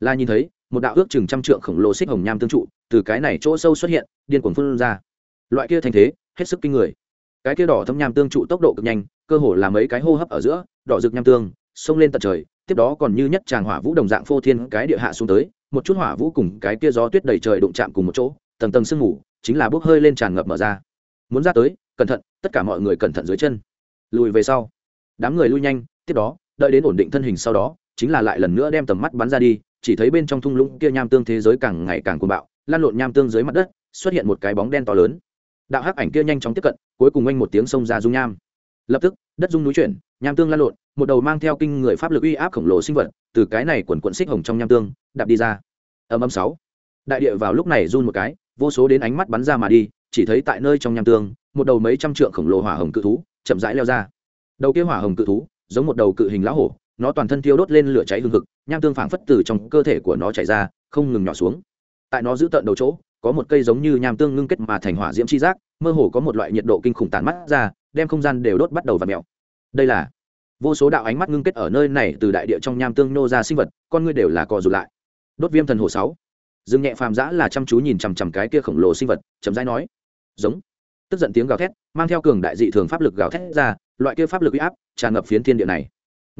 là nhìn thấy, một đạo ước chừng trăm trượng khổng lồ xích hồng nham tương trụ, từ cái này chỗ sâu xuất hiện, điên cuồng phun ra. Loại kia thành thế, hết sức kinh người. Cái kia đỏ thâm nham tương trụ tốc độ cực nhanh, cơ hồ là mấy cái hô hấp ở giữa, đỏ rực nham tương, xông lên tận trời, tiếp đó còn như nhất tràng hỏa vũ đồng dạng phô thiên cái địa hạ xuống tới, một chút hỏa vũ cùng cái kia gió tuyết đầy trời đụng chạm cùng một chỗ, tầng tầng sương mù, chính là bốc hơi lên tràn ngập mở ra. Muốn ra tới, cẩn thận, tất cả mọi người cẩn thận dưới chân. Lùi về sau, đám người lui nhanh, tiếp đó, đợi đến ổn định thân hình sau đó, chính là lại lần nữa đem tầm mắt bắn ra đi chỉ thấy bên trong thung lũng kia nham tương thế giới càng ngày càng cuồng bạo, lan lộn nham tương dưới mặt đất, xuất hiện một cái bóng đen to lớn. Đạo hắc ảnh kia nhanh chóng tiếp cận, cuối cùng oanh một tiếng xông ra dung nham. Lập tức, đất dung núi chuyển, nham tương lan lộn, một đầu mang theo kinh người pháp lực uy áp khổng lồ sinh vật, từ cái này quần quận xích hồng trong nham tương, đạp đi ra. Âm âm sáu. Đại địa vào lúc này run một cái, vô số đến ánh mắt bắn ra mà đi, chỉ thấy tại nơi trong nham tương, một đầu mấy trăm trượng khổng lồ hỏa hồng cự thú chậm rãi leo ra. Đầu kia hỏa hồng cự thú, giống một đầu cự hình lão hổ nó toàn thân thiêu đốt lên lửa cháy hừng hực, nham tương phảng phất từ trong cơ thể của nó chảy ra, không ngừng nhỏ xuống. Tại nó giữ tận đầu chỗ, có một cây giống như nham tương ngưng kết mà thành hỏa diễm chi giác, mơ hồ có một loại nhiệt độ kinh khủng tàn mắt ra, đem không gian đều đốt bắt đầu và mèo. Đây là vô số đạo ánh mắt ngưng kết ở nơi này từ đại địa trong nham tương nô ra sinh vật, con ngươi đều là co rụt lại. Đốt viêm thần hồ sáu. Dương nhẹ phàm giã là chăm chú nhìn chằm chằm cái kia khổng lồ sinh vật, chậm rãi nói. Giống. Tức giận tiếng gào thét, mang theo cường đại dị thường pháp lực gào thét ra, loại kia pháp lực uy áp, tràn ngập phiến thiên địa này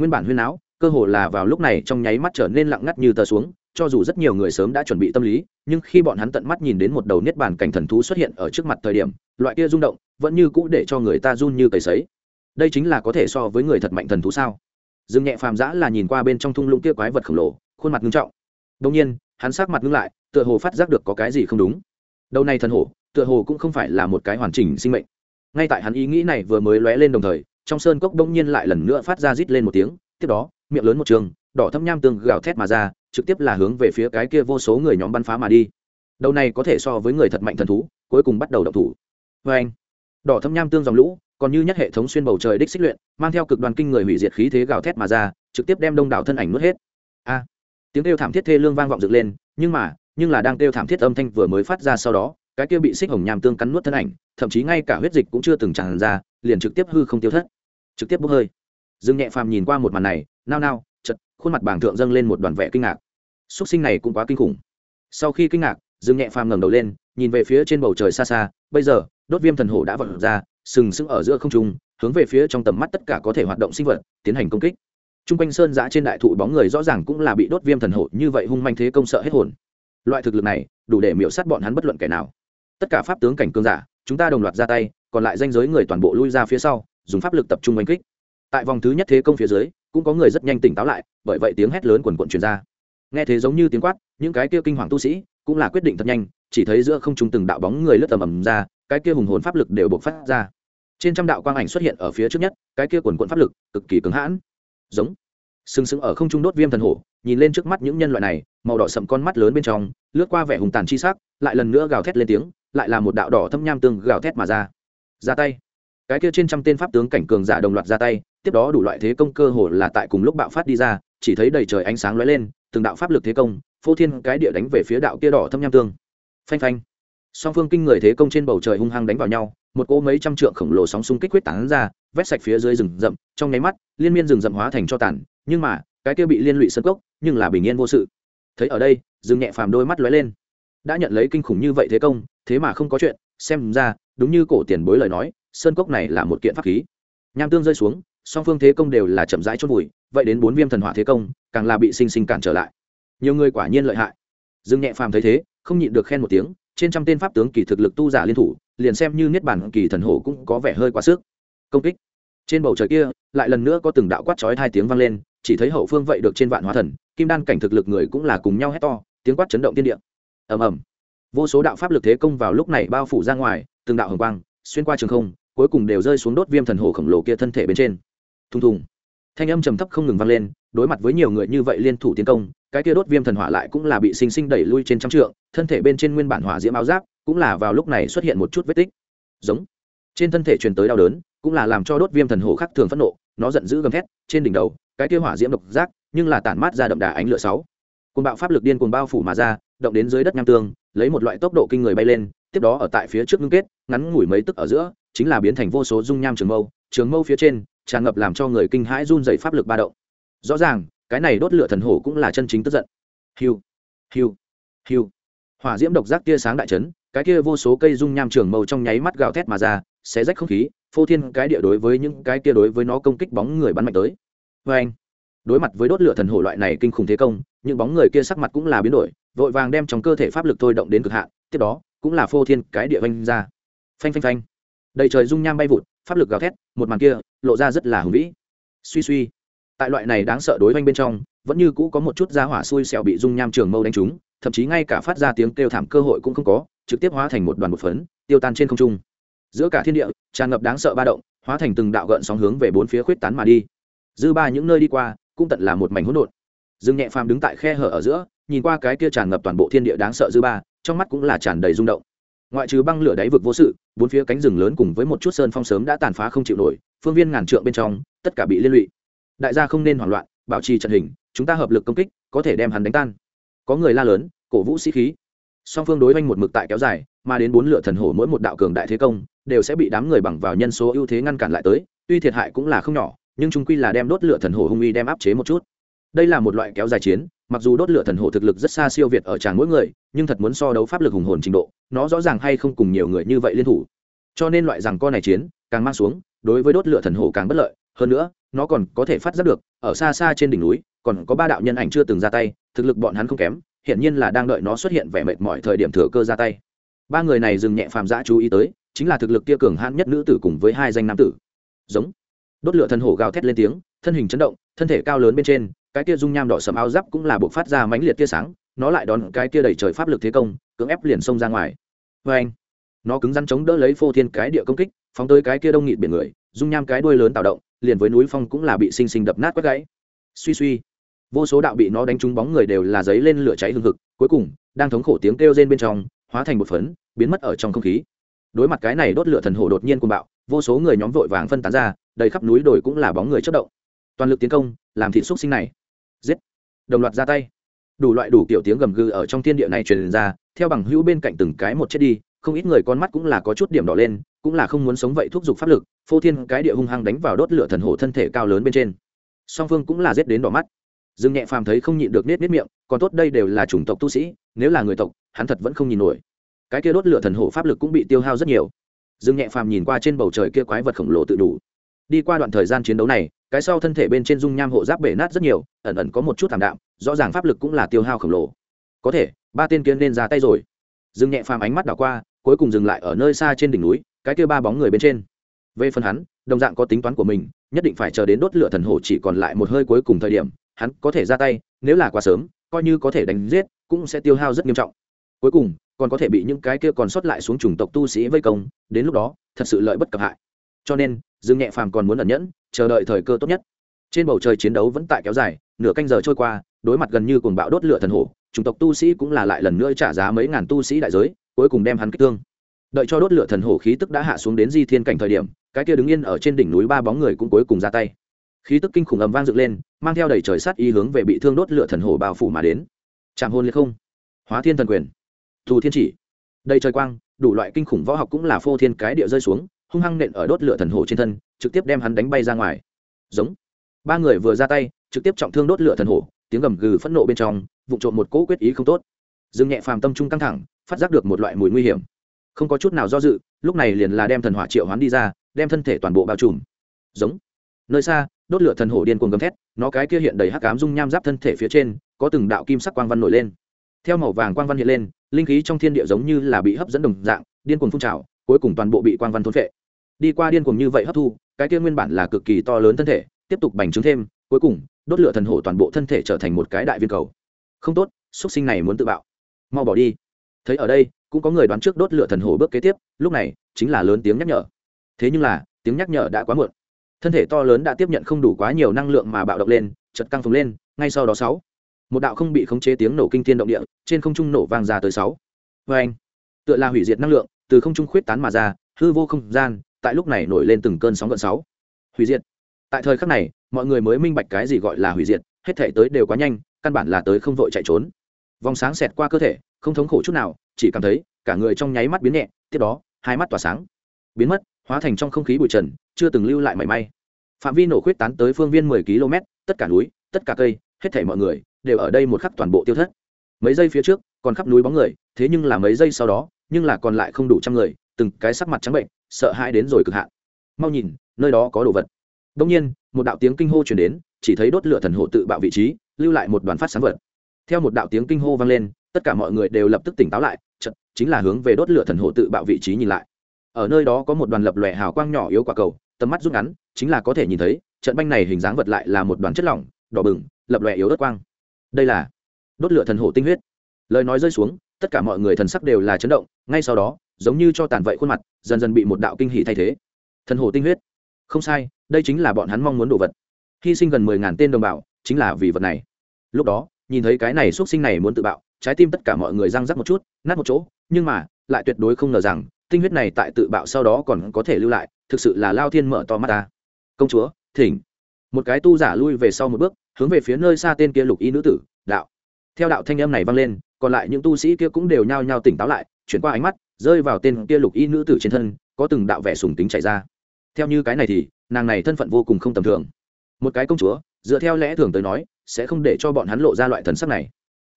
nguyên bản huyên áo cơ hồ là vào lúc này trong nháy mắt trở nên lặng ngắt như tờ xuống, cho dù rất nhiều người sớm đã chuẩn bị tâm lý, nhưng khi bọn hắn tận mắt nhìn đến một đầu niết bàn cảnh thần thú xuất hiện ở trước mặt thời điểm, loại kia rung động vẫn như cũ để cho người ta run như cầy sấy. Đây chính là có thể so với người thật mạnh thần thú sao? Dương nhẹ phàm giã là nhìn qua bên trong thung lũng kia quái vật khổng lồ, khuôn mặt ngưng trọng. Đông nhiên, hắn sát mặt ngưng lại, tựa hồ phát giác được có cái gì không đúng. Đầu này thần hổ, tựa hồ cũng không phải là một cái hoàn chỉnh sinh mệnh. Ngay tại hắn ý nghĩ này vừa mới lóe lên đồng thời trong sơn cốc đông nhiên lại lần nữa phát ra rít lên một tiếng, tiếp đó, miệng lớn một trường, đỏ thâm nham tương gào thét mà ra, trực tiếp là hướng về phía cái kia vô số người nhóm bắn phá mà đi. Đầu này có thể so với người thật mạnh thần thú, cuối cùng bắt đầu động thủ. Vê anh, đỏ thâm nham tương dòng lũ, còn như nhất hệ thống xuyên bầu trời đích xích luyện, mang theo cực đoàn kinh người hủy diệt khí thế gào thét mà ra, trực tiếp đem đông đảo thân ảnh mất hết. A, tiếng kêu thảm thiết thê lương vang vọng dựng lên, nhưng mà, nhưng là đang kêu thảm thiết âm thanh vừa mới phát ra sau đó, cái kia bị xích hồng nham tương cắn nuốt thân ảnh, thậm chí ngay cả huyết dịch cũng chưa từng tràn ra liền trực tiếp hư không tiêu thất, trực tiếp bốc hơi. Dương nhẹ phàm nhìn qua một màn này, nao nao chật khuôn mặt bảng thượng dâng lên một đoàn vẻ kinh ngạc. Xuất sinh này cũng quá kinh khủng. Sau khi kinh ngạc, dương nhẹ phàm ngẩng đầu lên, nhìn về phía trên bầu trời xa xa, bây giờ, đốt viêm thần hổ đã vận ra, sừng sững ở giữa không trung, hướng về phía trong tầm mắt tất cả có thể hoạt động sinh vật, tiến hành công kích. T r u n g quanh sơn giã trên đại thụ bóng người rõ ràng cũng là bị đốt viêm thần hổ như vậy hung manh thế công sợ hết hồn. Loại thực lực này, đủ để miễu sát bọn hắn bất luận kẻ nào. Tất cả pháp tướng cảnh cương giả, chúng ta đồng loạt ra tay còn lại danh giới người toàn bộ lui ra phía sau, dùng pháp lực tập trung oanh kích. Tại vòng thứ nhất thế công phía dưới, cũng có người rất nhanh tỉnh táo lại, bởi vậy tiếng hét lớn quần quận truyền ra. Nghe thế giống như tiếng quát, những cái kia kinh hoàng tu sĩ cũng là quyết định thật nhanh, chỉ thấy giữa không trung từng đạo bóng người lướt tầm ầm ra, cái kia hùng hồn pháp lực đều bộc phát ra. Trên trăm đạo quang ảnh xuất hiện ở phía trước nhất, cái kia quần quận pháp lực cực kỳ cứng hãn. Giống. Sừng sững ở không trung đốt viêm thần hổ, nhìn lên trước mắt những nhân loại này, màu đỏ sậm con mắt lớn bên trong, lướt qua vẻ hùng tàn chi sắc, lại lần nữa gào thét lên tiếng, lại là một đạo đỏ thâm nham tương gào thét mà ra ra tay. Cái kia trên trăm tên pháp tướng cảnh cường giả đồng loạt ra tay, tiếp đó đủ loại thế công cơ hồ là tại cùng lúc bạo phát đi ra, chỉ thấy đầy trời ánh sáng lóe lên, từng đạo pháp lực thế công, phô thiên cái địa đánh về phía đạo kia đỏ thâm nham tương. Phanh phanh. Song phương kinh người thế công trên bầu trời hung hăng đánh vào nhau, một cỗ mấy trăm trượng khổng lồ sóng xung kích quyết tán ra, vét sạch phía dưới rừng rậm, trong nháy mắt, liên miên rừng rậm hóa thành cho tàn, nhưng mà, cái kia bị liên lụy sân cốc, nhưng là bình yên vô sự. Thấy ở đây, rừng nhẹ phàm đôi mắt lóe lên. Đã nhận lấy kinh khủng như vậy thế công, thế mà không có chuyện, xem ra đúng như cổ tiền bối lời nói, sơn cốc này là một kiện pháp khí. Nham tương rơi xuống, song phương thế công đều là chậm rãi chốt bụi vậy đến bốn viêm thần hỏa thế công, càng là bị sinh sinh cản trở lại. Nhiều người quả nhiên lợi hại. Dương nhẹ phàm thấy thế, không nhịn được khen một tiếng, trên trăm tên pháp tướng kỳ thực lực tu giả liên thủ, liền xem như niết bản kỳ thần hổ cũng có vẻ hơi quá sức. Công kích. Trên bầu trời kia, lại lần nữa có từng đạo quát chói hai tiếng vang lên, chỉ thấy hậu phương vậy được trên vạn hóa thần, kim đan cảnh thực lực người cũng là cùng nhau hét to, tiếng quát chấn động thiên địa. Ầm ầm. Vô số đạo pháp lực thế công vào lúc này bao phủ ra ngoài từng đạo hồng quang xuyên qua trường không, cuối cùng đều rơi xuống đốt viêm thần hồ khổng lồ kia thân thể bên trên. Thùng thùng. Thanh âm trầm thấp không ngừng vang lên, đối mặt với nhiều người như vậy liên thủ tiến công, cái kia đốt viêm thần hỏa lại cũng là bị sinh sinh đẩy lui trên trăm trượng, thân thể bên trên nguyên bản hỏa diễm áo giáp cũng là vào lúc này xuất hiện một chút vết tích. Giống. Trên thân thể truyền tới đau đớn, cũng là làm cho đốt viêm thần hổ khác thường phẫn nộ, nó giận dữ gầm thét, trên đỉnh đầu, cái kia hỏa diễm độc giác, nhưng là tản mát ra đậm đà ánh lửa sáu. Côn bạo pháp lực điên cuồng bao phủ mà ra, động đến dưới đất nham tương, lấy một loại tốc độ kinh người bay lên, tiếp đó ở tại phía trước ngưng kết ngắn ngủi mấy tức ở giữa, chính là biến thành vô số dung nham trường mâu trường mâu phía trên, tràn ngập làm cho người kinh hãi run dày pháp lực ba động. Rõ ràng, cái này đốt lửa thần hổ cũng là chân chính tức giận. Hiu hiu hiu. Hỏa diễm độc giác tia sáng đại trấn cái kia vô số cây dung nham trường mâu trong nháy mắt gào thét mà ra, xé rách không khí, phô thiên cái địa đối với những cái kia đối với nó công kích bóng người bắn mạnh tới. Vê anh, đối mặt với đốt lửa thần hổ loại này kinh khủng thế công, những bóng người kia sắc mặt cũng là biến đổi, vội vàng đem trong cơ thể pháp lực thôi động đến cực hạn, tiếp đó, cũng là phô thiên cái địa vanh ra phanh phanh phanh. Đầy trời dung nham bay vụt, pháp lực gào thét, một màn kia, lộ ra rất là hùng vĩ. Suy suy. Tại loại này đáng sợ đối với bên trong, vẫn như cũ có một chút da hỏa xui xẹo bị dung nham trường mâu đánh trúng, thậm chí ngay cả phát ra tiếng kêu thảm cơ hội cũng không có, trực tiếp hóa thành một đoàn một phấn, tiêu tan trên không trung. Giữa cả thiên địa, tràn ngập đáng sợ ba động, hóa thành từng đạo gợn sóng hướng về bốn phía khuyết tán mà đi. Dư ba những nơi đi qua, cũng tận là một mảnh hỗn độn. Dương nhẹ phàm đứng tại khe hở ở giữa, nhìn qua cái kia tràn ngập toàn bộ thiên địa đáng sợ dư ba, trong mắt cũng là tràn đầy rung động ngoại trừ băng lửa đáy vực vô sự, bốn phía cánh rừng lớn cùng với một chút sơn phong sớm đã tàn phá không chịu nổi, phương viên ngàn trượng bên trong, tất cả bị liên lụy. Đại gia không nên hoảng loạn, bảo trì trận hình, chúng ta hợp lực công kích, có thể đem hắn đánh tan. Có người la lớn, cổ vũ sĩ khí. Song phương đối oanh một mực tại kéo dài, mà đến bốn lửa thần hổ mỗi một đạo cường đại thế công, đều sẽ bị đám người bằng vào nhân số ưu thế ngăn cản lại tới, tuy thiệt hại cũng là không nhỏ, nhưng chúng quy là đem đốt lửa thần hổ hung uy đem áp chế một chút. Đây là một loại kéo dài chiến mặc dù đốt lửa thần hổ thực lực rất xa siêu việt ở tràng mỗi người, nhưng thật muốn so đấu pháp lực hùng hồn trình độ, nó rõ ràng hay không cùng nhiều người như vậy liên thủ. Cho nên loại rằng con này chiến, càng mang xuống, đối với đốt lửa thần hổ càng bất lợi. Hơn nữa, nó còn có thể phát giác được, ở xa xa trên đỉnh núi, còn có ba đạo nhân ảnh chưa từng ra tay, thực lực bọn hắn không kém hiện nhiên là đang đợi nó xuất hiện vẻ mệt mỏi thời điểm thừa cơ ra tay. Ba người này dừng nhẹ phàm giã chú ý tới, chính là thực lực kia cường hãn nhất nữ tử cùng với hai danh nam tử. Giống. Đốt lửa thần hổ gào thét lên tiếng, thân hình chấn động, thân thể cao lớn bên trên cái kia dung nham đỏ sầm áo giáp cũng là buộc phát ra mãnh liệt tia sáng, nó lại đón cái kia đẩy trời pháp lực thế công, cưỡng ép liền xông ra ngoài. Vê anh, nó cứng rắn chống đỡ lấy phô thiên cái địa công kích, phóng tới cái kia đông nghịt biển người, dung nham cái đuôi lớn tạo động, liền với núi phong cũng là bị sinh sinh đập nát quét gãy. Suy suy, vô số đạo bị nó đánh trúng bóng người đều là giấy lên lửa cháy hương hực, cuối cùng, đang thống khổ tiếng kêu rên bên trong, hóa thành một phấn, biến mất ở trong không khí. Đối mặt cái này đốt lửa thần hổ đột nhiên cuồng bạo, vô số người nhóm vội vàng phân tán ra, đầy khắp núi đồi cũng là bóng người chất động. Toàn lực tiến công, làm thị xúc sinh này giết. Đồng loạt ra tay. Đủ loại đủ kiểu tiếng gầm gừ ở trong thiên địa này truyền ra, theo bằng hữu bên cạnh từng cái một chết đi, không ít người con mắt cũng là có chút điểm đỏ lên, cũng là không muốn sống vậy thúc giục pháp lực, phô thiên cái địa hung hăng đánh vào đốt lửa thần hổ thân thể cao lớn bên trên. Song phương cũng là giết đến đỏ mắt. Dương nhẹ phàm thấy không nhịn được nết nết miệng, còn tốt đây đều là chủng tộc tu sĩ, nếu là người tộc, hắn thật vẫn không nhìn nổi. Cái kia đốt lửa thần hổ pháp lực cũng bị tiêu hao rất nhiều. Dương nhẹ phàm nhìn qua trên bầu trời kia quái vật khổng lồ tự đủ. Đi qua đoạn thời gian chiến đấu này cái sau thân thể bên trên dung nham hộ giáp bể nát rất nhiều, ẩn ẩn có một chút thảm đạm, rõ ràng pháp lực cũng là tiêu hao khổng lồ. Có thể, ba tên kia nên ra tay rồi. Dương nhẹ phàm ánh mắt đảo qua, cuối cùng dừng lại ở nơi xa trên đỉnh núi, cái kia ba bóng người bên trên. Về phần hắn, đồng dạng có tính toán của mình, nhất định phải chờ đến đốt lửa thần hổ chỉ còn lại một hơi cuối cùng thời điểm, hắn có thể ra tay, nếu là quá sớm, coi như có thể đánh giết, cũng sẽ tiêu hao rất nghiêm trọng. Cuối cùng, còn có thể bị những cái kia còn sót lại xuống chủng tộc tu sĩ vây công, đến lúc đó, thật sự lợi bất cập hại. Cho nên, dương nhẹ phàm còn muốn ẩn nhẫn chờ đợi thời cơ tốt nhất. Trên bầu trời chiến đấu vẫn tại kéo dài, nửa canh giờ trôi qua, đối mặt gần như cuồng bạo đốt lửa thần hổ, chủng tộc tu sĩ cũng là lại lần nữa trả giá mấy ngàn tu sĩ đại giới, cuối cùng đem hắn kích thương. Đợi cho đốt lửa thần hổ khí tức đã hạ xuống đến di thiên cảnh thời điểm, cái kia đứng yên ở trên đỉnh núi ba bóng người cũng cuối cùng ra tay. Khí tức kinh khủng ầm vang dựng lên, mang theo đầy trời sát y hướng về bị thương đốt lửa thần hổ bao phủ mà đến. Chạm hôn liệt không. Hóa thiên thần quyền. Thù thiên chỉ. Đầy trời quang, đủ loại kinh khủng võ học cũng là phô thiên cái địa rơi xuống, hung hăng nện ở đốt lửa thần hổ trên thân trực tiếp đem hắn đánh bay ra ngoài. Giống. Ba người vừa ra tay, trực tiếp trọng thương đốt lửa thần hổ, tiếng gầm gừ phẫn nộ bên trong vụ trộm một cỗ quyết ý không tốt. Dương nhẹ phàm tâm trung căng thẳng, phát giác được một loại mùi nguy hiểm. Không có chút nào do dự, lúc này liền là đem thần hỏa triệu hoán đi ra, đem thân thể toàn bộ bao trùm. Giống. Nơi xa, đốt lửa thần hổ điên cuồng gầm thét, nó cái kia hiện đầy hắc cám dung nham giáp thân thể phía trên, có từng đạo kim sắc quang văn nổi lên. Theo màu vàng quang văn hiện lên, linh khí trong thiên địa giống như là bị hấp dẫn đồng dạng, điên cuồng phun trào, cuối cùng toàn bộ bị quang văn thôn phệ. Đi qua điên cuồng như vậy hấp thu cái kia nguyên bản là cực kỳ to lớn thân thể, tiếp tục bành trướng thêm, cuối cùng, đốt lửa thần hổ toàn bộ thân thể trở thành một cái đại viên cầu. Không tốt xuất sinh này muốn tự bạo. Mau bỏ đi. Thấy ở đây, cũng có người đoán trước đốt lửa thần hổ bước kế tiếp, lúc này, chính là lớn tiếng nhắc nhở. Thế nhưng là, tiếng nhắc nhở đã quá muộn. Thân thể to lớn đã tiếp nhận không đủ quá nhiều năng lượng mà bạo động lên chật căng phồng lên, ngay sau đó sáu. Một đạo không bị khống chế tiếng nổ kinh thiên động địa, trên không trung nổ vang ra tới sáu. Vê anh tựa là hủy diệt năng lượng, từ không trung khuyết tán mà ra, hư vô không gian tại lúc này nổi lên từng cơn sóng gợn sáu. Hủy diệt. Tại thời khắc này, mọi người mới minh bạch cái gì gọi là hủy diệt, hết thể tới đều quá nhanh, căn bản là tới không vội chạy trốn. Vòng sáng xẹt qua cơ thể, không thống khổ chút nào, chỉ cảm thấy cả người trong nháy mắt biến nhẹ, tiếp đó, hai mắt tỏa sáng. Biến mất, hóa thành trong không khí bụi trần, chưa từng lưu lại mảy may. Phạm vi nổ khuyết tán tới phương viên mười km, tất cả núi, tất cả cây, hết thảy mọi người đều ở đây một khắc toàn bộ tiêu thất. Mấy giây phía trước, còn khắp núi bóng người, thế nhưng là mấy giây sau đó, nhưng là còn lại không đủ trăm người, từng cái sắc mặt trắng bệnh sợ hãi đến rồi cực hạn. Mau nhìn, nơi đó có đồ vật. Đông nhiên, một đạo tiếng kinh hô chuyển đến, chỉ thấy đốt lửa thần hộ tự bạo vị trí, lưu lại một đoàn phát sáng vật. Theo một đạo tiếng kinh hô vang lên, tất cả mọi người đều lập tức tỉnh táo lại chật chính là hướng về đốt lửa thần hộ tự bạo vị trí nhìn lại. Ở nơi đó có một đoàn lập lòe hào quang nhỏ yếu quả cầu, tầm mắt rút ngắn, chính là có thể nhìn thấy, trận banh này hình dáng vật lại là một đoàn chất lỏng, đỏ bừng, lập lòe yếu ớt quang. Đây là đốt lửa thần hổ tinh huyết. Lời nói rơi xuống, tất cả mọi người thần sắc đều là chấn động, ngay sau đó giống như cho tàn vậy khuôn mặt, dần dần bị một đạo kinh hỷ thay thế. Thần hổ tinh huyết. Không sai, đây chính là bọn hắn mong muốn đồ vật. Hy sinh gần mười ngàn tên đồng bào, chính là vì vật này. Lúc đó, nhìn thấy cái này x u ấ t sinh này muốn tự bạo, trái tim tất cả mọi người răng rắc một chút, nát một chỗ, nhưng mà, lại tuyệt đối không ngờ rằng, tinh huyết này tại tự bạo sau đó còn có thể lưu lại, thực sự là lao thiên mở to mắt ta. Công chúa, thỉnh. Một cái tu giả lui về sau một bước, hướng về phía nơi xa tên kia lục y nữ tử, đạo. Theo đạo thanh âm này vang lên, còn lại những tu sĩ kia cũng đều nhao nhao tỉnh táo lại chuyển qua ánh mắt, rơi vào tên kia lục y nữ tử trên thân, có từng đạo vẻ sùng tính chảy ra. Theo như cái này thì, nàng này thân phận vô cùng không tầm thường. Một cái công chúa, dựa theo lẽ thường tới nói, sẽ không để cho bọn hắn lộ ra loại thần sắc này.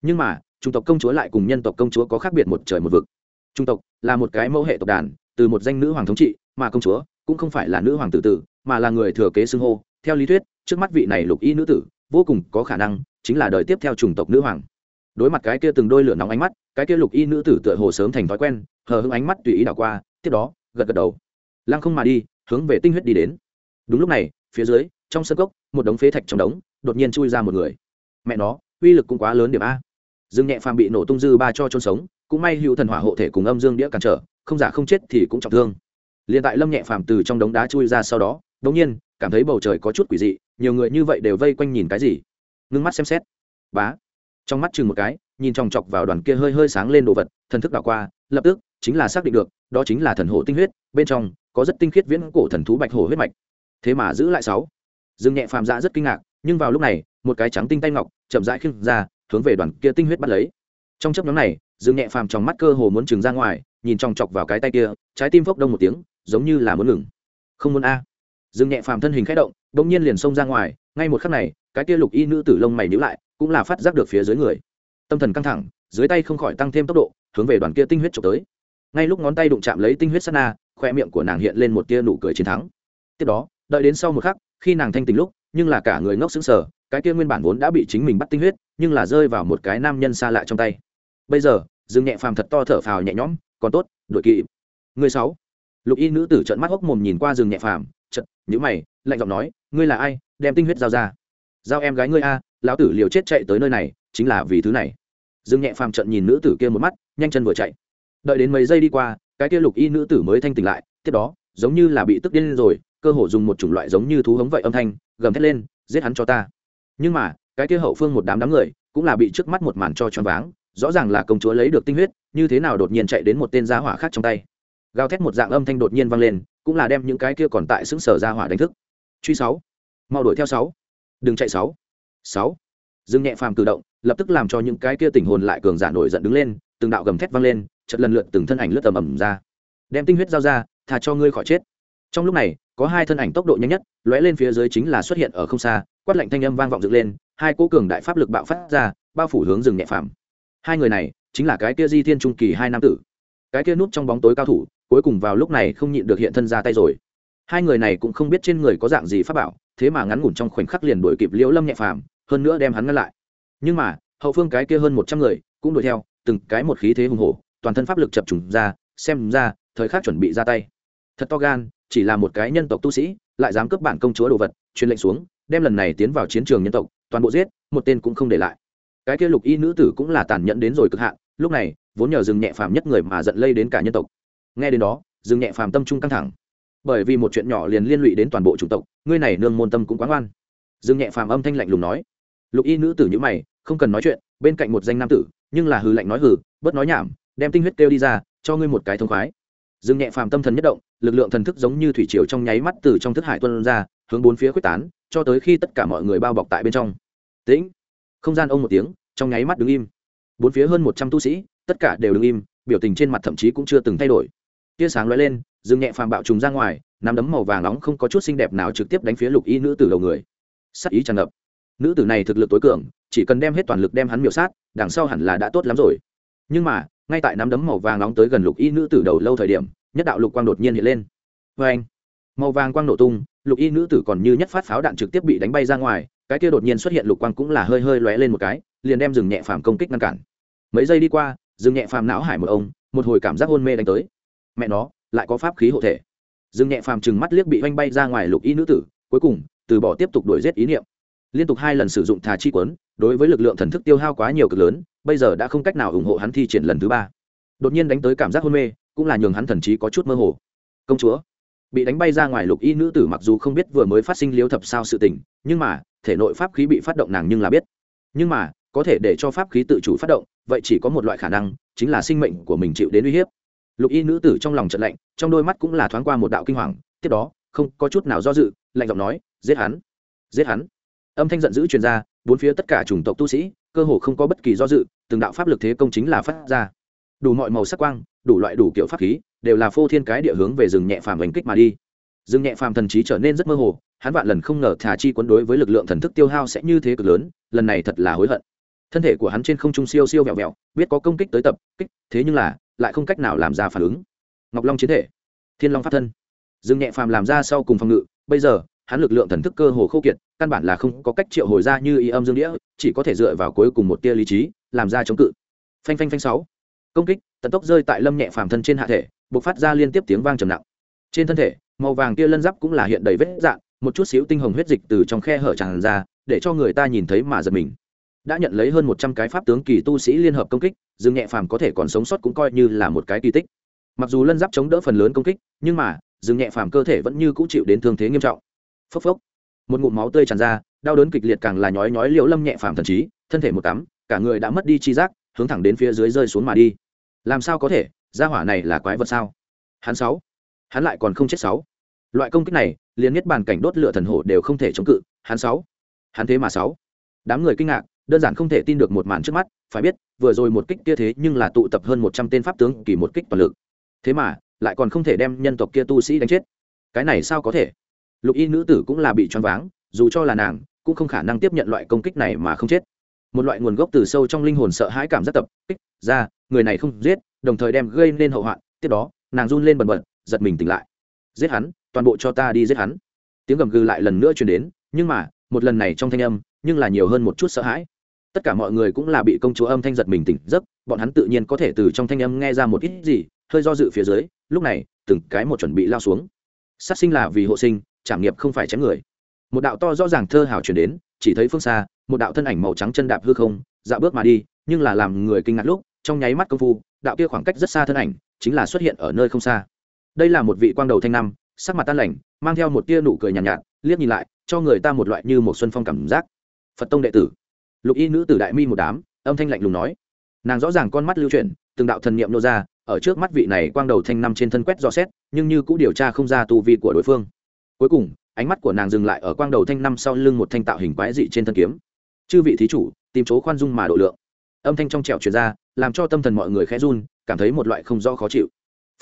Nhưng mà, chủng tộc công chúa lại cùng nhân tộc công chúa có khác biệt một trời một vực. Chủng tộc là một cái mẫu hệ tộc đàn, từ một danh nữ hoàng thống trị, mà công chúa cũng không phải là nữ hoàng tử tử, mà là người thừa kế xưng hô. Theo lý thuyết, trước mắt vị này lục y nữ tử, vô cùng có khả năng chính là đời tiếp theo chủng tộc nữ hoàng đối mặt cái kia từng đôi lửa nóng ánh mắt, cái kia lục y nữ tử tựa hồ sớm thành thói quen, hờ hững ánh mắt tùy ý đảo qua, tiếp đó, gật gật đầu. Lăng không mà đi, hướng về tinh huyết đi đến. Đúng lúc này, phía dưới, trong sân cốc, một đống phế thạch trong đống, đột nhiên chui ra một người. Mẹ nó, uy lực cũng quá lớn điểm a. Dương nhẹ phàm bị nổ tung dư ba cho trôn sống, cũng may hữu thần hỏa hộ thể cùng âm dương đĩa cản trở, không giả không chết thì cũng trọng thương. Liền tại lâm nhẹ phàm từ trong đống đá chui ra sau đó, đống nhiên, cảm thấy bầu trời có chút quỷ dị, nhiều người như vậy đều vây quanh nhìn cái gì? Ngưng mắt xem xét. Bá trong mắt chừng một cái, nhìn chòng chọc vào đoàn kia hơi hơi sáng lên đồ vật, thần thức đảo qua, lập tức, chính là xác định được, đó chính là thần hổ tinh huyết, bên trong, có rất tinh khiết viễn cổ thần thú bạch hổ huyết mạch. Thế mà giữ lại sáu. Dương nhẹ phàm ra rất kinh ngạc, nhưng vào lúc này, một cái trắng tinh tay ngọc, chậm rãi khinh ra, hướng về đoàn kia tinh huyết bắt lấy. Trong chấp nhóm này, dương nhẹ phàm trong mắt cơ hồ muốn trừng ra ngoài, nhìn chòng chọc vào cái tay kia, trái tim phốc đông một tiếng, giống như là muốn ngừng. Không muốn a. Dương nhẹ phàm thân hình khẽ động, bỗng nhiên liền xông ra ngoài, ngay một khắc này, cái kia lục y nữ tử lông mày níu lại cũng là phát giác được phía dưới người. Tâm thần căng thẳng dưới tay không khỏi tăng thêm tốc độ hướng về đoàn kia tinh huyết trộm tới. Ngay lúc ngón tay đụng chạm lấy tinh huyết sana, khoe miệng của nàng hiện lên một tia nụ cười chiến thắng. Tiếp đó đợi đến sau một khắc khi nàng thanh tình lúc nhưng là cả người ngốc xứng sở cái kia nguyên bản vốn đã bị chính mình bắt tinh huyết nhưng là rơi vào một cái nam nhân xa lạ trong tay. Bây giờ dương nhẹ phàm thật to thở phào nhẹ nhõm còn tốt đội kỵ. Người sáu. Lục y nữ tử trận mắt hốc mồm nhìn qua rừng nhẹ phàm chật nhữ mày lạnh giọng nói ngươi là ai? Đem tinh huyết giao ra giao em gái ngươi a, lão tử liều chết chạy tới nơi này, chính là vì thứ này. Dương nhẹ phàm trận nhìn nữ tử kia một mắt, nhanh chân vừa chạy. Đợi đến mấy giây đi qua, cái kia lục y nữ tử mới thanh tỉnh lại, tiếp đó, giống như là bị tức điên rồi, cơ hồ dùng một chủng loại giống như thú hống vậy âm thanh, gầm thét lên, giết hắn cho ta. Nhưng mà, cái kia hậu phương một đám đám người, cũng là bị trước mắt một màn cho choáng váng, rõ ràng là công chúa lấy được tinh huyết, như thế nào đột nhiên chạy đến một tên gia hỏa khác trong tay. Gào thét một dạng âm thanh đột nhiên vang lên, cũng là đem những cái kia còn tại xứng sở gia hỏa đánh thức. Truy sáu. Mau đuổi theo sáu đừng chạy sáu. Sáu. Dương nhẹ phàm cử động, lập tức làm cho những cái kia tình hồn lại cường giả nổi giận đứng lên, từng đạo gầm thét vang lên, chợt lần lượt từng thân ảnh lướt tầm ầm ra. Đem tinh huyết giao ra, thà cho ngươi khỏi chết. Trong lúc này, có hai thân ảnh tốc độ nhanh nhất, lóe lên phía dưới chính là xuất hiện ở không xa, quát lạnh thanh âm vang vọng dựng lên, hai cố cường đại pháp lực bạo phát ra, bao phủ hướng rừng nhẹ phàm. Hai người này, chính là cái kia di thiên trung kỳ hai nam tử. Cái kia núp trong bóng tối cao thủ, cuối cùng vào lúc này không nhịn được hiện thân ra tay rồi. Hai người này cũng không biết trên người có dạng gì pháp bảo thế mà ngắn ngủn trong khoảnh khắc liền đuổi kịp liễu lâm nhẹ phàm, hơn nữa đem hắn ngăn lại. Nhưng mà, hậu phương cái kia hơn một trăm người cũng đuổi theo, từng cái một khí thế hùng hổ, toàn thân pháp lực chập trùng ra, xem ra, thời khắc chuẩn bị ra tay. Thật to gan, chỉ là một cái nhân tộc tu sĩ, lại dám cướp bản công chúa đồ vật, truyền lệnh xuống, đem lần này tiến vào chiến trường nhân tộc, toàn bộ giết, một tên cũng không để lại. Cái kia lục y nữ tử cũng là tàn nhẫn đến rồi cực hạn, lúc này, vốn nhờ rừng nhẹ phàm nhất người mà giận lây đến cả nhân tộc. Nghe đến đó, rừng nhẹ phàm tâm trung căng thẳng bởi vì một chuyện nhỏ liền liên lụy đến toàn bộ chủng tộc, ngươi này nương môn tâm cũng quá ngoan. Dương nhẹ phàm âm thanh lạnh lùng nói. Lục y nữ tử nhữ mày, không cần nói chuyện, bên cạnh một danh nam tử, nhưng là hừ lạnh nói hừ, bớt nói nhảm, đem tinh huyết kêu đi ra, cho ngươi một cái thông khoái. Dương nhẹ phàm tâm thần nhất động, lực lượng thần thức giống như thủy triều trong nháy mắt từ trong thức hải tuân ra, hướng bốn phía quyết tán, cho tới khi tất cả mọi người bao bọc tại bên trong. Tĩnh. Không gian ông một tiếng, trong nháy mắt đứng im. Bốn phía hơn một trăm tu sĩ, tất cả đều đứng im, biểu tình trên mặt thậm chí cũng chưa từng thay đổi. Tia sáng lóe lên dừng nhẹ phàm bạo trùng ra ngoài, nắm đấm màu vàng nóng không có chút xinh đẹp nào trực tiếp đánh phía lục y nữ từ đầu người. Sắc ý tràn ngập. Nữ tử này thực lực tối cường, chỉ cần đem hết toàn lực đem hắn miểu sát, đằng sau hẳn là đã tốt lắm rồi. Nhưng mà, ngay tại nắm đấm màu vàng nóng tới gần lục y nữ tử đầu lâu thời điểm, nhất đạo lục quang đột nhiên hiện lên. Vê anh, màu vàng quang nổ tung, lục y nữ tử còn như nhất phát pháo đạn trực tiếp bị đánh bay ra ngoài, cái kia đột nhiên xuất hiện lục quang cũng là hơi hơi lóe lên một cái, liền đem rừng nhẹ phàm công kích ngăn cản. Mấy giây đi qua rừng nhẹ phàm não hải một ông, một hồi cảm giác hôn mê đánh tới. Mẹ nó lại có pháp khí hộ thể. Dương nhẹ phàm chừng mắt liếc bị oanh bay ra ngoài lục y nữ tử, cuối cùng, từ bỏ tiếp tục đổi giết ý niệm. Liên tục hai lần sử dụng thà chi quấn, đối với lực lượng thần thức tiêu hao quá nhiều cực lớn, bây giờ đã không cách nào ủng hộ hắn thi triển lần thứ ba. Đột nhiên đánh tới cảm giác hôn mê, cũng là nhường hắn thần trí có chút mơ hồ. Công chúa, bị đánh bay ra ngoài lục y nữ tử mặc dù không biết vừa mới phát sinh liếu thập sao sự tình, nhưng mà, thể nội pháp khí bị phát động nàng nhưng là biết. Nhưng mà, có thể để cho pháp khí tự chủ phát động, vậy chỉ có một loại khả năng, chính là sinh mệnh của mình chịu đến uy hiếp lục y nữ tử trong lòng trận lạnh, trong đôi mắt cũng là thoáng qua một đạo kinh hoàng, tiếp đó, không có chút nào do dự, lạnh giọng nói, giết hắn giết hắn. Âm thanh giận dữ truyền ra, bốn phía tất cả chủng tộc tu sĩ, cơ hồ không có bất kỳ do dự, từng đạo pháp lực thế công chính là phát ra. Đủ mọi màu sắc quang, đủ loại đủ kiểu pháp khí, đều là phô thiên cái địa hướng về rừng nhẹ phàm đánh kích mà đi. Rừng nhẹ phàm thần trí trở nên rất mơ hồ, hắn vạn lần không ngờ thả chi quấn đối với lực lượng thần thức tiêu hao sẽ như thế cực lớn, lần này thật là hối hận thân thể của hắn trên không trung siêu siêu vẹo vẹo, biết có công kích tới tập, kích, thế nhưng là, lại không cách nào làm ra phản ứng. Ngọc long chiến thể, thiên long pháp thân. Dương nhẹ phàm làm ra sau cùng phòng ngự, bây giờ, hắn lực lượng thần thức cơ hồ khô kiệt, căn bản là không có cách triệu hồi ra như y âm dương đĩa, chỉ có thể dựa vào cuối cùng một tia lý trí, làm ra chống cự. Phanh phanh phanh sáu. Công kích, tận tốc rơi tại lâm nhẹ phàm thân trên hạ thể buộc phát ra liên tiếp tiếng vang trầm nặng. Trên thân thể, màu vàng tia lân giáp cũng là hiện đầy vết dạng, một chút xíu tinh hồng huyết dịch từ trong khe hở tràn ra, để cho người ta nhìn thấy mà giật mình đã nhận lấy hơn một trăm cái pháp tướng kỳ tu sĩ liên hợp công kích, dương nhẹ phàm có thể còn sống sót cũng coi như là một cái kỳ tích. Mặc dù lân giáp chống đỡ phần lớn công kích, nhưng mà, dương nhẹ phàm cơ thể vẫn như cũ chịu đến thương thế nghiêm trọng. Phốc phốc. Một ngụm máu tươi tràn ra, đau đớn kịch liệt càng là nhói nhói liễu lâm nhẹ phàm thần trí, thân thể một tắm, cả người đã mất đi chi giác, hướng thẳng đến phía dưới rơi xuống mà đi. Làm sao có thể? Gia hỏa này là quái vật sao? Hắn sáu. Hắn lại còn không chết sáu. Loại công kích này, liền nhất bàn cảnh đốt lửa thần hổ đều không thể chống cự. Hắn sáu. Hắn thế mà sáu. Đám người kinh ngạc đơn giản không thể tin được một màn trước mắt, phải biết, vừa rồi một kích kia thế nhưng là tụ tập hơn một trăm tên pháp tướng kỳ một kích toàn lực. Thế mà, lại còn không thể đem nhân tộc kia tu sĩ đánh chết. Cái này sao có thể? Lục y nữ tử cũng là bị choáng váng, dù cho là nàng, cũng không khả năng tiếp nhận loại công kích này mà không chết. Một loại nguồn gốc từ sâu trong linh hồn sợ hãi cảm giác tập, kích, ra, người này không giết, đồng thời đem gây nên hậu hoạn, tiếp đó, nàng run lên bần bật, giật mình tỉnh lại. Giết hắn, toàn bộ cho ta đi giết hắn. Tiếng gầm gừ lại lần nữa truyền đến, nhưng mà, một lần này trong thanh âm, nhưng là nhiều hơn một chút sợ hãi tất cả mọi người cũng là bị công chúa âm thanh giật mình tỉnh giấc bọn hắn tự nhiên có thể từ trong thanh âm nghe ra một ít gì hơi do dự phía dưới lúc này từng cái một chuẩn bị lao xuống. Sát sinh là vì hộ sinh trảm nghiệp không phải chém người. Một đạo to rõ ràng thơ hào chuyển đến chỉ thấy phương xa một đạo thân ảnh màu trắng chân đạp hư không dạo bước mà đi nhưng là làm người kinh ngạc lúc trong nháy mắt công phu đạo kia khoảng cách rất xa thân ảnh chính là xuất hiện ở nơi không xa. Đây là một vị quang đầu thanh năm sắc mặt tan lành mang theo một tia nụ cười nhàn nhạt, nhạt liếc nhìn lại cho người ta một loại như một xuân phong cảm giác. Phật tông đệ tử lục y nữ tử đại mi một đám, âm thanh lạnh lùng nói. Nàng rõ ràng con mắt lưu chuyển, từng đạo thần niệm nô ra, ở trước mắt vị này quang đầu thanh năm trên thân quét dò xét, nhưng như cũng điều tra không ra tu vi của đối phương. Cuối cùng, ánh mắt của nàng dừng lại ở quang đầu thanh năm sau lưng một thanh tạo hình quái dị trên thân kiếm. Chư vị thí chủ, tìm chỗ khoan dung mà độ lượng. Âm thanh trong trẻo truyền ra, làm cho tâm thần mọi người khẽ run, cảm thấy một loại không rõ khó chịu.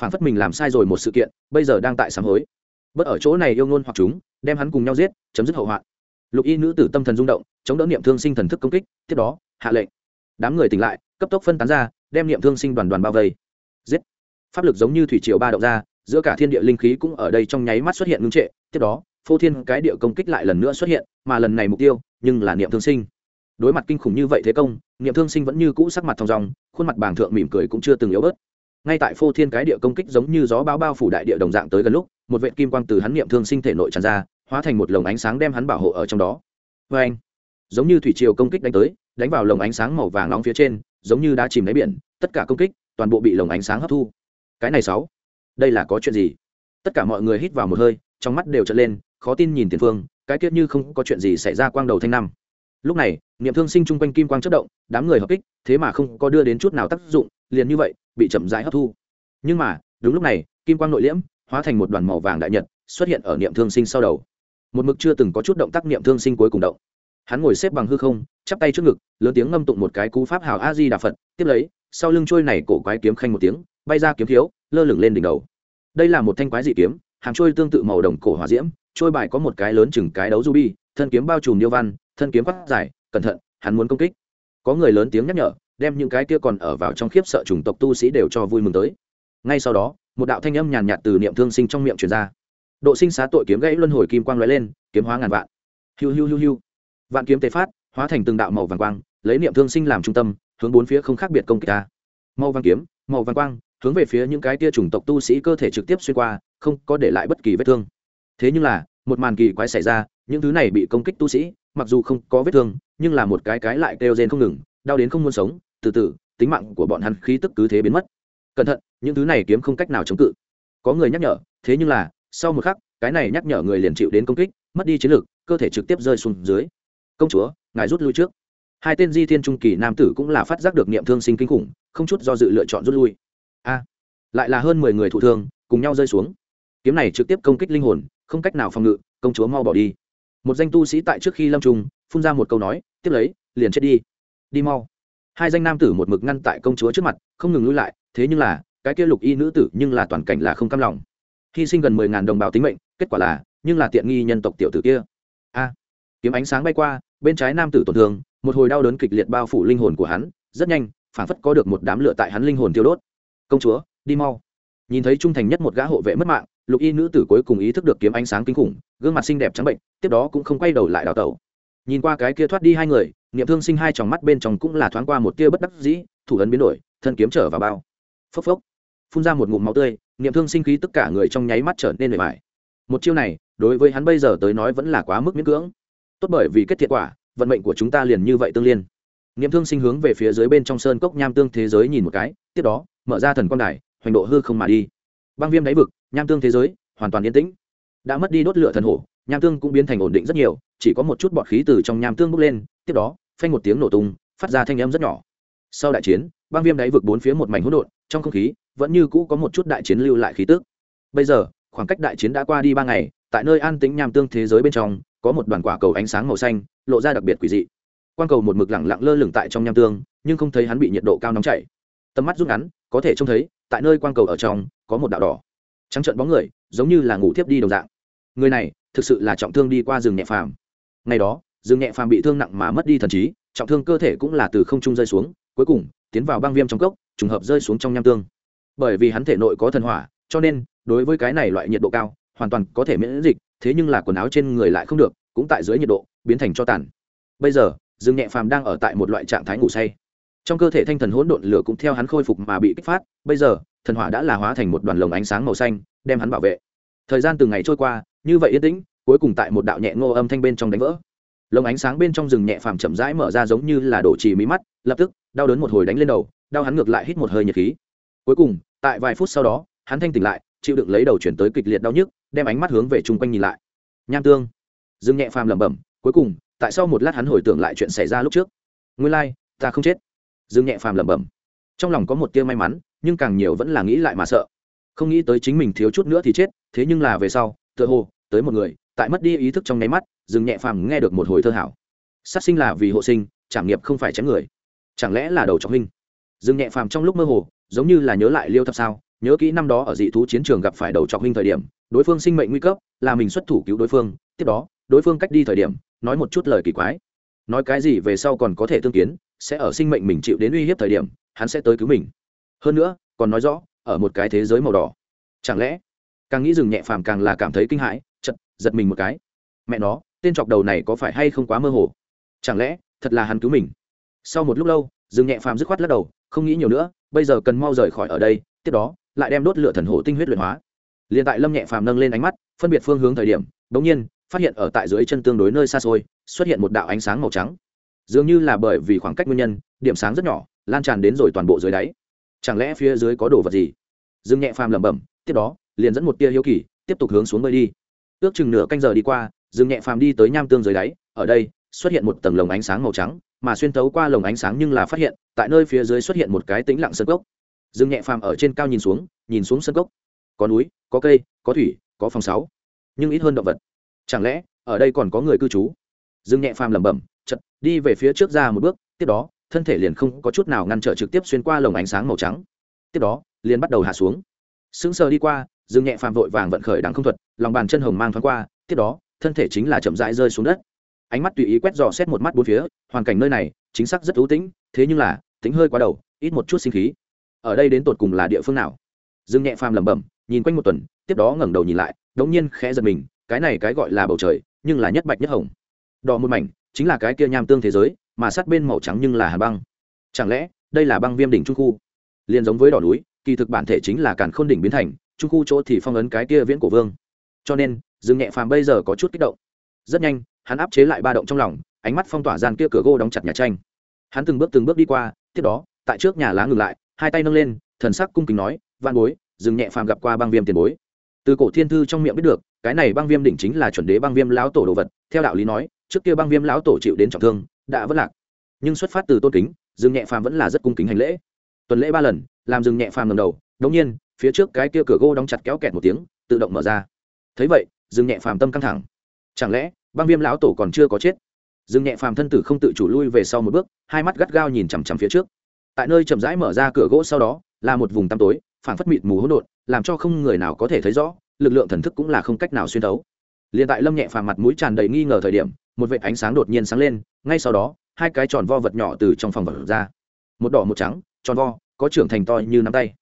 Phản phất mình làm sai rồi một sự kiện, bây giờ đang tại sám hối. Bất ở chỗ này yêu ngôn hoặc chúng, đem hắn cùng nhau giết, chấm dứt hậu hoạn lục y nữ tử tâm thần rung động, chống đỡ niệm thương sinh thần thức công kích, tiếp đó, hạ lệnh. Đám người tỉnh lại, cấp tốc phân tán ra, đem niệm thương sinh đoàn đoàn bao vây. Giết! Pháp lực giống như thủy triều ba động ra, giữa cả thiên địa linh khí cũng ở đây trong nháy mắt xuất hiện ngưng trệ. Tiếp đó, phô thiên cái địa công kích lại lần nữa xuất hiện, mà lần này mục tiêu, nhưng là niệm thương sinh. Đối mặt kinh khủng như vậy thế công, niệm thương sinh vẫn như cũ sắc mặt thong dòng khuôn mặt bàng thượng mỉm cười cũng chưa từng yếu bớt. Ngay tại phô thiên cái địa công kích giống như gió bao bao phủ đại địa đồng dạng tới gần lúc, một vệ kim quang từ hắn niệm thương sinh thể nội tràn ra hóa thành một lồng ánh sáng đem hắn bảo hộ ở trong đó. Vê anh, giống như thủy triều công kích đánh tới, đánh vào lồng ánh sáng màu vàng nóng phía trên, giống như đã chìm đáy biển, tất cả công kích, toàn bộ bị lồng ánh sáng hấp thu. Cái này sáu, đây là có chuyện gì? Tất cả mọi người hít vào một hơi, trong mắt đều trở lên, khó tin nhìn tiền phương, cái tiết như không có chuyện gì xảy ra quang đầu thanh năm. Lúc này, niệm thương sinh chung quanh kim quang chất động, đám người hợp kích, thế mà không có đưa đến chút nào tác dụng, liền như vậy, bị chậm rãi hấp thu. Nhưng mà, đúng lúc này, kim quang nội liễm, hóa thành một đoàn màu vàng đại nhật, xuất hiện ở niệm thương sinh sau đầu một mực chưa từng có chút động tác niệm thương sinh cuối cùng động. Hắn ngồi xếp bằng hư không, chắp tay trước ngực, lớn tiếng ngâm tụng một cái cú pháp hào a di đà phật, tiếp lấy, sau lưng trôi này cổ quái kiếm khanh một tiếng, bay ra kiếm thiếu, lơ lửng lên đỉnh đầu. Đây là một thanh quái dị kiếm hàng trôi tương tự màu đồng cổ hỏa diễm, trôi bài có một cái lớn chừng cái đấu ruby thân kiếm bao trùm điêu văn, thân kiếm quát dài, cẩn thận, hắn muốn công kích. Có người lớn tiếng nhắc nhở, đem những cái kia còn ở vào trong khiếp sợ chủng tộc tu sĩ đều cho vui mừng tới. Ngay sau đó, một đạo thanh âm nhàn nhạt từ niệm thương sinh trong miệng truyền ra độ sinh xá tội kiếm gãy luân hồi kim quang lóe lên, kiếm hóa ngàn vạn. Hiu hiu hiu hiu. Vạn kiếm tế phát, hóa thành từng đạo màu vàng quang, lấy niệm thương sinh làm trung tâm, hướng bốn phía không khác biệt công kích ta. Màu vàng kiếm, màu vàng quang, hướng về phía những cái tia chủng tộc tu sĩ cơ thể trực tiếp xuyên qua, không có để lại bất kỳ vết thương. Thế nhưng là, một màn kỳ quái xảy ra, những thứ này bị công kích tu sĩ, mặc dù không có vết thương, nhưng là một cái cái lại kêu rên không ngừng, đau đến không muốn sống, từ từ, tính mạng của bọn hắn khí tức cứ thế biến mất. Cẩn thận, những thứ này kiếm không cách nào chống cự. Có người nhắc nhở, thế nhưng là sau một khắc, cái này nhắc nhở người liền chịu đến công kích, mất đi chiến lược cơ thể trực tiếp rơi xuống dưới. Công chúa, ngài rút lui trước. Hai tên di thiên trung kỳ nam tử cũng là phát giác được niệm thương sinh kinh khủng, không chút do dự lựa chọn rút lui. A, lại là hơn mười người thụ thương, cùng nhau rơi xuống. Kiếm này trực tiếp công kích linh hồn, không cách nào phòng ngự, công chúa mau bỏ đi. Một danh tu sĩ tại trước khi lâm trung phun ra một câu nói, tiếp lấy, liền chết đi. Đi mau. Hai danh nam tử một mực ngăn tại công chúa trước mặt, không ngừng lui lại, thế nhưng là, cái kia lục y nữ tử nhưng là toàn cảnh là không cam lòng hy sinh gần mười ngàn đồng bào tính mệnh, kết quả là, nhưng là tiện nghi nhân tộc tiểu tử kia. A, kiếm ánh sáng bay qua, bên trái nam tử tổn thương, một hồi đau đớn kịch liệt bao phủ linh hồn của hắn, rất nhanh, phản phất có được một đám lửa tại hắn linh hồn tiêu đốt. Công chúa, đi mau. Nhìn thấy trung thành nhất một gã hộ vệ mất mạng, lục y nữ tử cuối cùng ý thức được kiếm ánh sáng kinh khủng, gương mặt xinh đẹp trắng bệnh, tiếp đó cũng không quay đầu lại đào tẩu. Nhìn qua cái kia thoát đi hai người, niệm thương sinh hai tròng mắt bên trong cũng là thoáng qua một tia bất đắc dĩ, thủ ấn biến đổi, thân kiếm trở vào bao. Phốc phốc, phun ra một ngụm máu tươi niệm thương sinh khí tất cả người trong nháy mắt trở nên mệt mỏi. Một chiêu này, đối với hắn bây giờ tới nói vẫn là quá mức miễn cưỡng. Tốt bởi vì kết thiệt quả, vận mệnh của chúng ta liền như vậy tương liên. Niệm thương sinh hướng về phía dưới bên trong sơn cốc nham tương thế giới nhìn một cái, tiếp đó, mở ra thần quan đài, hoành độ hư không mà đi. Băng viêm đáy vực, nham tương thế giới, hoàn toàn yên tĩnh. Đã mất đi đốt lửa thần hổ, nham tương cũng biến thành ổn định rất nhiều, chỉ có một chút bọt khí từ trong nham tương bốc lên, tiếp đó, phanh một tiếng nổ tung, phát ra thanh âm rất nhỏ. Sau đại chiến, băng viêm đáy vực bốn phía một mảnh hỗn độn, trong không khí vẫn như cũ có một chút đại chiến lưu lại khí tức. Bây giờ, khoảng cách đại chiến đã qua đi ba ngày, tại nơi an tĩnh nham tương thế giới bên trong, có một đoàn quả cầu ánh sáng màu xanh, lộ ra đặc biệt quỷ dị. Quang cầu một mực lẳng lặng lơ lửng tại trong nham tương, nhưng không thấy hắn bị nhiệt độ cao nóng chảy. Tầm mắt rút ngắn, có thể trông thấy, tại nơi quang cầu ở trong, có một đạo đỏ. Trắng trận bóng người, giống như là ngủ thiếp đi đồng dạng. Người này, thực sự là trọng thương đi qua rừng nhẹ phàm. Ngày đó, rừng nhẹ phàm bị thương nặng mà mất đi thần trí, trọng thương cơ thể cũng là từ không trung rơi xuống, cuối cùng, tiến vào băng viêm trong cốc, trùng hợp rơi xuống trong nham tương bởi vì hắn thể nội có thần hỏa, cho nên, đối với cái này loại nhiệt độ cao, hoàn toàn có thể miễn dịch, thế nhưng là quần áo trên người lại không được, cũng tại dưới nhiệt độ, biến thành cho tàn. Bây giờ, dương nhẹ phàm đang ở tại một loại trạng thái ngủ say. Trong cơ thể thanh thần hỗn độn lửa cũng theo hắn khôi phục mà bị kích phát, bây giờ, thần hỏa đã là hóa thành một đoàn lồng ánh sáng màu xanh, đem hắn bảo vệ. Thời gian từng ngày trôi qua, như vậy yên tĩnh, cuối cùng tại một đạo nhẹ ngô âm thanh bên trong đánh vỡ. Lồng ánh sáng bên trong rừng nhẹ phàm chậm rãi mở ra giống như là đổ trì mí mắt, lập tức, đau đớn một hồi đánh lên đầu, đau hắn ngược lại hít một hơi nhiệt khí. Cuối cùng tại vài phút sau đó hắn thanh tỉnh lại chịu đựng lấy đầu chuyển tới kịch liệt đau nhức đem ánh mắt hướng về chung quanh nhìn lại. Nham tương. Dương nhẹ phàm lẩm bẩm cuối cùng tại sau một lát hắn hồi tưởng lại chuyện xảy ra lúc trước. Nguyên lai、like, ta không chết. Dương nhẹ phàm lẩm bẩm. Trong lòng có một tia may mắn nhưng càng nhiều vẫn là nghĩ lại mà sợ. Không nghĩ tới chính mình thiếu chút nữa thì chết thế nhưng là về sau tựa hồ tới một người tại mất đi ý thức trong nháy mắt dương nhẹ phàm nghe được một hồi thơ hảo. Sát sinh là vì hộ sinh trảm nghiệp không phải chém người. Chẳng lẽ là đầu trọng huynh? Dương nhẹ phàm trong lúc mơ hồ giống như là nhớ lại liêu thập sao, nhớ kỹ năm đó ở dị thú chiến trường gặp phải đầu trọc huynh thời điểm, đối phương sinh mệnh nguy cấp, là mình xuất thủ cứu đối phương, tiếp đó, đối phương cách đi thời điểm, nói một chút lời kỳ quái. Nói cái gì về sau còn có thể tương kiến, sẽ ở sinh mệnh mình chịu đến uy hiếp thời điểm, hắn sẽ tới cứu mình. Hơn nữa, còn nói rõ, ở một cái thế giới màu đỏ. Chẳng lẽ, càng nghĩ dừng nhẹ phàm càng là cảm thấy kinh hãi chật giật mình một cái. Mẹ nó, tên chọc đầu này có phải hay không quá mơ hồ? Chẳng lẽ, thật là hắn cứu mình? Sau một lúc lâu, dương nhẹ phàm dứt khoát lắc đầu, không nghĩ nhiều nữa, bây giờ cần mau rời khỏi ở đây, tiếp đó, lại đem đốt lửa thần hổ tinh huyết luyện hóa. Liền tại lâm nhẹ phàm nâng lên ánh mắt, phân biệt phương hướng thời điểm, bỗng nhiên, phát hiện ở tại dưới chân tương đối nơi xa xôi, xuất hiện một đạo ánh sáng màu trắng. Dường như là bởi vì khoảng cách nguyên nhân, điểm sáng rất nhỏ, lan tràn đến rồi toàn bộ dưới đáy. Chẳng lẽ phía dưới có đồ vật gì? Dương nhẹ phàm lẩm bẩm, tiếp đó, liền dẫn một tia hiếu kỳ, tiếp tục hướng xuống bơi đi. Ước chừng nửa canh giờ đi qua, dương nhẹ phàm đi tới nham tương dưới đáy, ở đây, xuất hiện một tầng lồng ánh sáng màu trắng mà xuyên tấu qua lồng ánh sáng nhưng là phát hiện, tại nơi phía dưới xuất hiện một cái tĩnh lặng sân cốc. Dương nhẹ phàm ở trên cao nhìn xuống nhìn xuống sân cốc. Có núi, có cây, có thủy, có phòng sáu, nhưng ít hơn động vật. Chẳng lẽ, ở đây còn có người cư trú? Dương nhẹ phàm lẩm bẩm chật đi về phía trước ra một bước, tiếp đó, thân thể liền không có chút nào ngăn trở trực tiếp xuyên qua lồng ánh sáng màu trắng. Tiếp đó, liền bắt đầu hạ xuống. Sững sờ đi qua, dương nhẹ phàm vội vàng vận khởi đằng không thuật, lòng bàn chân hồng mang thoáng qua, tiếp đó, thân thể chính là chậm rãi rơi xuống đất ánh mắt tùy ý quét dò xét một mắt bốn phía, hoàn cảnh nơi này, chính xác rất ưu tĩnh, thế nhưng là tính hơi quá đầu, ít một chút sinh khí. Ở đây đến tột cùng là địa phương nào? Dương nhẹ phàm lẩm bẩm, nhìn quanh một tuần, tiếp đó ngẩng đầu nhìn lại, đống nhiên khẽ giật mình, cái này cái gọi là bầu trời, nhưng là nhất bạch nhất hồng. Đỏ một mảnh, chính là cái kia nham tương thế giới, mà sát bên màu trắng nhưng là hà băng. Chẳng lẽ, đây là băng viêm đỉnh trung khu? Liền giống với đỏ núi, kỳ thực bản thể chính là càn khôn đỉnh biến thành, trung khu chỗ thì phong ấn cái kia viễn cổ vương. Cho nên, dương nhẹ phàm bây giờ có chút kích động. Rất nhanh hắn áp chế lại ba động trong lòng, ánh mắt phong tỏa gian kia cửa gỗ đóng chặt nhà tranh. Hắn từng bước từng bước đi qua, tiếp đó, tại trước nhà lá ngừng lại, hai tay nâng lên, thần sắc cung kính nói van bối, dừng nhẹ phàm gặp qua băng viêm tiền bối. Từ cổ thiên thư trong miệng biết được, cái này băng viêm đỉnh chính là chuẩn đế băng viêm lão tổ đồ vật, theo đạo lý nói, trước kia băng viêm lão tổ chịu đến trọng thương, đã vất lạc. Nhưng xuất phát từ tôn kính, dừng nhẹ phàm vẫn là rất cung kính hành lễ. Tuần lễ ba lần, làm dừng nhẹ phàm lần đầu, đống nhiên, phía trước cái kia cửa gỗ đóng chặt kéo kẹt một tiếng, tự động mở ra. Thấy vậy, dừng nhẹ phàm tâm căng thẳng. Chẳng lẽ băng viêm lão tổ còn chưa có chết. Dừng nhẹ phàm thân tử không tự chủ lui về sau một bước, hai mắt gắt gao nhìn chằm chằm phía trước. Tại nơi chậm rãi mở ra cửa gỗ sau đó, là một vùng tăm tối phản phất mịt mù hỗn độn, làm cho không người nào có thể thấy rõ, lực lượng thần thức cũng là không cách nào xuyên thấu. Liền tại lâm nhẹ phàm mặt mũi tràn đầy nghi ngờ thời điểm, một vệ ánh sáng đột nhiên sáng lên, ngay sau đó, hai cái tròn vo vật nhỏ từ trong phòng vật ra. Một đỏ một trắng, tròn vo, có trưởng thành to như nắm tay.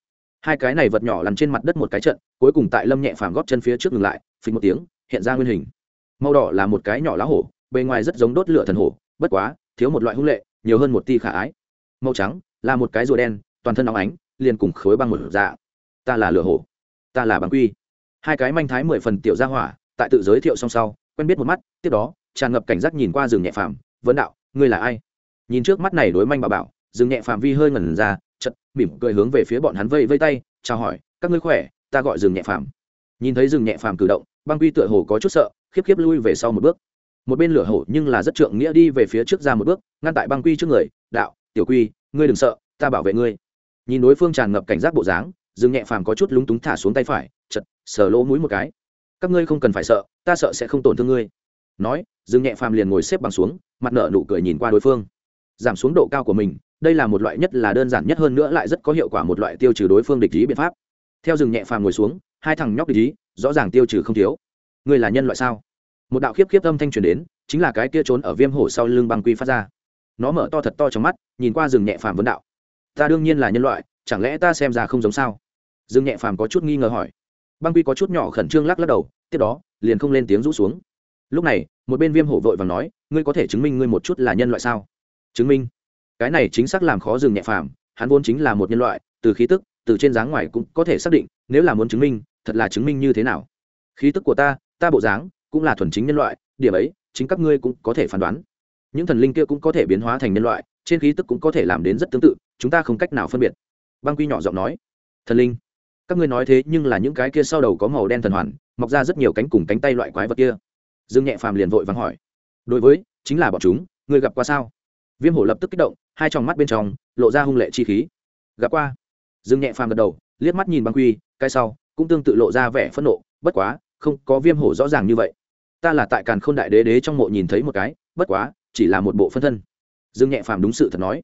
Hai cái này vật nhỏ lăn trên mặt đất một cái trận, cuối cùng tại lâm nhẹ phàm góp chân phía trước ngừng lại, phình một tiếng, hiện ra nguyên hình màu đỏ là một cái nhỏ lá hổ, bề ngoài rất giống đốt lửa thần hổ, bất quá, thiếu một loại hung lệ, nhiều hơn một ti khả ái. Màu trắng là một cái rùa đen, toàn thân óng ánh, liền cùng khối băng một dạ ta là lửa hổ, ta là băng quy. Hai cái manh thái mười phần tiểu gia hỏa, tại tự giới thiệu song sau, quen biết một mắt, tiếp đó, tràn ngập cảnh giác nhìn qua rừng nhẹ phàm, vấn đạo, ngươi là ai? Nhìn trước mắt này đối manh bà bảo, rừng nhẹ phàm vi hơi ngẩn ra chật mỉm cười hướng về phía bọn hắn vây vây tay, chào hỏi, các ngươi khỏe, ta gọi rừng nhẹ phàm. Nhìn thấy rừng nhẹ phàm cử động, băng quy tựa hồ có chút sợ khiếp khiếp lui về sau một bước. Một bên lửa hổ nhưng là rất trượng nghĩa đi về phía trước ra một bước, ngăn tại băng quy trước người, đạo, tiểu quy, ngươi đừng sợ, ta bảo vệ ngươi. Nhìn đối phương tràn ngập cảnh giác bộ dáng, dương nhẹ phàm có chút lúng túng thả xuống tay phải chật sờ lỗ mũi một cái. Các ngươi không cần phải sợ, ta sợ sẽ không tổn thương ngươi. Nói, dương nhẹ phàm liền ngồi xếp bằng xuống, mặt nợ nụ cười nhìn qua đối phương. Giảm xuống độ cao của mình, đây là một loại nhất là đơn giản nhất hơn nữa lại rất có hiệu quả một loại tiêu trừ đối phương địch ý biện pháp. Theo rừng nhẹ phàm ngồi xuống, hai thằng nhóc địch ý, rõ ràng tiêu trừ không thiếu ngươi là nhân loại sao? Một đạo khiếp khiếp âm thanh truyền đến, chính là cái kia trốn ở viêm hổ sau lưng băng quy phát ra. Nó mở to thật to trong mắt, nhìn qua rừng nhẹ phàm vấn đạo. Ta đương nhiên là nhân loại, chẳng lẽ ta xem ra không giống sao? Dương nhẹ phàm có chút nghi ngờ hỏi. Băng quy có chút nhỏ khẩn trương lắc lắc đầu, tiếp đó, liền không lên tiếng rũ xuống. Lúc này, một bên viêm hổ vội và nói, ngươi có thể chứng minh ngươi một chút là nhân loại sao? Chứng minh? Cái này chính xác làm khó rừng nhẹ phàm, hắn vốn chính là một nhân loại, từ khí tức, từ trên dáng ngoài cũng có thể xác định, nếu là muốn chứng minh, thật là chứng minh như thế nào? Khí tức của ta ta bộ dáng cũng là thuần chính nhân loại, điểm ấy, chính các ngươi cũng có thể phán đoán. Những thần linh kia cũng có thể biến hóa thành nhân loại, trên khí tức cũng có thể làm đến rất tương tự, chúng ta không cách nào phân biệt. Băng quy nhỏ giọng nói. Thần linh, các ngươi nói thế nhưng là những cái kia sau đầu có màu đen thần hoàn, mọc ra rất nhiều cánh cùng cánh tay loại quái vật kia. Dương nhẹ phàm liền vội vắng hỏi. Đối với, chính là bọn chúng, ngươi gặp qua sao? Viêm hổ lập tức kích động, hai tròng mắt bên trong lộ ra hung lệ chi khí. Gặp qua. Dương nhẹ phàm gật đầu, liếc mắt nhìn băng quy, cái sau cũng tương tự lộ ra vẻ phẫn nộ, bất quá không có viêm hổ rõ ràng như vậy. Ta là tại càn k h ô n đại đế đế trong mộ nhìn thấy một cái, bất quá, chỉ là một bộ phân thân. Dương nhẹ phàm đúng sự thật nói.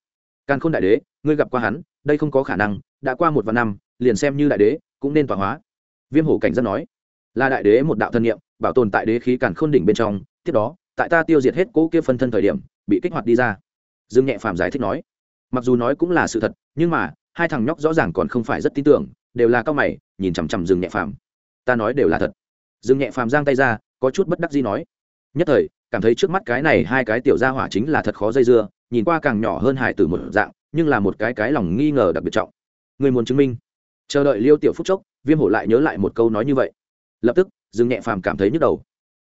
Càn k h ô n đại đế, ngươi gặp qua hắn, đây không có khả năng, đã qua một vạn năm, liền xem như đại đế, cũng nên tọa hóa. Viêm hổ cảnh giác nói. Là đại đế một đạo thân nhiệm bảo tồn tại đế khí càn khôn đỉnh bên trong, tiếp đó, tại ta tiêu diệt hết cỗ kia phân thân thời điểm, bị kích hoạt đi ra. Dương nhẹ phàm giải thích nói. Mặc dù nói cũng là sự thật, nhưng mà, hai thằng nhóc rõ ràng còn không phải rất tin tưởng, đều là cao mày, nhìn chằm chằm dương nhẹ phàm. Ta nói đều là thật dương nhẹ phàm giang tay ra, có chút bất đắc gì nói. Nhất thời, cảm thấy trước mắt cái này hai cái tiểu gia hỏa chính là thật khó dây dưa, nhìn qua càng nhỏ hơn hải tử một dạng, nhưng là một cái cái lòng nghi ngờ đặc biệt trọng. Người muốn chứng minh. Chờ đợi liêu tiểu phúc chốc, viêm hổ lại nhớ lại một câu nói như vậy. Lập tức dương nhẹ phàm cảm thấy nhức đầu.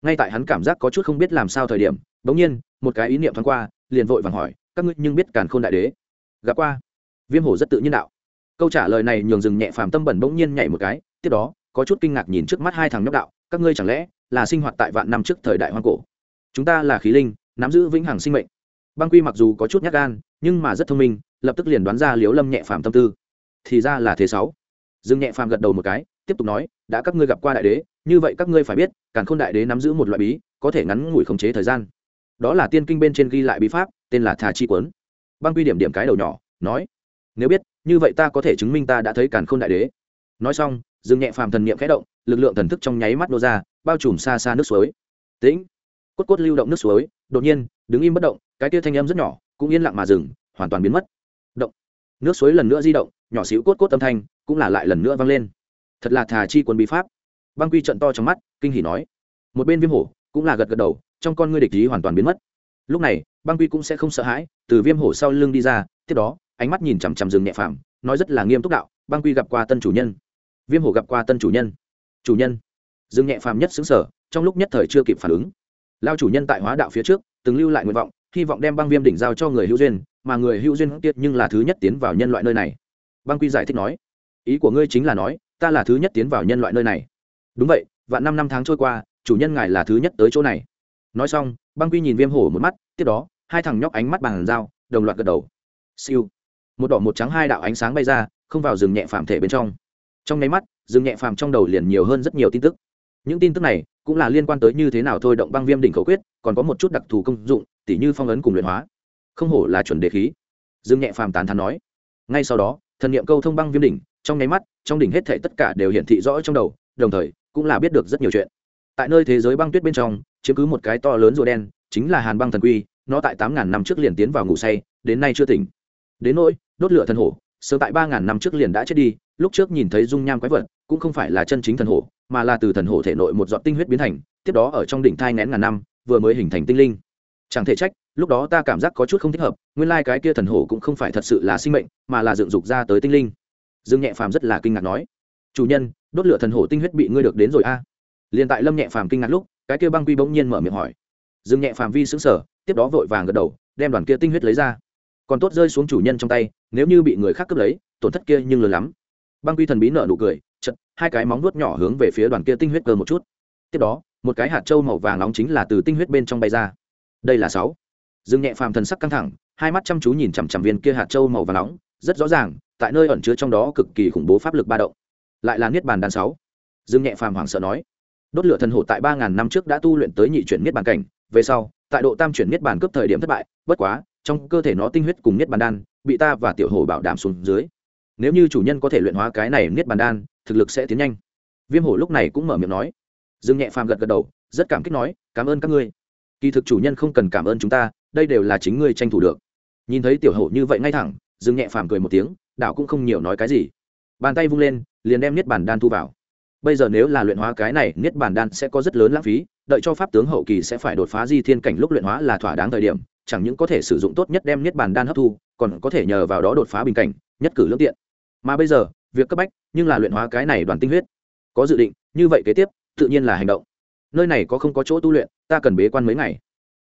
Ngay tại hắn cảm giác có chút không biết làm sao thời điểm, bỗng nhiên, một cái ý niệm thoáng qua, liền vội vàng hỏi, các ngươi nhưng biết càn khôn đại đế? Gặp qua. Viêm hổ rất tự nhiên đạo. Câu trả lời này nhường dừng nhẹ phàm tâm bẩn bỗng nhiên nhảy một cái, tiếp đó có chút kinh ngạc nhìn trước mắt hai thằng nhóc đạo, các ngươi chẳng lẽ là sinh hoạt tại vạn năm trước thời đại hoang cổ? Chúng ta là khí linh, nắm giữ vĩnh hằng sinh mệnh. Băng quy mặc dù có chút nhát gan, nhưng mà rất thông minh, lập tức liền đoán ra liếu lâm nhẹ phàm tâm tư. Thì ra là thế sáu. Dương nhẹ phàm gật đầu một cái, tiếp tục nói, đã các ngươi gặp qua đại đế, như vậy các ngươi phải biết, càn khôn đại đế nắm giữ một loại bí, có thể ngắn ngủi khống chế thời gian. Đó là tiên kinh bên trên ghi lại bí pháp, tên là thà chi quấn. Băng quy điểm điểm cái đầu nhỏ, nói, nếu biết, như vậy ta có thể chứng minh ta đã thấy càn khôn đại đế. Nói xong dừng nhẹ phàm thần niệm khẽ động, lực lượng thần thức trong nháy mắt nô ra, bao trùm xa xa nước suối. Tĩnh. Cốt cốt lưu động nước suối, đột nhiên, đứng im bất động, cái kia thanh âm rất nhỏ, cũng yên lặng mà dừng, hoàn toàn biến mất. Động. Nước suối lần nữa di động, nhỏ xíu cốt cốt âm thanh, cũng là lại lần nữa vang lên. Thật là thà chi quân bí pháp. Băng quy trận to trong mắt, kinh hỉ nói. Một bên viêm hổ, cũng là gật gật đầu, trong con ngươi địch ý hoàn toàn biến mất. Lúc này, băng quy cũng sẽ không sợ hãi, từ viêm hổ sau lưng đi ra, tiếp đó, ánh mắt nhìn chằm chằm rừng nhẹ phàm, nói rất là nghiêm túc đạo, băng quy gặp qua tân chủ nhân viêm hổ gặp qua tân chủ nhân. Chủ nhân. Dương nhẹ phàm nhất xứng sở, trong lúc nhất thời chưa kịp phản ứng. Lao chủ nhân tại hóa đạo phía trước, từng lưu lại nguyện vọng, hy vọng đem băng viêm đỉnh giao cho người hữu duyên, mà người hữu duyên tiết nhưng là thứ nhất tiến vào nhân loại nơi này. Băng quy giải thích nói, ý của ngươi chính là nói, ta là thứ nhất tiến vào nhân loại nơi này. Đúng vậy và năm năm tháng trôi qua, chủ nhân ngài là thứ nhất tới chỗ này. Nói xong, băng quy nhìn viêm hổ một mắt, tiếp đó, hai thằng nhóc ánh mắt bằng dao, đồng loạt gật đầu. Siêu. Một đỏ một trắng hai đạo ánh sáng bay ra, không vào rừng nhẹ phàm thể bên trong trong nháy mắt, dương nhẹ phàm trong đầu liền nhiều hơn rất nhiều tin tức. Những tin tức này cũng là liên quan tới như thế nào thôi động băng viêm đỉnh khẩu quyết, còn có một chút đặc thù công dụng, tỉ như phong ấn cùng luyện hóa. Không hổ là chuẩn đề khí. Dương nhẹ phàm tán thán nói. Ngay sau đó, thần niệm câu thông băng viêm đỉnh, trong nháy mắt, trong đỉnh hết thể tất cả đều hiển thị rõ trong đầu, đồng thời cũng là biết được rất nhiều chuyện. Tại nơi thế giới băng tuyết bên trong, chiếm cứ một cái to lớn rùa đen, chính là hàn băng thần quy, nó tại tám ngàn năm trước liền tiến vào ngủ say, đến nay chưa tỉnh. Đến nỗi, đốt lửa thần hổ sớm tại ba ngàn năm trước liền đã chết đi, lúc trước nhìn thấy dung nham quái vật, cũng không phải là chân chính thần hổ, mà là từ thần hổ thể nội một giọt tinh huyết biến thành, tiếp đó ở trong đỉnh thai ngén ngàn năm, vừa mới hình thành tinh linh. Chẳng thể trách, lúc đó ta cảm giác có chút không thích hợp, nguyên lai、like、cái kia thần hổ cũng không phải thật sự là sinh mệnh, mà là dựng dục ra tới tinh linh. Dương nhẹ phàm rất là kinh ngạc nói, chủ nhân, đốt lửa thần hổ tinh huyết bị ngươi được đến rồi a. À? liền tại lâm nhẹ phàm kinh ngạc lúc, cái kia băng quy bỗng nhiên mở miệng hỏi. Dương nhẹ phàm vi xứng sở tiếp đó vội vàng gật đầu, đem đoàn kia tinh huyết lấy ra. Còn tốt rơi xuống chủ nhân trong tay nếu như bị người khác cướp lấy, tổn thất kia nhưng lớn lắm. Băng quy thần bí nợ nụ cười chật hai cái móng nuốt nhỏ hướng về phía đoàn kia tinh huyết cơ một chút. Tiếp đó, một cái hạt trâu màu vàng nóng chính là từ tinh huyết bên trong bay ra. Đây là sáu. Dương nhẹ phàm thần sắc căng thẳng, hai mắt chăm chú nhìn chằm chằm viên kia hạt trâu màu vàng nóng, rất rõ ràng, tại nơi ẩn chứa trong đó cực kỳ khủng bố pháp lực ba động. Lại là niết bàn đan sáu. Dương nhẹ phàm hoảng sợ nói, đốt lửa thần hổ tại ba ngàn năm trước đã tu luyện tới nhị chuyển niết bàn cảnh, về sau, tại độ tam chuyển niết bàn cấp thời điểm thất bại, bất quá trong cơ thể nó tinh huyết cùng niết bàn đan, bị ta và tiểu hổ bảo đảm xuống dưới. Nếu như chủ nhân có thể luyện hóa cái này niết bàn đan, thực lực sẽ tiến nhanh. Viêm hổ lúc này cũng mở miệng nói. Dương nhẹ phàm gật gật đầu, rất cảm kích nói, cảm ơn các ngươi. Kỳ thực chủ nhân không cần cảm ơn chúng ta, đây đều là chính ngươi tranh thủ được. Nhìn thấy tiểu hổ như vậy ngay thẳng, dương nhẹ phàm cười một tiếng đạo cũng không nhiều nói cái gì. Bàn tay vung lên, liền đem niết bàn đan thu vào. Bây giờ nếu là luyện hóa cái này, niết bàn đan sẽ có rất lớn lãng phí, đợi cho pháp tướng hậu kỳ sẽ phải đột phá di thiên cảnh lúc luyện hóa là thỏa đáng thời điểm chẳng những có thể sử dụng tốt nhất đem niết bàn đan hấp thu, còn có thể nhờ vào đó đột phá bình cảnh, nhất cử lương tiện. Mà bây giờ, việc cấp bách, nhưng là luyện hóa cái này đoàn tinh huyết. Có dự định, như vậy kế tiếp, tự nhiên là hành động. Nơi này có không có chỗ tu luyện, ta cần bế quan mấy ngày.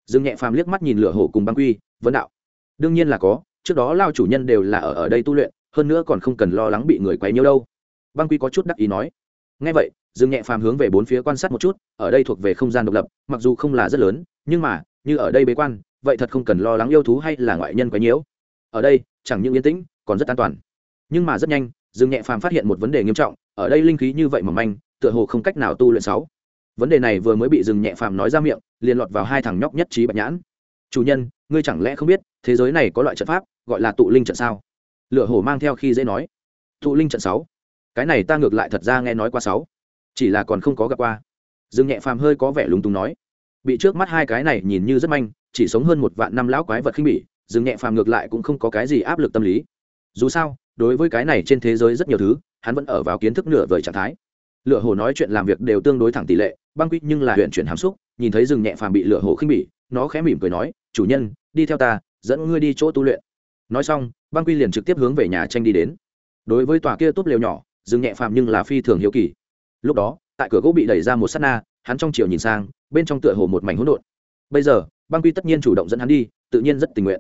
Dương nhẹ phàm liếc mắt nhìn lửa hổ cùng băng quy, vấn đạo. Đương nhiên là có, trước đó lao chủ nhân đều là ở ở đây tu luyện, hơn nữa còn không cần lo lắng bị người quấy nhiễu đâu. Băng quy có chút đắc ý nói. Ngay vậy, dương nhẹ phàm hướng về bốn phía quan sát một chút, ở đây thuộc về không gian độc lập, mặc dù không là rất lớn, nhưng mà, như ở đây bế quan vậy thật không cần lo lắng yêu thú hay là ngoại nhân quấy nhiễu. Ở đây, chẳng những yên tĩnh, còn rất an toàn. Nhưng mà rất nhanh, dương nhẹ phàm phát hiện một vấn đề nghiêm trọng, ở đây linh khí như vậy mà manh, tựa hồ không cách nào tu luyện sáu. Vấn đề này vừa mới bị dương nhẹ phàm nói ra miệng, liền lọt vào hai thằng nhóc nhất trí bạch nhãn. Chủ nhân, ngươi chẳng lẽ không biết, thế giới này có loại trận pháp, gọi là tụ linh trận sao? Lựa hổ mang theo khi dễ nói. Tụ linh trận sáu? Cái này ta ngược lại thật ra nghe nói qua sáu, chỉ là còn không có gặp qua. Dương nhẹ phàm hơi có vẻ lúng túng nói. Bị trước mắt hai cái này nhìn như rất manh chỉ sống hơn một vạn năm lão quái vật khinh bỉ dương nhẹ phàm ngược lại cũng không có cái gì áp lực tâm lý. Dù sao, đối với cái này trên thế giới rất nhiều thứ, hắn vẫn ở vào kiến thức nửa vời trạng thái. Lựa hồ nói chuyện làm việc đều tương đối thẳng tỷ lệ, băng quýt nhưng là huyện chuyển hàm xúc, nhìn thấy rừng nhẹ phàm bị lựa hồ khinh bỉ, nó khẽ mỉm cười nói, chủ nhân, đi theo ta, dẫn ngươi đi chỗ tu luyện. Nói xong, băng quy liền trực tiếp hướng về nhà tranh đi đến. Đối với tòa kia tốt lều nhỏ rừng nhẹ phàm nhưng là phi thường hiếu kỳ. Lúc đó, tại cửa gỗ bị đẩy ra một s á t na, hắn trong chiều nhìn sang, bên trong tựa hồ một mảnh hỗn độn bây giờ, băng quy tất nhiên chủ động dẫn hắn đi, tự nhiên rất tình nguyện.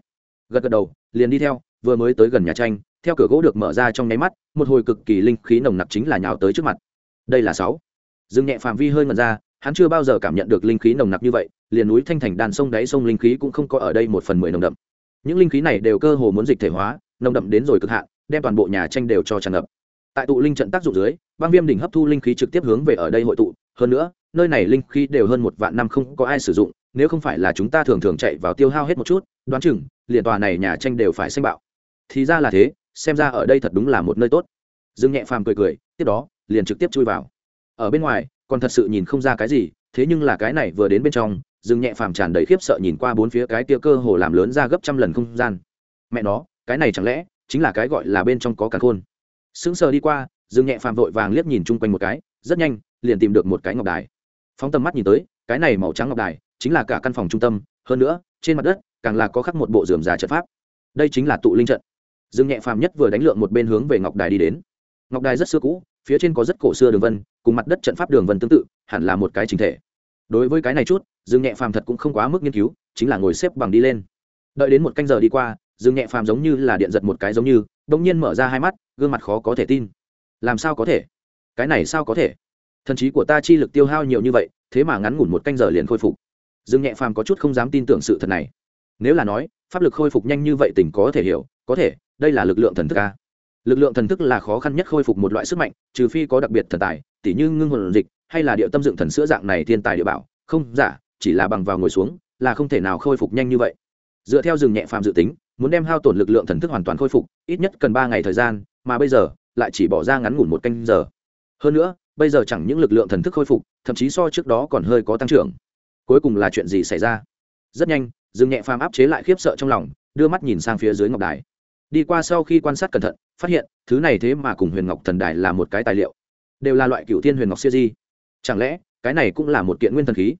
Gật gật đầu, liền đi theo, vừa mới tới gần nhà tranh, theo cửa gỗ được mở ra trong nháy mắt, một hồi cực kỳ linh khí nồng nặc chính là nhào tới trước mặt. Đây là sáu. Dương nhẹ phạm vi hơi ngần ra, hắn chưa bao giờ cảm nhận được linh khí nồng nặc như vậy, liền núi thanh thành đàn sông đáy sông linh khí cũng không có ở đây một phần mười nồng đậm. Những linh khí này đều cơ hồ muốn dịch thể hóa, nồng đậm đến rồi cực hạn, đem toàn bộ nhà tranh đều cho tràn ngập. Tại tụ linh trận tác dụng dưới, băng viêm đỉnh hấp thu linh khí trực tiếp hướng về ở đây hội tụ. Hơn nữa, nơi này linh khí đều hơn một vạn năm không có ai sử dụng nếu không phải là chúng ta thường thường chạy vào tiêu hao hết một chút, đoán chừng, liền tòa này nhà tranh đều phải xanh bạo. Thì ra là thế, xem ra ở đây thật đúng là một nơi tốt. Dương nhẹ phàm cười cười, tiếp đó, liền trực tiếp chui vào. Ở bên ngoài, còn thật sự nhìn không ra cái gì, thế nhưng là cái này vừa đến bên trong, dương nhẹ phàm tràn đầy khiếp sợ nhìn qua bốn phía cái tia cơ hồ làm lớn ra gấp trăm lần không gian. Mẹ nó, cái này chẳng lẽ chính là cái gọi là bên trong có cả khôn? Sững sờ đi qua, dương nhẹ phàm vội vàng liếc nhìn chung quanh một cái, rất nhanh, liền tìm được một cái ngọc đài. Phóng tầm mắt nhìn tới, cái này màu trắng ngọc đài chính là cả căn phòng trung tâm, hơn nữa, trên mặt đất càng là có khắc một bộ dườm già trận pháp. Đây chính là tụ linh trận. Dương nhẹ phàm nhất vừa đánh lượng một bên hướng về ngọc đài đi đến. Ngọc đài rất xưa cũ, phía trên có rất cổ xưa đường vân, cùng mặt đất trận pháp đường vân tương tự, hẳn là một cái chính thể. Đối với cái này chút, dương nhẹ phàm thật cũng không quá mức nghiên cứu, chính là ngồi xếp bằng đi lên. Đợi đến một canh giờ đi qua, dương nhẹ phàm giống như là điện giật một cái giống như đ ỗ n g nhiên mở ra hai mắt, gương mặt khó có thể tin. Làm sao có thể? Cái này sao có thể? Thần trí của ta chi lực tiêu hao nhiều như vậy, thế mà ngắn ngủn một canh giờ liền khôi phục dương nhẹ phàm có chút không dám tin tưởng sự thật này. Nếu là nói, pháp lực khôi phục nhanh như vậy tỉnh có thể hiểu, có thể, đây là lực lượng thần thức a. Lực lượng thần thức là khó khăn nhất khôi phục một loại sức mạnh, trừ phi có đặc biệt thần tài, tỉ như ngưng hồn dịch, hay là địa tâm dựng thần sữa dạng này thiên tài địa bảo. Không giả chỉ là bằng vào ngồi xuống, là không thể nào khôi phục nhanh như vậy. Dựa theo rừng nhẹ phàm dự tính, muốn đem hao tổn lực lượng thần thức hoàn toàn khôi phục, ít nhất cần ba ngày thời gian, mà bây giờ, lại chỉ bỏ ra ngắn ngủn một canh giờ. Hơn nữa, bây giờ chẳng những lực lượng thần thức khôi phục, thậm chí so trước đó còn hơi có tăng trưởng cuối cùng là chuyện gì xảy ra? Rất nhanh, Dương nhẹ phàm áp chế lại khiếp sợ trong lòng, đưa mắt nhìn sang phía dưới ngọc đài. Đi qua sau khi quan sát cẩn thận, phát hiện, thứ này thế mà cùng huyền ngọc thần đài là một cái tài liệu. Đều là loại cựu thiên huyền ngọc siêu di. Chẳng lẽ, cái này cũng là một kiện nguyên thần khí?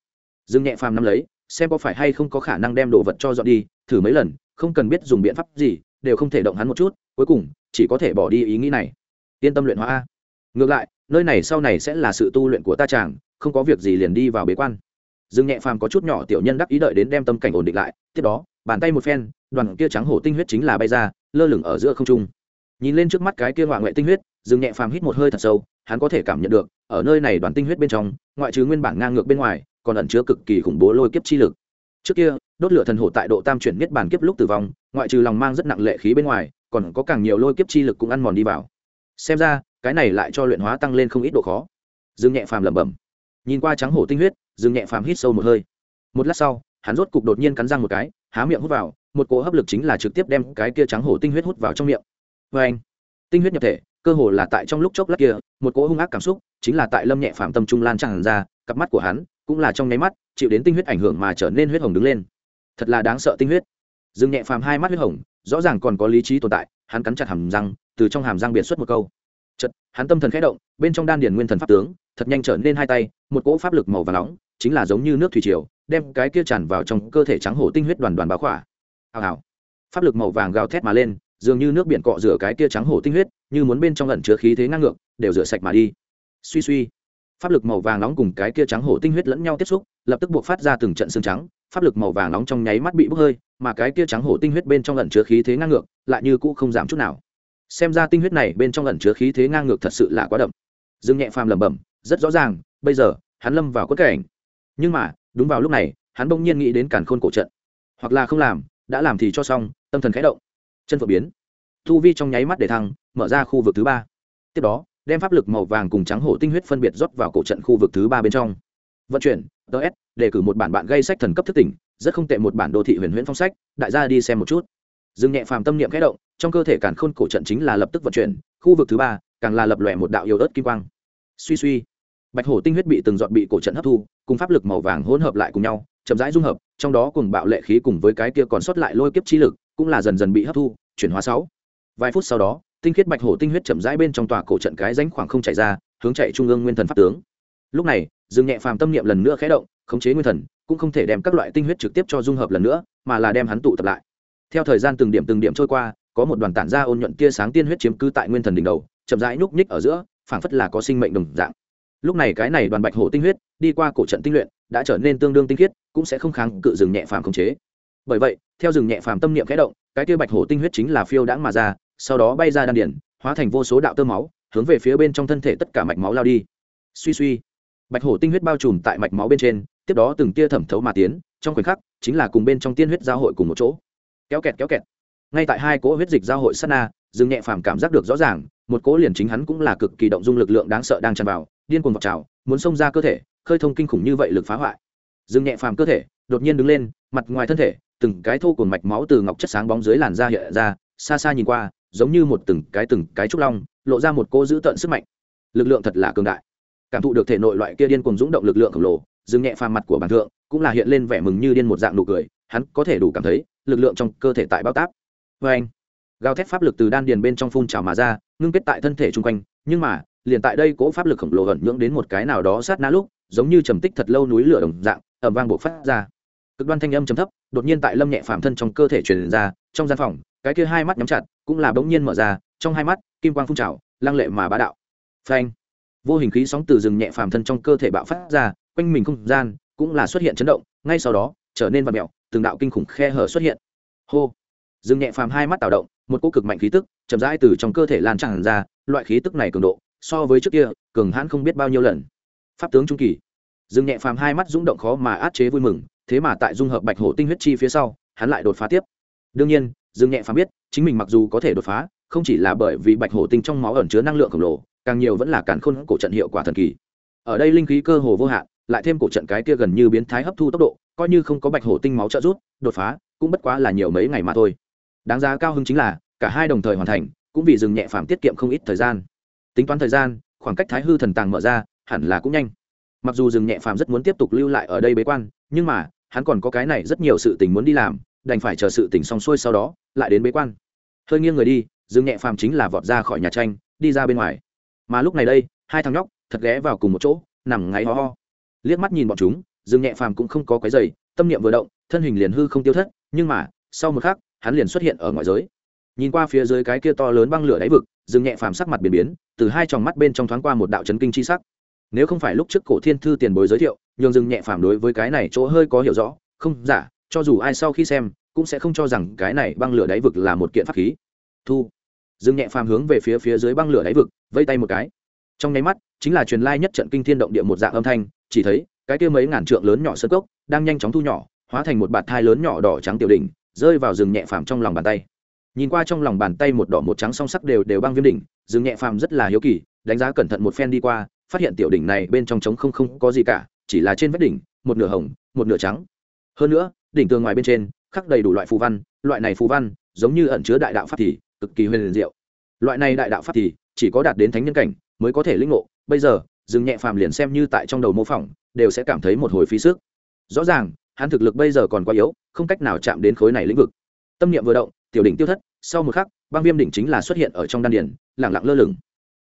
Dương nhẹ phàm nắm lấy, xem có phải hay không có khả năng đem đồ vật cho dọn đi, thử mấy lần, không cần biết dùng biện pháp gì, đều không thể động hắn một chút, cuối cùng, chỉ có thể bỏ đi ý nghĩ này. Yên tâm luyện hóa a. Ngược lại, nơi này sau này sẽ là sự tu luyện của ta chàng, không có việc gì liền đi vào bế quan dương nhẹ phàm có chút nhỏ tiểu nhân đắc ý đợi đến đem tâm cảnh ổn định lại, tiếp đó, bàn tay một phen, đoàn kia trắng hổ tinh huyết chính là bay ra, lơ lửng ở giữa không trung. Nhìn lên trước mắt cái kia ngoại ngoại tinh huyết dương nhẹ phàm hít một hơi thật sâu, hắn có thể cảm nhận được, ở nơi này đoàn tinh huyết bên trong, ngoại trừ nguyên bản ngang ngược bên ngoài, còn ẩn chứa cực kỳ khủng bố lôi kiếp chi lực. Trước kia, đốt lửa thần hổ tại độ tam chuyển niết bàn kiếp lúc tử vong, ngoại trừ lòng mang rất nặng lệ khí bên ngoài, còn có càng nhiều lôi kiếp chi lực cũng ăn mòn đi vào. Xem ra, cái này lại cho luyện hóa tăng lên không ít độ khó. Dương nhẹ phàm lẩm bẩm. Nhìn qua trắng hổ tinh huyết dương nhẹ phàm hít sâu một hơi. Một lát sau, hắn rốt cục đột nhiên cắn răng một cái, há miệng hút vào, một cỗ hấp lực chính là trực tiếp đem cái kia trắng hổ tinh huyết hút vào trong miệng. Vê anh tinh huyết nhập thể, cơ hồ là tại trong lúc chốc lát kia, một cỗ hung ác cảm xúc chính là tại lâm nhẹ phàm tâm trung lan tràn ra, cặp mắt của hắn cũng là trong nháy mắt chịu đến tinh huyết ảnh hưởng mà trở nên huyết hồng đứng lên. Thật là đáng sợ tinh huyết. Dương nhẹ phàm hai mắt huyết hồng, rõ ràng còn có lý trí tồn tại, hắn cắn chặt hàm răng, từ trong hàm răng biệt xuất một câu. Chật hắn tâm thần khẽ động, bên trong đan điền nguyên thần pháp tướng, thật nhanh trở nên hai tay, một cỗ pháp lực màu và nóng chính là giống như nước thủy triều, đem cái kia tràn vào trong cơ thể trắng hổ tinh huyết đoàn đoàn báo khỏa. Hào hào. Pháp lực màu vàng gào thét mà lên, dường như nước biển cọ rửa cái kia trắng hổ tinh huyết, như muốn bên trong ẩn chứa khí thế ngang ngược, đều rửa sạch mà đi. Suy suy. Pháp lực màu vàng nóng cùng cái kia trắng hổ tinh huyết lẫn nhau tiếp xúc, lập tức buộc phát ra từng trận xương trắng. Pháp lực màu vàng nóng trong nháy mắt bị bốc hơi, mà cái kia trắng hổ tinh huyết bên trong ẩn chứa khí thế ngang ngược, lại như cũ không giảm chút nào. Xem ra tinh huyết này bên trong ẩn chứa khí thế ngang ngược thật sự là quá đậm. Dương nhẹ phàm lẩm bẩm, rất rõ ràng, bây giờ, hắn lâm vào quất cảnh nhưng mà, đúng vào lúc này, hắn bỗng nhiên nghĩ đến càn khôn cổ trận. Hoặc là không làm, đã làm thì cho xong, tâm thần khẽ động. Chân phượng biến. Thu vi trong nháy mắt để thăng, mở ra khu vực thứ ba. Tiếp đó, đem pháp lực màu vàng cùng trắng hổ tinh huyết phân biệt rót vào cổ trận khu vực thứ ba bên trong. Vận chuyển ts để cử một bản bạn gây sách thần cấp thức tỉnh, rất không tệ một bản đô thị huyền huyễn phong sách, đại gia đi xem một chút. Dừng nhẹ phàm tâm niệm khẽ động, trong cơ thể càn khôn cổ trận chính là lập tức vận chuyển, khu vực thứ ba, càng là lập lòe một đạo yếu ớt kim quang. Suy suy bạch hổ tinh huyết bị từng giọt bị cổ trận hấp thu, cùng pháp lực màu vàng hỗn hợp lại cùng nhau, chậm rãi dung hợp, trong đó cùng bạo lệ khí cùng với cái kia còn sót lại lôi kiếp chi lực, cũng là dần dần bị hấp thu, chuyển hóa sáu. Vài phút sau đó, tinh khiết bạch hổ tinh huyết chậm rãi bên trong tòa cổ trận cái rãnh khoảng không chạy ra, hướng chạy trung ương nguyên thần pháp tướng. Lúc này, dương nhẹ phàm tâm niệm lần nữa khẽ động, khống chế nguyên thần, cũng không thể đem các loại tinh huyết trực tiếp cho dung hợp lần nữa, mà là đem hắn tụ tập lại. Theo thời gian từng điểm từng điểm trôi qua, có một đoàn tản ra ôn nhuận tia sáng tiên huyết chiếm cứ tại nguyên thần đỉnh đầu, chậm rãi nhúc nhích ở giữa, phảng phất là có sinh mệnh đồng dạng lúc này cái này đoàn bạch hổ tinh huyết, đi qua cổ trận tinh luyện, đã trở nên tương đương tinh khiết, cũng sẽ không kháng cự rừng nhẹ phàm khống chế. Bởi vậy, theo rừng nhẹ phàm tâm niệm khẽ động, cái kia bạch hổ tinh huyết chính là phiêu đãng mà ra, sau đó bay ra đan điển, hóa thành vô số đạo tơ máu, hướng về phía bên trong thân thể tất cả mạch máu lao đi. Suy suy, bạch hổ tinh huyết bao trùm tại mạch máu bên trên, tiếp đó từng tia thẩm thấu mà tiến, trong khoảnh khắc, chính là cùng bên trong tiên huyết giao hội cùng một chỗ. Kéo kẹt kéo kẹt. Ngay tại hai cỗ huyết dịch giao hội sát na dương nhẹ phàm cảm giác được rõ ràng một cỗ liền chính hắn cũng là cực kỳ động dung lực lượng đáng sợ đang tràn vào, điên cuồng vọt trào, muốn xông ra cơ thể, khơi thông kinh khủng như vậy lực phá hoại. Dương nhẹ phàm cơ thể, đột nhiên đứng lên, mặt ngoài thân thể, từng cái thô cuồng mạch máu từ ngọc chất sáng bóng dưới làn da hiện ra, xa xa nhìn qua, giống như một từng cái từng cái trúc long, lộ ra một cô giữ tận sức mạnh. Lực lượng thật là cường đại. Cảm thụ được thể nội loại kia điên cuồng dũng động lực lượng khổng lồ dương nhẹ phàm mặt của bản thượng, cũng là hiện lên vẻ mừng như điên một dạng nụ cười, hắn có thể đủ cảm thấy, lực lượng trong cơ thể tại bao táp vê vâng. anh gào thét pháp lực từ đan điền bên trong phun trào mà ra, ngưng kết tại thân thể chung quanh, nhưng mà, liền tại đây cỗ pháp lực khổng lồ ẩn nhưỡng đến một cái nào đó sát na lúc, giống như trầm tích thật lâu núi lửa đồng dạng ẩm vang buộc phát ra. Cực đoan thanh âm trầm thấp, đột nhiên tại lâm nhẹ phàm thân trong cơ thể truyền ra, trong gian phòng, cái kia hai mắt nhắm chặt, cũng là bỗng nhiên mở ra, trong hai mắt, kim quang phun trào, lăng lệ mà bá đạo. Phanh! Vô hình khí sóng từ rừng nhẹ phàm thân trong cơ thể bạo phát ra, quanh mình không gian, cũng là xuất hiện chấn động, ngay sau đó, trở nên vật mẹo từng đạo kinh khủng khe hở xuất hiện. Hô! Rừng nhẹ phàm hai mắt tạo động một cỗ cực mạnh khí tức, chậm rãi từ trong cơ thể lan tràn ra, loại khí tức này cường độ, so với trước kia, cường hãn không biết bao nhiêu lần. Pháp tướng trung kỳ. Dương nhẹ phàm hai mắt rung động khó mà át chế vui mừng, thế mà tại dung hợp bạch hổ tinh huyết chi phía sau, hắn lại đột phá tiếp. Đương nhiên, dương nhẹ phàm biết, chính mình mặc dù có thể đột phá, không chỉ là bởi vì bạch hổ tinh trong máu ẩn chứa năng lượng khổng lồ, càng nhiều vẫn là cản khôn cổ trận hiệu quả thần kỳ. Ở đây linh khí cơ hồ vô hạn, lại thêm cổ trận cái kia gần như biến thái hấp thu tốc độ, coi như không có bạch hổ tinh máu trợ rút đột phá, cũng bất quá là nhiều mấy ngày mà thôi đáng giá cao hứng chính là, cả hai đồng thời hoàn thành, cũng vì dừng nhẹ phàm tiết kiệm không ít thời gian. Tính toán thời gian, khoảng cách thái hư thần tàng mở ra, hẳn là cũng nhanh. Mặc dù dừng nhẹ phàm rất muốn tiếp tục lưu lại ở đây bế quan, nhưng mà, hắn còn có cái này rất nhiều sự tình muốn đi làm, đành phải chờ sự tình xong xuôi sau đó, lại đến bế quan. Hơi nghiêng người đi, dừng nhẹ phàm chính là vọt ra khỏi nhà tranh, đi ra bên ngoài. Mà lúc này đây, hai thằng nhóc, thật ghé vào cùng một chỗ, nằm ngáy ho ho. Liếc mắt nhìn bọn chúng, dừng nhẹ phàm cũng không có cái giày, tâm niệm vừa động, thân hình liền hư không tiêu thất, nhưng mà, sau một khắc hắn liền xuất hiện ở ngoài giới. Nhìn qua phía dưới cái kia to lớn băng lửa đáy vực, dương nhẹ phàm sắc mặt biến biến, từ hai tròng mắt bên trong thoáng qua một đạo chấn kinh chi sắc. Nếu không phải lúc trước cổ thiên thư tiền bối giới thiệu, nhường dương nhẹ phàm đối với cái này chỗ hơi có hiểu rõ, không giả cho dù ai sau khi xem, cũng sẽ không cho rằng cái này băng lửa đáy vực là một kiện pháp khí. Thu. Dương nhẹ phàm hướng về phía phía dưới băng lửa đáy vực, vây tay một cái. Trong nháy mắt, chính là truyền lai nhất trận kinh thiên động địa một dạng âm thanh, chỉ thấy cái kia mấy ngàn trượng lớn nhỏ sơn cốc, đang nhanh chóng thu nhỏ, hóa thành một bạt thai lớn nhỏ đỏ trắng tiểu đỉnh rơi vào rừng nhẹ phàm trong lòng bàn tay. Nhìn qua trong lòng bàn tay một đỏ một trắng song sắc đều đều băng viêm đỉnh, rừng nhẹ phàm rất là hiếu kỳ, đánh giá cẩn thận một phen đi qua, phát hiện tiểu đỉnh này bên trong trống không không có gì cả, chỉ là trên vách đỉnh, một nửa hồng, một nửa trắng. Hơn nữa, đỉnh tường ngoài bên trên, khắc đầy đủ loại phù văn, loại này phù văn, giống như ẩn chứa đại đạo pháp thì, cực kỳ huyền liền diệu. Loại này đại đạo pháp thì, chỉ có đạt đến thánh nhân cảnh, mới có thể linh ngộ. Bây giờ dừng nhẹ phàm liền xem như tại trong đầu mô phỏng, đều sẽ cảm thấy một hồi phí sức. Rõ ràng hắn thực lực bây giờ còn quá yếu, không cách nào chạm đến khối này lĩnh vực. Tâm niệm vừa động, tiểu đỉnh tiêu thất, sau một khắc, băng viêm đỉnh chính là xuất hiện ở trong đan điển lẳng lặng lơ lửng.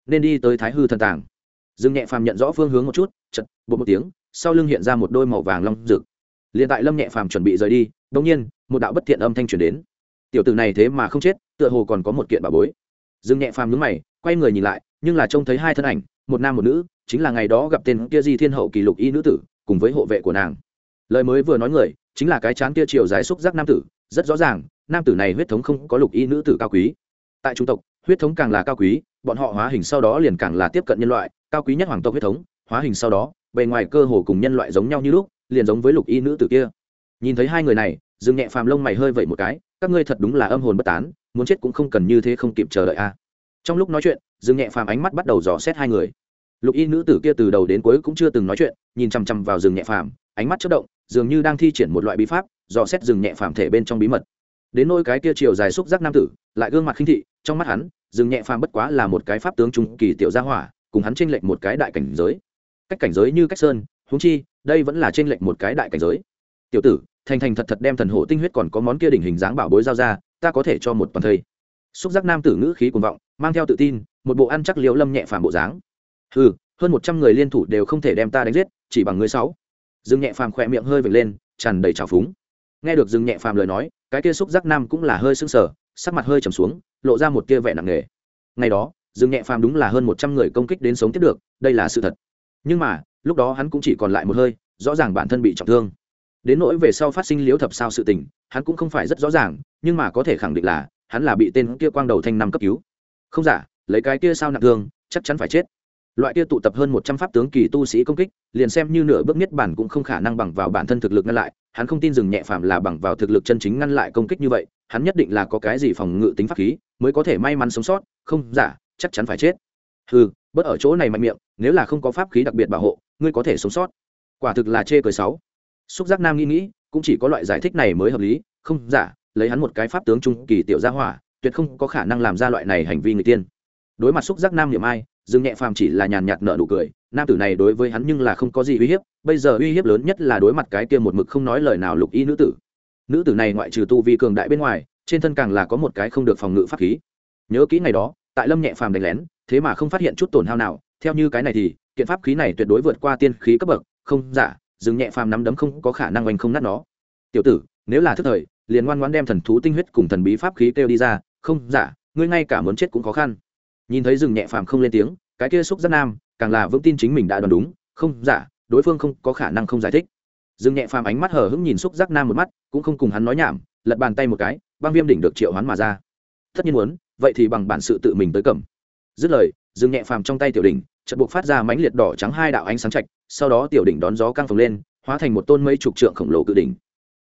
Nên đi tới thái hư thần tàng. Dương nhẹ phàm nhận rõ phương hướng một chút chật bột một tiếng, sau lưng hiện ra một đôi màu vàng long rực. Liền tại lâm nhẹ phàm chuẩn bị rời đi đông nhiên, một đạo bất thiện âm thanh truyền đến. Tiểu tử này thế mà không chết, tựa hồ còn có một kiện bà bối. Dương nhẹ phàm nhướng mày, quay người nhìn lại, nhưng là trông thấy hai thân ảnh, một nam một nữ, chính là ngày đó gặp tên kia di thiên hậu kỷ lục y nữ tử, cùng với hộ vệ của nàng lời mới vừa nói người, chính là cái chán kia chiều dài xúc giác nam tử, rất rõ ràng, nam tử này huyết thống không có lục y nữ tử cao quý. Tại trung tộc, huyết thống càng là cao quý, bọn họ hóa hình sau đó liền càng là tiếp cận nhân loại, cao quý nhất hoàng tộc huyết thống, hóa hình sau đó, bề ngoài cơ hồ cùng nhân loại giống nhau như lúc, liền giống với lục y nữ tử kia. Nhìn thấy hai người này, dương nhẹ phàm lông mày hơi vậy một cái, các ngươi thật đúng là âm hồn bất tán, muốn chết cũng không cần như thế không kịp chờ đợi a. Trong lúc nói chuyện, dương nhẹ phàm ánh mắt bắt đầu dò xét hai người. Lục y nữ tử kia từ đầu đến cuối cũng chưa từng nói chuyện, nhìn chằm chằm vào rừng nhẹ phàm, ánh mắt chất động dường như đang thi triển một loại bí pháp dò xét rừng nhẹ phàm thể bên trong bí mật. Đến nôi cái kia chiều dài xúc giác nam tử, lại gương mặt khinh thị, trong mắt hắn rừng nhẹ phàm bất quá là một cái pháp tướng trung kỳ tiểu gia hỏa, cùng hắn chênh lệch một cái đại cảnh giới. Cách cảnh giới như cách sơn, huống chi, đây vẫn là chênh lệch một cái đại cảnh giới. Tiểu tử, thành thành thật thật đem thần hổ tinh huyết còn có món kia đỉnh hình dáng bảo bối giao ra, ta có thể cho một toàn thây. Xúc giác nam tử ngữ khí cuồng vọng, mang theo tự tin, một bộ ăn chắc liễu lâm nhẹ phàm bộ dáng. Hừ, hơn một trăm người liên thủ đều không thể đem ta đánh giết, chỉ bằng người sáu dương nhẹ phàm khỏe miệng hơi vệt lên, tràn đầy trào phúng. Nghe được dương nhẹ phàm lời nói, cái kia xúc giác nam cũng là hơi sưng sờ, sắc mặt hơi trầm xuống, lộ ra một kia vẻ nặng nề. Ngày đó dương nhẹ phàm đúng là hơn một trăm người công kích đến sống tiếp được, đây là sự thật. Nhưng mà, lúc đó hắn cũng chỉ còn lại một hơi, rõ ràng bản thân bị trọng thương. Đến nỗi về sau phát sinh liếu thập sao sự tình, hắn cũng không phải rất rõ ràng, nhưng mà có thể khẳng định là, hắn là bị tên kia quang đầu thanh năm cấp cứu. Không giả, lấy cái kia sao nặng thương, chắc chắn phải chết loại kia tụ tập hơn một trăm pháp tướng kỳ tu sĩ công kích, liền xem như nửa bước nhất bản cũng không khả năng bằng vào bản thân thực lực ngăn lại. Hắn không tin dừng nhẹ phàm là bằng vào thực lực chân chính ngăn lại công kích như vậy, hắn nhất định là có cái gì phòng ngự tính pháp khí mới có thể may mắn sống sót. Không giả chắc chắn phải chết. Ừ bớt ở chỗ này mạnh miệng, nếu là không có pháp khí đặc biệt bảo hộ, ngươi có thể sống sót. Quả thực là chê cười sáu. Xúc giác nam nghĩ nghĩ, cũng chỉ có loại giải thích này mới hợp lý. Không giả lấy hắn một cái pháp tướng trung kỳ tiểu gia hỏa, tuyệt không có khả năng làm ra loại này hành vi người tiên. Đối mặt xúc giác nam niệm ai dương nhẹ phàm chỉ là nhàn nhạt nợ nụ cười, nam tử này đối với hắn nhưng là không có gì uy hiếp, bây giờ uy hiếp lớn nhất là đối mặt cái kia một mực không nói lời nào lục y nữ tử. Nữ tử này ngoại trừ tu vi cường đại bên ngoài, trên thân càng là có một cái không được phòng ngự pháp khí. Nhớ kỹ ngày đó, tại lâm nhẹ phàm đánh lén, thế mà không phát hiện chút tổn hao nào, theo như cái này thì, kiện pháp khí này tuyệt đối vượt qua tiên khí cấp bậc, không dạ, giả dừng nhẹ phàm nắm đấm không có khả năng oanh không nát nó. Tiểu tử, nếu là thức thời, liền ngoan ngoan đem thần thú tinh huyết cùng thần bí pháp khí kêu đi ra, không giả ngươi ngay cả muốn chết cũng khó khăn nhìn thấy rừng nhẹ phàm không lên tiếng, cái kia xúc giác nam, càng là vững tin chính mình đã đoán đúng, không giả đối phương không có khả năng không giải thích. Rừng nhẹ phàm ánh mắt hở hững nhìn xúc giác nam một mắt, cũng không cùng hắn nói nhảm, lật bàn tay một cái, băng viêm đỉnh được triệu hoán mà ra. Tất nhiên muốn, vậy thì bằng bản sự tự mình tới cầm. Dứt lời, rừng nhẹ phàm trong tay tiểu đỉnh, chợt buộc phát ra mãnh liệt đỏ trắng hai đạo ánh sáng chạch, sau đó tiểu đỉnh đón gió căng phồng lên, hóa thành một tôn mấy chục trượng khổng lồ cự đỉnh.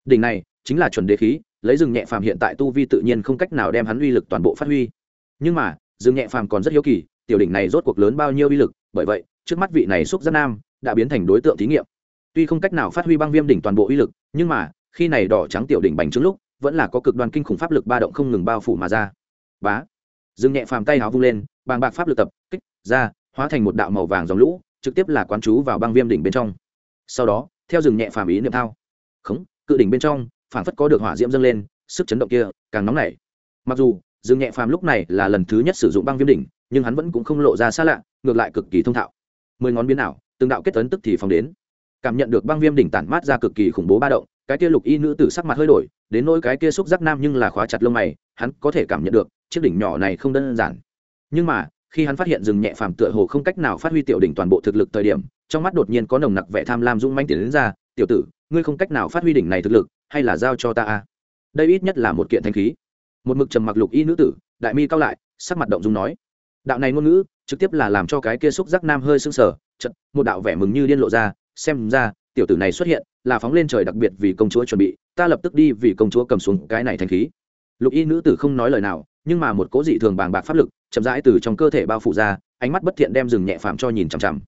Đỉnh này, chính là chuẩn đế khí, lấy rừng nhẹ phàm hiện tại tu vi tự nhiên không cách nào đem hắn uy lực toàn bộ phát huy. Nhưng mà Dương nhẹ phàm còn rất hiếu kỳ, tiểu đỉnh này rốt cuộc lớn bao nhiêu uy lực, bởi vậy, trước mắt vị này xúc giác nam đã biến thành đối tượng thí nghiệm. Tuy không cách nào phát huy băng viêm đỉnh toàn bộ uy lực, nhưng mà, khi này đỏ trắng tiểu đỉnh bành trướng lúc, vẫn là có cực đoan kinh khủng pháp lực ba động không ngừng bao phủ mà ra. Bá! Dương nhẹ phàm tay áo vung lên, bàng bạc pháp lực tập, kích, ra, hóa thành một đạo màu vàng dòng lũ, trực tiếp là quán chú vào băng viêm đỉnh bên trong. Sau đó, theo Dương nhẹ phàm ý niệm thao, khống, cự đỉnh bên trong phản phất có được hỏa diễm dâng lên, sức chấn động kia càng nóng nảy. Mặc dù Dương nhẹ phàm lúc này là lần thứ nhất sử dụng băng viêm đỉnh, nhưng hắn vẫn cũng không lộ ra xa lạ, ngược lại cực kỳ thông thạo. Mười ngón biến ảo, từng đạo kết tấn tức thì phong đến. Cảm nhận được băng viêm đỉnh tản mát ra cực kỳ khủng bố ba động, cái kia lục y nữ tử sắc mặt hơi đổi, đến nỗi cái kia xúc giác nam nhưng là khóa chặt lông mày, hắn có thể cảm nhận được, chiếc đỉnh nhỏ này không đơn giản. Nhưng mà, khi hắn phát hiện rừng nhẹ phàm tựa hồ không cách nào phát huy tiểu đỉnh toàn bộ thực lực thời điểm, trong mắt đột nhiên có nồng nặc vẻ tham lam dũng manh tiến đến ra, tiểu tử, ngươi không cách nào phát huy đỉnh này thực lực, hay là giao cho ta a? Đây ít nhất là một kiện thanh khí một mực trầm mặc lục y nữ tử, đại mi cao lại, sắc mặt động dung nói, đạo này ngôn ngữ, trực tiếp là làm cho cái kia xúc giác nam hơi sưng sờ chật một đạo vẻ mừng như điên lộ ra, xem ra, tiểu tử này xuất hiện, là phóng lên trời đặc biệt vì công chúa chuẩn bị, ta lập tức đi vì công chúa cầm xuống cái này thành khí. Lục y nữ tử không nói lời nào, nhưng mà một cố dị thường bàng bạc pháp lực, chậm rãi từ trong cơ thể bao phủ ra, ánh mắt bất thiện đem rừng nhẹ phàm cho nhìn chằm chằm.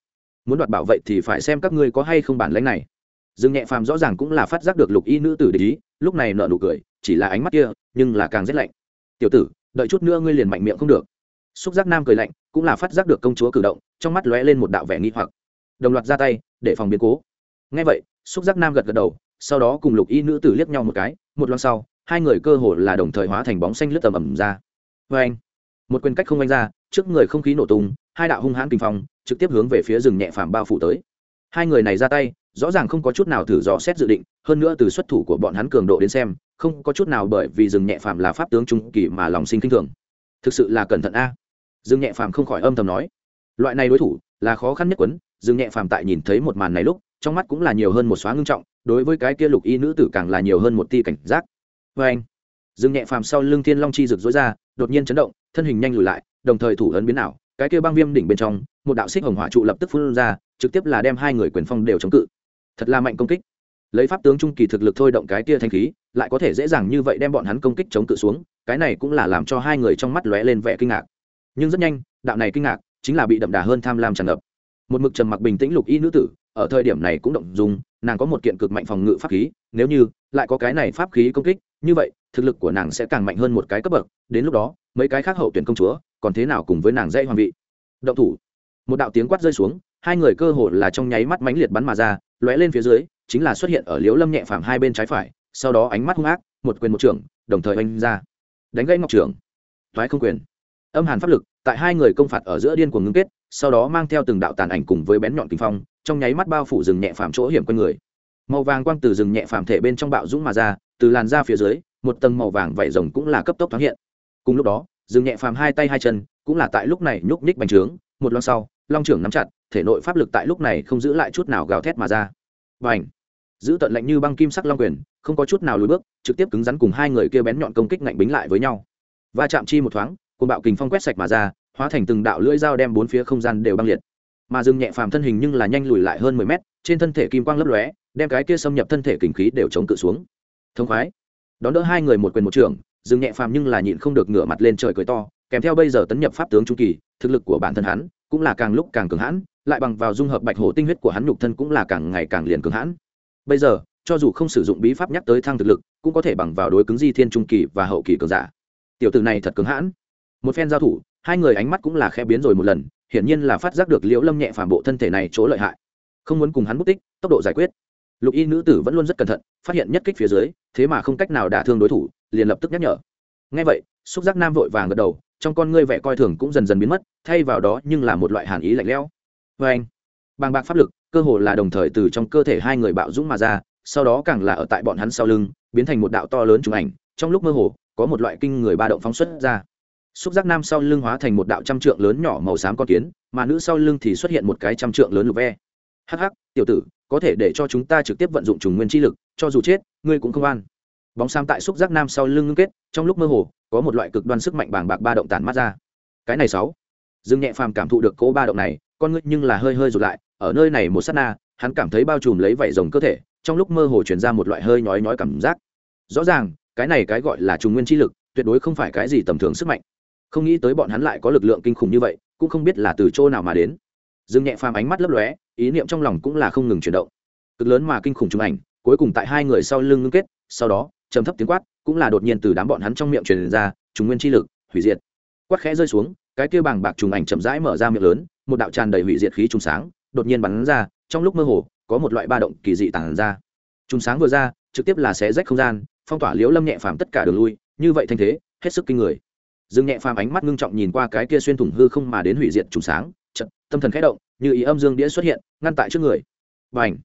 Muốn đoạt bảo vệ thì phải xem các ngươi có hay không bản lãnh này. Rừng nhẹ phàm rõ ràng cũng là phát giác được lục y nữ tử để ý, lúc này nợ nụ cười chỉ là ánh mắt kia, nhưng là càng rét lạnh. Tiểu tử, đợi chút nữa ngươi liền mạnh miệng không được. Xúc giác nam cười lạnh, cũng là phát giác được công chúa cử động, trong mắt lóe lên một đạo vẻ nghi hoặc. Đồng loạt ra tay, để phòng biến cố. Ngay vậy, xúc giác nam gật gật đầu, sau đó cùng lục y nữ tử liếc nhau một cái, một loan sau, hai người cơ hồ là đồng thời hóa thành bóng xanh lướt tầm ẩm ra. Vê anh. Một quyền cách không anh ra, trước người không khí nổ tung, hai đạo hung hãn kinh phong, trực tiếp hướng về phía rừng nhẹ phàm bao phủ tới. Hai người này ra tay, rõ ràng không có chút nào thử dò xét dự định, hơn nữa từ xuất thủ của bọn hắn cường độ đến xem không có chút nào bởi vì rừng nhẹ phàm là pháp tướng trung kỳ mà lòng sinh kinh thường. Thực sự là cẩn thận a. Rừng nhẹ phàm không khỏi âm thầm nói, loại này đối thủ là khó khăn nhất quấn, rừng nhẹ phàm tại nhìn thấy một màn này lúc, trong mắt cũng là nhiều hơn một xóa ngưng trọng, đối với cái kia lục y nữ tử càng là nhiều hơn một ti cảnh giác. Vê anh, rừng nhẹ phàm sau lưng thiên long chi rực rối ra, đột nhiên chấn động, thân hình nhanh lùi lại, đồng thời thủ ấn biến ảo, cái kia băng viêm đỉnh bên trong, một đạo xích hồng hỏa trụ lập tức phun ra, trực tiếp là đem hai người quyền phong đều chống cự. Thật là mạnh công kích lấy pháp tướng trung kỳ thực lực thôi động cái kia thanh khí, lại có thể dễ dàng như vậy đem bọn hắn công kích chống cự xuống, cái này cũng là làm cho hai người trong mắt lóe lên vẻ kinh ngạc. Nhưng rất nhanh, đạo này kinh ngạc chính là bị đậm đà hơn tham lam tràn ngập. Một mực trầm mặc bình tĩnh lục y nữ tử, ở thời điểm này cũng động dùng nàng có một kiện cực mạnh phòng ngự pháp khí, nếu như lại có cái này pháp khí công kích, như vậy, thực lực của nàng sẽ càng mạnh hơn một cái cấp bậc, đến lúc đó, mấy cái khác hậu tuyển công chúa còn thế nào cùng với nàng dây hoàng vị. Động thủ. Một đạo tiếng quát rơi xuống, hai người cơ hồ là trong nháy mắt mãnh liệt bắn mà ra, lóe lên phía dưới chính là xuất hiện ở liễu lâm nhẹ phàm hai bên trái phải, sau đó ánh mắt hung ác, một quyền một trưởng, đồng thời oanh ra. Đánh gãy ngọc trưởng. Thoái không quyền. Âm hàn pháp lực, tại hai người công phạt ở giữa điên cuồng ngưng kết, sau đó mang theo từng đạo tàn ảnh cùng với bén nhọn kinh phong, trong nháy mắt bao phủ rừng nhẹ phàm chỗ hiểm quanh người. Màu vàng quang từ rừng nhẹ phàm thể bên trong bạo dũng mà ra, từ làn ra phía dưới, một tầng màu vàng vảy rồng cũng là cấp tốc thoáng hiện. Cùng lúc đó, rừng nhẹ phàm hai tay hai chân cũng là tại lúc này nhúc nhích bành trướng, một loan sau, long trưởng nắm chặt, thể nội pháp lực tại lúc này không giữ lại chút nào gào thét mà ra. Và giữ tận lạnh như băng kim sắc long quyền, không có chút nào lùi bước, trực tiếp cứng rắn cùng hai người kia bén nhọn công kích ngạnh bính lại với nhau. Va chạm chi một thoáng cùng bạo kình phong quét sạch mà ra, hóa thành từng đạo lưỡi dao đem bốn phía không gian đều băng liệt. Mà dừng nhẹ phàm thân hình nhưng là nhanh lùi lại hơn mười mét, trên thân thể kim quang lấp lóe, đem cái kia xâm nhập thân thể kình khí đều chống cự xuống. Thông khoái, đón đỡ hai người một quyền một trưởng dừng nhẹ phàm nhưng là nhịn không được ngửa mặt lên trời cười to, kèm theo bây giờ tấn nhập pháp tướng trung kỳ, thực lực của bản thân hắn cũng là càng lúc càng cường hãn, lại bằng vào dung hợp bạch hổ tinh huyết của hắn nhục thân cũng là càng ngày càng liền cường hãn bây giờ, cho dù không sử dụng bí pháp nhắc tới thăng thực lực, cũng có thể bằng vào đối cứng di thiên trung kỳ và hậu kỳ cường giả. Tiểu tử này thật cứng hãn. Một phen giao thủ, hai người ánh mắt cũng là khẽ biến rồi một lần, hiển nhiên là phát giác được liễu lâm nhẹ phản bộ thân thể này chỗ lợi hại. Không muốn cùng hắn mất tích tốc độ giải quyết. Lục y nữ tử vẫn luôn rất cẩn thận, phát hiện nhất kích phía dưới, thế mà không cách nào đả thương đối thủ, liền lập tức nhắc nhở. Ngay vậy, xúc giác nam vội vàng gật đầu, trong con ngươi vẻ coi thường cũng dần dần biến mất, thay vào đó nhưng là một loại hàn ý lạnh lẽo. Vê anh bàng bạc pháp lực cơ hồ là đồng thời từ trong cơ thể hai người bạo dũng mà ra, sau đó càng là ở tại bọn hắn sau lưng, biến thành một đạo to lớn trùng ảnh. Trong lúc mơ hồ, có một loại kinh người ba động phóng xuất ra. Xúc giác nam sau lưng hóa thành một đạo trăm trượng lớn nhỏ màu xám con kiến, mà nữ sau lưng thì xuất hiện một cái trăm trượng lớn lục ve. Hắc hắc, tiểu tử, có thể để cho chúng ta trực tiếp vận dụng trùng nguyên chi lực, cho dù chết, ngươi cũng không an. Bóng xám tại xúc giác nam sau lưng ngưng kết, trong lúc mơ hồ, có một loại cực đoan sức mạnh bàng bạc ba động tản mắt ra. Cái này sáu. Dương nhẹ phàm cảm thụ được cố ba động này, con ngươi nhưng là hơi hơi rụt lại ở nơi này một sát na, hắn cảm thấy bao trùm lấy vảy rồng cơ thể, trong lúc mơ hồ truyền ra một loại hơi nhói nhói cảm giác. Rõ ràng, cái này cái gọi là trùng nguyên chi lực, tuyệt đối không phải cái gì tầm thường sức mạnh. Không nghĩ tới bọn hắn lại có lực lượng kinh khủng như vậy, cũng không biết là từ chỗ nào mà đến. Dương nhẹ phàm ánh mắt lấp lóe, ý niệm trong lòng cũng là không ngừng chuyển động. Cực lớn mà kinh khủng trùng ảnh, cuối cùng tại hai người sau lưng ngưng kết, sau đó, trầm thấp tiếng quát, cũng là đột nhiên từ đám bọn hắn trong miệng truyền ra, trùng nguyên chi lực, hủy diệt. Quát khẽ rơi xuống, cái kia bàng bạc trùng ảnh chậm rãi mở ra miệng lớn, một đạo tràn đầy hủy diệt khí trùng sáng đột nhiên bắn ra, trong lúc mơ hồ, có một loại ba động kỳ dị tản ra. Chúng sáng vừa ra, trực tiếp là xé rách không gian, phong tỏa liễu lâm nhẹ phàm tất cả đường lui, như vậy thanh thế, hết sức kinh người. Dương nhẹ phàm ánh mắt ngưng trọng nhìn qua cái kia xuyên thủng hư không mà đến hủy diệt trùng sáng trận tâm thần khẽ động, như ý âm dương đĩa xuất hiện, ngăn tại trước người. Và ảnh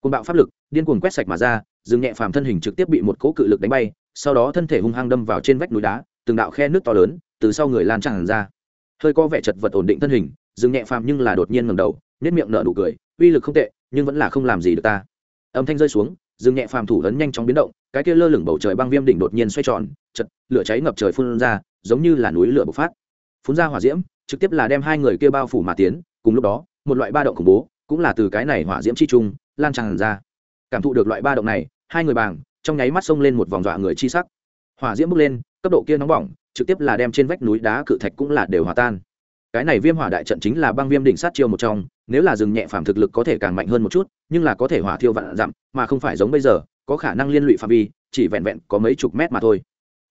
côn bạo pháp lực, điên cuồng quét sạch mà ra, dương nhẹ phàm thân hình trực tiếp bị một cỗ cự lực đánh bay, sau đó thân thể hung hăng đâm vào trên vách núi đá, từng đạo khe nước to lớn từ sau người lan tràn ra. Hơi có vẻ chật vật ổn định thân hình, dương nhẹ phàm nhưng là đột nhiên ngầm đầu nhất miệng nở nụ cười, uy lực không tệ, nhưng vẫn là không làm gì được ta. Âm thanh rơi xuống dừng nhẹ phàm thủ ấn nhanh chóng biến động, cái kia lơ lửng bầu trời băng viêm đỉnh đột nhiên xoay tròn chật lửa cháy ngập trời phun ra, giống như là núi lửa bộc phát. Phun ra hỏa diễm, trực tiếp là đem hai người kia bao phủ mà tiến, cùng lúc đó, một loại ba động khủng bố, cũng là từ cái này hỏa diễm chi trung, lan tràn ra. Cảm thụ được loại ba động này, hai người bàng, trong nháy mắt xông lên một vòng dọa người chi sắc. Hỏa diễm bốc lên, cấp độ kia nóng bỏng, trực tiếp là đem trên vách núi đá cự thạch cũng là đều hòa tan cái này viêm hỏa đại trận chính là băng viêm đỉnh sát chiêu một trong, nếu là rừng nhẹ phàm thực lực có thể càng mạnh hơn một chút, nhưng là có thể hỏa thiêu vạn dặm, mà không phải giống bây giờ, có khả năng liên lụy phạm vi, chỉ vẹn vẹn có mấy chục mét mà thôi.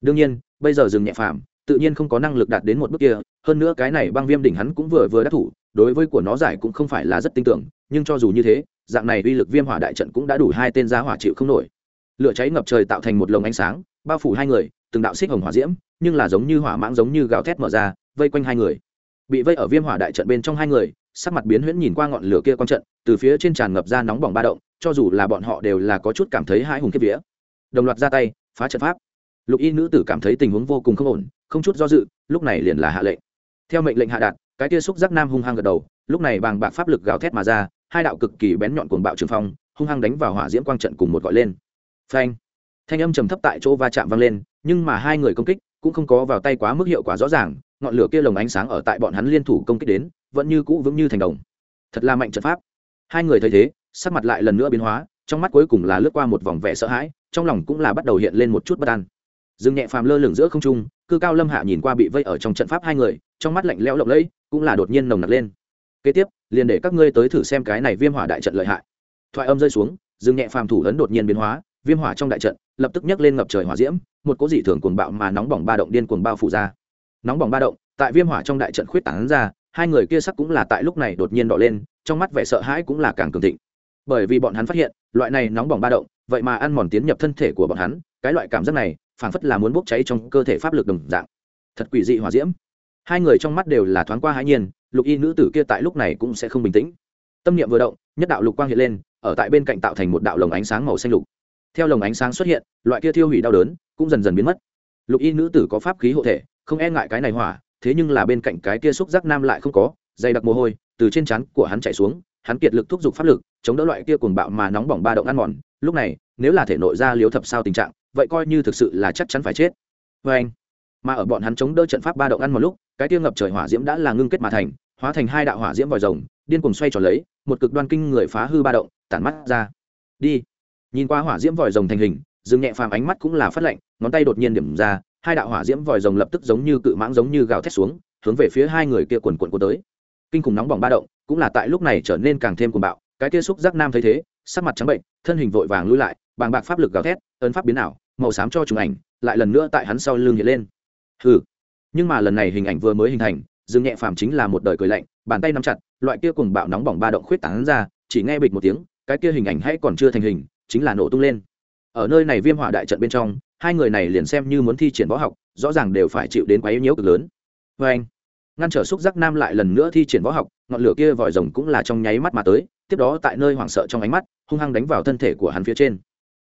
Đương nhiên, bây giờ rừng nhẹ phàm, tự nhiên không có năng lực đạt đến một bước kia, hơn nữa cái này băng viêm đỉnh hắn cũng vừa vừa đắc thủ, đối với của nó giải cũng không phải là rất tin tưởng, nhưng cho dù như thế, dạng này uy lực viêm hỏa đại trận cũng đã đủ hai tên giá hỏa chịu không nổi. Lửa cháy ngập trời tạo thành một lồng ánh sáng, bao phủ hai người, từng đạo xích hồng hỏa diễm, nhưng là giống như hỏa mãng giống như gào thét mở ra, vây quanh hai người bị vây ở viêm hỏa đại trận bên trong hai người, sắc mặt biến huyễn nhìn qua ngọn lửa kia quang trận, từ phía trên tràn ngập ra nóng bỏng ba động, cho dù là bọn họ đều là có chút cảm thấy hãi hùng kiếp vía. Đồng loạt ra tay, phá trận pháp. Lục y nữ tử cảm thấy tình huống vô cùng không ổn, không chút do dự, lúc này liền là hạ lệnh. Theo mệnh lệnh hạ đạt, cái tia xúc giác nam hung hăng gật đầu, lúc này bàng bạc pháp lực gào thét mà ra, hai đạo cực kỳ bén nhọn cuồng bạo trường phong, hung hăng đánh vào hỏa diễm quang trận cùng một gọi lên. Phanh! Thanh âm trầm thấp tại chỗ va chạm vang lên, nhưng mà hai người công kích cũng không có vào tay quá mức hiệu quả rõ ràng ngọn lửa kia lồng ánh sáng ở tại bọn hắn liên thủ công kích đến, vẫn như cũ vững như thành đồng. Thật là mạnh trận pháp. Hai người thấy thế, sắc mặt lại lần nữa biến hóa, trong mắt cuối cùng là lướt qua một vòng vẻ sợ hãi, trong lòng cũng là bắt đầu hiện lên một chút bất an. Dương nhẹ phàm lơ lửng giữa không trung, cư cao lâm hạ nhìn qua bị vây ở trong trận pháp hai người, trong mắt lạnh lẽo lộng lẫy, cũng là đột nhiên nồng nặc lên. Kế tiếp, liền để các ngươi tới thử xem cái này viêm hỏa đại trận lợi hại. Thoại âm rơi xuống, dương nhẹ phàm thủ ấn đột nhiên biến hóa, viêm hỏa trong đại trận, lập tức nhấc lên ngập trời hỏa diễm, một cỗ dị thường cuồng bạo mà nóng bỏng ba động điên cuồng bao phủ ra nóng bỏng ba động, tại viêm hỏa trong đại trận khuyết tảng ra, hai người kia sắc cũng là tại lúc này đột nhiên đỏ lên, trong mắt vẻ sợ hãi cũng là càng cường thịnh. Bởi vì bọn hắn phát hiện, loại này nóng bỏng ba động, vậy mà ăn mòn tiến nhập thân thể của bọn hắn, cái loại cảm giác này, phảng phất là muốn bốc cháy trong cơ thể pháp lực đồng dạng. Thật quỷ dị hỏa diễm. Hai người trong mắt đều là thoáng qua hãi nhiên, lục y nữ tử kia tại lúc này cũng sẽ không bình tĩnh. Tâm niệm vừa động, nhất đạo lục quang hiện lên, ở tại bên cạnh tạo thành một đạo lồng ánh sáng màu xanh lục. Theo lồng ánh sáng xuất hiện, loại kia thiêu hủy đau đớn cũng dần dần biến mất. Lục y nữ tử có pháp khí hộ thể không e ngại cái này hỏa, thế nhưng là bên cạnh cái kia xúc giác nam lại không có, dày đặc mồ hôi, từ trên trán của hắn chạy xuống, hắn kiệt lực thúc giục pháp lực, chống đỡ loại kia cuồng bạo mà nóng bỏng ba động ăn mòn. Lúc này, nếu là thể nội ra liếu thập sao tình trạng, vậy coi như thực sự là chắc chắn phải chết. Vê anh, mà ở bọn hắn chống đỡ trận pháp ba động ăn một lúc, cái tiêu ngập trời hỏa diễm đã là ngưng kết mà thành, hóa thành hai đạo hỏa diễm vòi rồng, điên cùng xoay tròn lấy, một cực đoan kinh người phá hư ba động, tản mắt ra. Đi. Nhìn qua hỏa diễm vòi rồng thành hình, dương nhẹ phàm ánh mắt cũng là phát lạnh, ngón tay đột nhiên điểm ra hai đạo hỏa diễm vòi rồng lập tức giống như cự mãng giống như gào thét xuống, hướng về phía hai người kia quần quần của tới. Kinh khủng nóng bỏng ba động, cũng là tại lúc này trở nên càng thêm cuồng bạo, cái kia xúc giác nam thấy thế, sắc mặt trắng bệnh, thân hình vội vàng lui lại, bàng bạc pháp lực gào thét, ấn pháp biến ảo, màu xám cho chúng ảnh, lại lần nữa tại hắn sau lưng hiện lên. Hừ. Nhưng mà lần này hình ảnh vừa mới hình thành, dương nhẹ phàm chính là một đời cười lạnh, bàn tay nắm chặt, loại kia cùng bạo nóng bỏng ba động khuyết tán ra, chỉ nghe bịch một tiếng, cái kia hình ảnh hay còn chưa thành hình, chính là nổ tung lên. Ở nơi này viêm hỏa đại trận bên trong hai người này liền xem như muốn thi triển võ học, rõ ràng đều phải chịu đến quá yếu nhiễu cực lớn. Vê anh, ngăn trở xúc giác nam lại lần nữa thi triển võ học, ngọn lửa kia vòi rồng cũng là trong nháy mắt mà tới, tiếp đó tại nơi hoảng sợ trong ánh mắt, hung hăng đánh vào thân thể của hắn phía trên.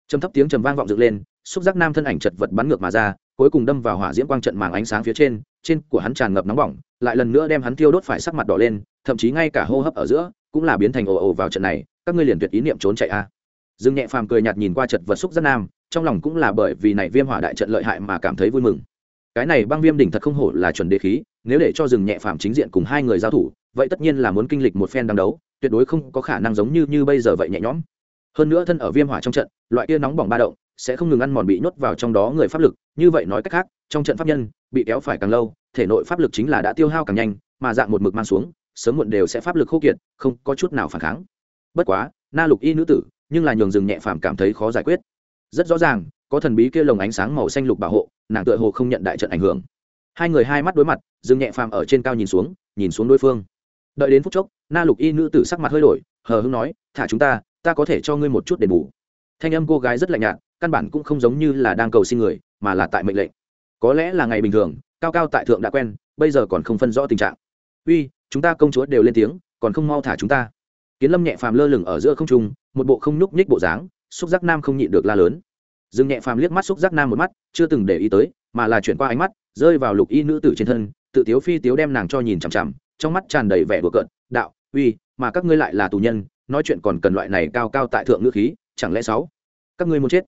Trầm thấp tiếng trầm vang vọng dựng lên, xúc giác nam thân ảnh chật vật bắn ngược mà ra, cuối cùng đâm vào hỏa diễm quang trận màng ánh sáng phía trên trên của hắn tràn ngập nóng bỏng, lại lần nữa đem hắn tiêu đốt phải sắc mặt đỏ lên, thậm chí ngay cả hô hấp ở giữa cũng là biến thành ồ ồ vào trận này, các ngươi liền tuyệt ý niệm trốn chạy a. Dương nhẹ phàm cười nhạt nhìn qua chật vật xúc giác nam trong lòng cũng là bởi vì này viêm hỏa đại trận lợi hại mà cảm thấy vui mừng. Cái này băng viêm đỉnh thật không hổ là chuẩn đề khí, nếu để cho rừng nhẹ phàm chính diện cùng hai người giao thủ, vậy tất nhiên là muốn kinh lịch một phen đăng đấu, tuyệt đối không có khả năng giống như như bây giờ vậy nhẹ nhõm. Hơn nữa thân ở viêm hỏa trong trận, loại kia nóng bỏng ba động, sẽ không ngừng ăn mòn bị nhốt vào trong đó người pháp lực, như vậy nói cách khác, trong trận pháp nhân, bị kéo phải càng lâu, thể nội pháp lực chính là đã tiêu hao càng nhanh, mà dạng một mực mang xuống, sớm muộn đều sẽ pháp lực khô kiệt, không có chút nào phản kháng. Bất quá, na lục y nữ tử, nhưng là nhường rừng nhẹ phàm cảm thấy khó giải quyết rất rõ ràng, có thần bí kia lồng ánh sáng màu xanh lục bảo hộ, nàng tựa hồ không nhận đại trận ảnh hưởng. Hai người hai mắt đối mặt, dương nhẹ phàm ở trên cao nhìn xuống nhìn xuống đối phương. Đợi đến phút chốc, na lục y nữ tử sắc mặt hơi đổi, hờ hưng nói, thả chúng ta ta có thể cho ngươi một chút đền bù. Thanh âm cô gái rất lạnh nhạt, căn bản cũng không giống như là đang cầu xin người, mà là tại mệnh lệnh. Có lẽ là ngày bình thường, cao cao tại thượng đã quen, bây giờ còn không phân rõ tình trạng. Uy, chúng ta công chúa đều lên tiếng, còn không mau thả chúng ta. Kiến lâm nhẹ phàm lơ lửng ở giữa không trung, một bộ không nhúc nhích bộ dáng xúc giác nam không nhịn được la lớn. Dương nhẹ phàm liếc mắt xúc giác nam một mắt, chưa từng để ý tới, mà là chuyển qua ánh mắt, rơi vào lục y nữ tử trên thân, tự tiếu phi tiếu đem nàng cho nhìn chằm chằm, trong mắt tràn đầy vẻ bừa cợt, đạo, uy, mà các ngươi lại là tù nhân, nói chuyện còn cần loại này cao cao tại thượng ngữ khí, chẳng lẽ sáu, các ngươi muốn chết?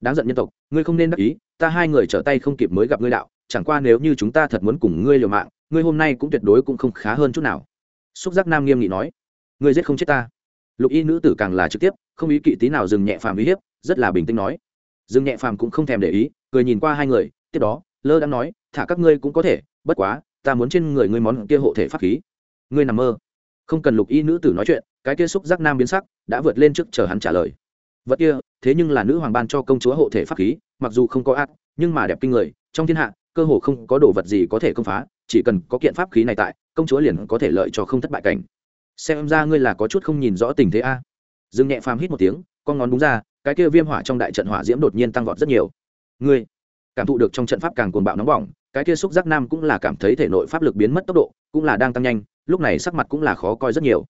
Đáng giận nhân tộc, ngươi không nên đắc ý, ta hai người trở tay không kịp mới gặp ngươi đạo, chẳng qua nếu như chúng ta thật muốn cùng ngươi liều mạng, ngươi hôm nay cũng tuyệt đối cũng không khá hơn chút nào. Xúc giác nam nghiêm nghị nói, ngươi giết không chết ta. Lục y nữ tử càng là trực tiếp không ý kỵ tí nào dừng nhẹ phàm uy hiếp, rất là bình tĩnh nói. Dừng nhẹ phàm cũng không thèm để ý, cười nhìn qua hai người, tiếp đó, lơ đang nói, thả các ngươi cũng có thể, bất quá, ta muốn trên người ngươi món kia hộ thể pháp khí. Ngươi nằm mơ. Không cần lục y nữ tử nói chuyện, cái kia xúc giác nam biến sắc, đã vượt lên trước chờ hắn trả lời. Vật kia, thế nhưng là nữ hoàng ban cho công chúa hộ thể pháp khí, mặc dù không có ác, nhưng mà đẹp kinh người, trong thiên hạ, cơ hồ không có đồ vật gì có thể công phá, chỉ cần có kiện pháp khí này tại, công chúa liền có thể lợi cho không thất bại cảnh. Xem ra ngươi là có chút không nhìn rõ tình thế a. à dương nhẹ phàm hít một tiếng con ngón đúng ra cái kia viêm hỏa trong đại trận hỏa diễm đột nhiên tăng vọt rất nhiều. Ngươi cảm thụ được trong trận pháp càng cuồng bạo nóng bỏng cái kia xúc giác nam cũng là cảm thấy thể nội pháp lực biến mất tốc độ cũng là đang tăng nhanh lúc này sắc mặt cũng là khó coi rất nhiều.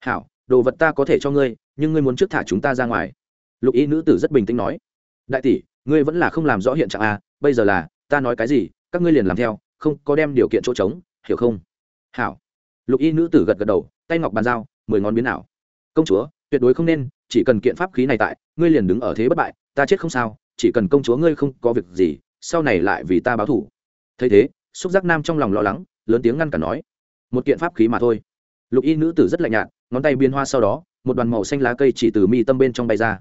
Hảo đồ vật ta có thể cho ngươi nhưng ngươi muốn trước thả chúng ta ra ngoài. Lục y nữ tử rất bình tĩnh nói. Đại tỷ ngươi vẫn là không làm rõ hiện trạng a bây giờ là ta nói cái gì các ngươi liền làm theo không có đem điều kiện chỗ trống hiểu không? Hảo. Lục y nữ tử gật gật đầu tay ngọc bàn dao, mười ngón biến ảo. Công chúa tuyệt đối không nên, chỉ cần kiện pháp khí này tại, ngươi liền đứng ở thế bất bại, ta chết không sao, chỉ cần công chúa ngươi không có việc gì, sau này lại vì ta báo thủ thấy thế, xúc giác nam trong lòng lo lắng, lớn tiếng ngăn cản nói, một kiện pháp khí mà thôi. Lục y nữ tử rất lạnh nhạt, ngón tay biên hoa sau đó, một đoàn màu xanh lá cây chỉ từ mi tâm bên trong bay ra.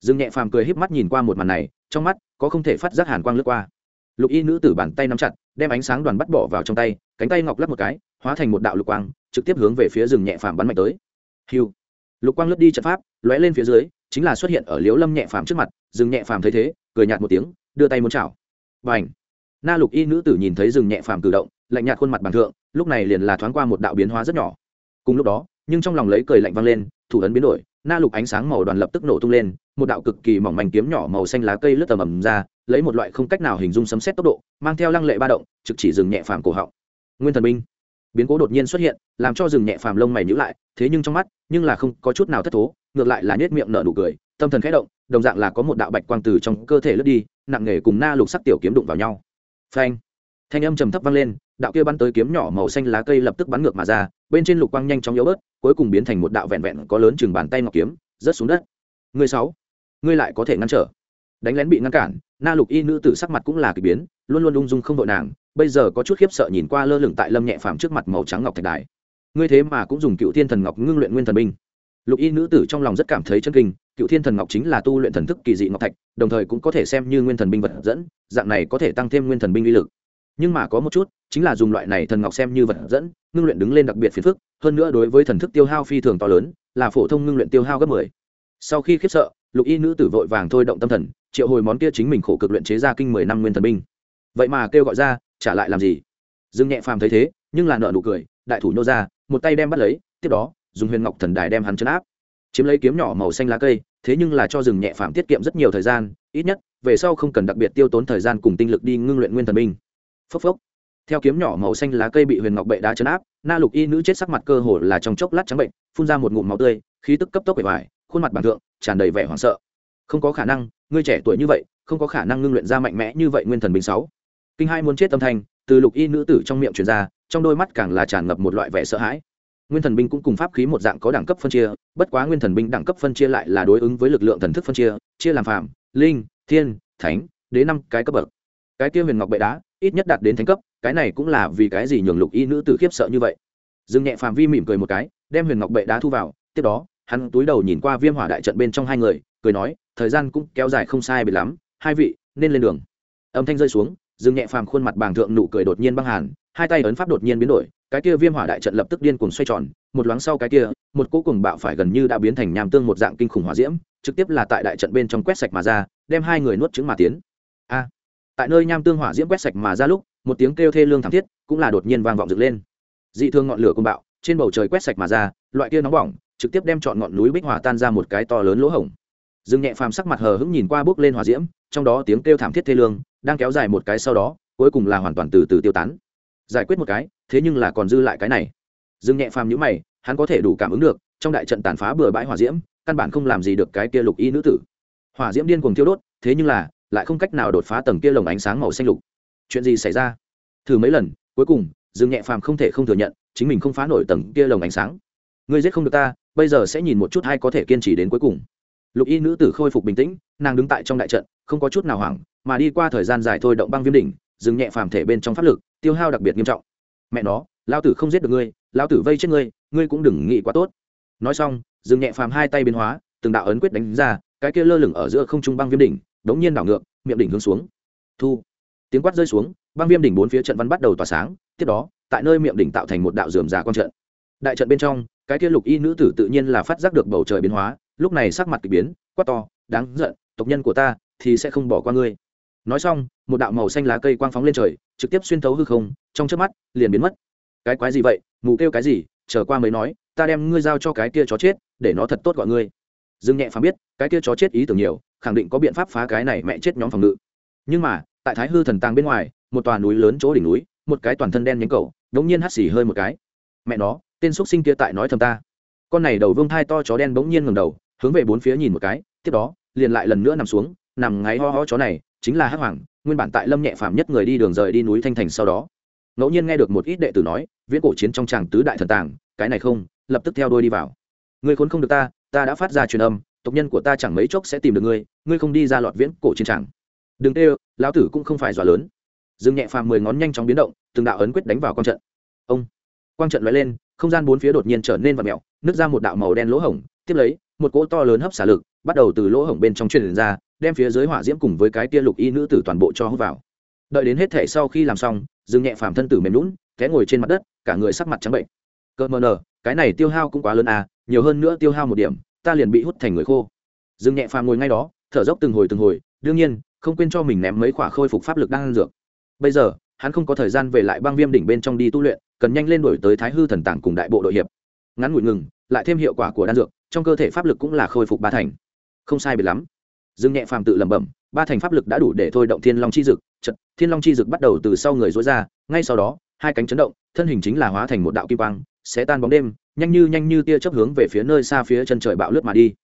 Dương nhẹ phàm cười híp mắt nhìn qua một màn này, trong mắt có không thể phát giác hàn quang lướt qua. Lục y nữ tử bàn tay nắm chặt, đem ánh sáng đoàn bắt bỏ vào trong tay, cánh tay ngọc lắp một cái, hóa thành một đạo lục quang, trực tiếp hướng về phía rừng nhẹ phàm bắn mạnh tới. Hiu lục quang lướt đi trận pháp, lóe lên phía dưới, chính là xuất hiện ở liếu lâm nhẹ phàm trước mặt rừng nhẹ phàm thấy thế, cười nhạt một tiếng, đưa tay muốn chảo. Và ảnh na lục y nữ tử nhìn thấy rừng nhẹ phàm cử động, lạnh nhạt khuôn mặt bàn thượng, lúc này liền là thoáng qua một đạo biến hóa rất nhỏ. Cùng lúc đó, nhưng trong lòng lấy cười lạnh vang lên, thủ ấn biến đổi, na lục ánh sáng màu đoàn lập tức nổ tung lên, một đạo cực kỳ mỏng manh kiếm nhỏ màu xanh lá cây lướt tầm ầm ra, lấy một loại không cách nào hình dung sấm xét tốc độ, mang theo lăng lệ ba động, trực chỉ dừng nhẹ phàm cổ họng. Nguyên thần binh! Biến cố đột nhiên xuất hiện, làm cho rừng nhẹ phàm lông mày nhữ lại, thế nhưng trong mắt, nhưng là không có chút nào thất thố, ngược lại là nhét miệng nở nụ cười, tâm thần khẽ động, đồng dạng là có một đạo bạch quang từ trong cơ thể lướt đi, nặng nề cùng na lục sắc tiểu kiếm đụng vào nhau. Phanh! Thanh âm trầm thấp vang lên, đạo kia bắn tới kiếm nhỏ màu xanh lá cây lập tức bắn ngược mà ra, bên trên lục quang nhanh chóng yếu bớt, cuối cùng biến thành một đạo vẹn vẹn có lớn chừng bàn tay ngọc kiếm, rớt xuống đất. Người sáu, ngươi lại có thể ngăn trở đánh lén bị ngăn cản, na lục y nữ tử sắc mặt cũng là kỳ biến, luôn luôn ung dung không đội nàng, bây giờ có chút khiếp sợ nhìn qua lơ lửng tại lâm nhẹ phàm trước mặt màu trắng ngọc thạch đài. Ngươi thế mà cũng dùng cựu thiên thần ngọc ngưng luyện nguyên thần binh. Lục y nữ tử trong lòng rất cảm thấy chân kinh, cựu thiên thần ngọc chính là tu luyện thần thức kỳ dị ngọc thạch, đồng thời cũng có thể xem như nguyên thần binh vật dẫn, dạng này có thể tăng thêm nguyên thần binh uy lực. Nhưng mà có một chút, chính là dùng loại này thần ngọc xem như vật dẫn, ngưng luyện đứng lên đặc biệt phiền phức, hơn nữa đối với thần thức tiêu hao phi thường to lớn, là phổ thông ngưng luyện tiêu hao gấp mười. Sau khi khiếp sợ, lục y nữ tử vội vàng thôi động tâm thần triệu hồi món kia chính mình khổ cực luyện chế ra kinh mười năm nguyên thần binh. Vậy mà kêu gọi ra, trả lại làm gì? Dương nhẹ phàm thấy thế, nhưng là nợ nụ cười, đại thủ nhô ra, một tay đem bắt lấy, tiếp đó, dùng huyền ngọc thần đài đem hắn chấn áp. Chiếm lấy kiếm nhỏ màu xanh lá cây, thế nhưng là cho rừng nhẹ phàm tiết kiệm rất nhiều thời gian, ít nhất, về sau không cần đặc biệt tiêu tốn thời gian cùng tinh lực đi ngưng luyện nguyên thần binh. Phốc phốc. Theo kiếm nhỏ màu xanh lá cây bị huyền ngọc bệ đá chấn áp, na lục y nữ chết sắc mặt cơ hồ là trong chốc lát trắng bệnh, phun ra một ngụm máu tươi, khí tức cấp tốc bể vải khuôn mặt bằng thượng, tràn đầy vẻ hoảng sợ. Không có khả năng ngươi trẻ tuổi như vậy, không có khả năng ngưng luyện ra mạnh mẽ như vậy nguyên thần binh sáu. Kinh hai muốn chết tâm thanh, từ lục y nữ tử trong miệng truyền ra, trong đôi mắt càng là tràn ngập một loại vẻ sợ hãi. Nguyên thần binh cũng cùng pháp khí một dạng có đẳng cấp phân chia, bất quá nguyên thần binh đẳng cấp phân chia lại là đối ứng với lực lượng thần thức phân chia chia làm phạm linh, thiên, thánh đế năm cái cấp bậc. Cái kia huyền ngọc bệ đá, ít nhất đạt đến thánh cấp, cái này cũng là vì cái gì nhường lục y nữ tử khiếp sợ như vậy. Dương nhẹ phàm vi mỉm cười một cái, đem huyền ngọc bệ đá thu vào, tiếp đó, hắn túi đầu nhìn qua viêm hỏa đại trận bên trong hai người cười nói, thời gian cũng kéo dài không sai biệt lắm, hai vị, nên lên đường. Âm thanh rơi xuống dừng nhẹ phàm khuôn mặt bàng thượng nụ cười đột nhiên băng hàn, hai tay ấn pháp đột nhiên biến đổi, cái kia viêm hỏa đại trận lập tức điên cuồng xoay tròn, một loáng sau cái kia, một cỗ cùng bạo phải gần như đã biến thành nham tương một dạng kinh khủng hỏa diễm, trực tiếp là tại đại trận bên trong quét sạch mà ra, đem hai người nuốt trứng mà tiến. A! Tại nơi nham tương hỏa diễm quét sạch mà ra lúc, một tiếng kêu thê lương thảm thiết cũng là đột nhiên vang vọng dựng lên. Dị thương ngọn lửa cùng bạo, trên bầu trời quét sạch mà ra, loại kia nóng bỏng, trực tiếp đem chọn ngọn núi bích hỏa tan ra một cái to lớn lỗ hổng dương nhẹ phàm sắc mặt hờ hững nhìn qua bước lên hỏa diễm, trong đó tiếng kêu thảm thiết thê lương, đang kéo dài một cái sau đó, cuối cùng là hoàn toàn từ từ tiêu tán. Giải quyết một cái, thế nhưng là còn dư lại cái này. Dương nhẹ phàm nhữ mày, hắn có thể đủ cảm ứng được, trong đại trận tàn phá bừa bãi hỏa diễm, căn bản không làm gì được cái kia lục y nữ tử. Hỏa diễm điên cuồng tiêu đốt, thế nhưng là, lại không cách nào đột phá tầng kia lồng ánh sáng màu xanh lục. Chuyện gì xảy ra? Thử mấy lần, cuối cùng dương nhẹ phàm không thể không thừa nhận, chính mình không phá nổi tầng kia lồng ánh sáng. Ngươi giết không được ta, bây giờ sẽ nhìn một chút hay có thể kiên trì đến cuối cùng lục y nữ tử khôi phục bình tĩnh, nàng đứng tại trong đại trận, không có chút nào hoảng, mà đi qua thời gian dài thôi động băng viêm đỉnh, dừng nhẹ phàm thể bên trong pháp lực, tiêu hao đặc biệt nghiêm trọng. Mẹ nó lao tử không giết được ngươi lao tử vây chết ngươi ngươi cũng đừng nghĩ quá tốt. Nói xong, dừng nhẹ phàm hai tay biến hóa, từng đạo ấn quyết đánh ra, cái kia lơ lửng ở giữa không trung băng viêm đỉnh, đống nhiên đảo ngược, miệng đỉnh hướng xuống. Thu. Tiếng quát rơi xuống, băng viêm đỉnh bốn phía trận văn bắt đầu tỏa sáng, tiếp đó, tại nơi miệng đỉnh tạo thành một đạo dườm già con trận. Đại trận bên trong, cái kia lục y nữ tử tự nhiên là phát giác được bầu trời biến hóa lúc này sắc mặt k ỳ biến, quát to, đáng giận, tộc nhân của ta thì sẽ không bỏ qua ngươi. Nói xong, một đạo màu xanh lá cây quang phóng lên trời, trực tiếp xuyên thấu hư không, trong trước mắt, liền biến mất. Cái quái gì vậy? Mù kêu cái gì? Chờ qua mới nói, ta đem ngươi giao cho cái kia chó chết, để nó thật tốt gọi ngươi. Dương nhẹ phá biết, cái kia chó chết ý tưởng nhiều, khẳng định có biện pháp phá cái này mẹ chết nhóm phòng ngự. Nhưng mà, tại thái hư thần tàng bên ngoài, một tòa núi lớn chỗ đỉnh núi, một cái toàn thân đen nhánh cầu đống nhiên hắt xì hơi một cái. Mẹ nó, tên xúc sinh kia tại nói thầm ta. Con này đầu vương thai to chó đen bỗng nhiên ngầm đầu hướng về bốn phía nhìn một cái, tiếp đó, liền lại lần nữa nằm xuống, nằm ngáy ho ho chó này, chính là hắc hoàng, nguyên bản tại lâm nhẹ phàm nhất người đi đường rời đi núi thanh thành sau đó. Ngẫu nhiên nghe được một ít đệ tử nói, viễn cổ chiến trong tràng tứ đại thần tàng, cái này không, lập tức theo đôi đi vào. Ngươi khốn không được ta ta đã phát ra truyền âm, tộc nhân của ta chẳng mấy chốc sẽ tìm được ngươi ngươi không đi ra lọt viễn cổ chiến tràng. Đừng tê lão tử cũng không phải dọa lớn. Dương nhẹ phàm mười ngón nhanh chóng biến động, từng đạo ấn quyết đánh vào quang trận. Ông, quang trận loại lên, không gian bốn phía đột nhiên trở nên vật mẹo nứt ra một đạo màu đen lỗ hổng tiếp lấy, một cỗ to lớn hấp xả lực bắt đầu từ lỗ hổng bên trong truyền ra, đem phía dưới hỏa diễm cùng với cái tia lục y nữ tử toàn bộ cho hút vào. Đợi đến hết thể sau khi làm xong dừng nhẹ phàm thân tử mềm lún té ngồi trên mặt đất, cả người sắc mặt trắng bệnh. Cơ mờ nờ, cái này tiêu hao cũng quá lớn à nhiều hơn nữa tiêu hao một điểm, ta liền bị hút thành người khô. Dừng nhẹ phàm ngồi ngay đó, thở dốc từng hồi từng hồi, đương nhiên, không quên cho mình ném mấy quả khôi phục pháp lực đang ăn dược. Bây giờ, hắn không có thời gian về lại băng viêm đỉnh bên trong đi tu luyện, cần nhanh lên đổi tới thái hư thần tảng cùng đại bộ đội hiệp. Ngắn ngủi ngừng, lại thêm hiệu quả của đan dược trong cơ thể pháp lực cũng là khôi phục ba thành. Không sai biệt lắm. Dương nhẹ phàm tự lẩm bẩm, ba thành pháp lực đã đủ để thôi động thiên long chi dực chật thiên long chi dực bắt đầu từ sau người dối ra, ngay sau đó, hai cánh chấn động, thân hình chính là hóa thành một đạo kim quang, sẽ tan bóng đêm, nhanh như nhanh như tia chớp hướng về phía nơi xa phía chân trời bạo lướt mà đi.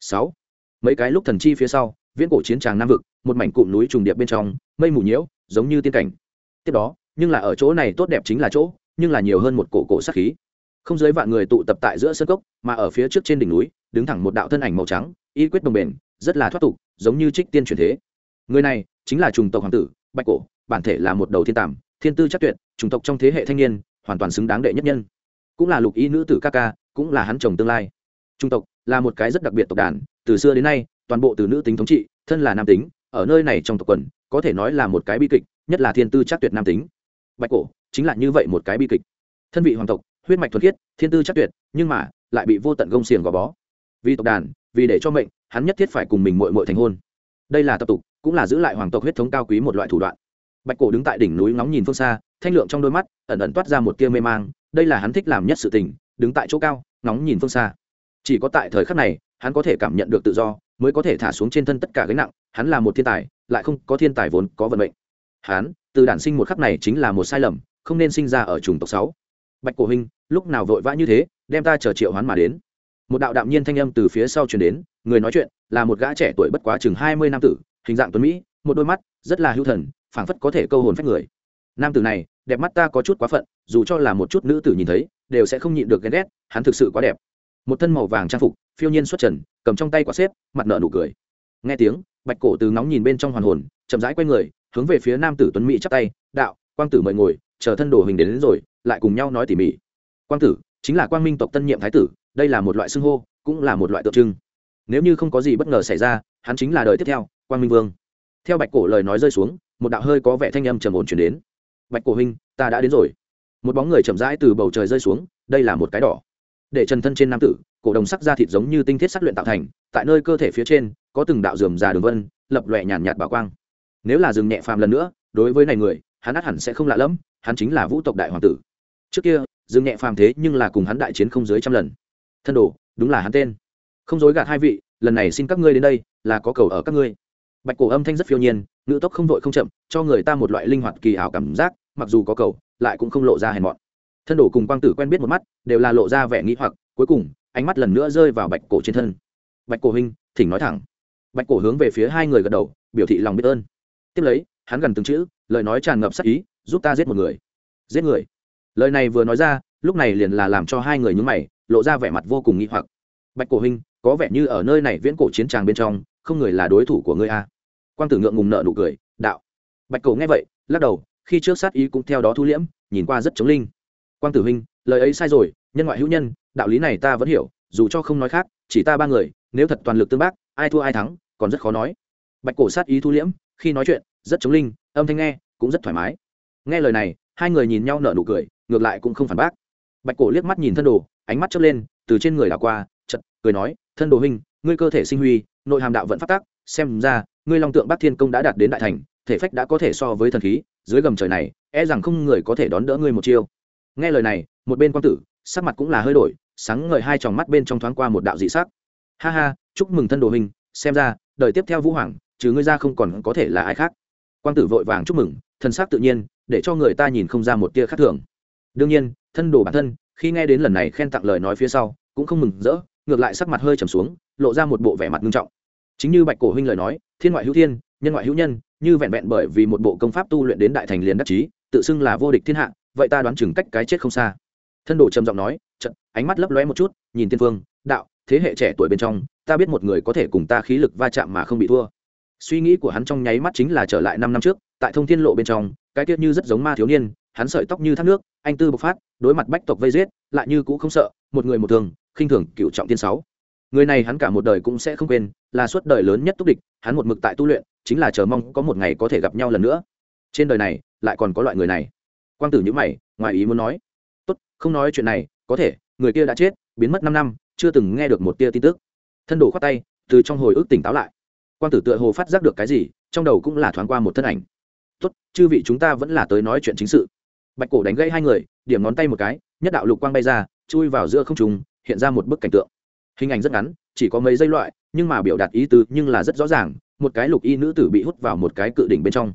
Sáu, mấy cái lúc thần chi phía sau, viễn cổ chiến tràng nam vực, một mảnh cụm núi trùng điệp bên trong, mây mù nhiễu, giống như tiên cảnh. Tiếp đó, nhưng là ở chỗ này tốt đẹp chính là chỗ, nhưng là nhiều hơn một cổ cổ sát khí không dưới vạn người tụ tập tại giữa sân cốc, mà ở phía trước trên đỉnh núi, đứng thẳng một đạo thân ảnh màu trắng, y quyết đồng bền, rất là thoát tục, giống như trích tiên truyền thế. Người này chính là trùng tộc hoàng tử, bạch cổ, bản thể là một đầu thiên tàm, thiên tư chắc tuyệt, trùng tộc trong thế hệ thanh niên, hoàn toàn xứng đáng đệ nhất nhân. Cũng là lục y nữ tử ca ca, cũng là hắn chồng tương lai. Trung tộc là một cái rất đặc biệt tộc đàn, từ xưa đến nay, toàn bộ từ nữ tính thống trị, thân là nam tính, ở nơi này trong tộc quần, có thể nói là một cái bi kịch, nhất là thiên tư chắc tuyệt nam tính. Bạch cổ chính là như vậy một cái bi kịch. Thân vị hoàng tộc huyết mạch thuật khiết, thiên tư chắc tuyệt, nhưng mà, lại bị vô tận gông xiềng gò bó. Vì tộc đàn, vì để cho mệnh, hắn nhất thiết phải cùng mình mội mội thành hôn. Đây là tập tục, cũng là giữ lại hoàng tộc huyết thống cao quý một loại thủ đoạn. Bạch cổ đứng tại đỉnh núi ngóng nhìn phương xa, thanh lượng trong đôi mắt, ẩn ẩn toát ra một tia mê mang, đây là hắn thích làm nhất sự tình, đứng tại chỗ cao, ngóng nhìn phương xa. Chỉ có tại thời khắc này, hắn có thể cảm nhận được tự do, mới có thể thả xuống trên thân tất cả gánh nặng, hắn là một thiên tài, lại không có thiên tài vốn có vận mệnh. Hắn, từ đản sinh một khắc này chính là một sai lầm, không nên sinh ra ở chủng tộc sáu. Bạch cổ huynh lúc nào vội vã như thế đem ta chờ triệu hoán mà đến. Một đạo đạm nhiên thanh âm từ phía sau truyền đến người nói chuyện là một gã trẻ tuổi bất quá chừng hai mươi năm tử hình dạng tuấn mỹ một đôi mắt rất là hữu thần phảng phất có thể câu hồn phách người. Nam tử này đẹp mắt ta có chút quá phận dù cho là một chút nữ tử nhìn thấy đều sẽ không nhịn được ghen ghét hắn thực sự quá đẹp. Một thân màu vàng trang phục phiêu nhiên xuất trần cầm trong tay quả xếp mặt nợ nụ cười. Nghe tiếng bạch cổ từ ngóng nhìn bên trong hoàn hồn chậm rãi quay người hướng về phía nam tử tuấn mỹ chắp tay đạo quang tử mời ngồi chờ thân đồ hình đến, đến rồi lại cùng nhau nói tỉ mỉ quang tử, chính là quang minh tộc tân nhiệm thái tử, đây là một loại xưng hô, cũng là một loại tượng trưng. Nếu như không có gì bất ngờ xảy ra, hắn chính là đời tiếp theo, quang minh vương. Theo bạch cổ lời nói rơi xuống, một đạo hơi có vẻ thanh âm trầm ổn chuyển đến. Bạch cổ huynh, ta đã đến rồi. Một bóng người chậm rãi từ bầu trời rơi xuống, đây là một cái đỏ. Để trần thân trên nam tử, cổ đồng sắc da thịt giống như tinh thiết sắc luyện tạo thành, tại nơi cơ thể phía trên, có từng đạo dườm già đường vân, lập lòe nhàn nhạt bảo quang. Nếu là dừng nhẹ phàm lần nữa, đối với này người, hắn át hẳn sẽ không lạ lẫm, hắn chính là vũ tộc đại hoàng tử. Trước kia dương nhẹ phàm thế nhưng là cùng hắn đại chiến không dưới trăm lần. Thân đồ, đúng là hắn tên. Không dối gạt hai vị, lần này xin các ngươi đến đây, là có cầu ở các ngươi. Bạch cổ âm thanh rất phiêu nhiên, ngữ tốc không vội không chậm, cho người ta một loại linh hoạt kỳ ảo cảm giác, mặc dù có cầu, lại cũng không lộ ra hèn mọn. Thân đồ cùng quang tử quen biết một mắt, đều là lộ ra vẻ nghĩ hoặc, cuối cùng, ánh mắt lần nữa rơi vào bạch cổ trên thân. Bạch cổ huynh, thỉnh nói thẳng. Bạch cổ hướng về phía hai người gật đầu, biểu thị lòng biết ơn. Tiếp lấy, hắn gần từng chữ, lời nói tràn ngập sắc ý, giúp ta giết một người. Giết người? Lời này vừa nói ra, lúc này liền là làm cho hai người nhúng mày, lộ ra vẻ mặt vô cùng nghi hoặc. Bạch cổ huynh, có vẻ như ở nơi này viễn cổ chiến tràng bên trong, không người là đối thủ của ngươi a quang tử ngượng ngùng nợ nụ cười, đạo. Bạch cổ nghe vậy, lắc đầu, khi trước sát ý cũng theo đó thu liễm, nhìn qua rất chống linh. Quang tử huynh, lời ấy sai rồi, nhân ngoại hữu nhân, đạo lý này ta vẫn hiểu, dù cho không nói khác, chỉ ta ba người, nếu thật toàn lực tương bác, ai thua ai thắng, còn rất khó nói. Bạch cổ sát ý thu liễm, khi nói chuyện, rất chống linh, âm thanh nghe, cũng rất thoải mái. Nghe lời này, hai người nhìn nhau nở nụ cười ngược lại cũng không phản bác. Bạch cổ liếc mắt nhìn thân đồ, ánh mắt chớp lên, từ trên người đảo qua chật cười nói, thân đồ huynh, ngươi cơ thể sinh huy, nội hàm đạo vẫn phát tác, xem ra, ngươi long tượng bắc thiên công đã đạt đến đại thành, thể phách đã có thể so với thần khí, dưới gầm trời này e rằng không người có thể đón đỡ ngươi một chiêu. Nghe lời này, một bên quan tử, sắc mặt cũng là hơi đổi, sáng ngời hai tròng mắt bên trong thoáng qua một đạo dị sắc. Ha ha, chúc mừng thân đồ huynh, xem ra, đời tiếp theo vũ hoàng, trừ ngươi ra không còn có thể là ai khác. Quan tử vội vàng chúc mừng thân sắc tự nhiên, để cho người ta nhìn không ra một tia khác thường đương nhiên, thân đồ bản thân, khi nghe đến lần này khen tặng lời nói phía sau, cũng không mừng rỡ, ngược lại sắc mặt hơi trầm xuống, lộ ra một bộ vẻ mặt nghiêm trọng. Chính như bạch cổ huynh lời nói, thiên ngoại hữu thiên, nhân ngoại hữu nhân, như vẹn vẹn bởi vì một bộ công pháp tu luyện đến đại thành liền đắc chí, tự xưng là vô địch thiên hạ, vậy ta đoán chừng cách cái chết không xa. Thân đồ trầm giọng nói trận ánh mắt lấp lóe một chút, nhìn tiên phương đạo, thế hệ trẻ tuổi bên trong, ta biết một người có thể cùng ta khí lực va chạm mà không bị thua. Suy nghĩ của hắn trong nháy mắt chính là trở lại năm năm trước, tại thông thiên lộ bên trong, cái tiết như rất giống ma thiếu niên hắn sợi tóc như thác nước, anh tư bộc phát, đối mặt bách tộc vây giết, lại như cũ không sợ, một người một thường, khinh thường cựu trọng tiên sáu. Người này hắn cả một đời cũng sẽ không quên, là suốt đời lớn nhất túc địch, hắn một mực tại tu luyện, chính là chờ mong có một ngày có thể gặp nhau lần nữa. Trên đời này, lại còn có loại người này. Quang tử nhữ mày, ngoài ý muốn nói, tốt, không nói chuyện này, có thể, người kia đã chết, biến mất năm năm, chưa từng nghe được một tia tin tức. Thân đồ khoát tay, từ trong hồi ức tỉnh táo lại. Quang tử tựa hồ phát giác được cái gì, trong đầu cũng là thoáng qua một thân ảnh. Tốt, chư vị chúng ta vẫn là tới nói chuyện chính sự bạch cổ đánh gãy hai người, điểm ngón tay một cái, nhất đạo lục quang bay ra, chui vào giữa không trùng hiện ra một bức cảnh tượng. Hình ảnh rất ngắn, chỉ có mấy giây loại, nhưng mà biểu đạt ý tứ nhưng là rất rõ ràng, một cái lục y nữ tử bị hút vào một cái cự đỉnh bên trong.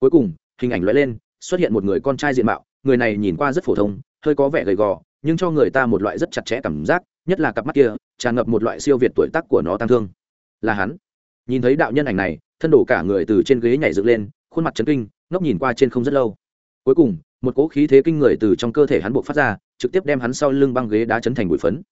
Cuối cùng, hình ảnh loại lên, xuất hiện một người con trai diện mạo, người này nhìn qua rất phổ thông, hơi có vẻ gầy gò, nhưng cho người ta một loại rất chặt chẽ cảm giác, nhất là cặp mắt kia, tràn ngập một loại siêu việt tuổi tác của nó tăng thương. Là hắn. Nhìn thấy đạo nhân ảnh này, thân đổ cả người từ trên ghế nhảy dựng lên, khuôn mặt chấn kinh ngốc nhìn qua trên không rất lâu. Cuối cùng một cỗ khí thế kinh người từ trong cơ thể hắn buộc phát ra, trực tiếp đem hắn sau lưng băng ghế đá chấn thành bụi phấn.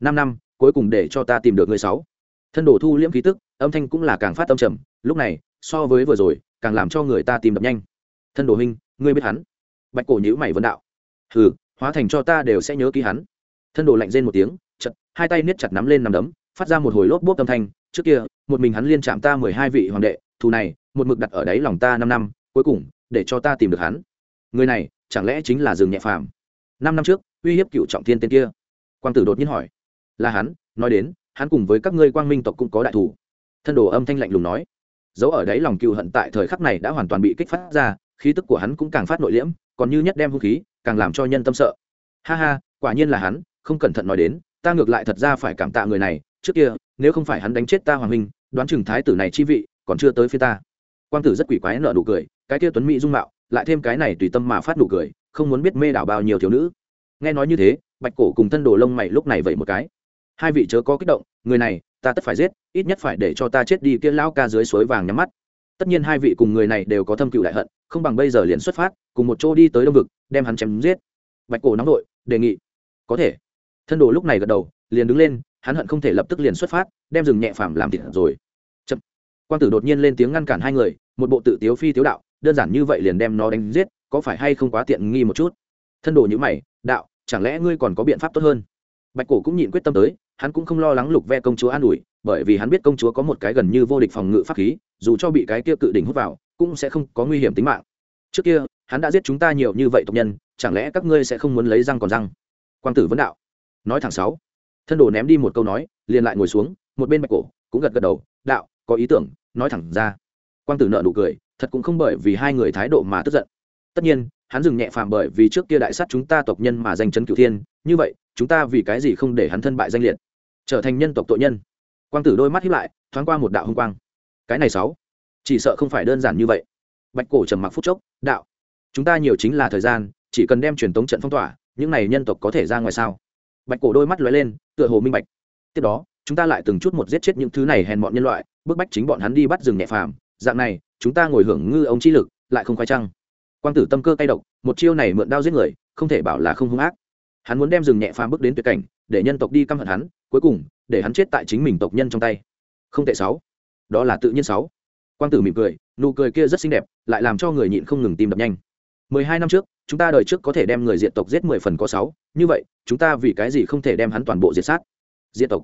Năm năm, cuối cùng để cho ta tìm được người sáu. Thân đổ thu liễm khí tức, âm thanh cũng là càng phát âm trầm, lúc này, so với vừa rồi, càng làm cho người ta tìm đập nhanh. Thân đồ huynh, ngươi biết hắn? Bạch cổ nhữ mày vấn đạo. Hừ, hóa thành cho ta đều sẽ nhớ ký hắn. Thân đồ lạnh rên một tiếng, chật, hai tay niết chặt nắm lên nằm đấm, phát ra một hồi lốp bốp âm thanh. Trước kia, một mình hắn liên chạm ta mười hai vị hoàng đệ, thù này, một mực đặt ở đáy lòng ta năm năm, cuối cùng, để cho ta tìm được hắn. Người này chẳng lẽ chính là rừng nhẹ phàm? Năm năm trước, uy hiếp cựu trọng thiên tên kia. Quang tử đột nhiên hỏi. Là hắn, nói đến, hắn cùng với các ngươi quang minh tộc cũng có đại thủ. Thân đồ âm thanh lạnh lùng nói. Dấu ở đấy lòng cựu hận tại thời khắc này đã hoàn toàn bị kích phát ra, khí tức của hắn cũng càng phát nội liễm, còn như nhất đem hung khí, càng làm cho nhân tâm sợ. Ha ha, quả nhiên là hắn, không cẩn thận nói đến, ta ngược lại thật ra phải cảm tạ người này, trước kia, nếu không phải hắn đánh chết ta hoàng minh, đoán chừng thái tử này chi vị, còn chưa tới phía ta. Quang tử rất quỷ quái nợ nụ cười, cái kia tuấn mỹ dung mạo lại thêm cái này tùy tâm mà phát nụ cười, không muốn biết mê đảo bao nhiêu thiếu nữ. Nghe nói như thế, bạch cổ cùng thân đồ lông mày lúc này vậy một cái. Hai vị chớ có kích động, người này, ta tất phải giết, ít nhất phải để cho ta chết đi kia lão ca dưới suối vàng nhắm mắt. Tất nhiên hai vị cùng người này đều có thâm cựu đại hận, không bằng bây giờ liền xuất phát, cùng một chỗ đi tới đông vực, đem hắn chém giết. Bạch cổ nóng đội đề nghị. Có thể. Thân đồ lúc này gật đầu, liền đứng lên, hắn hận không thể lập tức liền xuất phát, đem rừng nhẹ phàm làm thịt rồi. Chậm. quan tử đột nhiên lên tiếng ngăn cản hai người, một bộ tự tiếu phi tiếu đạo đơn giản như vậy liền đem nó đánh giết, có phải hay không quá tiện nghi một chút? Thân đồ như mày, đạo, chẳng lẽ ngươi còn có biện pháp tốt hơn? Bạch cổ cũng nhịn quyết tâm tới, hắn cũng không lo lắng lục ve công chúa an ủi, bởi vì hắn biết công chúa có một cái gần như vô địch phòng ngự pháp khí, dù cho bị cái kia cự đỉnh hút vào, cũng sẽ không có nguy hiểm tính mạng. Trước kia, hắn đã giết chúng ta nhiều như vậy tộc nhân, chẳng lẽ các ngươi sẽ không muốn lấy răng còn răng? Quang tử vấn đạo. Nói thẳng sáu. Thân đồ ném đi một câu nói, liền lại ngồi xuống, một bên bạch cổ cũng gật gật đầu, đạo, có ý tưởng, nói thẳng ra. Quang tử nợ nụ cười thật cũng không bởi vì hai người thái độ mà tức giận. Tất nhiên, hắn dừng nhẹ phàm bởi vì trước kia đại sát chúng ta tộc nhân mà danh chấn cửu thiên, như vậy, chúng ta vì cái gì không để hắn thân bại danh liệt? Trở thành nhân tộc tội nhân. Quang tử đôi mắt hiếp lại, thoáng qua một đạo hung quang. Cái này sáu, chỉ sợ không phải đơn giản như vậy. Bạch cổ trầm mặc phút chốc, đạo, chúng ta nhiều chính là thời gian, chỉ cần đem truyền tống trận phong tỏa, những này nhân tộc có thể ra ngoài sao? Bạch cổ đôi mắt lóe lên, tựa hồ minh bạch. Tiếp đó, chúng ta lại từng chút một giết chết những thứ này hèn mọn nhân loại, bức bách chính bọn hắn đi bắt rừng nhẹ phàm. Dạng này chúng ta ngồi hưởng ngư ông chi lực, lại không khoái trăng. Quang tử tâm cơ cay độc, một chiêu này mượn đao giết người, không thể bảo là không hung ác. Hắn muốn đem rừng nhẹ phàm bước đến tuyệt cảnh, để nhân tộc đi căm hận hắn, cuối cùng, để hắn chết tại chính mình tộc nhân trong tay. Không tệ sáu. Đó là tự nhiên sáu. Quang tử mỉm cười, nụ cười kia rất xinh đẹp, lại làm cho người nhịn không ngừng tim đập nhanh. Mười hai năm trước, chúng ta đời trước có thể đem người diện tộc giết mười phần có sáu, như vậy, chúng ta vì cái gì không thể đem hắn toàn bộ diệt sát? Diệt tộc.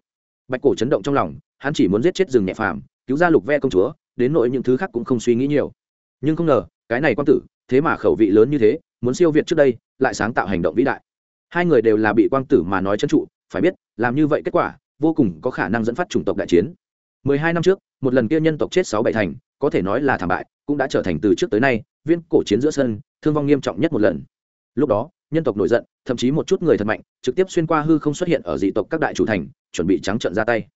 Bạch cổ chấn động trong lòng, hắn chỉ muốn giết chết rừng nhẹ phàm, cứu ra lục ve công chúa đến nội những thứ khác cũng không suy nghĩ nhiều. Nhưng không ngờ, cái này quang tử, thế mà khẩu vị lớn như thế, muốn siêu việt trước đây, lại sáng tạo hành động vĩ đại. Hai người đều là bị quang tử mà nói chân trụ, phải biết, làm như vậy kết quả, vô cùng có khả năng dẫn phát chủng tộc đại chiến. Mười hai năm trước, một lần kia nhân tộc chết sáu bảy thành, có thể nói là thảm bại, cũng đã trở thành từ trước tới nay viên cổ chiến giữa sân, thương vong nghiêm trọng nhất một lần. Lúc đó, nhân tộc nổi giận, thậm chí một chút người thật mạnh, trực tiếp xuyên qua hư không xuất hiện ở dị tộc các đại chủ thành, chuẩn bị trắng trợn ra tay.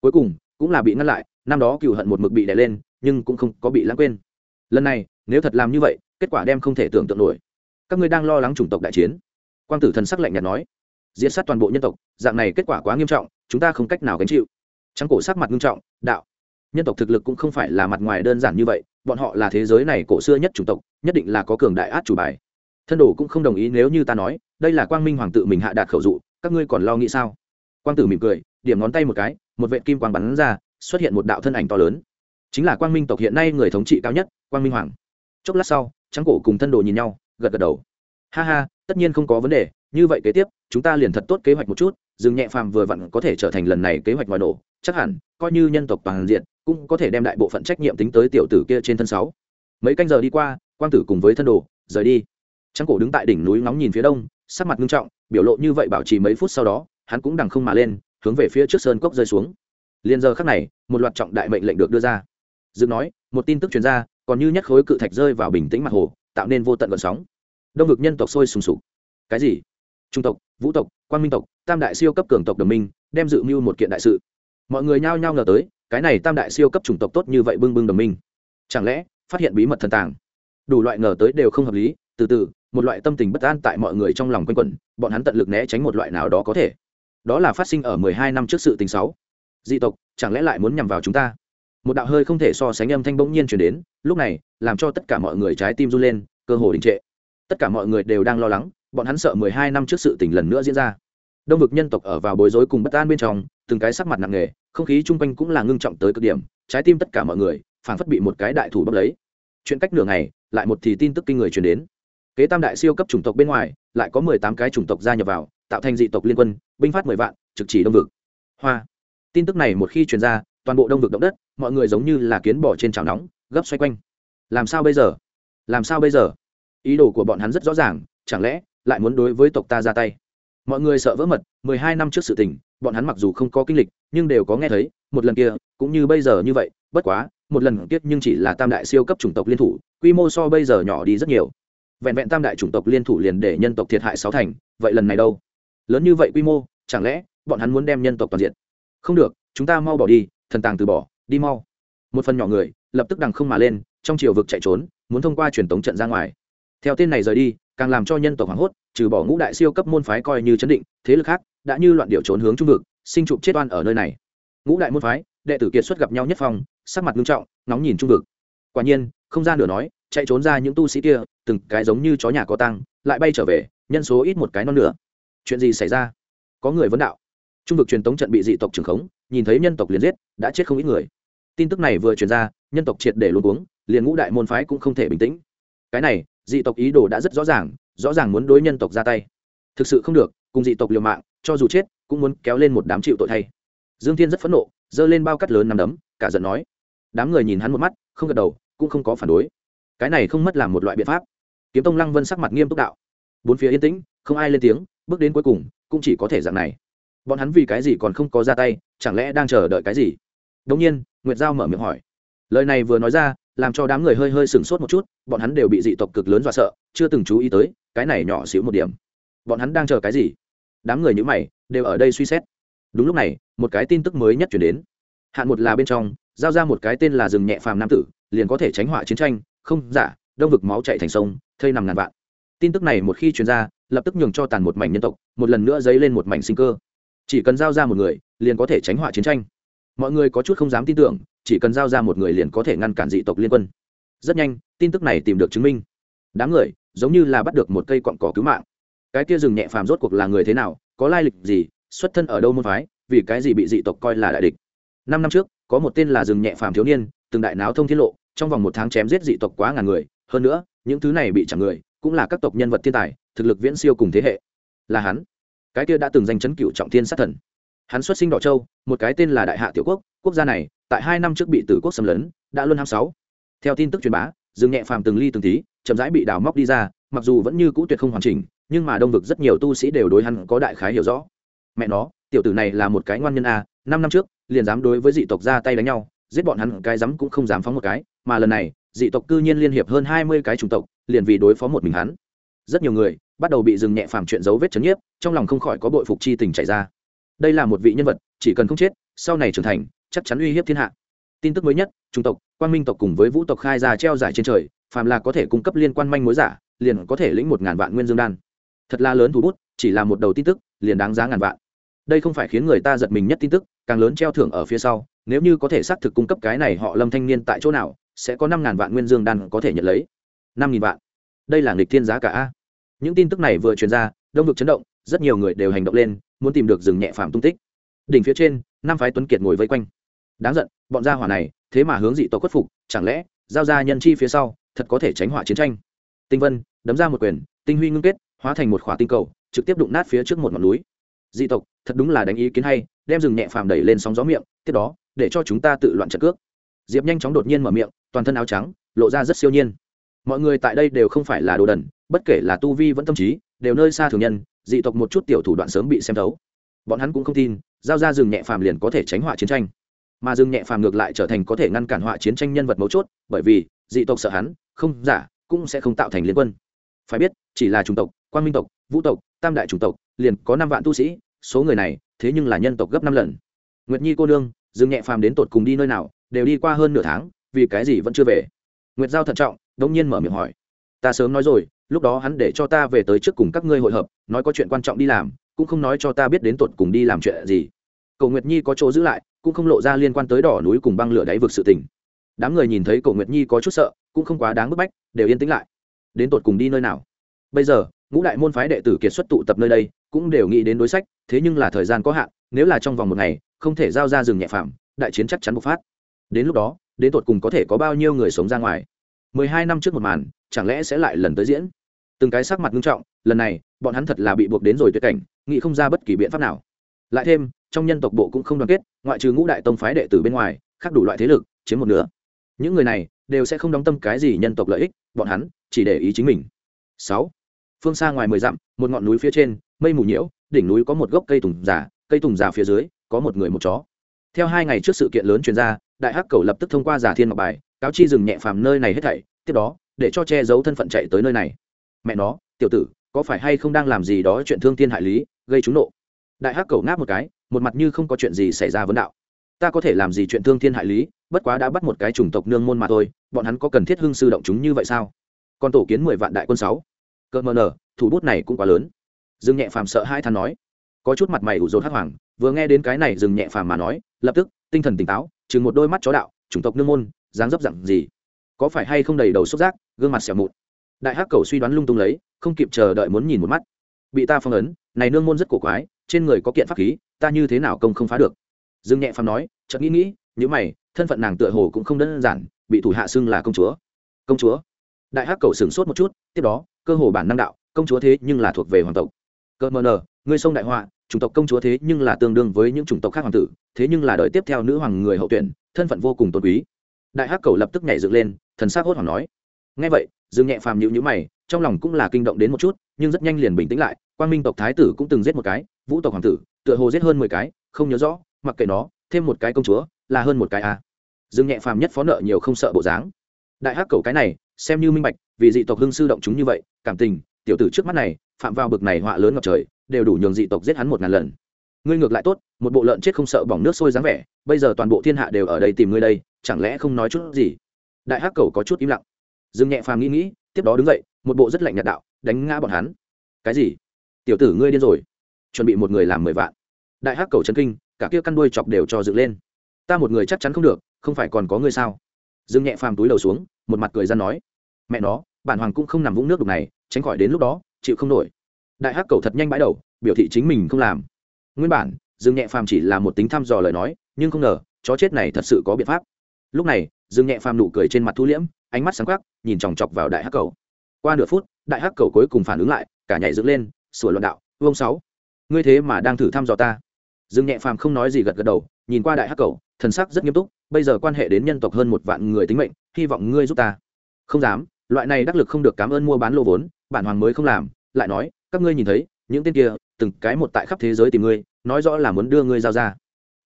Cuối cùng, cũng là bị ngăn lại, năm đó cựu hận một mực bị đè lên nhưng cũng không có bị lãng quên. Lần này, nếu thật làm như vậy, kết quả đem không thể tưởng tượng nổi. Các ngươi đang lo lắng chủng tộc đại chiến. Quang tử thần sắc lạnh nhạt nói. Diễn sát toàn bộ nhân tộc, dạng này kết quả quá nghiêm trọng, chúng ta không cách nào gánh chịu. Trắng cổ sắc mặt nghiêm trọng, đạo. Nhân tộc thực lực cũng không phải là mặt ngoài đơn giản như vậy, bọn họ là thế giới này cổ xưa nhất chủng tộc, nhất định là có cường đại át chủ bài. Thân đồ cũng không đồng ý nếu như ta nói, đây là quang minh hoàng tự mình hạ đạt khẩu dụ, các ngươi còn lo nghĩ sao? Quang tử mỉm cười, điểm ngón tay một cái, một vệ kim quang bắn ra, xuất hiện một đạo thân ảnh to lớn chính là quang minh tộc hiện nay người thống trị cao nhất, quang minh hoàng. Chốc lát sau, trắng cổ cùng thân đồ nhìn nhau, gật gật đầu. Ha ha, tất nhiên không có vấn đề, như vậy kế tiếp, chúng ta liền thật tốt kế hoạch một chút, rừng nhẹ phàm vừa vặn có thể trở thành lần này kế hoạch ngoài nổ, chắc hẳn, coi như nhân tộc toàn diện, cũng có thể đem đại bộ phận trách nhiệm tính tới tiểu tử kia trên thân sáu. Mấy canh giờ đi qua, quang tử cùng với thân đồ, rời đi. Trắng cổ đứng tại đỉnh núi ngóng nhìn phía đông, sắc mặt nghiêm trọng, biểu lộ như vậy bảo trì mấy phút sau đó, hắn cũng đằng không mà lên, hướng về phía trước sơn cốc rơi xuống. Liền giờ khắc này, một loạt trọng đại mệnh lệnh được đưa ra dự nói, một tin tức truyền ra, còn như nhất khối cự thạch rơi vào bình tĩnh mặt hồ, tạo nên vô tận vận sóng. Đông vực nhân tộc sôi sùng sục. Cái gì? Trung tộc, vũ tộc quan minh tộc, tam đại siêu cấp cường tộc đồng minh, đem dự mưu một kiện đại sự. Mọi người nhao nhao ngờ tới, cái này tam đại siêu cấp chủng tộc tốt như vậy bưng bưng đồng minh. Chẳng lẽ, phát hiện bí mật thần tàng? Đủ loại ngờ tới đều không hợp lý, từ từ, một loại tâm tình bất an tại mọi người trong lòng quanh quẩn, bọn hắn tận lực né tránh một loại nào đó có thể. Đó là phát sinh ở mười hai năm trước sự tình sáu. Dị tộc, chẳng lẽ lại muốn nhằm vào chúng ta? Một đạo hơi không thể so sánh âm thanh bỗng nhiên chuyển đến, lúc này, làm cho tất cả mọi người trái tim run lên, cơ hồ đình trệ. Tất cả mọi người đều đang lo lắng, bọn hắn sợ mười hai năm trước sự tình lần nữa diễn ra. Đông vực nhân tộc ở vào bối rối cùng bất an bên trong, từng cái sắc mặt nặng nề, không khí chung quanh cũng là ngưng trọng tới cực điểm, trái tim tất cả mọi người, phảng phất bị một cái đại thủ bốc lấy. Chuyện cách nửa ngày, lại một thì tin tức kinh người truyền đến. Kế tam đại siêu cấp chủng tộc bên ngoài, lại có mười tám cái chủng tộc gia nhập vào, tạo thành dị tộc liên quân, binh phát mười vạn, trực chỉ đông vực. Hoa. Tin tức này một khi truyền ra toàn bộ đông vực động đất, mọi người giống như là kiến bỏ trên chảo nóng, gấp xoay quanh. Làm sao bây giờ? Làm sao bây giờ? Ý đồ của bọn hắn rất rõ ràng, chẳng lẽ lại muốn đối với tộc ta ra tay? Mọi người sợ vỡ mật, mười hai năm trước sự tình, bọn hắn mặc dù không có kinh lịch, nhưng đều có nghe thấy, một lần kia, cũng như bây giờ như vậy, bất quá, một lần tiếp nhưng chỉ là tam đại siêu cấp chủng tộc liên thủ, quy mô so bây giờ nhỏ đi rất nhiều. Vẹn vẹn tam đại chủng tộc liên thủ liền để nhân tộc thiệt hại sáu thành, vậy lần này đâu? Lớn như vậy quy mô, chẳng lẽ bọn hắn muốn đem nhân tộc toàn diện? Không được, chúng ta mau bỏ đi thần tàng từ bỏ, đi mau. Một phần nhỏ người, lập tức đằng không mà lên, trong chiều vực chạy trốn, muốn thông qua truyền tống trận ra ngoài. Theo tên này rời đi, càng làm cho nhân tộc hoảng hốt, trừ bỏ ngũ đại siêu cấp môn phái coi như chấn định, thế lực khác đã như loạn điệu trốn hướng trung vực, sinh trục chết oan ở nơi này. Ngũ đại môn phái, đệ tử kiệt xuất gặp nhau nhất phòng sắc mặt nghiêm trọng nóng nhìn trung vực. Quả nhiên, không gian nửa nói, chạy trốn ra những tu sĩ kia, từng cái giống như chó nhà có tăng lại bay trở về, nhân số ít một cái non nữa chuyện gì xảy ra? Có người vấn đạo. Trung vực truyền tống trận bị dị tộc trường khống nhìn thấy nhân tộc liền giết, đã chết không ít người. Tin tức này vừa truyền ra, nhân tộc triệt để luôn uống liền ngũ đại môn phái cũng không thể bình tĩnh. Cái này, dị tộc ý đồ đã rất rõ ràng rõ ràng muốn đối nhân tộc ra tay. Thực sự không được, cùng dị tộc liều mạng, cho dù chết, cũng muốn kéo lên một đám chịu tội thay. Dương thiên rất phẫn nộ, giơ lên bao cắt lớn nằm đấm, cả giận nói. Đám người nhìn hắn một mắt, không gật đầu, cũng không có phản đối. Cái này không mất làm một loại biện pháp. Kiếm tông lăng vân sắc mặt nghiêm túc đạo. Bốn phía yên tĩnh, không ai lên tiếng, bước đến cuối cùng, cũng chỉ có thể dạng này. Bọn hắn vì cái gì còn không có ra tay chẳng lẽ đang chờ đợi cái gì? Đông nhiên, nguyệt giao mở miệng hỏi. Lời này vừa nói ra, làm cho đám người hơi hơi sửng sốt một chút, bọn hắn đều bị dị tộc cực lớn dọa sợ, chưa từng chú ý tới, cái này nhỏ xíu một điểm. Bọn hắn đang chờ cái gì? Đám người như mày, đều ở đây suy xét. Đúng lúc này, một cái tin tức mới nhất chuyển đến. Hạn một là bên trong, giao ra một cái tên là rừng nhẹ phàm nam tử, liền có thể tránh họa chiến tranh, không giả đông vực máu chạy thành sông, thây nằm ngàn vạn. Tin tức này một khi truyền ra, lập tức nhường cho tàn một mảnh nhân tộc, một lần nữa dấy lên một mảnh sinh cơ chỉ cần giao ra một người, liền có thể tránh họa chiến tranh. Mọi người có chút không dám tin tưởng, chỉ cần giao ra một người liền có thể ngăn cản dị tộc liên quân. Rất nhanh, tin tức này tìm được chứng minh. Đám người, giống như là bắt được một cây cọn cỏ cứu mạng. Cái kia rừng nhẹ phàm rốt cuộc là người thế nào, có lai lịch gì, xuất thân ở đâu môn phái, vì cái gì bị dị tộc coi là đại địch? Năm năm trước, có một tên là rừng nhẹ phàm thiếu niên, từng đại náo thông tiết lộ, trong vòng một tháng chém giết dị tộc quá ngàn người. Hơn nữa, những thứ này bị chẳng người, cũng là các tộc nhân vật thiên tài, thực lực viễn siêu cùng thế hệ. Là hắn cái kia đã từng danh chấn cựu trọng thiên sát thần. Hắn xuất sinh đỏ châu, một cái tên là đại hạ tiểu quốc quốc gia này, tại hai năm trước bị tử quốc xâm lấn, đã luôn ham sáu. Theo tin tức truyền bá, dương nhẹ phàm từng ly từng tí, chậm rãi bị đào móc đi ra, mặc dù vẫn như cũ tuyệt không hoàn chỉnh, nhưng mà đông vực rất nhiều tu sĩ đều đối hắn có đại khái hiểu rõ. Mẹ nó, tiểu tử này là một cái ngoan nhân a, năm năm trước, liền dám đối với dị tộc ra tay đánh nhau, giết bọn hắn cái dám cũng không dám phóng một cái, mà lần này, dị tộc cư nhiên liên hiệp hơn hai mươi cái chủng tộc, liền vì đối phó một mình hắn. Rất nhiều người bắt đầu bị dừng nhẹ phàm chuyện dấu vết chấn nhiếp, trong lòng không khỏi có bội phục chi tình chảy ra. Đây là một vị nhân vật, chỉ cần không chết, sau này trưởng thành, chắc chắn uy hiếp thiên hạ. Tin tức mới nhất trung tộc quan minh tộc cùng với vũ tộc khai ra treo giải trên trời, phàm là có thể cung cấp liên quan manh mối giả, liền có thể lĩnh một ngàn vạn nguyên dương đan. Thật là lớn thủ bút chỉ là một đầu tin tức, liền đáng giá ngàn vạn. Đây không phải khiến người ta giật mình nhất tin tức, càng lớn treo thưởng ở phía sau, nếu như có thể xác thực cung cấp cái này họ lâm thanh niên tại chỗ nào, sẽ có năm ngàn vạn nguyên dương đan có thể nhận lấy. Năm nghìn vạn. Đây là nghịch thiên giá cả a những tin tức này vừa truyền ra, đông vực chấn động, rất nhiều người đều hành động lên, muốn tìm được rừng nhẹ phạm tung tích. Đỉnh phía trên, năm phái tuấn kiệt ngồi vây quanh. Đáng giận, bọn gia hỏa này, thế mà hướng dị tộc khuất phục, chẳng lẽ, giao ra nhân chi phía sau, thật có thể tránh hỏa chiến tranh? Tinh vân, đấm ra một quyền, tinh huy ngưng kết, hóa thành một khỏa tinh cầu, trực tiếp đụng nát phía trước một ngọn núi. Dị tộc, thật đúng là đánh ý kiến hay, đem rừng nhẹ phàm đẩy lên sóng gió miệng, tiếp đó, để cho chúng ta tự loạn trận cước. Diệp nhanh chóng đột nhiên mở miệng, toàn thân áo trắng, lộ ra rất siêu nhiên. Mọi người tại đây đều không phải là đồ đần bất kể là tu vi vẫn tâm trí, đều nơi xa thường nhân, dị tộc một chút tiểu thủ đoạn sớm bị xem thấu. Bọn hắn cũng không tin, giao ra rừng nhẹ phàm liền có thể tránh họa chiến tranh. Mà rừng nhẹ phàm ngược lại trở thành có thể ngăn cản họa chiến tranh nhân vật mấu chốt, bởi vì, dị tộc sợ hắn, không giả, cũng sẽ không tạo thành liên quân. Phải biết, chỉ là chủng tộc quan minh tộc, vũ tộc, tam đại chủng tộc, liền có năm vạn tu sĩ, số người này, thế nhưng là nhân tộc gấp năm lần. Nguyệt nhi cô nương dừng nhẹ phàm đến tột cùng đi nơi nào, đều đi qua hơn nửa tháng, vì cái gì vẫn chưa về? Nguyệt giao thận trọng đông nhiên mở miệng hỏi. Ta sớm nói rồi lúc đó hắn để cho ta về tới trước cùng các ngươi hội hợp, nói có chuyện quan trọng đi làm, cũng không nói cho ta biết đến tột cùng đi làm chuyện gì. Cầu nguyệt nhi có chỗ giữ lại, cũng không lộ ra liên quan tới đỏ núi cùng băng lửa đáy vực sự tình. Đám người nhìn thấy cầu nguyệt nhi có chút sợ, cũng không quá đáng bức bách, đều yên tĩnh lại. Đến tột cùng đi nơi nào? Bây giờ, ngũ đại môn phái đệ tử kiệt xuất tụ tập nơi đây, cũng đều nghĩ đến đối sách, thế nhưng là thời gian có hạn, nếu là trong vòng một ngày, không thể giao ra rừng nhẹ phạm đại chiến chắc chắn bộc phát. Đến lúc đó, đến tột cùng có thể có bao nhiêu người sống ra ngoài? Mười hai năm trước một màn chẳng lẽ sẽ lại lần tới diễn? Từng cái sắc mặt nghiêm trọng lần này bọn hắn thật là bị buộc đến rồi tuyệt cảnh nghĩ không ra bất kỳ biện pháp nào. Lại thêm trong nhân tộc bộ cũng không đoàn kết ngoại trừ ngũ đại tông phái đệ tử bên ngoài khác đủ loại thế lực chiếm một nửa. Những người này đều sẽ không đóng tâm cái gì nhân tộc lợi ích bọn hắn chỉ để ý chính mình. Sáu phương xa ngoài mười dặm một ngọn núi phía trên mây mù nhiễu đỉnh núi có một gốc cây tùng giả, cây tùng giả phía dưới có một người một chó. Theo hai ngày trước sự kiện lớn truyền ra đại hắc cầu lập tức thông qua giả thiên ngọc bài cáo chi rừng nhẹ phàm nơi này hết thảy, tiếp đó, để cho che giấu thân phận chạy tới nơi này. Mẹ nó, tiểu tử, có phải hay không đang làm gì đó chuyện thương thiên hại lý, gây trúng nộ? Đại hắc cầu ngáp một cái, một mặt như không có chuyện gì xảy ra vấn đạo. Ta có thể làm gì chuyện thương thiên hại lý, bất quá đã bắt một cái chủng tộc nương môn mà thôi, bọn hắn có cần thiết hưng sư động chúng như vậy sao? Còn tổ kiến mười vạn đại quân sáu. Cỡ mờ nở thủ bút này cũng quá lớn. Dương nhẹ phàm sợ hai than nói. Có chút mặt mày ủ rột hắc hoàng, vừa nghe đến cái này dừng nhẹ phàm mà nói, lập tức, tinh thần tỉnh táo chừng một đôi mắt chó đạo, chủng tộc nương môn dáng dấp dặn gì? Có phải hay không đầy đầu xúc giác, gương mặt xẻo mụn? Đại hắc cầu suy đoán lung tung lấy, không kịp chờ đợi muốn nhìn một mắt. Bị ta phong ấn, này nương môn rất cổ quái, trên người có kiện pháp khí, ta như thế nào công không phá được? Dương nhẹ phàm nói, chợt nghĩ nghĩ những mày, thân phận nàng tựa hồ cũng không đơn giản, bị thủ hạ xưng là công chúa. Công chúa? Đại hắc cầu sửng sốt một chút, tiếp đó, cơ hồ bản năng đạo, công chúa thế nhưng là thuộc về hoàng tộc. Cơ mờ nờ, ngươi sông đại họa, chủng tộc công chúa thế nhưng là tương đương với những chủng tộc khác hoàng tử, thế nhưng là đợi tiếp theo nữ hoàng người hậu tuyển, thân phận vô cùng tôn quý đại hắc cầu lập tức nhảy dựng lên, thần s ắ c hốt hoảng nói. Ngay vậy, dương nhẹ phàm nhịu nhữ mày, trong lòng cũng là kinh động đến một chút, nhưng rất nhanh liền bình tĩnh lại quan minh tộc thái tử cũng từng giết một cái, vũ tộc hoàng tử, tựa hồ giết hơn mười cái, không nhớ rõ, mặc kệ nó, thêm một cái công chúa, là hơn một cái à. dương nhẹ phàm nhất phó nợ nhiều không sợ bộ dáng. Đại hắc cầu cái này, xem như minh bạch, vì dị tộc hưng sư động chúng như vậy, cảm tình, tiểu tử trước mắt này, phạm vào bực này họa lớn ngập trời, đều đủ nhường dị tộc giết hắn một ngàn lần ngươi ngược lại tốt, một bộ lợn chết không sợ bỏng nước sôi dáng vẻ, bây giờ toàn bộ thiên hạ đều ở đây tìm ngươi đây, chẳng lẽ không nói chút gì? Đại hắc cầu có chút im lặng. Dương nhẹ phàm nghĩ nghĩ, tiếp đó đứng dậy, một bộ rất lạnh nhạt đạo, đánh ngã bọn hắn. Cái gì? Tiểu tử ngươi điên rồi. Chuẩn bị một người làm mười vạn. Đại hắc cầu chân kinh, cả kia căn đuôi chọc đều cho dựng lên. Ta một người chắc chắn không được, không phải còn có ngươi sao? Dương nhẹ phàm túi đầu xuống, một mặt cười ra nói, mẹ nó, bản hoàng cũng không nằm vũng nước đục này, tránh khỏi đến lúc đó, chịu không nổi. Đại hắc cầu thật nhanh bãi đầu, biểu thị chính mình không làm nguyên bản, dương nhẹ phàm chỉ là một tính thăm dò lời nói, nhưng không ngờ, chó chết này thật sự có biện pháp. Lúc này, dương nhẹ phàm nụ cười trên mặt thu liễm, ánh mắt sáng quắc, nhìn chòng chọc vào đại hắc cầu. Qua nửa phút, đại hắc cầu cuối cùng phản ứng lại, cả nhảy dựng lên, sủa luận đạo, vương sáu, ngươi thế mà đang thử thăm dò ta? Dương nhẹ phàm không nói gì gật gật đầu, nhìn qua đại hắc cầu, thần sắc rất nghiêm túc, bây giờ quan hệ đến nhân tộc hơn một vạn người tính mệnh, hy vọng ngươi giúp ta. Không dám, loại này đắc lực không được cảm ơn mua bán lô vốn, bản hoàng mới không làm, lại nói, các ngươi nhìn thấy những tên kia, từng cái một tại khắp thế giới tìm ngươi, nói rõ là muốn đưa ngươi giao ra.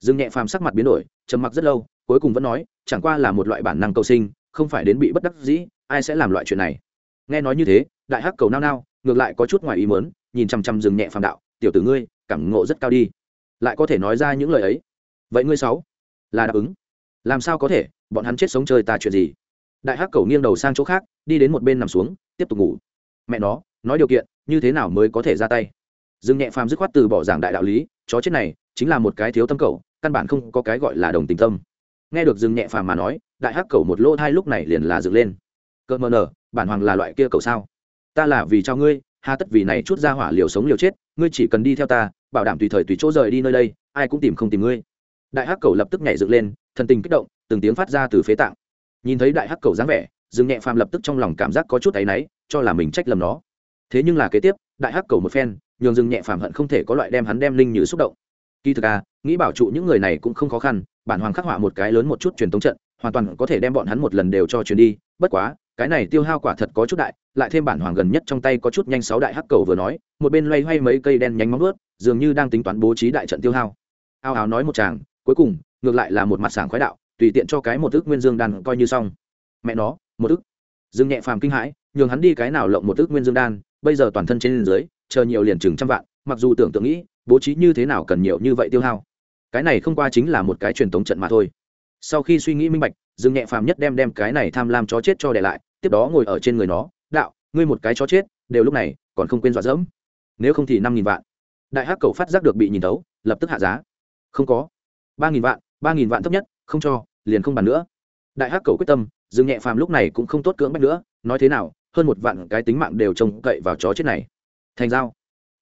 Dương nhẹ phàm sắc mặt biến đổi, trầm mặc rất lâu, cuối cùng vẫn nói, chẳng qua là một loại bản năng cầu sinh, không phải đến bị bất đắc dĩ, ai sẽ làm loại chuyện này. Nghe nói như thế, đại hắc cầu nao nao, ngược lại có chút ngoài ý mớn nhìn chằm chằm Dương nhẹ phàm đạo, tiểu tử ngươi, cảm ngộ rất cao đi. Lại có thể nói ra những lời ấy. Vậy ngươi sáu, là đáp ứng. Làm sao có thể, bọn hắn chết sống chơi ta chuyện gì? Đại hắc cầu nghiêng đầu sang chỗ khác, đi đến một bên nằm xuống, tiếp tục ngủ. Mẹ nó nói điều kiện, như thế nào mới có thể ra tay? Dương nhẹ phàm dứt khoát từ bỏ giảng đại đạo lý, chó chết này chính là một cái thiếu tâm cầu, căn bản không có cái gọi là đồng tình tâm. Nghe được dương nhẹ phàm mà nói, đại hắc cầu một lỗ thai lúc này liền là dựng lên. Cơ mờ nở, bản hoàng là loại kia cầu sao? Ta là vì cho ngươi, hà tất vì này chút ra hỏa liều sống liều chết, ngươi chỉ cần đi theo ta, bảo đảm tùy thời tùy chỗ rời đi nơi đây, ai cũng tìm không tìm ngươi. Đại hắc cầu lập tức nhảy dựng lên, thần tình kích động, từng tiếng phát ra từ phế tạng. Nhìn thấy đại hắc cầu dáng vẻ, dương nhẹ phàm lập tức trong lòng cảm giác có chút áy náy, cho là mình trách lầm nó thế nhưng là kế tiếp, đại hắc cầu một phen, nhường dương nhẹ phàm hận không thể có loại đem hắn đem linh như xúc động. Kỳ thực à nghĩ bảo trụ những người này cũng không khó khăn, bản hoàng khắc họa một cái lớn một chút truyền tống trận, hoàn toàn có thể đem bọn hắn một lần đều cho truyền đi, bất quá, cái này tiêu hao quả thật có chút đại, lại thêm bản hoàng gần nhất trong tay có chút nhanh sáu đại hắc cầu vừa nói, một bên loay hoay mấy cây đen nhánh móng ướt dường như đang tính toán bố trí đại trận tiêu hao. Ao áo nói một chàng, cuối cùng, ngược lại là một mặt sảng khoái đạo, tùy tiện cho cái một ức nguyên dương đan coi như xong. Mẹ nó, một ức. Dương nhẹ phàm kinh hãi, nhường hắn đi cái nào lộng một ức nguyên dương đan bây giờ toàn thân trên dưới, chờ nhiều liền chừng trăm vạn, mặc dù tưởng tượng nghĩ, bố trí như thế nào cần nhiều như vậy tiêu hao. Cái này không qua chính là một cái truyền thống trận mà thôi. Sau khi suy nghĩ minh bạch, dương nhẹ phàm nhất đem đem cái này tham lam chó chết cho để lại, tiếp đó ngồi ở trên người nó, đạo, ngươi một cái chó chết, đều lúc này, còn không quên dọa dẫm. Nếu không thì năm nghìn vạn. Đại hắc cầu phát giác được bị nhìn tấu lập tức hạ giá. Không có. Ba nghìn vạn, ba nghìn vạn thấp nhất, không cho, liền không bàn nữa. Đại hắc cầu quyết tâm, dương nhẹ phàm lúc này cũng không tốt cưỡng bách nữa, nói thế nào hơn một vạn cái tính mạng đều trông cậy vào chó chết này. Thành giao.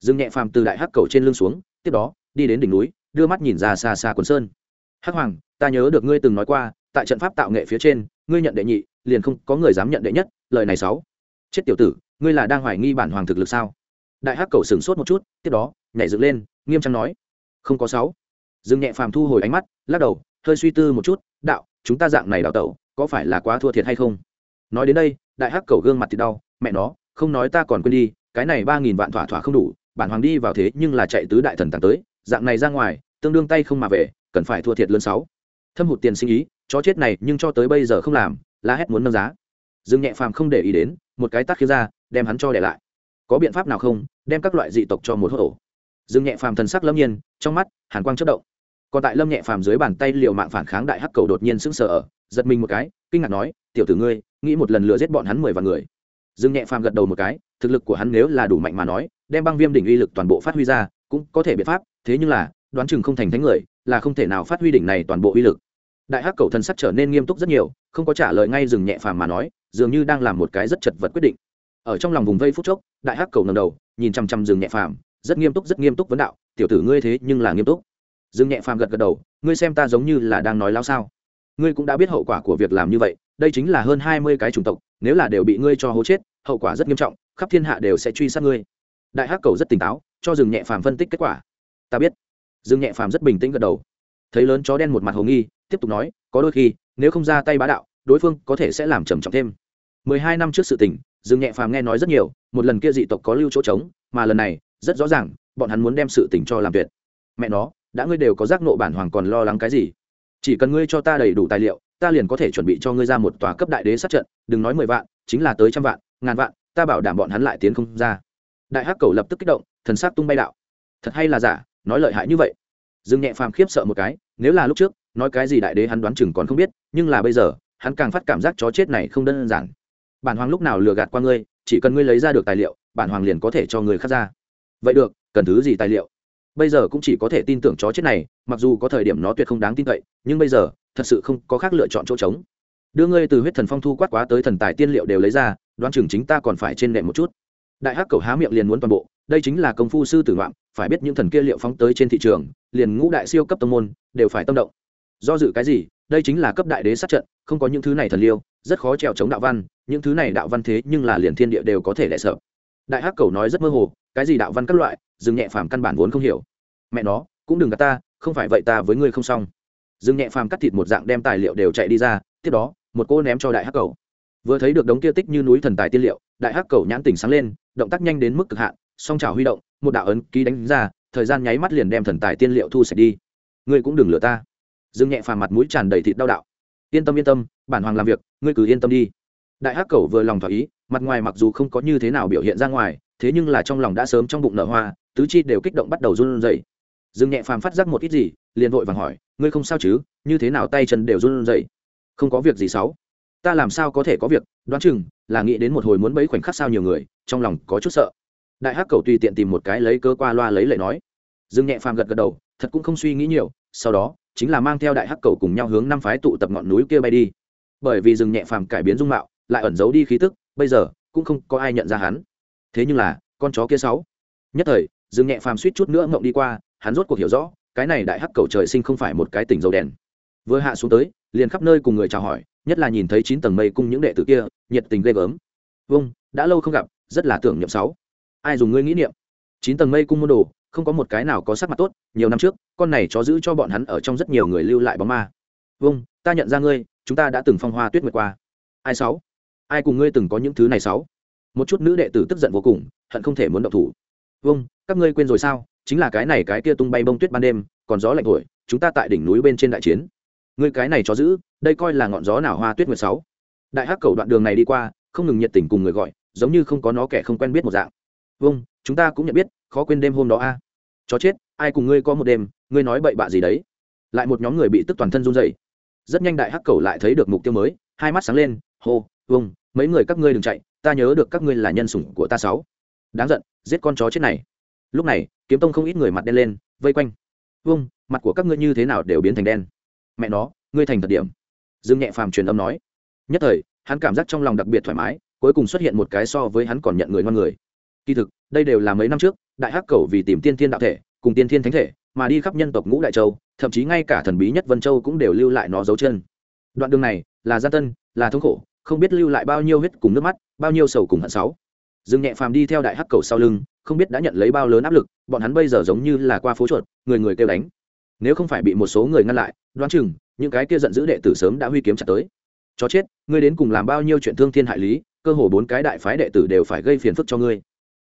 Dương nhẹ phàm từ đại hắc cầu trên lưng xuống, tiếp đó, đi đến đỉnh núi, đưa mắt nhìn ra xa xa quần sơn. Hắc hoàng, ta nhớ được ngươi từng nói qua, tại trận pháp tạo nghệ phía trên, ngươi nhận đệ nhị, liền không có người dám nhận đệ nhất, lời này sáu. Chết tiểu tử, ngươi là đang hoài nghi bản hoàng thực lực sao? Đại hắc cầu sửng sốt một chút, tiếp đó, nhảy dựng lên, nghiêm trang nói. Không có sáu. Dương nhẹ phàm thu hồi ánh mắt, lắc đầu, hơi suy tư một chút, đạo, chúng ta dạng này đào tẩu, có phải là quá thua thiệt hay không? Nói đến đây đại hắc cầu gương mặt thì đau, mẹ nó, không nói ta còn quên đi, cái này ba nghìn vạn thỏa thỏa không đủ, bản hoàng đi vào thế nhưng là chạy tứ đại thần tàng tới, dạng này ra ngoài, tương đương tay không mà về, cần phải thua thiệt lớn sáu. Thâm hụt tiền sinh ý, chó chết này nhưng cho tới bây giờ không làm, la hét muốn nâng giá. Dương nhẹ phàm không để ý đến, một cái tắt khiến ra, đem hắn cho để lại. Có biện pháp nào không, đem các loại dị tộc cho một hốt ổ dương nhẹ phàm thần sắc lâm nhiên, trong mắt, hàn quang chất động. Còn tại lâm nhẹ phàm dưới bàn tay liều mạng phản kháng đại hắc cầu đột nhiên sững sờ ở, giật mình một cái, kinh ngạc nói, tiểu tử ngươi nghĩ một lần lừa giết bọn hắn mười vạn người. Dương nhẹ phàm gật đầu một cái, thực lực của hắn nếu là đủ mạnh mà nói, đem băng viêm đỉnh uy lực toàn bộ phát huy ra, cũng có thể biện pháp, thế nhưng là, đoán chừng không thành thánh người, là không thể nào phát huy đỉnh này toàn bộ uy lực. Đại hắc cầu thần sắc trở nên nghiêm túc rất nhiều, không có trả lời ngay dừng nhẹ phàm mà nói, dường như đang làm một cái rất chật vật quyết định. Ở trong lòng vùng vây phút chốc, đại hắc cầu ngầm đầu, nhìn chăm chăm dừng nhẹ phàm, rất nghiêm túc, rất nghiêm túc vấn đạo, tiểu tử ngươi thế nhưng là nghiêm túc. Dương nhẹ phàm gật gật đầu, ngươi xem ta giống như là đang nói lao sao? Ngươi cũng đã biết hậu quả của việc làm như vậy đây chính là hơn hai mươi cái chủng tộc, nếu là đều bị ngươi cho hố chết, hậu quả rất nghiêm trọng, khắp thiên hạ đều sẽ truy sát ngươi. Đại hắc cầu rất tỉnh táo, cho rừng nhẹ phàm phân tích kết quả. Ta biết. Rừng nhẹ phàm rất bình tĩnh gật đầu. Thấy lớn chó đen một mặt hồ nghi, tiếp tục nói, có đôi khi, nếu không ra tay bá đạo, đối phương có thể sẽ làm trầm trọng thêm. Mười hai năm trước sự tình rừng nhẹ phàm nghe nói rất nhiều, một lần kia dị tộc có lưu chỗ trống, mà lần này, rất rõ ràng, bọn hắn muốn đem sự tình cho làm tuyệt. Mẹ nó, đã ngươi đều có giác nộ bản hoàng còn lo lắng cái gì? Chỉ cần ngươi cho ta đầy đủ tài liệu ta liền có thể chuẩn bị cho ngươi ra một tòa cấp đại đế sát trận, đừng nói mười vạn, chính là tới trăm vạn, ngàn vạn, ta bảo đảm bọn hắn lại tiến không ra. Đại hắc cầu lập tức kích động, thần sắc tung bay đạo. Thật hay là giả, nói lợi hại như vậy? Dương nhẹ phàm khiếp sợ một cái, nếu là lúc trước, nói cái gì đại đế hắn đoán chừng còn không biết, nhưng là bây giờ, hắn càng phát cảm giác chó chết này không đơn giản. Bản hoàng lúc nào lừa gạt qua ngươi, chỉ cần ngươi lấy ra được tài liệu, bản hoàng liền có thể cho người khác ra. Vậy được, cần thứ gì tài liệu? Bây giờ cũng chỉ có thể tin tưởng chó chết này, mặc dù có thời điểm nó tuyệt không đáng tin cậy, nhưng bây giờ thật sự không có khác lựa chọn chỗ trống. Đưa ngươi từ huyết thần phong thu quát quá tới thần tài tiên liệu đều lấy ra, đoán chừng chính ta còn phải trên nệm một chút. Đại hắc cầu há miệng liền muốn toàn bộ, đây chính là công phu sư tử ngoạm phải biết những thần kia liệu phóng tới trên thị trường, liền ngũ đại siêu cấp tông môn, đều phải tâm động. Do dự cái gì, đây chính là cấp đại đế sát trận, không có những thứ này thần liêu, rất khó trèo chống đạo văn, những thứ này đạo văn thế nhưng là liền thiên địa đều có thể lệ sợ. Đại hắc cầu nói rất mơ hồ, cái gì đạo văn các loại, dừng nhẹ phàm căn bản vốn không hiểu. Mẹ nó, cũng đừng gạt ta, không phải vậy ta với ngươi không xong. Dương nhẹ phàm cắt thịt một dạng đem tài liệu đều chạy đi ra, tiếp đó, một cô ném cho đại hắc cầu. Vừa thấy được đống kia tích như núi thần tài tiên liệu, đại hắc cầu nhãn tỉnh sáng lên, động tác nhanh đến mức cực hạn, song trào huy động, một đạo ấn ký đánh ra, thời gian nháy mắt liền đem thần tài tiên liệu thu sạch đi. Ngươi cũng đừng lừa ta. Dương nhẹ phàm mặt mũi tràn đầy thịt đau đạo. Yên tâm yên tâm, bản hoàng làm việc, ngươi cứ yên tâm đi. Đại hắc cầu vừa lòng thỏa ý, mặt ngoài mặc dù không có như thế nào biểu hiện ra ngoài, thế nhưng là trong lòng đã sớm trong bụng nở hoa, tứ chi đều kích động bắt đầu run rẩy. Dương nhẹ phàm phát giác một ít gì, liền vội vàng hỏi ngươi không sao chứ, như thế nào tay chân đều run rẩy? Không có việc gì xấu ta làm sao có thể có việc? Đoán chừng là nghĩ đến một hồi muốn bấy khoảnh khắc sao nhiều người, trong lòng có chút sợ. Đại hắc cầu tùy tiện tìm một cái lấy cơ qua loa lấy lệ nói. Dương nhẹ phàm gật gật đầu, thật cũng không suy nghĩ nhiều, sau đó chính là mang theo đại hắc cầu cùng nhau hướng năm phái tụ tập ngọn núi kia bay đi. Bởi vì dương nhẹ phàm cải biến dung mạo, lại ẩn giấu đi khí tức, bây giờ cũng không có ai nhận ra hắn. Thế nhưng là, con chó kia sáu. Nhất thời, dương nhẹ phàm suýt chút nữa ngộng đi qua, hắn rốt cuộc hiểu rõ cái này đại hắc cầu trời sinh không phải một cái tỉnh dầu đèn. Vừa hạ xuống tới, liền khắp nơi cùng người chào hỏi, nhất là nhìn thấy chín tầng mây cung những đệ tử kia, nhiệt tình ghê gớm. Vâng đã lâu không gặp, rất là tưởng niệm sáu. Ai dùng ngươi nghĩ niệm? Chín tầng mây cung môn đồ, không có một cái nào có sắc mặt tốt, nhiều năm trước, con này chó giữ cho bọn hắn ở trong rất nhiều người lưu lại bóng ma. Vâng ta nhận ra ngươi, chúng ta đã từng phong hoa tuyết nguyệt qua. Ai sáu? Ai cùng ngươi từng có những thứ này sáu? Một chút nữ đệ tử tức giận vô cùng, hận không thể muốn động thủ. Vâng các ngươi quên rồi sao? Chính là cái này cái kia tung bay bông tuyết ban đêm, còn gió lạnh thổi, chúng ta tại đỉnh núi bên trên đại chiến. Ngươi cái này cho giữ đây coi là ngọn gió nào hoa tuyết nguyệt sáu. Đại hắc cầu đoạn đường này đi qua, không ngừng nhiệt tình cùng người gọi, giống như không có nó kẻ không quen biết một dạng. Vâng chúng ta cũng nhận biết, khó quên đêm hôm đó a. À. Chó chết, ai cùng ngươi có một đêm, ngươi nói bậy bạ gì đấy? Lại một nhóm người bị tức toàn thân run dậy rất nhanh đại hắc cầu lại thấy được mục tiêu mới, hai mắt sáng lên, hô vâng mấy người các ngươi đừng chạy, ta nhớ được các ngươi là nhân sủng của ta sáu. Đáng giận, giết con chó chết này lúc này, kiếm tông không ít người mặt đen lên, vây quanh. Vâng mặt của các ngươi như thế nào đều biến thành đen. Mẹ nó, ngươi thành thật điểm. Dương nhẹ phàm truyền âm nói. Nhất thời, hắn cảm giác trong lòng đặc biệt thoải mái, cuối cùng xuất hiện một cái so với hắn còn nhận người ngon người. Kỳ thực, đây đều là mấy năm trước, đại hắc cầu vì tìm tiên thiên đạo thể, cùng tiên thiên thánh thể, mà đi khắp nhân tộc ngũ đại châu, thậm chí ngay cả thần bí nhất vân châu cũng đều lưu lại nó dấu chân. Đoạn đường này, là gia tân, là thống khổ, không biết lưu lại bao nhiêu huyết cùng nước mắt, bao nhiêu sầu cùng hận sáu. Dương nhẹ phàm đi theo đại hắc cầu sau lưng không biết đã nhận lấy bao lớn áp lực, bọn hắn bây giờ giống như là qua phố chuột, người người kêu đánh. Nếu không phải bị một số người ngăn lại, đoán chừng, những cái kia giận dữ đệ tử sớm đã huy kiếm chặt tới. Chó chết, ngươi đến cùng làm bao nhiêu chuyện thương thiên hại lý, cơ hồ bốn cái đại phái đệ tử đều phải gây phiền phức cho ngươi.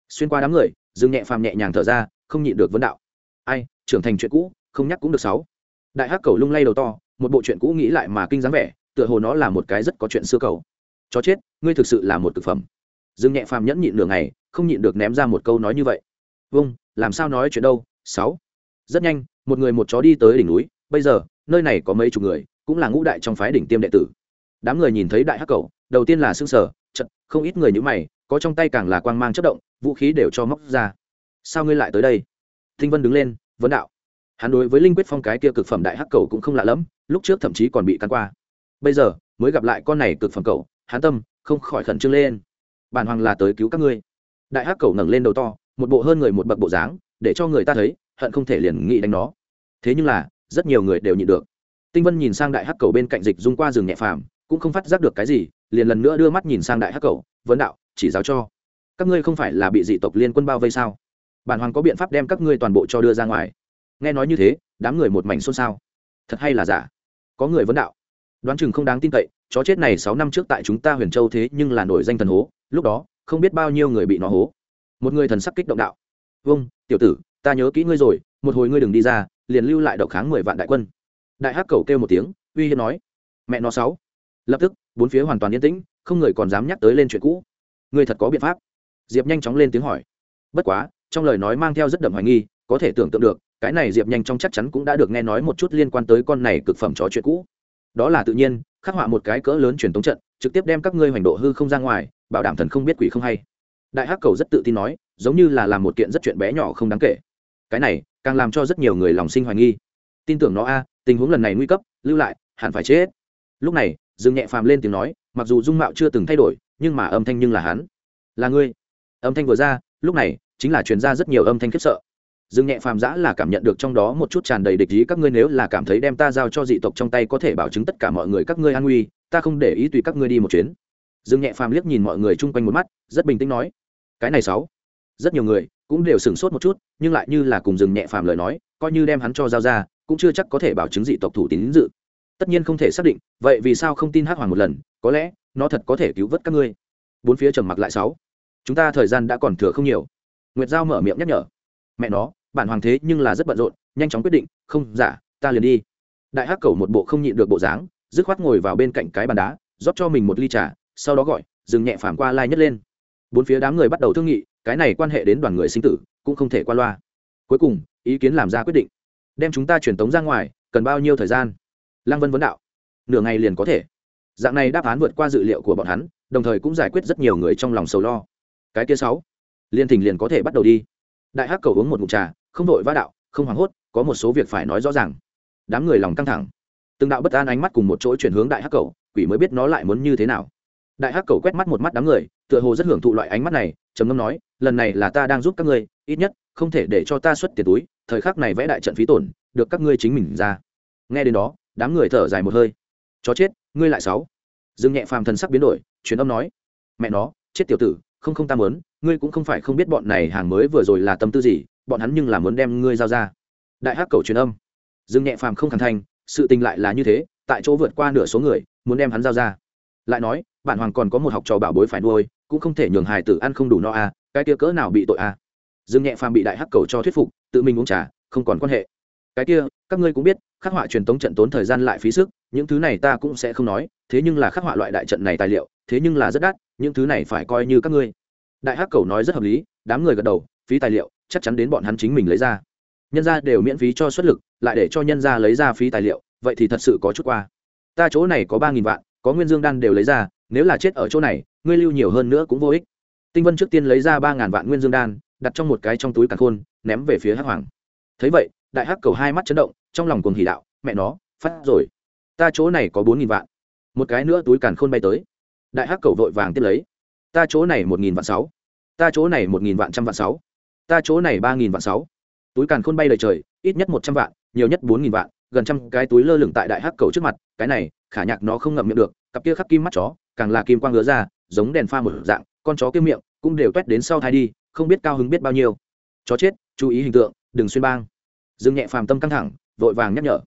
Xuyên qua đám người, dương nhẹ phàm nhẹ nhàng thở ra, không nhịn được vấn đạo. Ai, trưởng thành chuyện cũ, không nhắc cũng được sáu. Đại hắc cầu lung lay đầu to, một bộ chuyện cũ nghĩ lại mà kinh dáng vẻ, tựa hồ nó là một cái rất có chuyện xưa cầu. Chó chết, ngươi thực sự là một thực phẩm. Dương nhẹ phàm nhẫn nhịn nửa ngày không nhịn được ném ra một câu nói như vậy. Vâng làm sao nói chuyện đâu, sáu. Rất nhanh, một người một chó đi tới đỉnh núi. Bây giờ, nơi này có mấy chục người, cũng là ngũ đại trong phái đỉnh tiêm đệ tử. Đám người nhìn thấy đại hắc cầu, đầu tiên là xương sở chật không ít người như mày, có trong tay càng là quang mang chất động, vũ khí đều cho móc ra. Sao ngươi lại tới đây? Thinh vân đứng lên, vấn đạo. Hắn đối với linh quyết phong cái kia cực phẩm đại hắc cầu cũng không lạ lẫm, lúc trước thậm chí còn bị căn qua. Bây giờ, mới gặp lại con này cực phẩm cầu, hắn tâm không khỏi khẩn trương lên. Bản hoàng là tới cứu các ngươi đại hắc cầu ngẩng lên đầu to, một bộ hơn người một bậc bộ dáng, để cho người ta thấy, hận không thể liền nghĩ đánh nó. Thế nhưng là, rất nhiều người đều nhịn được. Tinh vân nhìn sang đại hắc cầu bên cạnh dịch dung qua rừng nhẹ phàm, cũng không phát giác được cái gì, liền lần nữa đưa mắt nhìn sang đại hắc cầu, vấn đạo, chỉ giáo cho. Các ngươi không phải là bị dị tộc liên quân bao vây sao? Bản hoàng có biện pháp đem các ngươi toàn bộ cho đưa ra ngoài. Nghe nói như thế, đám người một mảnh xôn xao. Thật hay là giả? Có người vấn đạo. Đoán chừng không đáng tin cậy, chó chết này sáu năm trước tại chúng ta huyền châu thế nhưng là nổi danh thần hố, lúc đó không biết bao nhiêu người bị nó hố. Một người thần sắc kích động đạo. Vâng tiểu tử, ta nhớ kỹ ngươi rồi, một hồi ngươi đừng đi ra, liền lưu lại độc kháng mười vạn đại quân. Đại hắc cầu kêu một tiếng, uy hiếp nói, mẹ nó sáu. Lập tức, bốn phía hoàn toàn yên tĩnh, không người còn dám nhắc tới lên chuyện cũ. Ngươi thật có biện pháp. Diệp nhanh chóng lên tiếng hỏi. Bất quá, trong lời nói mang theo rất đậm hoài nghi, có thể tưởng tượng được, cái này diệp nhanh chóng chắc chắn cũng đã được nghe nói một chút liên quan tới con này cực phẩm chó chuyện cũ. Đó là tự nhiên, khắc họa một cái cỡ lớn truyền tống trận, trực tiếp đem các ngươi hoành độ hư không ra ngoài bảo đảm thần không biết quỷ không hay. Đại hắc cầu rất tự tin nói, giống như là làm một kiện rất chuyện bé nhỏ không đáng kể. Cái này, càng làm cho rất nhiều người lòng sinh hoài nghi. Tin tưởng nó a, tình huống lần này nguy cấp, lưu lại, hẳn phải chết. Lúc này, dương nhẹ phàm lên tiếng nói, mặc dù dung mạo chưa từng thay đổi, nhưng mà âm thanh nhưng là hắn. Là ngươi. Âm thanh vừa ra, lúc này, chính là truyền ra rất nhiều âm thanh khiếp sợ. Dương nhẹ phàm giã là cảm nhận được trong đó một chút tràn đầy địch ý, các ngươi nếu là cảm thấy đem ta giao cho dị tộc trong tay có thể bảo chứng tất cả mọi người các ngươi an nguy, ta không để ý tùy các ngươi đi một chuyến dương nhẹ phàm liếc nhìn mọi người chung quanh một mắt, rất bình tĩnh nói, cái này sáu. Rất nhiều người cũng đều sửng sốt một chút, nhưng lại như là cùng Dương nhẹ phàm lời nói, coi như đem hắn cho giao ra, cũng chưa chắc có thể bảo chứng dị tộc thủ tín dự. Tất nhiên không thể xác định, vậy vì sao không tin hắc hoàng một lần, có lẽ nó thật có thể cứu vớt các ngươi. Bốn phía trầm mặc lại sáu. Chúng ta thời gian đã còn thừa không nhiều. Nguyệt giao mở miệng nhắc nhở, mẹ nó, bản hoàng thế nhưng là rất bận rộn, nhanh chóng quyết định, không giả ta liền đi. Đại hắc cầu một bộ không nhịn được bộ dáng, dứt khoát ngồi vào bên cạnh cái bàn đá, rót cho mình một ly trà sau đó gọi, dừng nhẹ phản qua lai nhất lên. Bốn phía đám người bắt đầu thương nghị, cái này quan hệ đến đoàn người sinh tử, cũng không thể qua loa. Cuối cùng, ý kiến làm ra quyết định. Đem chúng ta truyền tống ra ngoài, cần bao nhiêu thời gian? Lăng vân vấn đạo. Nửa ngày liền có thể. Dạng này đáp án vượt qua dự liệu của bọn hắn, đồng thời cũng giải quyết rất nhiều người trong lòng sầu lo. Cái kia sáu. Liên thỉnh liền có thể bắt đầu đi. Đại hắc cầu uống một mụn trà, không vội vã đạo, không hoảng hốt, có một số việc phải nói rõ ràng. Đám người lòng căng thẳng. Từng đạo bất an ánh mắt cùng một chỗ chuyển hướng đại hắc cầu, quỷ mới biết nó lại muốn như thế nào đại hắc cầu quét mắt một mắt đám người, tựa hồ rất hưởng thụ loại ánh mắt này, trầm ngâm nói, lần này là ta đang giúp các ngươi, ít nhất, không thể để cho ta xuất tiền túi, thời khắc này vẽ đại trận phí tổn, được các ngươi chính mình ra. Nghe đến đó, đám người thở dài một hơi. Chó chết, ngươi lại sáu. Dương nhẹ phàm thần sắc biến đổi, truyền âm nói, mẹ nó, chết tiểu tử, không không ta muốn, ngươi cũng không phải không biết bọn này hàng mới vừa rồi là tâm tư gì, bọn hắn nhưng là muốn đem ngươi giao ra. Đại hắc cầu truyền âm. Dương nhẹ phàm không khẳng thành, sự tình lại là như thế, tại chỗ vượt qua nửa số người, muốn đem hắn giao ra. Lại nói bản hoàng còn có một học trò bảo bối phải nuôi cũng không thể nhường hài tử ăn không đủ no à, cái kia cỡ nào bị tội à. dương nhẹ phàm bị đại hắc cầu cho thuyết phục tự mình uống trà không còn quan hệ. Cái kia các ngươi cũng biết khắc họa truyền tống trận tốn thời gian lại phí sức những thứ này ta cũng sẽ không nói thế nhưng là khắc họa loại đại trận này tài liệu thế nhưng là rất đắt những thứ này phải coi như các ngươi. Đại hắc cầu nói rất hợp lý đám người gật đầu phí tài liệu chắc chắn đến bọn hắn chính mình lấy ra. Nhân ra đều miễn phí cho xuất lực lại để cho nhân ra lấy ra phí tài liệu vậy thì thật sự có chút qua. Ta chỗ này có ba nghìn vạn có nguyên dương đan đều lấy ra nếu là chết ở chỗ này, ngươi lưu nhiều hơn nữa cũng vô ích. Tinh vân trước tiên lấy ra ba ngàn vạn nguyên dương đan, đặt trong một cái trong túi càn khôn, ném về phía hắc hoàng. Thấy vậy, đại hắc cầu hai mắt chấn động, trong lòng cuồng hỉ đạo, mẹ nó, phát rồi. Ta chỗ này có bốn nghìn vạn. Một cái nữa túi càn khôn bay tới. Đại hắc cầu vội vàng tiếp lấy. Ta chỗ này một nghìn vạn sáu. Ta chỗ này một nghìn vạn trăm vạn sáu. Ta chỗ này ba nghìn vạn sáu. Túi càn khôn bay lời trời, ít nhất một trăm vạn, nhiều nhất bốn nghìn vạn, gần trăm cái túi lơ lửng tại đại hắc cầu trước mặt. Cái này, khả nhạc nó không ngậm miệng được cặp kia khắc kim mắt chó, càng là kim quang ngứa ra, giống đèn pha một dạng, con chó kia miệng cũng đều toét đến sau thai đi, không biết cao hứng biết bao nhiêu. Chó chết, chú ý hình tượng, đừng xuyên bang. Dương nhẹ phàm tâm căng thẳng, vội vàng nhắc nhở.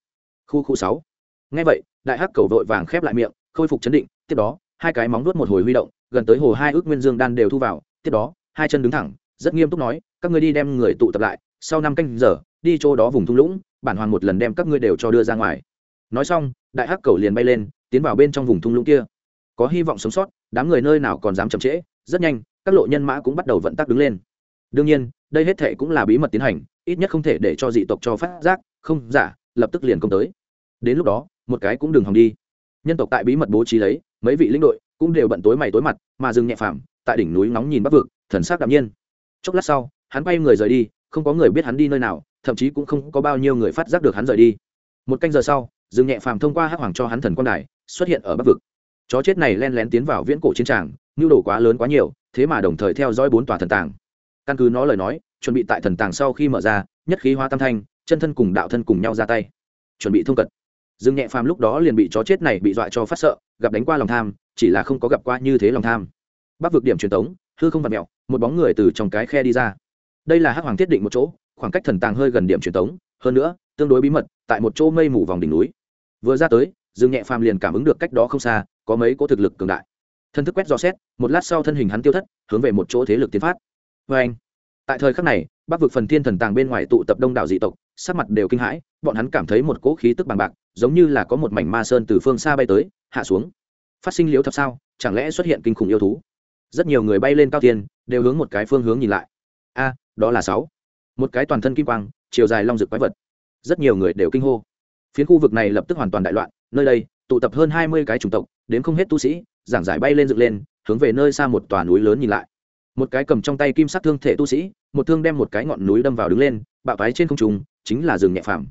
Khu khu sáu. Ngay vậy, đại hắc cầu vội vàng khép lại miệng, khôi phục chấn định, tiếp đó, hai cái móng nuốt một hồi huy động, gần tới hồ hai ước nguyên dương đan đều thu vào, tiếp đó, hai chân đứng thẳng, rất nghiêm túc nói, các ngươi đi đem người tụ tập lại, sau năm canh giờ, đi chỗ đó vùng thung lũng, bản hoàng một lần đem các ngươi đều cho đưa ra ngoài. Nói xong, đại hắc cầu liền bay lên tiến vào bên trong vùng thung lũng kia. Có hy vọng sống sót, đám người nơi nào còn dám chậm trễ, rất nhanh, các lộ nhân mã cũng bắt đầu vận tắc đứng lên. Đương nhiên, đây hết thệ cũng là bí mật tiến hành, ít nhất không thể để cho dị tộc cho phát giác, không, giả, lập tức liền công tới. Đến lúc đó, một cái cũng đừng hòng đi. Nhân tộc tại bí mật bố trí lấy, mấy vị lĩnh đội cũng đều bận tối mày tối mặt, mà dừng nhẹ phàm, tại đỉnh núi nóng nhìn bắc vực, thần sắc đạm nhiên. Chốc lát sau, hắn quay người rời đi, không có người biết hắn đi nơi nào, thậm chí cũng không có bao nhiêu người phát giác được hắn rời đi. Một canh giờ sau Dương nhẹ phàm thông qua hắc hoàng cho hắn thần quan đài, xuất hiện ở bắc vực. Chó chết này len lén tiến vào viễn cổ chiến tràng nhu đồ quá lớn quá nhiều, thế mà đồng thời theo dõi bốn tòa thần tàng. Căn cứ nó lời nói, chuẩn bị tại thần tàng sau khi mở ra, nhất khí hóa tam thanh, chân thân cùng đạo thân cùng nhau ra tay. Chuẩn bị thông cật. Dương nhẹ phàm lúc đó liền bị chó chết này bị dọa cho phát sợ, gặp đánh qua lòng tham, chỉ là không có gặp qua như thế lòng tham. Bắc vực điểm truyền tống, hư không vặt mẹo một bóng người từ trong cái khe đi ra. Đây là hắc hoàng thiết định một chỗ, khoảng cách thần tàng hơi gần điểm truyền tống, hơn nữa, tương đối bí mật, tại một chỗ mây mù vòng đỉnh núi vừa ra tới, dương nhẹ phàm liền cảm ứng được cách đó không xa, có mấy cỗ thực lực cường đại. Thân thức quét dò xét, một lát sau thân hình hắn tiêu thất, hướng về một chỗ thế lực tiến phát. Vê anh, tại thời khắc này, bắc vực phần thiên thần tàng bên ngoài tụ tập đông đảo dị tộc, sắc mặt đều kinh hãi, bọn hắn cảm thấy một cỗ khí tức bằng bạc, giống như là có một mảnh ma sơn từ phương xa bay tới, hạ xuống. Phát sinh liếu thập sao, chẳng lẽ xuất hiện kinh khủng yêu thú? Rất nhiều người bay lên cao tiên, đều hướng một cái phương hướng nhìn lại. A, đó là sáu. Một cái toàn thân kim quang, chiều dài long rực quái vật. Rất nhiều người đều kinh hô phiến khu vực này lập tức hoàn toàn đại loạn, nơi đây, tụ tập hơn hai mươi cái chủng tộc, đến không hết tu sĩ, giảng giải bay lên dựng lên, hướng về nơi xa một tòa núi lớn nhìn lại. Một cái cầm trong tay kim sắc thương thể tu sĩ, một thương đem một cái ngọn núi đâm vào đứng lên, bạo tái trên không trung, chính là rừng nhẹ phàm.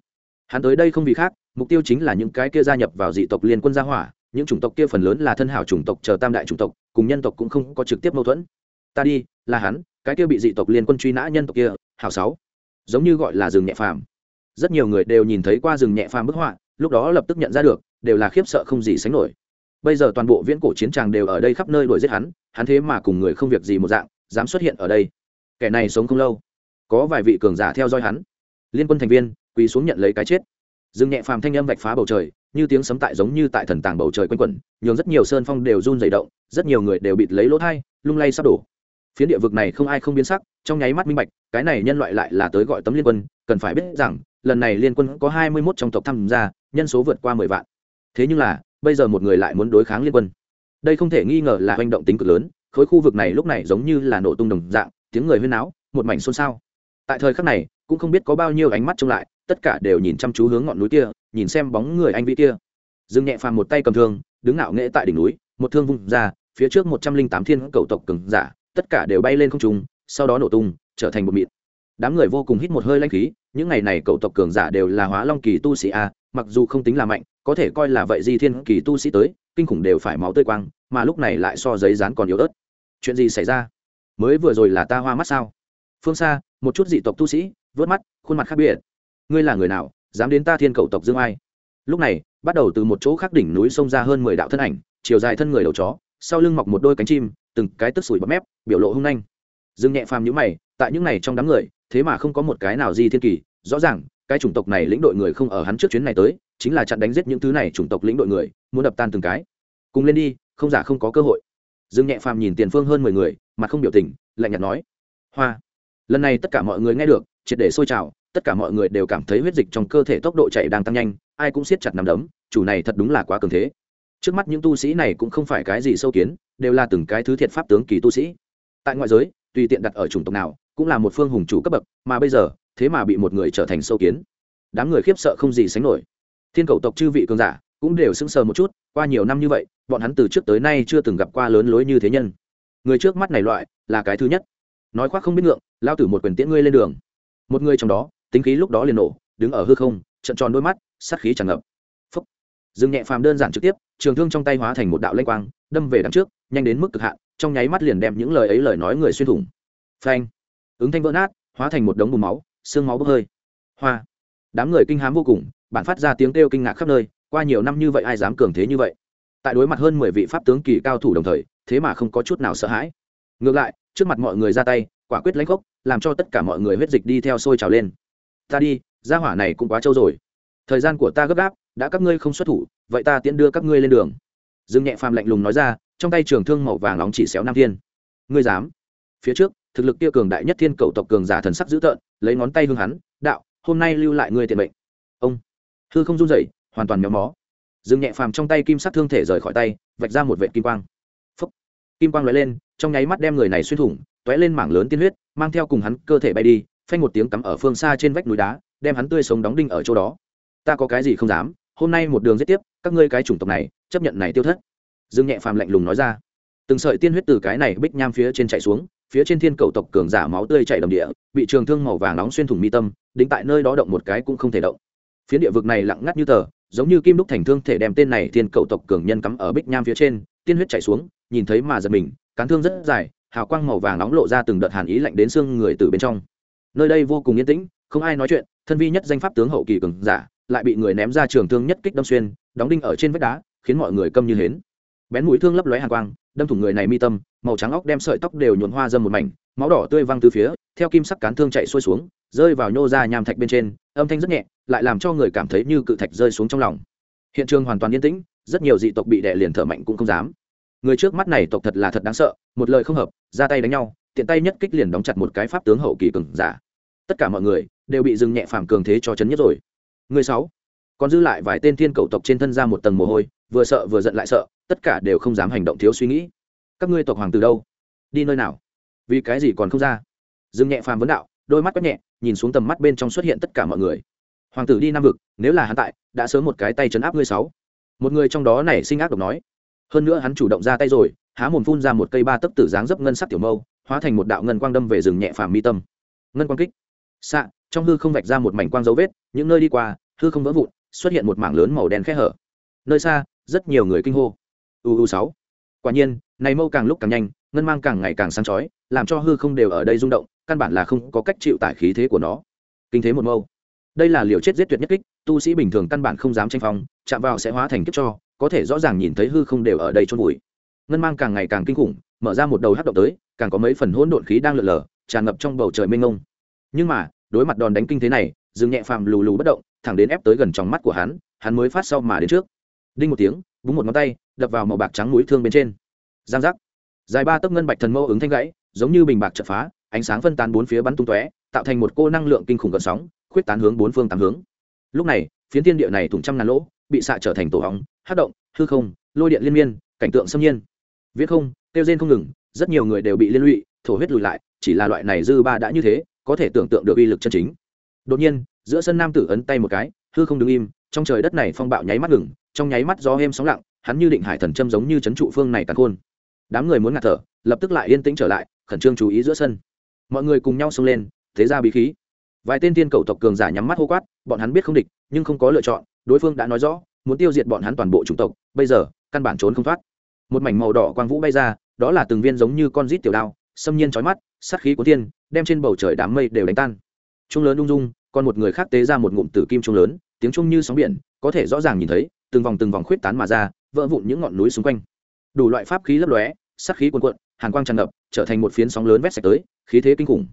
Hắn tới đây không vì khác, mục tiêu chính là những cái kia gia nhập vào dị tộc liên quân gia hỏa, những chủng tộc kia phần lớn là thân hảo chủng tộc chờ tam đại chủng tộc, cùng nhân tộc cũng không có trực tiếp mâu thuẫn. Ta đi, là hắn, cái kia bị dị tộc liên quân truy nã nhân tộc kia, hảo sáu. Giống như gọi là rừng nhẹ phàm rất nhiều người đều nhìn thấy qua rừng nhẹ phàm bức họa, lúc đó lập tức nhận ra được, đều là khiếp sợ không gì sánh nổi. Bây giờ toàn bộ viễn cổ chiến tràng đều ở đây khắp nơi đuổi giết hắn hắn thế mà cùng người không việc gì một dạng, dám xuất hiện ở đây. Kẻ này sống không lâu, có vài vị cường giả theo dõi hắn. Liên quân thành viên, quỳ xuống nhận lấy cái chết. Rừng nhẹ phàm thanh âm vạch phá bầu trời, như tiếng sấm tại giống như tại thần tàng bầu trời quanh quẩn, nhường rất nhiều sơn phong đều run dày động, rất nhiều người đều bịt lấy lỗ thai, lung lay sắp đổ phiến địa vực này không ai không biến sắc, trong nháy mắt minh bạch, cái này nhân loại lại là tới gọi tấm liên quân, cần phải biết rằng, lần này liên quân có hai mươi mốt trong tộc tham gia, nhân số vượt qua mười vạn. Thế nhưng là, bây giờ một người lại muốn đối kháng liên quân. Đây không thể nghi ngờ là hành động tính cực lớn, khối khu vực này lúc này giống như là nổ tung đồng dạng, tiếng người huyên náo, một mảnh xôn xao. Tại thời khắc này, cũng không biết có bao nhiêu ánh mắt trông lại, tất cả đều nhìn chăm chú hướng ngọn núi kia, nhìn xem bóng người anh vĩ kia. Dương nhẹ phàm một tay cầm thương, đứng ngạo nghễ tại đỉnh núi, một thương vung ra, phía trước một trăm linh tám thiên cầu tộc cường giả tất cả đều bay lên không trung, sau đó nổ tung, trở thành một mịn. Đám người vô cùng hít một hơi lanh khí, những ngày này cậu tộc cường giả đều là hóa long kỳ tu sĩ a, mặc dù không tính là mạnh, có thể coi là vậy di thiên kỳ tu sĩ tới, kinh khủng đều phải máu tươi quang, mà lúc này lại so giấy rán còn yếu ớt. Chuyện gì xảy ra? Mới vừa rồi là ta hoa mắt sao? Phương xa, một chút dị tộc tu sĩ, vớt mắt, khuôn mặt khác biệt. Ngươi là người nào, dám đến ta thiên cầu tộc dương ai? Lúc này, bắt đầu từ một chỗ khác đỉnh núi xông ra hơn mười đạo thân ảnh, chiều dài thân người đầu chó, sau lưng mọc một đôi cánh chim, từng cái tức sủi bọt mép biểu lộ hung nhanh dương nhẹ phàm nhữ mày, tại những này trong đám người, thế mà không có một cái nào di thiên kỳ. Rõ ràng, cái chủng tộc này lĩnh đội người không ở hắn trước chuyến này tới, chính là chặn đánh giết những thứ này chủng tộc lĩnh đội người, muốn đập tan từng cái. Cùng lên đi, không giả không có cơ hội. Dương nhẹ phàm nhìn tiền phương hơn mười người mà không biểu tình, lạnh nhạt nói. Hoa. Lần này tất cả mọi người nghe được, triệt để sôi trào, tất cả mọi người đều cảm thấy huyết dịch trong cơ thể tốc độ chạy đang tăng nhanh, ai cũng siết chặt nằm đấm, chủ này thật đúng là quá cường thế. Trước mắt những tu sĩ này cũng không phải cái gì sâu kiến, đều là từng cái thứ thiệt pháp tướng kỳ tu sĩ tại ngoại giới, tùy tiện đặt ở chủng tộc nào, cũng là một phương hùng chủ cấp bậc, mà bây giờ, thế mà bị một người trở thành sâu kiến. Đám người khiếp sợ không gì sánh nổi. Thiên cầu tộc chư vị cường giả cũng đều sững sờ một chút, qua nhiều năm như vậy, bọn hắn từ trước tới nay chưa từng gặp qua lớn lối như thế nhân. Người trước mắt này loại, là cái thứ nhất. Nói khoác không biết ngượng, lao tử một quyền tiễn ngươi lên đường. Một người trong đó, tính khí lúc đó liền nổ, đứng ở hư không, trận tròn đôi mắt, sát khí tràn ngập. Phúc. Dừng nhẹ phàm đơn giản trực tiếp, trường thương trong tay hóa thành một đạo lanh quang, đâm về đằng trước, nhanh đến mức cực hạn trong nháy mắt liền đem những lời ấy lời nói người xuyên thủng. Phanh. Ứng thanh vỡ nát, hóa thành một đống bùn máu, xương máu bốc hơi. Hoa. Đám người kinh hám vô cùng, bản phát ra tiếng kêu kinh ngạc khắp nơi, qua nhiều năm như vậy ai dám cường thế như vậy? Tại đối mặt hơn mười vị pháp tướng kỳ cao thủ đồng thời, thế mà không có chút nào sợ hãi. Ngược lại, trước mặt mọi người ra tay, quả quyết lãnh gốc làm cho tất cả mọi người huyết dịch đi theo sôi trào lên. Ta đi, gia hỏa này cũng quá trâu rồi. Thời gian của ta gấp gáp, đã các ngươi không xuất thủ, vậy ta tiễn đưa các ngươi lên đường. Dương nhẹ phàm lạnh lùng nói ra trong tay trường thương màu vàng nóng chỉ xéo nam thiên. Ngươi dám? Phía trước, thực lực kia cường đại nhất thiên cầu tộc cường giả thần sắc dữ tợn, lấy ngón tay hương hắn, đạo, hôm nay lưu lại ngươi tiện mệnh. Ông. Hư không run rẩy, hoàn toàn méo mó. Dừng nhẹ phàm trong tay kim sắc thương thể rời khỏi tay, vạch ra một vệ kim quang. Phúc. kim quang lóe lên, trong nháy mắt đem người này xuyên thủng, tóe lên mảng lớn tiên huyết, mang theo cùng hắn cơ thể bay đi, phanh một tiếng cắm ở phương xa trên vách núi đá, đem hắn tươi sống đóng đinh ở chỗ đó. Ta có cái gì không dám, hôm nay một đường giết tiếp, các ngươi cái chủng tộc này, chấp nhận này tiêu thất dương nhẹ phàm lạnh lùng nói ra. Từng sợi tiên huyết từ cái này bích nham phía trên chạy xuống, phía trên thiên cầu tộc cường giả máu tươi chảy đầm địa, bị trường thương màu vàng nóng xuyên thủng mi tâm, đính tại nơi đó động một cái cũng không thể động. Phía địa vực này lặng ngắt như tờ, giống như kim đúc thành thương thể đem tên này thiên cầu tộc cường nhân cắm ở bích nham phía trên, tiên huyết chảy xuống, nhìn thấy mà giật mình, cán thương rất dài, hào quang màu vàng nóng lộ ra từng đợt hàn ý lạnh đến xương người từ bên trong. Nơi đây vô cùng yên tĩnh, không ai nói chuyện, thân vi nhất danh pháp tướng hậu kỳ cường giả, lại bị người ném ra trường thương nhất kích đâm xuyên, đóng đinh ở trên vách đá, khiến mọi người câm như hến bén mũi thương lấp lóe hàn quang, đâm thủng người này mi tâm, màu trắng óc đem sợi tóc đều nhuộn hoa dâm một mảnh, máu đỏ tươi văng từ phía, theo kim sắc cán thương chạy xuôi xuống, rơi vào nhô ra nham thạch bên trên, âm thanh rất nhẹ, lại làm cho người cảm thấy như cự thạch rơi xuống trong lòng. Hiện trường hoàn toàn yên tĩnh, rất nhiều dị tộc bị đè liền thở mạnh cũng không dám. Người trước mắt này tộc thật là thật đáng sợ, một lời không hợp, ra tay đánh nhau, tiện tay nhất kích liền đóng chặt một cái pháp tướng hậu kỳ cường giả. Tất cả mọi người đều bị dừng nhẹ phàm cường thế cho chấn nhất rồi. Người sáu, còn dư lại vài tên thiên cầu tộc trên thân ra một tầng mồ hôi, vừa sợ vừa giận lại sợ tất cả đều không dám hành động thiếu suy nghĩ. Các ngươi tộc hoàng từ đâu? Đi nơi nào? Vì cái gì còn không ra? Dương nhẹ phàm vấn đạo, đôi mắt quét nhẹ, nhìn xuống tầm mắt bên trong xuất hiện tất cả mọi người. Hoàng tử đi nam vực, nếu là hắn tại, đã sớm một cái tay chấn áp ngươi sáu. Một người trong đó nảy sinh ác độc nói. Hơn nữa hắn chủ động ra tay rồi, há mồm phun ra một cây ba tấc tử dáng dấp ngân sắc tiểu mâu, hóa thành một đạo ngân quang đâm về rừng nhẹ phàm mi tâm. Ngân quang kích. Xạ, trong hư không vạch ra một mảnh quang dấu vết, những nơi đi qua, hư không vỡ vụn, xuất hiện một mảng lớn màu đen khẽ hở. Nơi xa, rất nhiều người kinh hô uu sáu. Quả nhiên, này mâu càng lúc càng nhanh, ngân mang càng ngày càng sáng chói, làm cho hư không đều ở đây rung động, căn bản là không có cách chịu tải khí thế của nó. Kinh thế một mâu. Đây là liều chết giết tuyệt nhất kích, tu sĩ bình thường căn bản không dám tranh phong, chạm vào sẽ hóa thành kiếp cho, có thể rõ ràng nhìn thấy hư không đều ở đây chôn vùi. Ngân mang càng ngày càng kinh khủng, mở ra một đầu hắc động tới, càng có mấy phần hỗn độn khí đang lượn lờ, tràn ngập trong bầu trời mênh mông. Nhưng mà, đối mặt đòn đánh kinh thế này dừng nhẹ phàm lù lù bất động, thẳng đến ép tới gần trong mắt của hắn hắn mới phát sau mà đến trước. Đinh một tiếng, búng một ngón tay đập vào màu bạc trắng mũi thương bên trên. Giang giác. Dài ba tấc ngân bạch thần mâu ứng thanh gãy, giống như bình bạc chợt phá, ánh sáng phân tán bốn phía bắn tung tóe, tạo thành một cô năng lượng kinh khủng gợn sóng, khuyết tán hướng bốn phương tám hướng. Lúc này, phiến thiên địa này thủng trăm ngàn lỗ, bị xạ trở thành tổ hóng hát động, hư không, lôi điện liên miên, cảnh tượng xâm nhiên. Viết không tiêu rên không ngừng, rất nhiều người đều bị liên lụy, thổ huyết lùi lại, chỉ là loại này dư ba đã như thế, có thể tưởng tượng được uy lực chân chính. Đột nhiên, giữa sân nam tử ấn tay một cái, hư không đứng im, trong trời đất này phong bạo nháy mắt ngừng, trong nháy mắt gió êm sóng lặng hắn như định hải thần châm giống như chấn trụ phương này tàn khôn. Đám người muốn ngạt thở, lập tức lại yên tĩnh trở lại, khẩn trương chú ý giữa sân. Mọi người cùng nhau xông lên, thế ra bí khí. Vài tên tiên cầu tộc cường giả nhắm mắt hô quát, bọn hắn biết không địch, nhưng không có lựa chọn, đối phương đã nói rõ, muốn tiêu diệt bọn hắn toàn bộ chủng tộc, bây giờ, căn bản trốn không thoát. Một mảnh màu đỏ quang vũ bay ra, đó là từng viên giống như con rít tiểu đao, xâm nhiên trói mắt, sát khí của tiên đem trên bầu trời đám mây đều đánh tan. Trung lớn ung dung, còn một người khác tế ra một ngụm tử kim trung lớn, tiếng trung như sóng biển, có thể rõ ràng nhìn thấy, từng vòng từng vòng khuyết tán mà ra vỡ vụn những ngọn núi xung quanh. Đủ loại pháp khí lấp lóe, sát khí cuồn cuộn hàng quang tràn ngập, trở thành một phiến sóng lớn vét sạch tới, khí thế kinh khủng.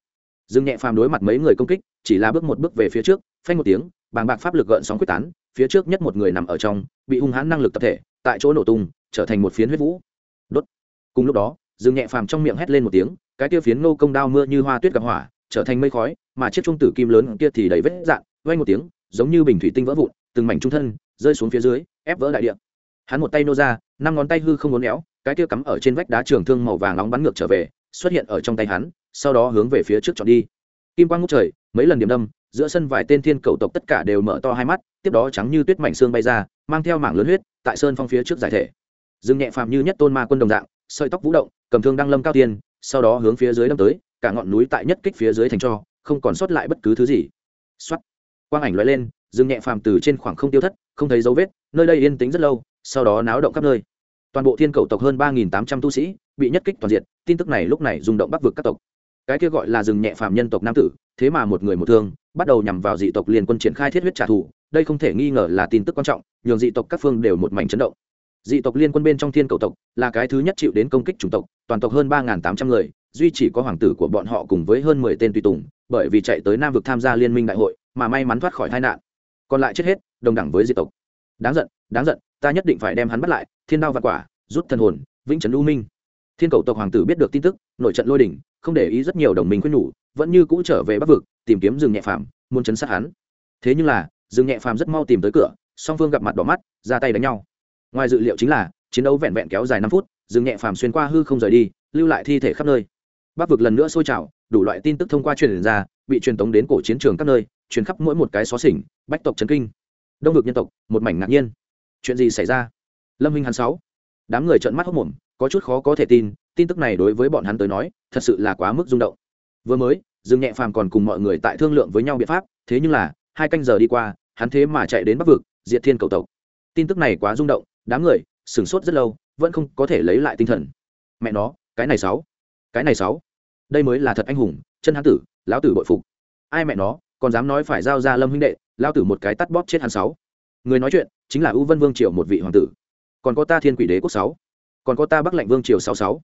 Dương nhẹ phàm đối mặt mấy người công kích, chỉ là bước một bước về phía trước, phanh một tiếng, bàng bạc pháp lực gợn sóng quyết tán, phía trước nhất một người nằm ở trong, bị hung hãn năng lực tập thể, tại chỗ nổ tung, trở thành một phiến huyết vũ. Đốt. Cùng lúc đó, dương nhẹ phàm trong miệng hét lên một tiếng, cái kia phiến nô công đao mưa như hoa tuyết gặp hỏa, trở thành mây khói, mà chiếc trung tử kim lớn kia thì đầy vết dạn vay một tiếng, giống như bình thủy tinh vỡ vụn, từng mảnh trung thân, rơi xuống phía dưới, ép vỡ đại địa hắn một tay nô ra, năm ngón tay hư không ngốn éo, cái kia cắm ở trên vách đá trường thương màu vàng nóng bắn ngược trở về, xuất hiện ở trong tay hắn, sau đó hướng về phía trước chọn đi. Kim quang ngút trời, mấy lần điểm đâm, giữa sân vài tên thiên cầu tộc tất cả đều mở to hai mắt, tiếp đó trắng như tuyết mảnh xương bay ra, mang theo mảng lớn huyết, tại sơn phong phía trước giải thể. Dừng nhẹ phàm như nhất tôn ma quân đồng dạng, sợi tóc vũ động, cầm thương đăng lâm cao tiên, sau đó hướng phía dưới đâm tới, cả ngọn núi tại nhất kích phía dưới thành cho, không còn sót lại bất cứ thứ gì. Xuất quang ảnh lóe lên dừng nhẹ phàm từ trên khoảng không tiêu thất, không thấy dấu vết, nơi đây yên tĩnh rất lâu sau đó náo động khắp nơi. Toàn bộ thiên cầu tộc hơn ba nghìn tám trăm tu sĩ bị nhất kích toàn diện, tin tức này lúc này rung động bắc vực các tộc. Cái kia gọi là rừng nhẹ phàm nhân tộc nam tử, thế mà một người một thương, bắt đầu nhằm vào dị tộc liên quân triển khai thiết huyết trả thù, đây không thể nghi ngờ là tin tức quan trọng, nhường dị tộc các phương đều một mảnh chấn động. Dị tộc liên quân bên trong thiên cầu tộc là cái thứ nhất chịu đến công kích chủng tộc, toàn tộc hơn ba tám trăm người, duy chỉ có hoàng tử của bọn họ cùng với hơn mười tên tùy tùng, bởi vì chạy tới nam vực tham gia liên minh đại hội mà may mắn thoát khỏi tai nạn. Còn lại chết hết, đồng đẳng với dị tộc đáng giận đáng giận, ta nhất định phải đem hắn bắt lại, thiên đao và quả, rút thần hồn, vĩnh trấn u minh. Thiên cầu tộc hoàng tử biết được tin tức, nội trận lôi đỉnh, không để ý rất nhiều đồng minh khuyên nhủ, vẫn như cũ trở về bắc vực, tìm kiếm rừng nhẹ phàm, muốn chấn sát hắn. Thế nhưng là, rừng nhẹ phàm rất mau tìm tới cửa, song phương gặp mặt đỏ mắt, ra tay đánh nhau. Ngoài dự liệu chính là, chiến đấu vẹn vẹn kéo dài năm phút, rừng nhẹ phàm xuyên qua hư không rời đi, lưu lại thi thể khắp nơi. Bắc vực lần nữa sôi trào, đủ loại tin tức thông qua truyền ra, bị truyền tống đến cổ chiến trường các nơi, truyền khắp mỗi một cái xó xỉnh, bách tộc trấn kinh đông vực nhân tộc, một mảnh ngạc nhiên. Chuyện gì xảy ra? Lâm minh hắn sáu. Đám người trợn mắt hốc mồm, có chút khó có thể tin tin tức này đối với bọn hắn tới nói, thật sự là quá mức rung động. Vừa mới, dương nhẹ phàm còn cùng mọi người tại thương lượng với nhau biện pháp, thế nhưng là, hai canh giờ đi qua, hắn thế mà chạy đến bắc vực, diệt thiên cầu tộc. Tin tức này quá rung động, đám người, sửng sốt rất lâu, vẫn không có thể lấy lại tinh thần. Mẹ nó, cái này sáu. Cái này sáu. Đây mới là thật anh hùng, chân hán tử, lão tử bội phục. Ai mẹ nó, còn dám nói phải giao ra lâm huynh đệ lao tử một cái tắt bóp chết hắn sáu. Người nói chuyện chính là ưu vân vương triều một vị hoàng tử. Còn có ta thiên quỷ đế quốc sáu. Còn có ta bắc lệnh vương triều sáu sáu.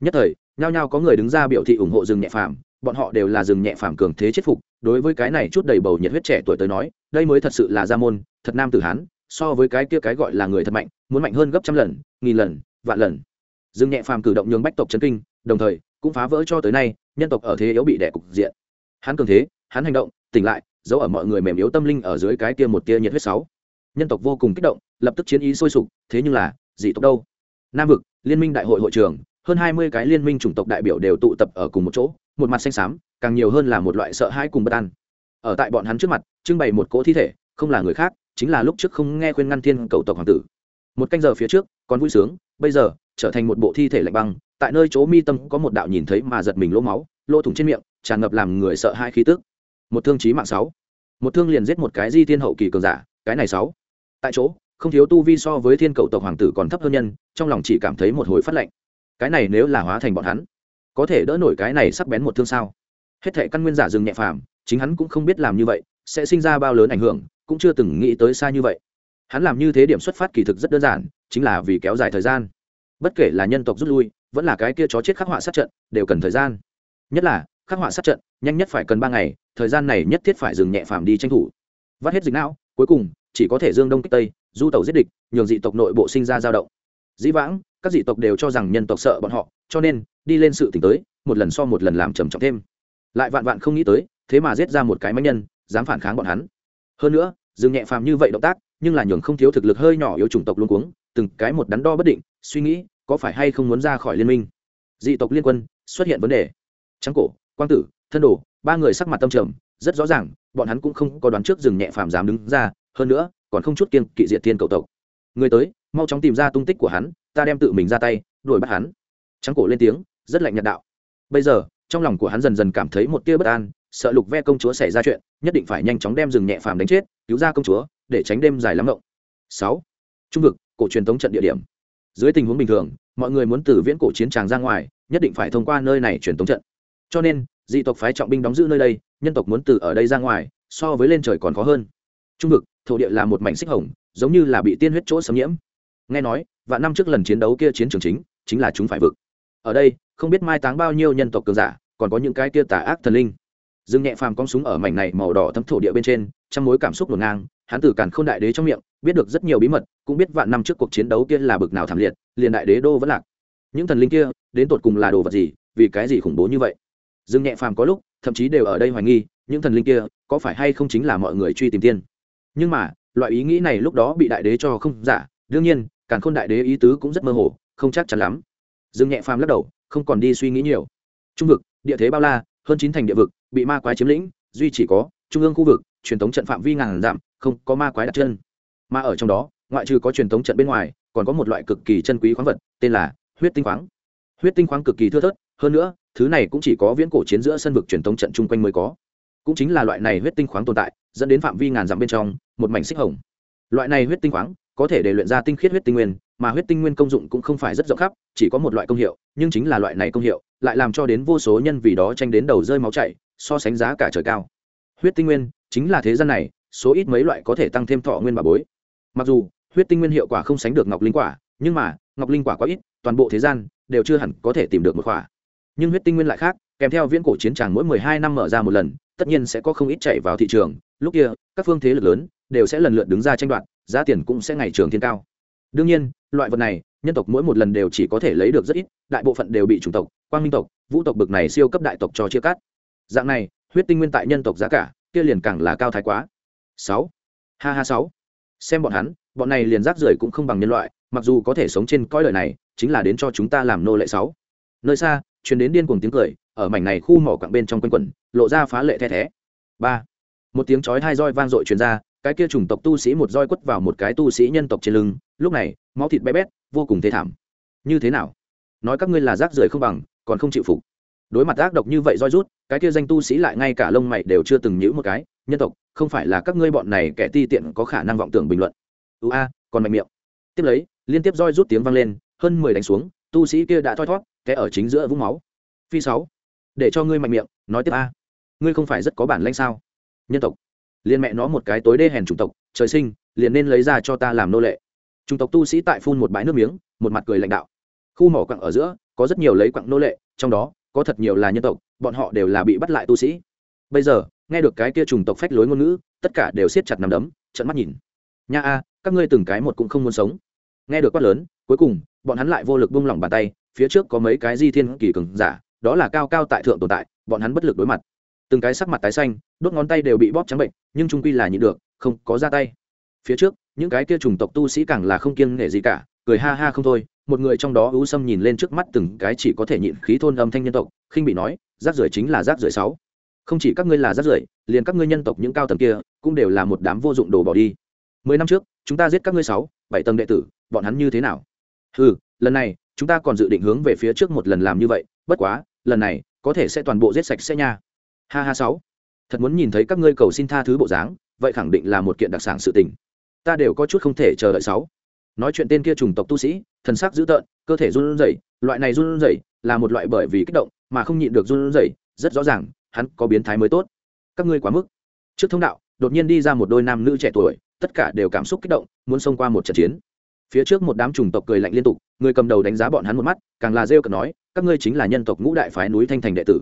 Nhất thời, nhao nhao có người đứng ra biểu thị ủng hộ rừng nhẹ phàm, bọn họ đều là rừng nhẹ phàm cường thế chết phục, đối với cái này chút đầy bầu nhiệt huyết trẻ tuổi tới nói, đây mới thật sự là gia môn, thật nam tử hán, so với cái kia cái gọi là người thật mạnh, muốn mạnh hơn gấp trăm lần, nghìn lần, vạn lần. Rừng nhẹ phàm cử động nhường bách tộc chấn kinh, đồng thời cũng phá vỡ cho tới nay, nhân tộc ở thế yếu bị đẻ cục diện. Hắn cường thế hắn hành động, tỉnh lại giấu ở mọi người mềm yếu tâm linh ở dưới cái kia một tia nhiệt huyết sáu. Nhân tộc vô cùng kích động, lập tức chiến ý sôi sục, thế nhưng là, dị tộc đâu? Nam vực, liên minh đại hội hội trường, hơn hai mươi cái liên minh chủng tộc đại biểu đều tụ tập ở cùng một chỗ, một mặt xanh xám, càng nhiều hơn là một loại sợ hãi cùng bất an. Ở tại bọn hắn trước mặt, trưng bày một cỗ thi thể, không là người khác, chính là lúc trước không nghe khuyên ngăn thiên cầu tộc hoàng tử. Một canh giờ phía trước, còn vui sướng, bây giờ, trở thành một bộ thi thể lạnh băng, tại nơi chỗ mi tâm có một đạo nhìn thấy mà giật mình lỗ máu, lỗ thủng trên miệng, tràn ngập làm người sợ hai khí tức một thương chí mạng sáu. Một thương liền giết một cái di thiên hậu kỳ cường giả, cái này sáu. Tại chỗ, không thiếu tu vi so với thiên cầu tộc hoàng tử còn thấp hơn nhân, trong lòng chỉ cảm thấy một hồi phát lạnh cái này nếu là hóa thành bọn hắn, có thể đỡ nổi cái này sắc bén một thương sao? Hết thệ căn nguyên giả dừng nhẹ phàm, chính hắn cũng không biết làm như vậy, sẽ sinh ra bao lớn ảnh hưởng, cũng chưa từng nghĩ tới xa như vậy. Hắn làm như thế điểm xuất phát kỳ thực rất đơn giản, chính là vì kéo dài thời gian. Bất kể là nhân tộc rút lui, vẫn là cái kia chó chết khắc họa sát trận, đều cần thời gian. Nhất là khắc họa sát trận, nhanh nhất phải cần ba ngày, thời gian này nhất thiết phải dừng nhẹ phàm đi tranh thủ. Vắt hết dịch não, cuối cùng, chỉ có thể dương đông kích tây, du tàu giết địch, nhường dị tộc nội bộ sinh ra dao động. Dĩ vãng, các dị tộc đều cho rằng nhân tộc sợ bọn họ, cho nên, đi lên sự t tới, một lần so một lần làm trầm trọng thêm. Lại vạn vạn không nghĩ tới, thế mà giết ra một cái máy nhân, dám phản kháng bọn hắn. Hơn nữa, dừng nhẹ phàm như vậy động tác, nhưng là nhường không thiếu thực lực hơi nhỏ yếu chủng tộc luôn cuống, từng cái một đắn đo bất định, suy nghĩ, có phải hay không muốn ra khỏi liên minh. Dị tộc liên quân, xuất hiện vấn đề. Trắng cổ quang tử, thân đồ, ba người sắc mặt tâm trầm, rất rõ ràng, bọn hắn cũng không có đoán trước rừng nhẹ phàm dám đứng ra, hơn nữa, còn không chút kiên kỵ diệt thiên cầu tộc. Người tới, mau chóng tìm ra tung tích của hắn, ta đem tự mình ra tay, đuổi bắt hắn. Trắng cổ lên tiếng, rất lạnh nhạt đạo. Bây giờ, trong lòng của hắn dần dần cảm thấy một tia bất an, sợ lục ve công chúa xảy ra chuyện, nhất định phải nhanh chóng đem rừng nhẹ phàm đánh chết, cứu ra công chúa, để tránh đêm dài lắm rộng sáu. Trung vực, cổ truyền thống trận địa điểm. Dưới tình huống bình thường, mọi người muốn từ viễn cổ chiến tràng ra ngoài, nhất định phải thông qua nơi này truyền thống trận cho nên, dị tộc phái trọng binh đóng giữ nơi đây, nhân tộc muốn từ ở đây ra ngoài, so với lên trời còn khó hơn. Trung vực, thổ địa là một mảnh xích hồng, giống như là bị tiên huyết chỗ xâm nhiễm. Nghe nói, vạn năm trước lần chiến đấu kia chiến trường chính chính là chúng phải vực. Ở đây, không biết mai táng bao nhiêu nhân tộc cường giả, còn có những cái kia tà ác thần linh. Dương nhẹ phàm cong súng ở mảnh này màu đỏ thấm thổ địa bên trên trong mối cảm xúc ngổn ngang, hắn từ càn n đại đế trong miệng, biết được rất nhiều bí mật, cũng biết vạn năm trước cuộc chiến đấu kia là bực nào thảm liệt, liền đại đế đô vẫn lạc. Những thần linh kia, đến tột cùng là đồ vật gì, vì cái gì khủng bố như vậy? Dương nhẹ phàm có lúc, thậm chí đều ở đây hoài nghi, những thần linh kia có phải hay không chính là mọi người truy tìm tiên. Nhưng mà, loại ý nghĩ này lúc đó bị đại đế cho không giả, đương nhiên, càn khôn đại đế ý tứ cũng rất mơ hồ, không chắc chắn lắm. Dương nhẹ phàm lắc đầu, không còn đi suy nghĩ nhiều. Trung vực, địa thế bao la, hơn chín thành địa vực bị ma quái chiếm lĩnh, duy chỉ có trung ương khu vực, truyền thống trận phạm vi ngàn giảm không có ma quái đặt chân. Mà ở trong đó, ngoại trừ có truyền thống trận bên ngoài, còn có một loại cực kỳ chân quý khoáng vật, tên là huyết tinh khoáng. Huyết tinh khoáng cực kỳ thưa thớt, hơn nữa thứ này cũng chỉ có viễn cổ chiến giữa sân vực truyền thống trận chung quanh mới có. Cũng chính là loại này huyết tinh khoáng tồn tại, dẫn đến phạm vi ngàn dặm bên trong, một mảnh xích hồng. Loại này huyết tinh khoáng, có thể để luyện ra tinh khiết huyết tinh nguyên, mà huyết tinh nguyên công dụng cũng không phải rất rộng khắp, chỉ có một loại công hiệu, nhưng chính là loại này công hiệu, lại làm cho đến vô số nhân vì đó tranh đến đầu rơi máu chảy, so sánh giá cả trời cao. Huyết tinh nguyên, chính là thế gian này, số ít mấy loại có thể tăng thêm thọ nguyên bà bối. Mặc dù, huyết tinh nguyên hiệu quả không sánh được ngọc linh quả, nhưng mà, ngọc linh quả quá ít, toàn bộ thế gian, đều chưa hẳn có thể tìm được một quả nhưng huyết tinh nguyên lại khác, kèm theo viễn cổ chiến tràng mỗi mười hai năm mở ra một lần, tất nhiên sẽ có không ít chạy vào thị trường. Lúc kia, các phương thế lực lớn đều sẽ lần lượt đứng ra tranh đoạt, giá tiền cũng sẽ ngày trường thiên cao. Đương nhiên, loại vật này, nhân tộc mỗi một lần đều chỉ có thể lấy được rất ít, đại bộ phận đều bị chủng tộc, quang minh tộc, vũ tộc bực này siêu cấp đại tộc cho chia cắt. Dạng này, huyết tinh nguyên tại nhân tộc giá cả, kia liền càng là cao thái quá. Sáu. Ha ha, sáu. Xem bọn hắn, bọn này liền rác rưởi cũng không bằng nhân loại, mặc dù có thể sống trên cõi đời này, chính là đến cho chúng ta làm nô lệ sáu. Nơi xa chuyển đến điên cuồng tiếng cười, ở mảnh này khu mỏ quặng bên trong quanh quẩn, lộ ra phá lệ the thé. Ba, một tiếng chói hai roi vang dội truyền ra, cái kia chủng tộc tu sĩ một roi quất vào một cái tu sĩ nhân tộc trên lưng, lúc này, máu thịt bé bét, vô cùng thế thảm. Như thế nào? Nói các ngươi là rác rưởi không bằng, còn không chịu phục. Đối mặt ác độc như vậy roi rút, cái kia danh tu sĩ lại ngay cả lông mày đều chưa từng nhữ một cái, nhân tộc, không phải là các ngươi bọn này kẻ ti tiện có khả năng vọng tưởng bình luận. Ưu a, còn mạnh miệng. Tiếp lấy, liên tiếp roi rút tiếng vang lên, hơn mười đánh xuống, tu sĩ kia đã thoi thót kẻ ở chính giữa vũng máu. Phi sáu, để cho ngươi mạnh miệng, nói tiếp a. Ngươi không phải rất có bản lãnh sao? Nhân tộc. Liên mẹ nó một cái tối đê hèn chủng tộc, trời sinh, liền nên lấy ra cho ta làm nô lệ. Chủng tộc tu sĩ tại phun một bãi nước miếng, một mặt cười lãnh đạo. Khu mỏ quặng ở giữa, có rất nhiều lấy quặng nô lệ, trong đó, có thật nhiều là nhân tộc, bọn họ đều là bị bắt lại tu sĩ. Bây giờ, nghe được cái kia chủng tộc phách lối ngôn ngữ, tất cả đều siết chặt nằm đấm trận mắt nhìn. Nha a, các ngươi từng cái một cũng không muốn sống. Nghe được quát lớn, cuối cùng, bọn hắn lại vô lực buông lỏng bàn tay phía trước có mấy cái di thiên kỳ cường giả, đó là cao cao tại thượng tồn tại, bọn hắn bất lực đối mặt. Từng cái sắc mặt tái xanh, đốt ngón tay đều bị bóp trắng bệnh, nhưng trung quy là nhịn được, không có ra tay. Phía trước, những cái kia chủng tộc tu sĩ càng là không kiêng nể gì cả, cười ha ha không thôi, một người trong đó ưu sâm nhìn lên trước mắt từng cái chỉ có thể nhịn khí thôn âm thanh nhân tộc, khinh bị nói, rác rưởi chính là rác rưởi sáu. Không chỉ các ngươi là rác rưởi, liền các ngươi nhân tộc những cao tầng kia cũng đều là một đám vô dụng đồ bỏ đi. Mười năm trước, chúng ta giết các ngươi sáu, bảy tầng đệ tử, bọn hắn như thế nào? Ừ lần này chúng ta còn dự định hướng về phía trước một lần làm như vậy, bất quá, lần này, có thể sẽ toàn bộ giết sạch sẽ nha. Ha ha sáu. Thật muốn nhìn thấy các ngươi cầu xin tha thứ bộ dáng, vậy khẳng định là một kiện đặc sản sự tình. Ta đều có chút không thể chờ đợi sáu. Nói chuyện tên kia trùng tộc tu sĩ, thần sắc dữ tợn, cơ thể run rẩy, loại này run rẩy là một loại bởi vì kích động mà không nhịn được run rẩy, rất rõ ràng, hắn có biến thái mới tốt. Các ngươi quá mức. Trước thông đạo, đột nhiên đi ra một đôi nam nữ trẻ tuổi, tất cả đều cảm xúc kích động, muốn xông qua một trận chiến phía trước một đám chủng tộc cười lạnh liên tục, người cầm đầu đánh giá bọn hắn một mắt, càng là rêu cực nói, các ngươi chính là nhân tộc ngũ đại phái núi thanh thành đệ tử.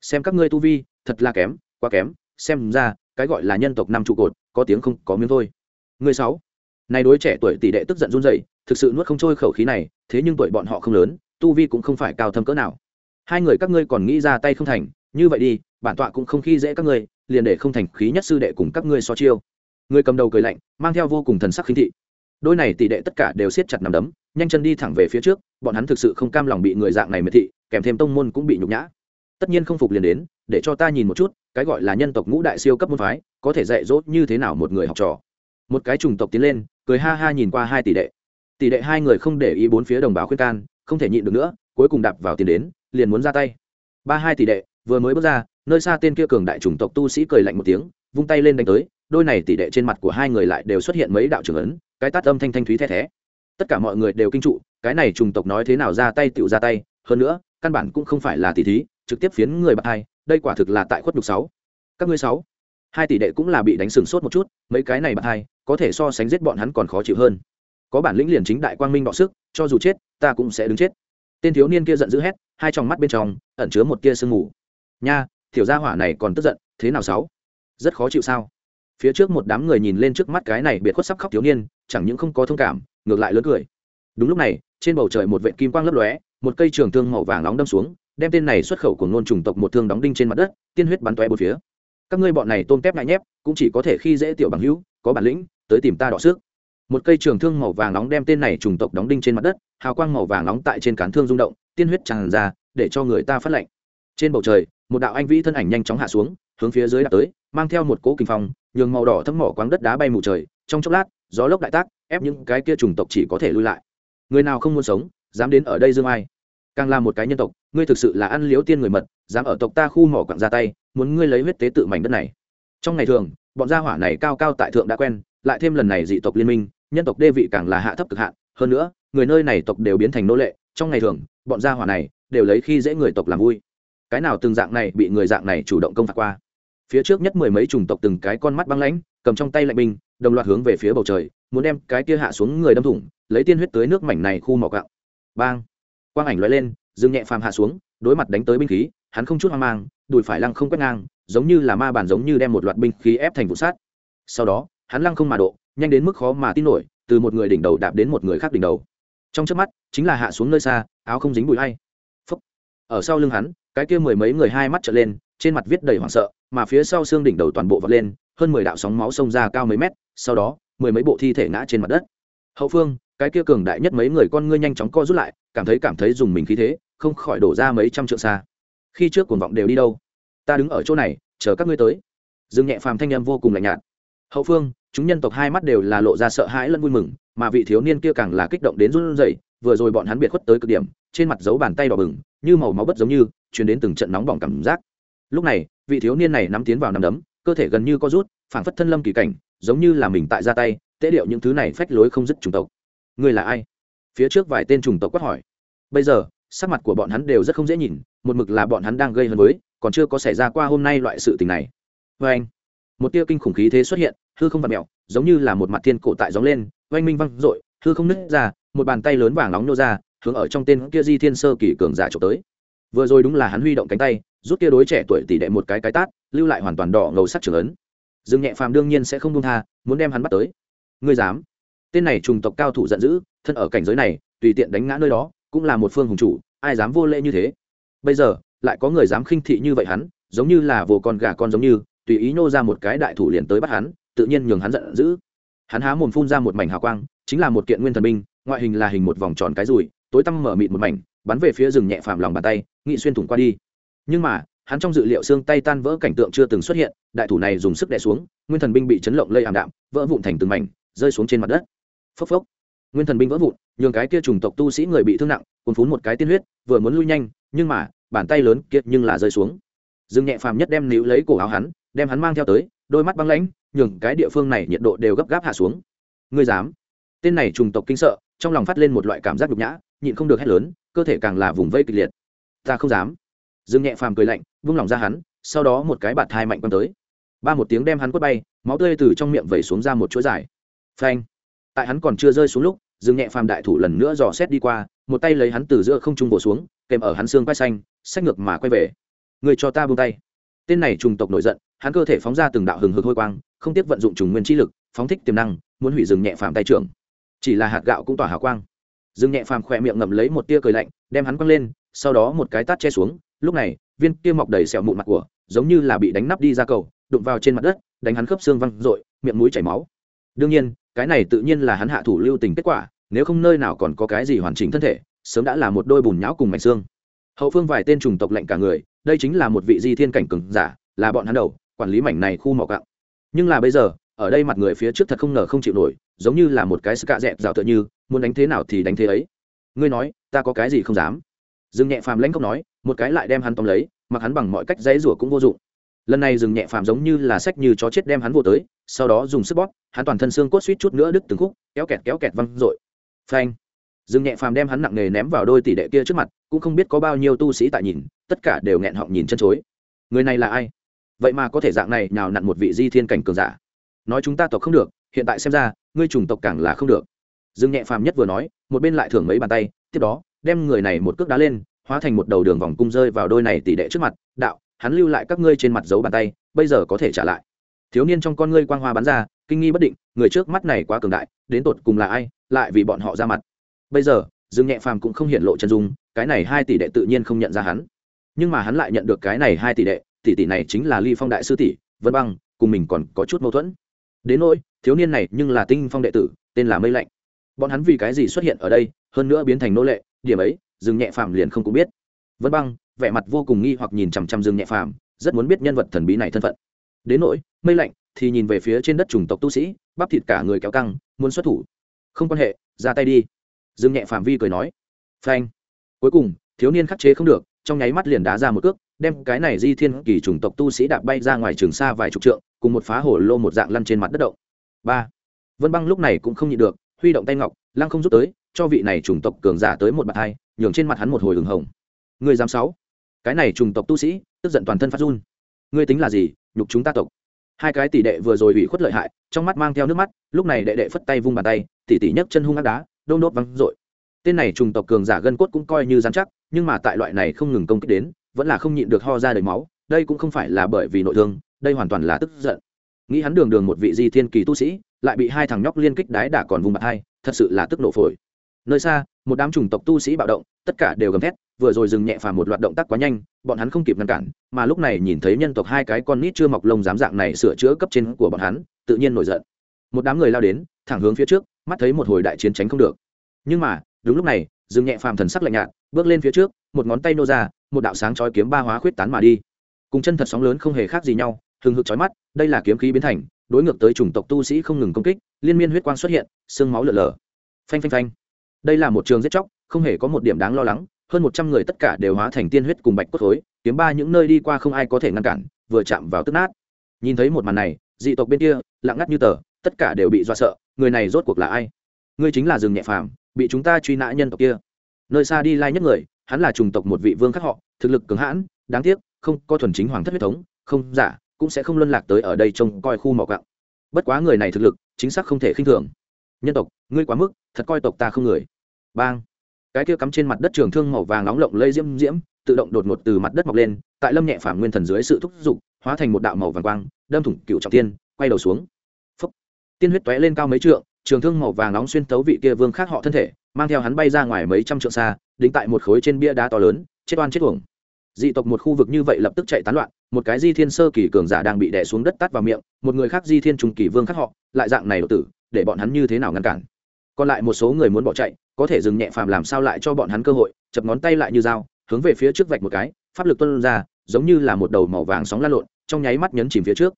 Xem các ngươi tu vi, thật là kém, quá kém, xem ra, cái gọi là nhân tộc năm trụ cột, có tiếng không, có miếng thôi. Người sáu. Này đối trẻ tuổi tỷ đệ tức giận run rẩy, thực sự nuốt không trôi khẩu khí này, thế nhưng tuổi bọn họ không lớn, tu vi cũng không phải cao thâm cỡ nào. Hai người các ngươi còn nghĩ ra tay không thành, như vậy đi, bản tọa cũng không khi dễ các ngươi, liền để không thành khí nhất sư đệ cùng các ngươi so chiêu. Người cầm đầu cười lạnh, mang theo vô cùng thần sắc khinh thị đôi này tỷ đệ tất cả đều siết chặt nằm đấm, nhanh chân đi thẳng về phía trước, bọn hắn thực sự không cam lòng bị người dạng này miệt thị, kèm thêm tông môn cũng bị nhục nhã. Tất nhiên không phục liền đến, để cho ta nhìn một chút, cái gọi là nhân tộc ngũ đại siêu cấp môn phái, có thể dạy dỗ như thế nào một người học trò. Một cái chủng tộc tiến lên, cười ha ha nhìn qua hai tỷ đệ. Tỷ đệ hai người không để ý bốn phía đồng bào khuyên can, không thể nhịn được nữa, cuối cùng đạp vào tiền đến, liền muốn ra tay. Ba hai tỷ đệ, vừa mới bước ra, nơi xa tên kia cường đại chủng tộc tu sĩ cười lạnh một tiếng, vung tay lên đánh tới, đôi này tỷ đệ trên mặt của hai người lại đều xuất hiện mấy đạo trưởng ấn cái tát âm thanh thanh thúy the thé. Tất cả mọi người đều kinh trụ, cái này chủng tộc nói thế nào ra tay tựu ra tay, hơn nữa, căn bản cũng không phải là tỷ thí, trực tiếp phiến người bạc hai, đây quả thực là tại khuất đục sáu. Các ngươi sáu, hai tỷ đệ cũng là bị đánh sừng sốt một chút, mấy cái này bạc hai, có thể so sánh giết bọn hắn còn khó chịu hơn. Có bản lĩnh liền chính đại quang minh bọ sức, cho dù chết, ta cũng sẽ đứng chết. Tên thiếu niên kia giận dữ hét, hai trong mắt bên trong, ẩn chứa một tia sương mù. Nha thiểu gia hỏa này còn tức giận, thế nào sáu? Rất khó chịu sao? Phía trước một đám người nhìn lên trước mắt cái này biệt khuất sắp khóc thiếu niên, chẳng những không có thông cảm, ngược lại lớn cười. Đúng lúc này, trên bầu trời một vệ kim quang lấp lóe, một cây trường thương màu vàng nóng đâm xuống, đem tên này xuất khẩu của ngôn trùng tộc một thương đóng đinh trên mặt đất, tiên huyết bắn toe bốn phía. Các ngươi bọn này tôm tép ngại nhép, cũng chỉ có thể khi dễ tiểu bằng hữu, có bản lĩnh, tới tìm ta đọ xước một cây trường thương màu vàng nóng đem tên này trùng tộc đóng đinh trên mặt đất, hào quang màu vàng nóng tại trên cán thương rung động, tiên huyết tràn ra, để cho người ta phát lệnh. Trên bầu trời, một đạo anh vĩ thân ảnh nhanh chóng hạ xuống, hướng phía dưới đặt tới, mang theo một cỗ kinh phong nhường màu đỏ thấm mỏ quáng đất đá bay mù trời, trong chốc lát, gió lốc đại tác, ép những cái kia chủng tộc chỉ có thể lui lại. Người nào không muốn sống, dám đến ở đây dương ai? Càng là một cái nhân tộc, ngươi thực sự là ăn liếu tiên người mật, dám ở tộc ta khu mỏ quặng ra tay, muốn ngươi lấy huyết tế tự mảnh đất này. Trong ngày thường, bọn gia hỏa này cao cao tại thượng đã quen, lại thêm lần này dị tộc liên minh, nhân tộc đê vị càng là hạ thấp cực hạn. Hơn nữa, người nơi này tộc đều biến thành nô lệ, trong ngày thường, bọn gia hỏa này đều lấy khi dễ người tộc làm vui. Cái nào từng dạng này bị người dạng này chủ động công phạt qua? Phía trước nhất mười mấy chủng tộc từng cái con mắt băng lãnh, cầm trong tay lạnh binh, đồng loạt hướng về phía bầu trời, muốn đem cái kia hạ xuống người đâm thủng, lấy tiên huyết tới nước mảnh này khu mỏ cạo bang! Quang ảnh loại lên, dương nhẹ phàm hạ xuống, đối mặt đánh tới binh khí, hắn không chút hoang mang, đùi phải lăng không quét ngang, giống như là ma bản giống như đem một loạt binh khí ép thành vụ sát. Sau đó, hắn lăng không mà độ, nhanh đến mức khó mà tin nổi, từ một người đỉnh đầu đạp đến một người khác đỉnh đầu. Trong trước mắt, chính là hạ xuống nơi xa, áo không dính bụi hay Phúc. ở sau lưng hắn, cái kia mười mấy người hai mắt trở lên trên mặt viết đầy hoảng sợ, mà phía sau xương đỉnh đầu toàn bộ vọt lên, hơn mười đạo sóng máu xông ra cao mấy mét, sau đó, mười mấy bộ thi thể ngã trên mặt đất. Hậu phương, cái kia cường đại nhất mấy người con ngươi nhanh chóng co rút lại, cảm thấy cảm thấy dùng mình khí thế, không khỏi đổ ra mấy trăm trượng xa. Khi trước cuồng vọng đều đi đâu? Ta đứng ở chỗ này, chờ các ngươi tới. Dương nhẹ phàm thanh em vô cùng lạnh nhạt. Hậu phương, chúng nhân tộc hai mắt đều là lộ ra sợ hãi lẫn vui mừng, mà vị thiếu niên kia càng là kích động đến run rẩy, vừa rồi bọn hắn biệt khuất tới cực điểm, trên mặt dấu bàn tay đỏ bừng, như màu máu bất giống như chuyển đến từng trận nóng bỏng cảm giác lúc này, vị thiếu niên này nắm tiến vào nằm đấm, cơ thể gần như có rút, phảng phất thân lâm kỳ cảnh, giống như là mình tại ra tay, tế điệu những thứ này phách lối không dứt chủng tộc. Người là ai? Phía trước vài tên chủng tộc quát hỏi. Bây giờ, sắc mặt của bọn hắn đều rất không dễ nhìn, một mực là bọn hắn đang gây hấn với, còn chưa có xảy ra qua hôm nay loại sự tình này. Vê anh. Một tia kinh khủng khí thế xuất hiện, hư không vặt mẹo giống như là một mặt thiên cổ tại gióng lên, oanh minh văng r ộ i hư không nứt ra, một bàn tay lớn vàng nóng nô ra, hướng ở trong tên kia di thiên sơ kỳ cường giả trộm tới. Vừa rồi đúng là hắn huy động cánh tay rút kia đối trẻ tuổi tỷ đệ một cái cái tát, lưu lại hoàn toàn đỏ ngầu sắc trưởng ấn. Dương nhẹ phàm đương nhiên sẽ không buông tha, muốn đem hắn bắt tới. Ngươi dám? Tên này trùng tộc cao thủ giận dữ, thân ở cảnh giới này, tùy tiện đánh ngã nơi đó, cũng là một phương hùng chủ, ai dám vô lễ như thế? Bây giờ, lại có người dám khinh thị như vậy hắn, giống như là vồ con gà con giống như, tùy ý nô ra một cái đại thủ liền tới bắt hắn, tự nhiên nhường hắn giận dữ. Hắn há mồm phun ra một mảnh hào quang, chính là một kiện nguyên thần binh, ngoại hình là hình một vòng tròn cái rùi, tối tăm mở mịt một mảnh, bắn về phía rừng nhẹ phàm lòng bàn tay, nghị xuyên thủng qua đi nhưng mà, hắn trong dự liệu xương tay tan vỡ cảnh tượng chưa từng xuất hiện, đại thủ này dùng sức đè xuống, nguyên thần binh bị chấn lộng lây ảm đạm, vỡ vụn thành từng mảnh, rơi xuống trên mặt đất. Phốc phốc. Nguyên thần binh vỡ vụn, nhường cái kia trùng tộc tu sĩ người bị thương nặng, cuốn phún một cái tiên huyết, vừa muốn lui nhanh, nhưng mà, bàn tay lớn kiệt nhưng là rơi xuống. Dương nhẹ phàm nhất đem níu lấy cổ áo hắn, đem hắn mang theo tới, đôi mắt băng lãnh, nhường cái địa phương này nhiệt độ đều gấp gáp hạ xuống. Ngươi dám? Tên này trùng tộc kinh sợ, trong lòng phát lên một loại cảm giác nhục nhã, nhịn không được hét lớn, cơ thể càng là vùng vây kịch liệt. Ta không dám dương nhẹ phàm cười lạnh, vung lòng ra hắn, sau đó một cái bạt thai mạnh quăng tới. Ba một tiếng đem hắn quất bay, máu tươi từ trong miệng vẩy xuống ra một chuỗi dài. Phanh. Tại hắn còn chưa rơi xuống lúc, dương nhẹ phàm đại thủ lần nữa dò xét đi qua, một tay lấy hắn từ giữa không trung bổ xuống, kèm ở hắn xương quay xanh sách ngược mà quay về. Người cho ta buông tay. Tên này trùng tộc nổi giận, hắn cơ thể phóng ra từng đạo hừng hực hôi quang, không tiếc vận dụng trùng nguyên chi lực, phóng thích tiềm năng, muốn hủy rừng nhẹ phàm tay trưởng. Chỉ là hạt gạo cũng tỏa hào quang. Rừng nhẹ phàm khỏe miệng ngậm lấy một tia cười lạnh, đem hắn quăng lên, sau đó một cái tát che xuống lúc này, viên kia mọc đầy sẹo mụn mặt của, giống như là bị đánh nắp đi ra cầu, đụng vào trên mặt đất, đánh hắn khớp xương văng r miệng mũi chảy máu. Đương nhiên, cái này tự nhiên là hắn hạ thủ lưu tình kết quả, nếu không nơi nào còn có cái gì hoàn chỉnh thân thể, sớm đã là một đôi bùn nhão cùng mảnh xương. Hậu phương vài tên trùng tộc lệnh cả người, đây chính là một vị di thiên cảnh cừng giả, là bọn hắn đầu, quản lý mảnh này khu mỏ cạo nhưng là bây giờ, ở đây mặt người phía trước thật không ngờ không chịu nổi, giống như là một cái cạ dẹp rào tựa như, muốn đánh thế nào thì đánh thế ấy. Ngươi nói, ta có cái gì không dám? Dừng nhẹ phàm lãnh không nói, một cái lại đem hắn tóm lấy, mặc hắn bằng mọi cách dãy rủa cũng vô dụng. Lần này dừng nhẹ phàm giống như là sách như chó chết đem hắn vô tới, sau đó dùng sức bóp, hắn toàn thân xương cốt suýt chút nữa đứt từng khúc, kéo kẹt kéo kẹt văng rồi. phanh. Dừng nhẹ phàm đem hắn nặng nề ném vào đôi tỷ đệ kia trước mặt, cũng không biết có bao nhiêu tu sĩ tại nhìn, tất cả đều nghẹn họng nhìn chân chối. Người này là ai? Vậy mà có thể dạng này nào nặn một vị di thiên cảnh cường giả. Nói chúng ta tộc không được, hiện tại xem ra, ngươi chủng tộc càng là không được. Dương nhẹ phàm nhất vừa nói, một bên lại thưởng mấy bàn tay, tiếp đó đem người này một cước đá lên, hóa thành một đầu đường vòng cung rơi vào đôi này tỷ đệ trước mặt, đạo, hắn lưu lại các ngươi trên mặt dấu bàn tay, bây giờ có thể trả lại. Thiếu niên trong con ngươi quang hoa bắn ra, kinh nghi bất định, người trước mắt này quá cường đại, đến tột cùng là ai, lại vì bọn họ ra mặt. Bây giờ, dương nhẹ phàm cũng không hiện lộ chân dung, cái này hai tỷ đệ tự nhiên không nhận ra hắn. Nhưng mà hắn lại nhận được cái này hai tỷ đệ, tỷ tỷ này chính là ly phong đại sư tỷ, vân băng, cùng mình còn có chút mâu thuẫn. Đến nỗi, thiếu niên này nhưng là tinh phong đệ tử, tên là mây lạnh. Bọn hắn vì cái gì xuất hiện ở đây, hơn nữa biến thành nô lệ điểm ấy, dương nhẹ phàm liền không cũng biết. Vân băng, vẻ mặt vô cùng nghi hoặc nhìn chằm chằm dương nhẹ phàm, rất muốn biết nhân vật thần bí này thân phận. Đến nỗi, mây lạnh, thì nhìn về phía trên đất chủng tộc tu sĩ, bắp thịt cả người kéo căng, muốn xuất thủ. Không quan hệ, ra tay đi. Dương nhẹ phàm vi cười nói. Phanh. Cuối cùng, thiếu niên khắc chế không được, trong nháy mắt liền đá ra một cước, đem cái này di thiên kỳ chủng tộc tu sĩ đạp bay ra ngoài trường xa vài chục trượng, cùng một phá hổ lô một dạng lăn trên mặt đất động. Ba. Vân băng lúc này cũng không nhịn được, huy động tay ngọc, lăng không rút tới cho vị này chủng tộc cường giả tới một bạt hai, nhường trên mặt hắn một hồi hừng hồng. Người giám sáu, cái này chủng tộc tu sĩ, tức giận toàn thân phát run. Ngươi tính là gì, nhục chúng ta tộc? Hai cái tỷ đệ vừa rồi ủy khuất lợi hại, trong mắt mang theo nước mắt, lúc này đệ đệ phất tay vung bàn tay tỷ tỷ nhấc chân hung ác đá, đôn đốt văng dội tên này trùng tộc cường giả gân cốt cũng coi như dán chắc, nhưng mà tại loại này không ngừng công kích đến, vẫn là không nhịn được ho ra đầy máu, đây cũng không phải là bởi vì nội thương, đây hoàn toàn là tức giận. Nghĩ hắn đường đường một vị di thiên kỳ tu sĩ, lại bị hai thằng nhóc liên kích đái đả còn vùng bạc hai, thật sự là tức nổ phổi nơi xa, một đám chủng tộc tu sĩ bạo động, tất cả đều gầm thét, vừa rồi dừng nhẹ phàm một loạt động tác quá nhanh, bọn hắn không kịp ngăn cản, mà lúc này nhìn thấy nhân tộc hai cái con nít chưa mọc lông dám dạng này sửa chữa cấp trên của bọn hắn, tự nhiên nổi giận. Một đám người lao đến, thẳng hướng phía trước, mắt thấy một hồi đại chiến tránh không được. Nhưng mà, đúng lúc này, dừng nhẹ phàm thần sắc lạnh nhạt, bước lên phía trước, một ngón tay nô ra, một đạo sáng chói kiếm ba hóa khuyết tán mà đi. Cùng chân thật sóng lớn không hề khác gì nhau, hừng hực chói mắt, đây là kiếm khí biến thành, đối ngược tới chủng tộc tu sĩ không ngừng công kích, liên miên huyết quang xuất hiện, xương máu lở lở. Phanh phanh phanh đây là một trường giết chóc, không hề có một điểm đáng lo lắng, hơn một trăm người tất cả đều hóa thành tiên huyết cùng bạch cốt khối, kiếm ba những nơi đi qua không ai có thể ngăn cản, vừa chạm vào tức nát. Nhìn thấy một màn này, dị tộc bên kia, lặng ngắt như tờ, tất cả đều bị do sợ, người này rốt cuộc là ai? Ngươi chính là rừng nhẹ phàm, bị chúng ta truy nã nhân tộc kia. Nơi xa đi lai nhất người, hắn là chủng tộc một vị vương khác họ, thực lực cứng hãn, đáng tiếc, không có thuần chính hoàng thất huyết thống, không, giả, cũng sẽ không luân lạc tới ở đây trông coi khu mỏ quặng. Bất quá người này thực lực, chính xác không thể khinh thường. Nhân tộc, ngươi quá mức, thật coi tộc ta không người bang. Cái kia cắm trên mặt đất trường thương màu vàng nóng lộng lây diễm diễm, tự động đột ngột từ mặt đất mọc lên, tại lâm nhẹ phản nguyên thần dưới sự thúc giục, hóa thành một đạo màu vàng quang, đâm thủng cựu trọng tiên, quay đầu xuống. Phúc. tiên huyết tóe lên cao mấy trượng, trường thương màu vàng nóng xuyên tấu vị kia vương khác họ thân thể, mang theo hắn bay ra ngoài mấy trăm trượng xa, đính tại một khối trên bia đá to lớn, chết oan chết uổng. Dị tộc một khu vực như vậy lập tức chạy tán loạn, một cái di thiên sơ kỳ cường giả đang bị đè xuống đất tắt vào miệng, một người khác di thiên trùng kỳ vương khác họ, lại dạng này đột tử, để bọn hắn như thế nào ngăn cản? Còn lại một số người muốn bỏ chạy, có thể dừng nhẹ phàm làm sao lại cho bọn hắn cơ hội, chập ngón tay lại như dao, hướng về phía trước vạch một cái, pháp lực tuân ra, giống như là một đầu màu vàng sóng lan lộn, trong nháy mắt nhấn chìm phía trước.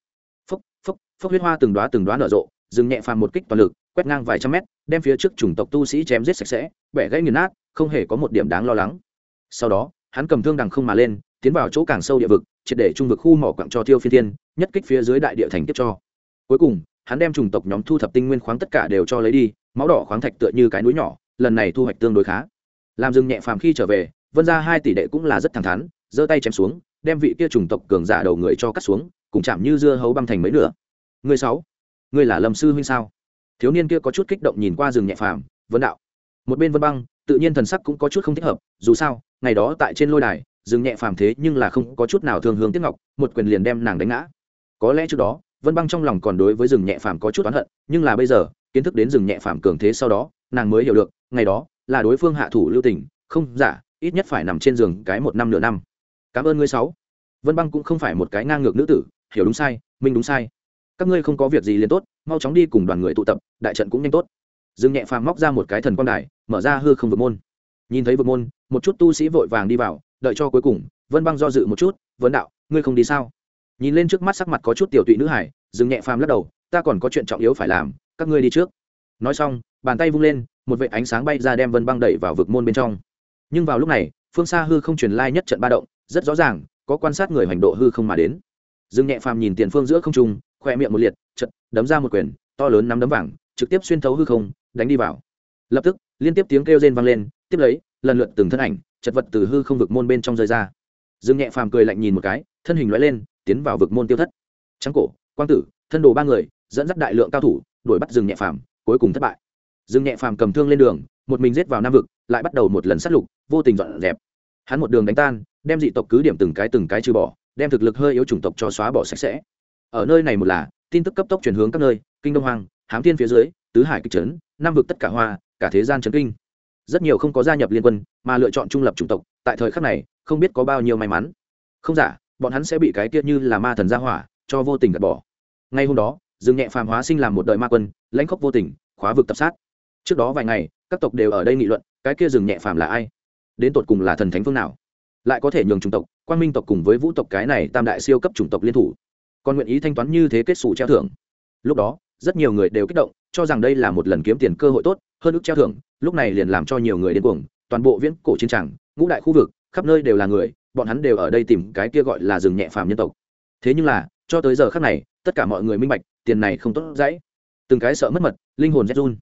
Phốc phốc phốc huyết hoa từng đoá từng đoá nở rộ, dừng nhẹ phàm một kích toàn lực, quét ngang vài trăm mét, đem phía trước chủng tộc tu sĩ chém giết sạch sẽ, bẻ gãy nghiền nát, không hề có một điểm đáng lo lắng. Sau đó, hắn cầm thương đằng không mà lên, tiến vào chỗ càng sâu địa vực, triệt để trung vực khu mỏ quặng cho thiêu phi thiên, nhất kích phía dưới đại địa thành tiếp cho. Cuối cùng hắn đem chủng tộc nhóm thu thập tinh nguyên khoáng tất cả đều cho lấy đi, máu đỏ khoáng thạch tựa như cái núi nhỏ, lần này thu hoạch tương đối khá. Làm dừng nhẹ phàm khi trở về, vân ra hai tỷ đệ cũng là rất thẳng thắn, giơ tay chém xuống, đem vị kia chủng tộc cường giả đầu người cho cắt xuống, cùng chạm như dưa hấu băng thành mấy nửa. Người sáu, người là lâm sư huynh sao? Thiếu niên kia có chút kích động nhìn qua rừng nhẹ phàm, vân đạo. Một bên vân băng, tự nhiên thần sắc cũng có chút không thích hợp, dù sao, ngày đó tại trên lôi đài, rừng nhẹ phàm thế nhưng là không có chút nào thương hướng tiếc ngọc, một quyền liền đem nàng đánh ngã. Có lẽ trước đó vân băng trong lòng còn đối với rừng nhẹ phàm có chút oán hận, nhưng là bây giờ, kiến thức đến rừng nhẹ phàm cường thế sau đó, nàng mới hiểu được, ngày đó, là đối phương hạ thủ lưu tình, không giả ít nhất phải nằm trên giường cái một năm nửa năm. Cảm ơn ngươi sáu. Vân băng cũng không phải một cái ngang ngược nữ tử, hiểu đúng sai, minh đúng sai. Các ngươi không có việc gì liền tốt, mau chóng đi cùng đoàn người tụ tập, đại trận cũng nhanh tốt. Dương nhẹ phàm móc ra một cái thần quan đài, mở ra hư không vực môn. Nhìn thấy vực môn, một chút tu sĩ vội vàng đi vào, đợi cho cuối cùng, vân băng do dự một chút vấn đạo, ngươi không đi sao? Nhìn lên trước mắt sắc mặt có chút tiểu tụy nữ hải dương nhẹ phàm lắc đầu, ta còn có chuyện trọng yếu phải làm, các ngươi đi trước. Nói xong, bàn tay vung lên, một vệ ánh sáng bay ra đem vân băng đẩy vào vực môn bên trong. Nhưng vào lúc này, phương xa hư không truyền lai nhất trận ba động, rất rõ ràng, có quan sát người hành độ hư không mà đến. Dương nhẹ phàm nhìn tiền phương giữa không trung, khoe miệng một liệt chật đấm ra một quyền, to lớn nắm đấm vàng, trực tiếp xuyên thấu hư không, đánh đi vào. Lập tức, liên tiếp tiếng kêu rên vang lên, tiếp lấy, lần lượt từng thân ảnh, chật vật từ hư không vực môn bên trong rơi ra. Dương nhẹ phàm cười lạnh nhìn một cái, thân hình loại lên tiến vào vực môn tiêu thất. Trắng cổ, quang tử, thân đồ ba người, dẫn dắt đại lượng cao thủ, đuổi bắt rừng nhẹ phàm, cuối cùng thất bại. Rừng nhẹ phàm cầm thương lên đường, một mình giết vào nam vực, lại bắt đầu một lần sát lục, vô tình dọn dẹp. Hắn một đường đánh tan, đem dị tộc cứ điểm từng cái từng cái trừ bỏ, đem thực lực hơi yếu chủng tộc cho xóa bỏ sạch sẽ. Ở nơi này một là, tin tức cấp tốc chuyển hướng các nơi, kinh đông hoàng hám thiên phía dưới, tứ hải kịch trấn, nam vực tất cả hoa, cả thế gian trấn kinh. Rất nhiều không có gia nhập liên quân, mà lựa chọn trung lập chủng tộc, tại thời khắc này, không biết có bao nhiêu may mắn. Không giả bọn hắn sẽ bị cái kia như là ma thần gia hỏa, cho vô tình gạt bỏ. Ngay hôm đó, dương nhẹ phàm hóa sinh làm một đời ma quân, lãnh khốc vô tình, khóa vực tập sát. Trước đó vài ngày, các tộc đều ở đây nghị luận, cái kia rừng nhẹ phàm là ai? Đến tột cùng là thần thánh phương nào? Lại có thể nhường chủng tộc quan minh tộc cùng với vũ tộc cái này tam đại siêu cấp chủng tộc liên thủ. Còn nguyện ý thanh toán như thế kết xù treo thưởng. Lúc đó, rất nhiều người đều kích động, cho rằng đây là một lần kiếm tiền cơ hội tốt, hơn ước treo thưởng, lúc này liền làm cho nhiều người đến cuồng, toàn bộ viễn cổ chiến tràng ngũ đại khu vực khắp nơi đều là người, bọn hắn đều ở đây tìm cái kia gọi là rừng nhẹ phàm nhân tộc. Thế nhưng là, cho tới giờ khác này, tất cả mọi người minh bạch, tiền này không tốt dãy. Từng cái sợ mất mật, linh hồn rét run.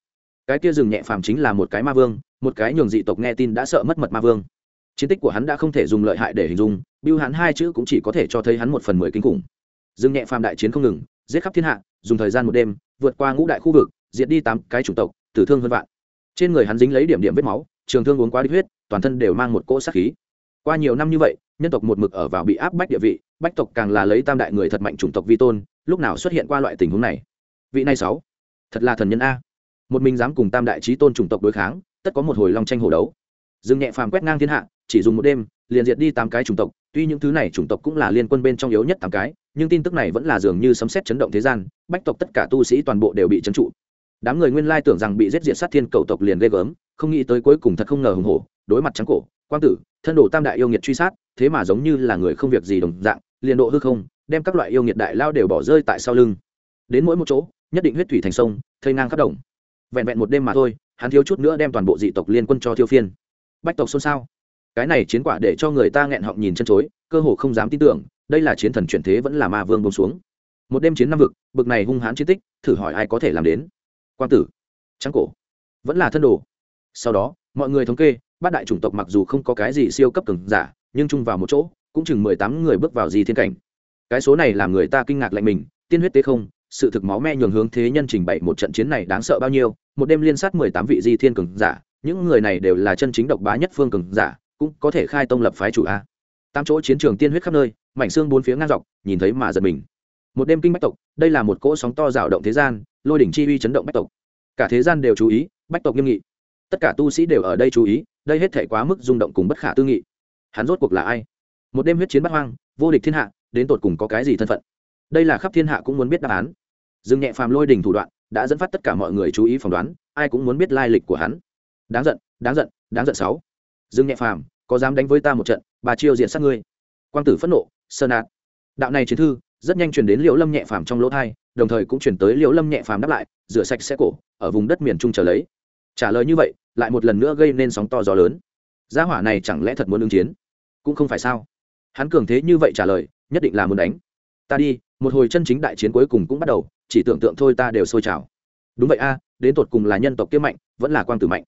Cái kia rừng nhẹ phàm chính là một cái ma vương, một cái nhường dị tộc nghe tin đã sợ mất mật ma vương. Chiến tích của hắn đã không thể dùng lợi hại để hình dung, biêu hắn hai chữ cũng chỉ có thể cho thấy hắn một phần mười kinh khủng. Rừng nhẹ phàm đại chiến không ngừng, giết khắp thiên hạ, dùng thời gian một đêm, vượt qua ngũ đại khu vực, diệt đi tám cái chủng tộc, tử thương hơn vạn. Trên người hắn dính lấy điểm điểm vết máu, trường thương uống quá đi huyết, toàn thân đều mang một cỗ sát khí qua nhiều năm như vậy, nhân tộc một mực ở vào bị áp bách địa vị, bách tộc càng là lấy tam đại người thật mạnh chủng tộc vi tôn, lúc nào xuất hiện qua loại tình huống này? Vị này sáu, thật là thần nhân a. Một mình dám cùng tam đại trí tôn chủng tộc đối kháng, tất có một hồi long tranh hổ đấu. Dương nhẹ phàm quét ngang thiên hạ, chỉ dùng một đêm, liền diệt đi tám cái chủng tộc, tuy những thứ này chủng tộc cũng là liên quân bên trong yếu nhất tám cái, nhưng tin tức này vẫn là dường như sấm xét chấn động thế gian, bách tộc tất cả tu sĩ toàn bộ đều bị trấn trụ. Đám người nguyên lai tưởng rằng bị giết diệt sát thiên cầu tộc liền ghê gớm, không nghĩ tới cuối cùng thật không ngờ hùng hổ, đối mặt trắng cổ, quang tử thân đồ tam đại yêu nghiệt truy sát, thế mà giống như là người không việc gì đồng dạng, liền độ hư không, đem các loại yêu nghiệt đại lao đều bỏ rơi tại sau lưng. Đến mỗi một chỗ, nhất định huyết thủy thành sông, thây ngang khắp đồng. Vẹn vẹn một đêm mà thôi, hắn thiếu chút nữa đem toàn bộ dị tộc liên quân cho thiêu phiên. Bách tộc xôn xao. Cái này chiến quả để cho người ta nghẹn họng nhìn chân chối, cơ hồ không dám tin tưởng, đây là chiến thần chuyển thế vẫn là ma vương bông xuống. Một đêm chiến năm vực, bực này hung hãn chiến tích, thử hỏi ai có thể làm đến? Quan tử. Trắng cổ. Vẫn là thân đồ. Sau đó, mọi người thống kê bát đại chủng tộc mặc dù không có cái gì siêu cấp cường giả, nhưng chung vào một chỗ, cũng chừng mười tám người bước vào di thiên cảnh. Cái số này làm người ta kinh ngạc lạnh mình, tiên huyết tế không, sự thực máu me nhường hướng thế nhân trình bày một trận chiến này đáng sợ bao nhiêu, một đêm liên sát mười tám vị di thiên cường giả, những người này đều là chân chính độc bá nhất phương cường giả, cũng có thể khai tông lập phái chủ a. Tám chỗ chiến trường tiên huyết khắp nơi, mảnh xương bốn phía ngang dọc, nhìn thấy mà giật mình. Một đêm kinh bách tộc, đây là một cỗ sóng to rào động thế gian, lôi đỉnh chi uy chấn động bách tộc. Cả thế gian đều chú ý, bách tộc nghiêm nghị tất cả tu sĩ đều ở đây chú ý, đây hết thể quá mức rung động cùng bất khả tư nghị. Hắn rốt cuộc là ai? Một đêm huyết chiến bắt hoang, vô địch thiên hạ, đến tột cùng có cái gì thân phận? Đây là khắp thiên hạ cũng muốn biết đáp án. Dương nhẹ phàm lôi đình thủ đoạn, đã dẫn phát tất cả mọi người chú ý phỏng đoán, ai cũng muốn biết lai lịch của hắn. Đáng giận đáng giận đáng giận sáu. Dương nhẹ phàm, có dám đánh với ta một trận, bà chiêu diện sát ngươi. Quang tử phẫn nộ, sơn nạt. Đạo này chiến thư, rất nhanh truyền đến liễu lâm nhẹ phàm trong lỗ thai đồng thời cũng chuyển tới liễu lâm nhẹ phàm đáp lại, rửa sạch xe cổ, ở vùng đất miền trung trở lấy trả lời như vậy, lại một lần nữa gây nên sóng to gió lớn. Gia hỏa này chẳng lẽ thật muốn ứng chiến? Cũng không phải sao? Hắn cường thế như vậy trả lời, nhất định là muốn đánh. Ta đi, một hồi chân chính đại chiến cuối cùng cũng bắt đầu, chỉ tưởng tượng thôi ta đều sôi trào. Đúng vậy a, đến tột cùng là nhân tộc kiếm mạnh, vẫn là quang tử mạnh.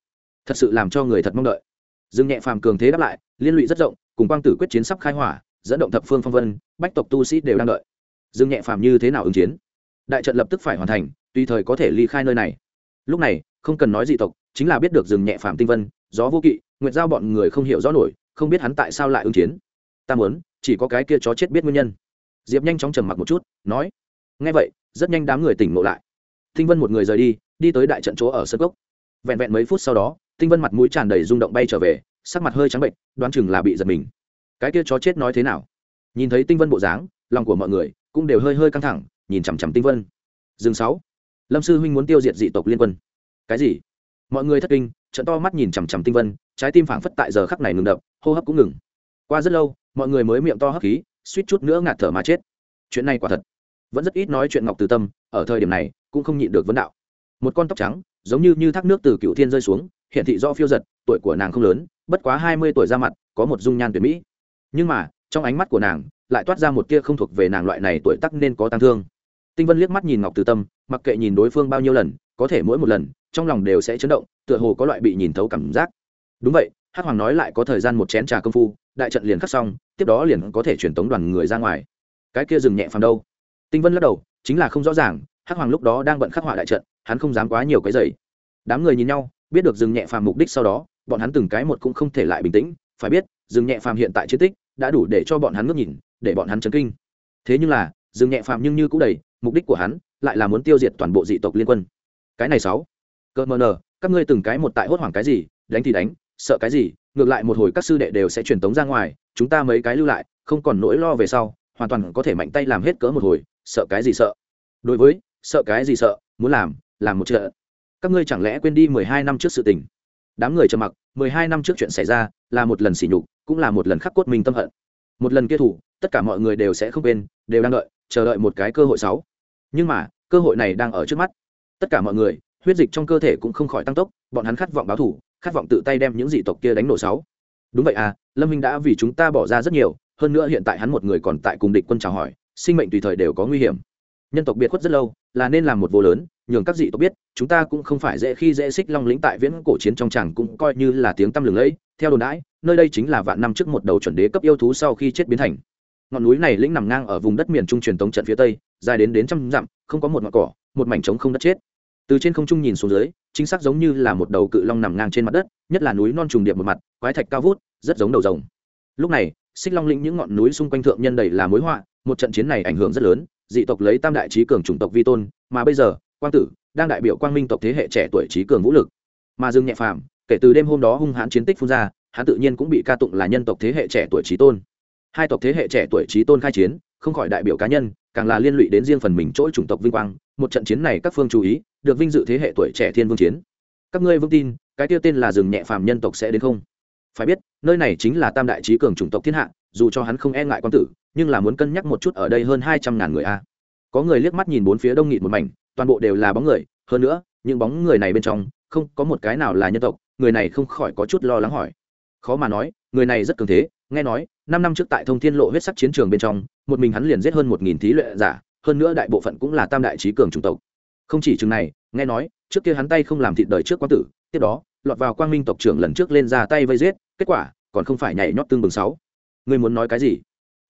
Thật sự làm cho người thật mong đợi. Dương nhẹ phàm cường thế đáp lại, liên lụy rất rộng, cùng quang tử quyết chiến sắp khai hỏa, dẫn động thập phương phong vân, bách tộc tu sĩ đều đang đợi. Dương nhẹ phàm như thế nào ứng chiến? Đại trận lập tức phải hoàn thành, tùy thời có thể ly khai nơi này. Lúc này, không cần nói dị tộc chính là biết được rừng nhẹ phàm tinh vân, gió vô kỵ nguyện giao bọn người không hiểu rõ nổi, không biết hắn tại sao lại ứng chiến. Ta muốn, chỉ có cái kia chó chết biết nguyên nhân. Diệp nhanh chóng trầm mặc một chút, nói ngay vậy, rất nhanh đám người tỉnh ngộ lại. Tinh vân một người rời đi đi tới đại trận chỗ ở sân gốc vẹn vẹn mấy phút sau đó, tinh vân mặt mũi tràn đầy rung động bay trở về, sắc mặt hơi trắng bệnh, đoán chừng là bị giật mình. Cái kia chó chết nói thế nào? Nhìn thấy tinh vân bộ dáng, lòng của mọi người cũng đều hơi hơi căng thẳng, nhìn chằm chằm tinh vân. Dương sáu, lâm sư huynh muốn tiêu diệt dị tộc liên quân. Cái gì? Mọi người thất kinh, trận to mắt nhìn chằm chằm tinh vân, trái tim phảng phất tại giờ khắc này ngừng đập, hô hấp cũng ngừng. Qua rất lâu, mọi người mới miệng to hấp khí, suýt chút nữa ngạt thở mà chết. Chuyện này quả thật. Vẫn rất ít nói chuyện ngọc từ tâm, ở thời điểm này, cũng không nhịn được vấn đạo. Một con tóc trắng, giống như như thác nước từ cựu thiên rơi xuống, hiện thị do phiêu giật, tuổi của nàng không lớn, bất quá hai mươi tuổi ra mặt, có một dung nhan tuyệt mỹ. Nhưng mà, trong ánh mắt của nàng, lại toát ra một tia không thuộc về nàng loại này tuổi tắc nên có tăng thương. Tinh vân liếc mắt nhìn ngọc từ tâm, mặc kệ nhìn đối phương bao nhiêu lần, có thể mỗi một lần trong lòng đều sẽ chấn động, tựa hồ có loại bị nhìn thấu cảm giác. Đúng vậy, hắc hoàng nói lại có thời gian một chén trà công phu, đại trận liền khắc xong, tiếp đó liền có thể truyền tống đoàn người ra ngoài. Cái kia dừng nhẹ phàm đâu? Tinh vân lắc đầu, chính là không rõ ràng, hắc hoàng lúc đó đang bận khắc họa đại trận, hắn không dám quá nhiều cái giày đám người nhìn nhau, biết được dừng nhẹ phàm mục đích sau đó, bọn hắn từng cái một cũng không thể lại bình tĩnh, phải biết, dừng nhẹ phàm hiện tại chiến tích, đã đủ để cho bọn hắn ngước nhìn, để bọn hắn chấn kinh. Thế nhưng là, dừng nhẹ phàm nhưng như cũng đầy, mục đích của hắn, lại là muốn tiêu diệt toàn bộ dị tộc liên quân. Cái này sáu cợt mờ nờ, các ngươi từng cái một tại hốt hoảng cái gì, đánh thì đánh, sợ cái gì, ngược lại một hồi các sư đệ đều sẽ truyền tống ra ngoài, chúng ta mấy cái lưu lại, không còn nỗi lo về sau, hoàn toàn có thể mạnh tay làm hết cỡ một hồi, sợ cái gì sợ. Đối với, sợ cái gì sợ, muốn làm làm một chuyện. các ngươi chẳng lẽ quên đi mười hai năm trước sự tình? Đám người trầm mặc, mười hai năm trước chuyện xảy ra, là một lần sỉ nhục, cũng là một lần khắc cốt mình tâm hận. Một lần kia thủ, tất cả mọi người đều sẽ không quên, đều đang đợi, chờ đợi một cái cơ hội sáu. Nhưng mà, cơ hội này đang ở trước mắt. Tất cả mọi người huyết dịch trong cơ thể cũng không khỏi tăng tốc, bọn hắn khát vọng báo thủ, khát vọng tự tay đem những dị tộc kia đánh nổ sáu. Đúng vậy à lâm minh đã vì chúng ta bỏ ra rất nhiều, hơn nữa hiện tại hắn một người còn tại cùng địch quân chào hỏi, sinh mệnh tùy thời đều có nguy hiểm. Nhân tộc biệt khuất rất lâu, là nên làm một vô lớn, nhường các dị tộc biết, chúng ta cũng không phải dễ khi dễ xích long lĩnh tại viễn cổ chiến trong tràng cũng coi như là tiếng tăm lừng lẫy. Theo đồn đãi, nơi đây chính là vạn năm trước một đầu chuẩn đế cấp yêu thú sau khi chết biến thành. Ngọn núi này lĩnh nằm ngang ở vùng đất miền trung truyền tống trận phía tây, dài đến đến trăm dặm, không có một ngọn cỏ, một mảnh trống không đất chết từ trên không trung nhìn xuống dưới, chính xác giống như là một đầu cự long nằm ngang trên mặt đất, nhất là núi non trùng điệp một mặt, quái thạch cao vút, rất giống đầu rồng. Lúc này, xích long lĩnh những ngọn núi xung quanh thượng nhân đầy là mối họa, một trận chiến này ảnh hưởng rất lớn, dị tộc lấy tam đại trí cường chủng tộc vi tôn, mà bây giờ, quang tử, đang đại biểu quang minh tộc thế hệ trẻ tuổi trí cường vũ lực. Mà dương nhẹ phàm, kể từ đêm hôm đó hung hãn chiến tích phun ra, hắn tự nhiên cũng bị ca tụng là nhân tộc thế hệ trẻ tuổi trí tôn. Hai tộc thế hệ trẻ tuổi trí tôn khai chiến, không khỏi đại biểu cá nhân càng là liên lụy đến riêng phần mình chỗ chủng tộc vinh quang, một trận chiến này các phương chú ý, được vinh dự thế hệ tuổi trẻ thiên vương chiến. Các ngươi vững tin, cái tiêu tên là rừng nhẹ phàm nhân tộc sẽ đến không? Phải biết, nơi này chính là tam đại trí cường chủng tộc thiên hạ, dù cho hắn không e ngại quan tử, nhưng là muốn cân nhắc một chút ở đây hơn hai trăm ngàn người a. Có người liếc mắt nhìn bốn phía đông nghịt một mảnh, toàn bộ đều là bóng người, hơn nữa, những bóng người này bên trong, không có một cái nào là nhân tộc, người này không khỏi có chút lo lắng hỏi. Khó mà nói, người này rất cường thế nghe nói, năm năm trước tại thông thiên lộ huyết sắc chiến trường bên trong, một mình hắn liền giết hơn một nghìn thí luyện giả, hơn nữa đại bộ phận cũng là tam đại trí cường chủng tộc. Không chỉ chừng này, nghe nói, trước kia hắn tay không làm thịt đời trước quang tử, tiếp đó, lọt vào quang minh tộc trưởng lần trước lên ra tay vây giết, kết quả, còn không phải nhảy nhót tương bừng sáu. Ngươi muốn nói cái gì?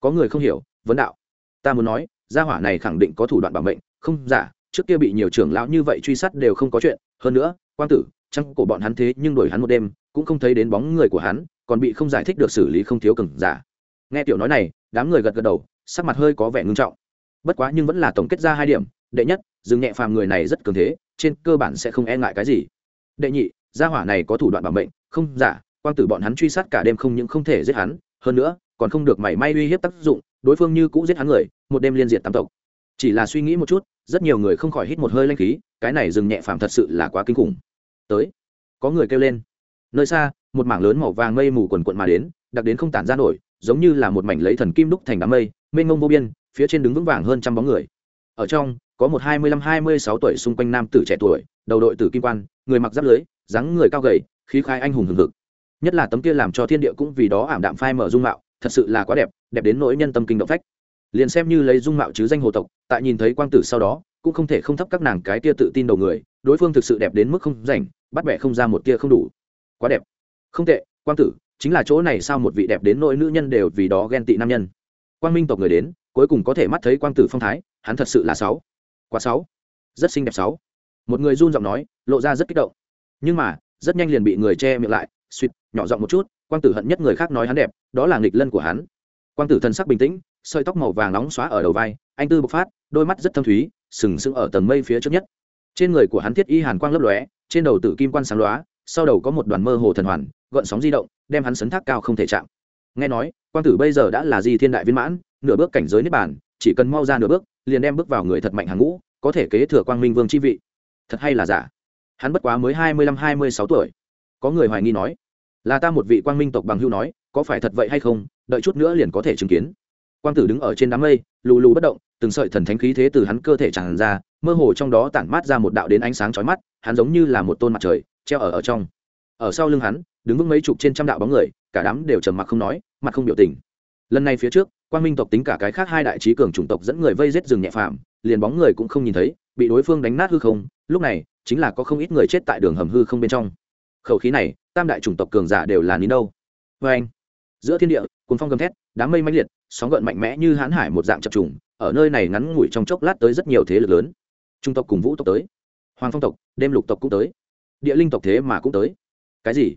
Có người không hiểu, vấn đạo. Ta muốn nói, gia hỏa này khẳng định có thủ đoạn bảo mệnh. Không giả trước kia bị nhiều trưởng lão như vậy truy sát đều không có chuyện. Hơn nữa, quang tử trăng cổ bọn hắn thế nhưng đuổi hắn một đêm, cũng không thấy đến bóng người của hắn còn bị không giải thích được xử lý không thiếu cường giả. Nghe tiểu nói này, đám người gật gật đầu, sắc mặt hơi có vẻ ngưng trọng. Bất quá nhưng vẫn là tổng kết ra hai điểm, đệ nhất, dừng nhẹ phàm người này rất cường thế, trên cơ bản sẽ không e ngại cái gì. Đệ nhị, gia hỏa này có thủ đoạn bảo mệnh, không giả, quang tử bọn hắn truy sát cả đêm không những không thể giết hắn, hơn nữa, còn không được mảy may uy hiếp tác dụng, đối phương như cũ giết hắn người, một đêm liên diện tam tộc. Chỉ là suy nghĩ một chút, rất nhiều người không khỏi hít một hơi lanh khí, cái này dừng nhẹ phàm thật sự là quá kinh khủng. Tới, có người kêu lên. Nơi xa một mảng lớn màu vàng mây mù quần quận mà đến, đặc đến không tản ra nổi, giống như là một mảnh lấy thần kim đúc thành đám mây, mênh mông vô biên, phía trên đứng vững vàng hơn trăm bóng người. Ở trong, có một hai mươi lăm hai mươi sáu tuổi xung quanh nam tử trẻ tuổi, đầu đội tử kim quan, người mặc giáp lưới, dáng người cao gầy, khí khai anh hùng hừng hực. Nhất là tấm kia làm cho thiên địa cũng vì đó ảm đạm phai mở dung mạo, thật sự là quá đẹp đẹp đến nỗi nhân tâm kinh động phách. Liền xem như lấy dung mạo chứ danh hồ tộc, tại nhìn thấy quang tử sau đó, cũng không thể không thấp các nàng cái tia tự tin đầu người, đối phương thực sự đẹp đến mức không rảnh, bắt bẻ không ra một tia không đủ. Quá đẹp không tệ, quang tử, chính là chỗ này sao một vị đẹp đến nỗi nữ nhân đều vì đó ghen tị nam nhân. Quang minh tộc người đến, cuối cùng có thể mắt thấy quang tử phong thái, hắn thật sự là sáu. Quá sáu. Rất xinh đẹp sáu. Một người run giọng nói, lộ ra rất kích động. Nhưng mà, rất nhanh liền bị người che miệng lại, suýt, nhỏ giọng một chút, quang tử hận nhất người khác nói hắn đẹp, đó là nghịch lân của hắn. Quang tử thân sắc bình tĩnh, sợi tóc màu vàng nóng xóa ở đầu vai, anh tư bộc phát, đôi mắt rất thâm thúy, sừng sững ở tầng mây phía trước nhất. Trên người của hắn thiết y hàn quang lấp lóe, trên đầu tử kim quan sáng lóa, sau đầu có một đoàn mơ hồ thần hoàn gợn sóng di động, đem hắn sấn thác cao không thể chạm. Nghe nói, quang tử bây giờ đã là di thiên đại viên mãn, nửa bước cảnh giới niết bàn, chỉ cần mau ra nửa bước, liền đem bước vào người thật mạnh hàng ngũ, có thể kế thừa quang minh vương chi vị. Thật hay là giả? Hắn bất quá mới hai mươi lăm, hai mươi sáu tuổi. Có người hoài nghi nói, là ta một vị quang minh tộc bằng hưu nói, có phải thật vậy hay không? Đợi chút nữa liền có thể chứng kiến. Quang tử đứng ở trên đám mây, lù lù bất động, từng sợi thần thánh khí thế từ hắn cơ thể tràn ra, mơ hồ trong đó tản mát ra một đạo đến ánh sáng chói mắt, hắn giống như là một tôn mặt trời, treo ở ở trong. Ở sau lưng hắn đứng vững mấy chục trên trăm đạo bóng người, cả đám đều trầm mặc không nói, mặt không biểu tình. Lần này phía trước, quang minh tộc tính cả cái khác hai đại trí cường chủng tộc dẫn người vây giết rừng nhẹ phạm liền bóng người cũng không nhìn thấy, bị đối phương đánh nát hư không, lúc này, chính là có không ít người chết tại đường hầm hư không bên trong. Khẩu khí này, tam đại chủng tộc cường giả đều là nín đâu. Vê anh, giữa thiên địa cuốn phong gầm thét, đám mây mãnh liệt, sóng gợn mạnh mẽ như hãn hải một dạng chập trùng, ở nơi này ngắn ngủi trong chốc lát tới rất nhiều thế lực lớn. Trung tộc cùng vũ tộc tới, hoàng phong tộc, đêm lục tộc cũng tới, địa linh tộc thế mà cũng tới. Cái gì?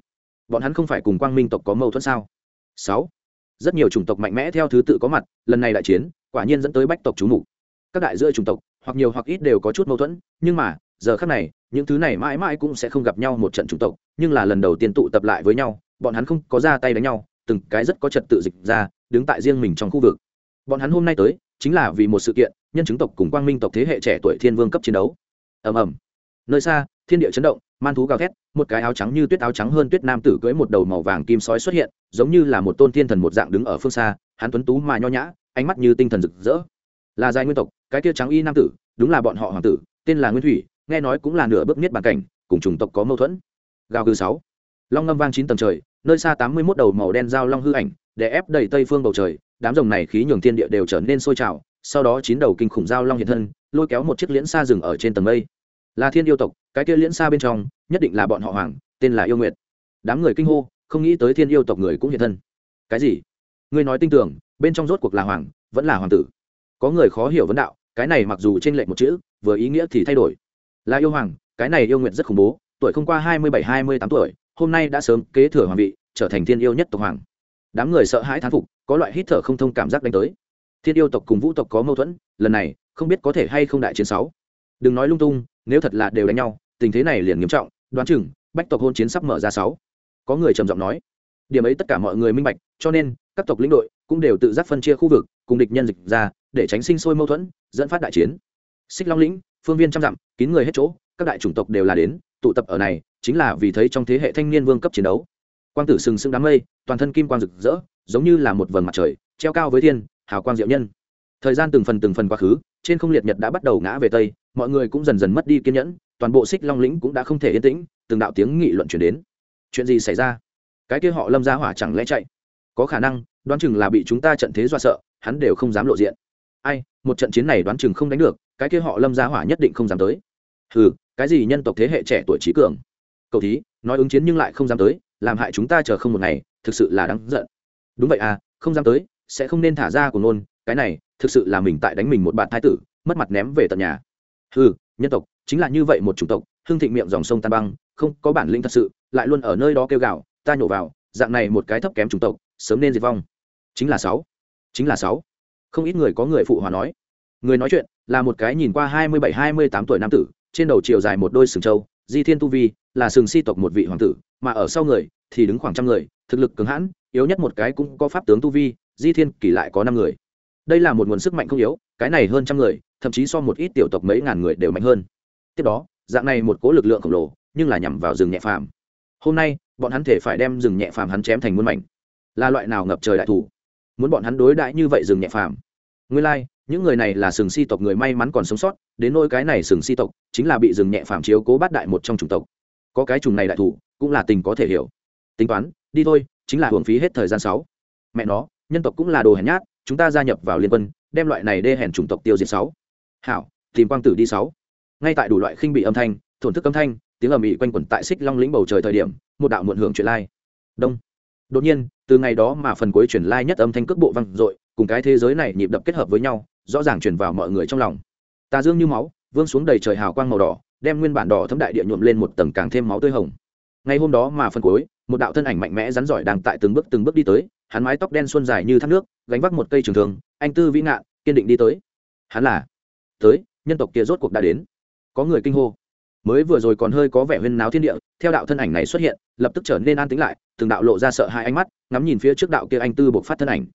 Bọn hắn không phải cùng quang minh tộc có mâu thuẫn sao? Sáu. Rất nhiều chủng tộc mạnh mẽ theo thứ tự có mặt, lần này đại chiến, quả nhiên dẫn tới bách tộc chú mục. Các đại giữa chủng tộc, hoặc nhiều hoặc ít đều có chút mâu thuẫn, nhưng mà, giờ khác này, những thứ này mãi mãi cũng sẽ không gặp nhau một trận chủng tộc, nhưng là lần đầu tiên tụ tập lại với nhau, bọn hắn không có ra tay đánh nhau, từng cái rất có trật tự dịch ra, đứng tại riêng mình trong khu vực. Bọn hắn hôm nay tới, chính là vì một sự kiện, nhân chứng tộc cùng quang minh tộc thế hệ trẻ tuổi thiên vương cấp chiến đấu. Ầm ầm nơi xa, thiên địa chấn động, man thú gào thét, một cái áo trắng như tuyết áo trắng hơn tuyết nam tử cưới một đầu màu vàng kim sói xuất hiện, giống như là một tôn thiên thần một dạng đứng ở phương xa, hắn tuấn tú mà nho nhã, ánh mắt như tinh thần rực rỡ. Là giai nguyên tộc, cái kia trắng y nam tử, đúng là bọn họ hoàng tử, tên là nguyên thủy, nghe nói cũng là nửa bước niết bàn cảnh, cùng chủng tộc có mâu thuẫn. Gào gừ sáu. Long ngâm vang chín tầng trời, nơi xa tám mươi 81 đầu màu đen giao long hư ảnh để ép đầy tây phương bầu trời, đám rồng này khí nhường thiên địa đều trở nên sôi trào, sau đó chín đầu kinh khủng giao long hiện thân, lôi kéo một chiếc liễn xa rừng ở trên tầng mây là thiên yêu tộc, cái kia liễn xa bên trong, nhất định là bọn họ hoàng, tên là yêu nguyệt. Đám người kinh hô, không nghĩ tới thiên yêu tộc người cũng hiện thân. Cái gì? Ngươi nói tin tưởng, bên trong rốt cuộc là hoàng, vẫn là hoàng tử. Có người khó hiểu vấn đạo, cái này mặc dù trên lệnh một chữ, vừa ý nghĩa thì thay đổi. Là yêu hoàng, cái này yêu nguyện rất khủng bố, tuổi không qua hai mươi bảy, hai mươi tám tuổi, hôm nay đã sớm kế thừa hoàng vị, trở thành thiên yêu nhất tộc hoàng. Đám người sợ hãi thán phục, có loại hít thở không thông cảm giác đánh tới. Thiên yêu tộc cùng vũ tộc có mâu thuẫn, lần này, không biết có thể hay không đại chiến sáu. Đừng nói lung tung nếu thật là đều đánh nhau, tình thế này liền nghiêm trọng, đoán chừng, bách tộc hôn chiến sắp mở ra sáu. Có người trầm giọng nói, điểm ấy tất cả mọi người minh bạch, cho nên, các tộc lĩnh đội cũng đều tự giác phân chia khu vực, cùng địch nhân dịch ra, để tránh sinh sôi mâu thuẫn, dẫn phát đại chiến. Xích long lĩnh, phương viên trăm dặm, kín người hết chỗ, các đại chủng tộc đều là đến, tụ tập ở này, chính là vì thấy trong thế hệ thanh niên vương cấp chiến đấu. Quang tử sừng sững đám mây, toàn thân kim quang rực rỡ, giống như là một vầng mặt trời, treo cao với thiên, hào quang diệu nhân. Thời gian từng phần từng phần quá khứ, trên không liệt nhật đã bắt đầu ngã về tây mọi người cũng dần dần mất đi kiên nhẫn, toàn bộ xích long lĩnh cũng đã không thể yên tĩnh, từng đạo tiếng nghị luận chuyển đến. Chuyện gì xảy ra? Cái kia họ lâm ra hỏa chẳng lẽ chạy? Có khả năng, đoán chừng là bị chúng ta trận thế do sợ, hắn đều không dám lộ diện. Ai, một trận chiến này đoán chừng không đánh được, cái kia họ lâm ra hỏa nhất định không dám tới. Ừ cái gì nhân tộc thế hệ trẻ tuổi trí cường? Cậu thí, nói ứng chiến nhưng lại không dám tới, làm hại chúng ta chờ không một ngày, thực sự là đáng giận. Đúng vậy à không dám tới, sẽ không nên thả ra của nôn cái này, thực sự là mình tại đánh mình một bạn thái tử, mất mặt ném về tận nhà ừ nhân tộc, chính là như vậy một chủng tộc Hưng thịnh miệng dòng sông tan băng, không có bản lĩnh thật sự, lại luôn ở nơi đó kêu gào, ta nhổ vào, dạng này một cái thấp kém chủng tộc, sớm nên diệt vong. Chính là sáu, chính là sáu. Không ít người có người phụ hòa nói. Người nói chuyện là một cái nhìn qua hai mươi bảy, hai mươi tám tuổi nam tử, trên đầu chiều dài một đôi sừng trâu, di thiên tu vi là sừng si tộc một vị hoàng tử, mà ở sau người thì đứng khoảng trăm người, thực lực cứng hãn, yếu nhất một cái cũng có pháp tướng tu vi, di thiên kỷ lại có năm người. Đây là một nguồn sức mạnh không yếu, cái này hơn trăm người thậm chí so một ít tiểu tộc mấy ngàn người đều mạnh hơn. Tiếp đó dạng này một cố lực lượng khổng lồ nhưng là nhằm vào rừng nhẹ phàm. Hôm nay bọn hắn thể phải đem rừng nhẹ phàm hắn chém thành muôn mảnh. Là loại nào ngập trời đại thủ? Muốn bọn hắn đối đãi như vậy rừng nhẹ phàm? Nguyên lai、like, những người này là sừng si tộc người may mắn còn sống sót đến nỗi cái này sừng si tộc chính là bị rừng nhẹ phàm chiếu cố bát đại một trong chủng tộc. Có cái chủng này đại thủ cũng là tình có thể hiểu. Tính toán đi thôi chính là hưởng phí hết thời gian sáu. Mẹ nó nhân tộc cũng là đồ hèn nhát chúng ta gia nhập vào liên quân đem loại này đê hèn chủng tộc tiêu diệt sáu hảo, tìm quang tử đi sáu. Ngay tại đủ loại khinh bị âm thanh, thổn thức âm thanh, tiếng ầm ĩ quanh quẩn tại xích long lĩnh bầu trời thời điểm, một đạo muộn hưởng chuyển lai. Đông. Đột nhiên, từ ngày đó mà phần cuối chuyển lai nhất âm thanh cước bộ văng dội, cùng cái thế giới này nhịp đập kết hợp với nhau, rõ ràng truyền vào mọi người trong lòng. Tà dương như máu, vương xuống đầy trời hào quang màu đỏ, đem nguyên bản đỏ thấm đại địa nhuộm lên một tầng càng thêm máu tươi hồng. Ngày hôm đó mà phần cuối, một đạo thân ảnh mạnh mẽ rắn giỏi đang tại từng bước từng bước đi tới, hắn mái tóc đen xuân dài như thác nước, gánh vác một cây trường thường anh tư vĩ ngạn, kiên định đi tới. Hắn là tới, nhân tộc kia rốt cuộc đã đến. Có người kinh hô. Mới vừa rồi còn hơi có vẻ huyên náo thiên địa, theo đạo thân ảnh này xuất hiện, lập tức trở nên an tĩnh lại, từng đạo lộ ra sợ hai ánh mắt, ngắm nhìn phía trước đạo kia anh tư buộc phát thân ảnh.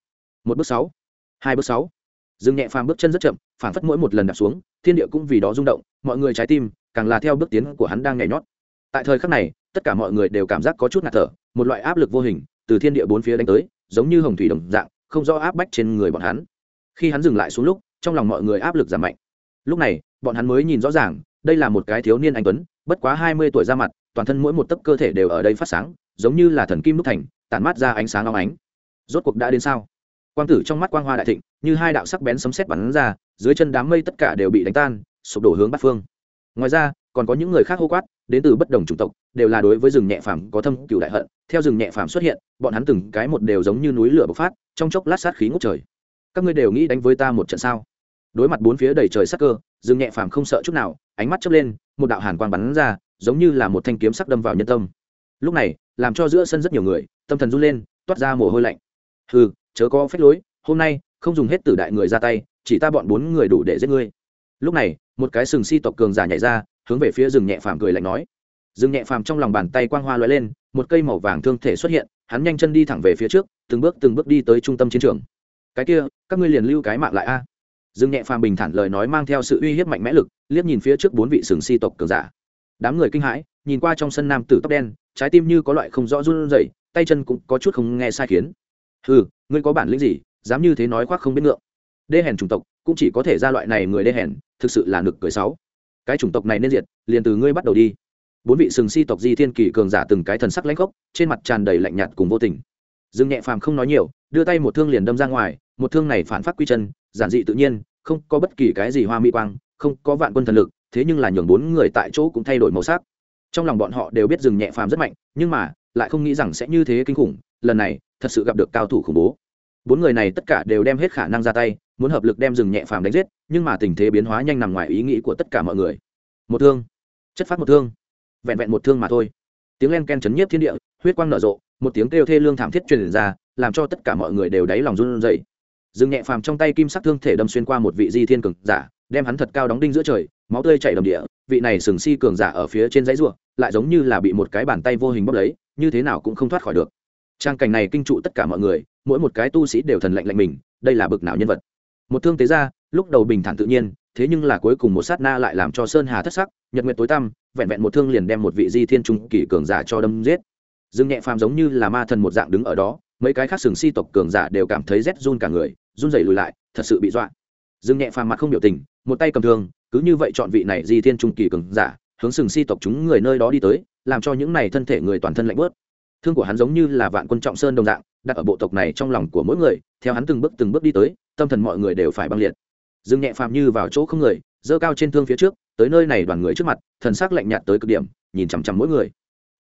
Một bước sáu, hai bước sáu. Dừng nhẹ phàm bước chân rất chậm phản phất mỗi một lần đạp xuống, thiên địa cũng vì đó rung động, mọi người trái tim, càng là theo bước tiến của hắn đang nhảy nhót. Tại thời khắc này, tất cả mọi người đều cảm giác có chút ngạt thở, một loại áp lực vô hình, từ thiên địa bốn phía đánh tới, giống như hồng thủy đồng dạng, không do áp bách trên người bọn hắn. Khi hắn dừng lại xuống lúc, trong lòng mọi người áp lực giảm mạnh lúc này, bọn hắn mới nhìn rõ ràng, đây là một cái thiếu niên anh tuấn, bất quá hai mươi tuổi ra mặt, toàn thân mỗi một tấc cơ thể đều ở đây phát sáng, giống như là thần kim đúc thành, tản mát ra ánh sáng long ánh. Rốt cuộc đã đến sao? Quang tử trong mắt quang hoa đại thịnh, như hai đạo sắc bén sấm sét bắn ra, dưới chân đám mây tất cả đều bị đánh tan, sụp đổ hướng bát phương. Ngoài ra, còn có những người khác hô quát, đến từ bất đồng chủng tộc, đều là đối với rừng nhẹ phàm có thâm cựu đại hận. Theo rừng nhẹ phàm xuất hiện, bọn hắn từng cái một đều giống như núi lửa bộc phát, trong chốc lát sát khí ngút trời. Các ngươi đều nghĩ đánh với ta một trận sao? Đối mặt bốn phía đầy trời sắc cơ, Dương nhẹ phàm không sợ chút nào, ánh mắt chớp lên, một đạo hàn quang bắn ra, giống như là một thanh kiếm sắc đâm vào nhân tâm. Lúc này, làm cho giữa sân rất nhiều người, tâm thần run lên, toát ra mồ hôi lạnh. Hừ, chớ có phép lối, hôm nay không dùng hết tử đại người ra tay, chỉ ta bọn bốn người đủ để giết ngươi. Lúc này, một cái sừng si tộc cường giả nhảy ra, hướng về phía rừng nhẹ phàm cười lạnh nói. Rừng nhẹ phàm trong lòng bàn tay quang hoa lóe lên, một cây màu vàng thương thể xuất hiện, hắn nhanh chân đi thẳng về phía trước, từng bước từng bước đi tới trung tâm chiến trường. Cái kia, các ngươi liền lưu cái mạng lại a dương nhẹ phàm bình thản lời nói mang theo sự uy hiếp mạnh mẽ lực, liếc nhìn phía trước bốn vị sừng si tộc cường giả. Đám người kinh hãi, nhìn qua trong sân nam tử tóc đen, trái tim như có loại không rõ run rẩy, tay chân cũng có chút không nghe sai khiến. Ừ ngươi có bản lĩnh gì, dám như thế nói khoác không biết ngượng. Đê hèn chủng tộc, cũng chỉ có thể ra loại này người đê hèn, thực sự là nực cười sáu. Cái chủng tộc này nên diệt, liền từ ngươi bắt đầu đi. Bốn vị sừng si tộc di thiên kỳ cường giả từng cái thần sắc lãnh gốc trên mặt tràn đầy lạnh nhạt cùng vô tình dương nhẹ phàm không nói nhiều, đưa tay một thương liền đâm ra ngoài, một thương này phản phát quy chân, giản dị tự nhiên, không có bất kỳ cái gì hoa mỹ quang, không có vạn quân thần lực, thế nhưng là nhường bốn người tại chỗ cũng thay đổi màu sắc. Trong lòng bọn họ đều biết rừng nhẹ phàm rất mạnh, nhưng mà lại không nghĩ rằng sẽ như thế kinh khủng, lần này thật sự gặp được cao thủ khủng bố. Bốn người này tất cả đều đem hết khả năng ra tay, muốn hợp lực đem rừng nhẹ phàm đánh giết, nhưng mà tình thế biến hóa nhanh nằm ngoài ý nghĩ của tất cả mọi người. Một thương, chất phát một thương, vẹn vẹn một thương mà thôi tiếng len ken chấn nhiếp thiên địa, huyết quang nở rộ, một tiếng kêu thê lương thảm thiết truyền ra, làm cho tất cả mọi người đều đáy lòng run rẩy. Dừng nhẹ phàm trong tay kim sắc thương thể đâm xuyên qua một vị di thiên cường giả, đem hắn thật cao đóng đinh giữa trời, máu tươi chảy đầm địa, vị này sừng si cường giả ở phía trên dãy ruộng lại giống như là bị một cái bàn tay vô hình bóp lấy, như thế nào cũng không thoát khỏi được. Trang cảnh này kinh trụ tất cả mọi người, mỗi một cái tu sĩ đều thần lạnh lạnh mình, đây là bực nào nhân vật. Một thương tế ra, lúc đầu bình thản tự nhiên, thế nhưng là cuối cùng một sát na lại làm cho sơn hà thất sắc, nhật nguyệt tối tăm vẹn vẹn một thương liền đem một vị di thiên trung kỳ cường giả cho đâm giết. Dương nhẹ phàm giống như là ma thần một dạng đứng ở đó, mấy cái khác sừng si tộc cường giả đều cảm thấy rét run cả người, run rẩy lùi lại, thật sự bị dọa. Dương nhẹ phàm mặt không biểu tình, một tay cầm thương, cứ như vậy chọn vị này di thiên trung kỳ cường giả, hướng sừng si tộc chúng người nơi đó đi tới, làm cho những này thân thể người toàn thân lạnh bớt. Thương của hắn giống như là vạn quân trọng sơn đồng dạng, đặt ở bộ tộc này trong lòng của mỗi người, theo hắn từng bước từng bước đi tới, tâm thần mọi người đều phải băng liệt. Dương nhẹ phàm như vào chỗ không người dơ cao trên thương phía trước, tới nơi này đoàn người trước mặt, thần sắc lạnh nhạt tới cực điểm, nhìn chằm chằm mỗi người.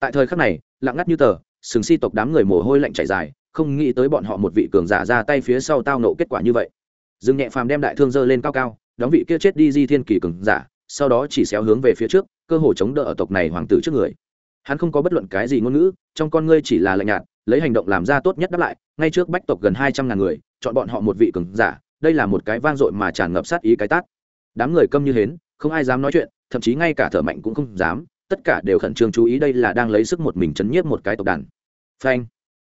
Tại thời khắc này, lặng ngắt như tờ, sừng si tộc đám người mồ hôi lạnh chảy dài, không nghĩ tới bọn họ một vị cường giả ra tay phía sau tao nộ kết quả như vậy. Dương nhẹ phàm đem đại thương dơ lên cao cao, đóng vị kia chết đi di thiên kỳ cường giả, sau đó chỉ xéo hướng về phía trước, cơ hội chống đỡ ở tộc này hoàng tử trước người. Hắn không có bất luận cái gì ngôn ngữ, trong con ngươi chỉ là lạnh nhạt, lấy hành động làm ra tốt nhất đáp lại, ngay trước bách tộc gần hai trăm ngàn người, chọn bọn họ một vị cường giả, đây là một cái vang dội mà tràn ngập sát ý cái tát đám người câm như hến, không ai dám nói chuyện, thậm chí ngay cả thở mạnh cũng không dám, tất cả đều khẩn trương chú ý đây là đang lấy sức một mình chấn nhiếp một cái tộc đàn. Phanh.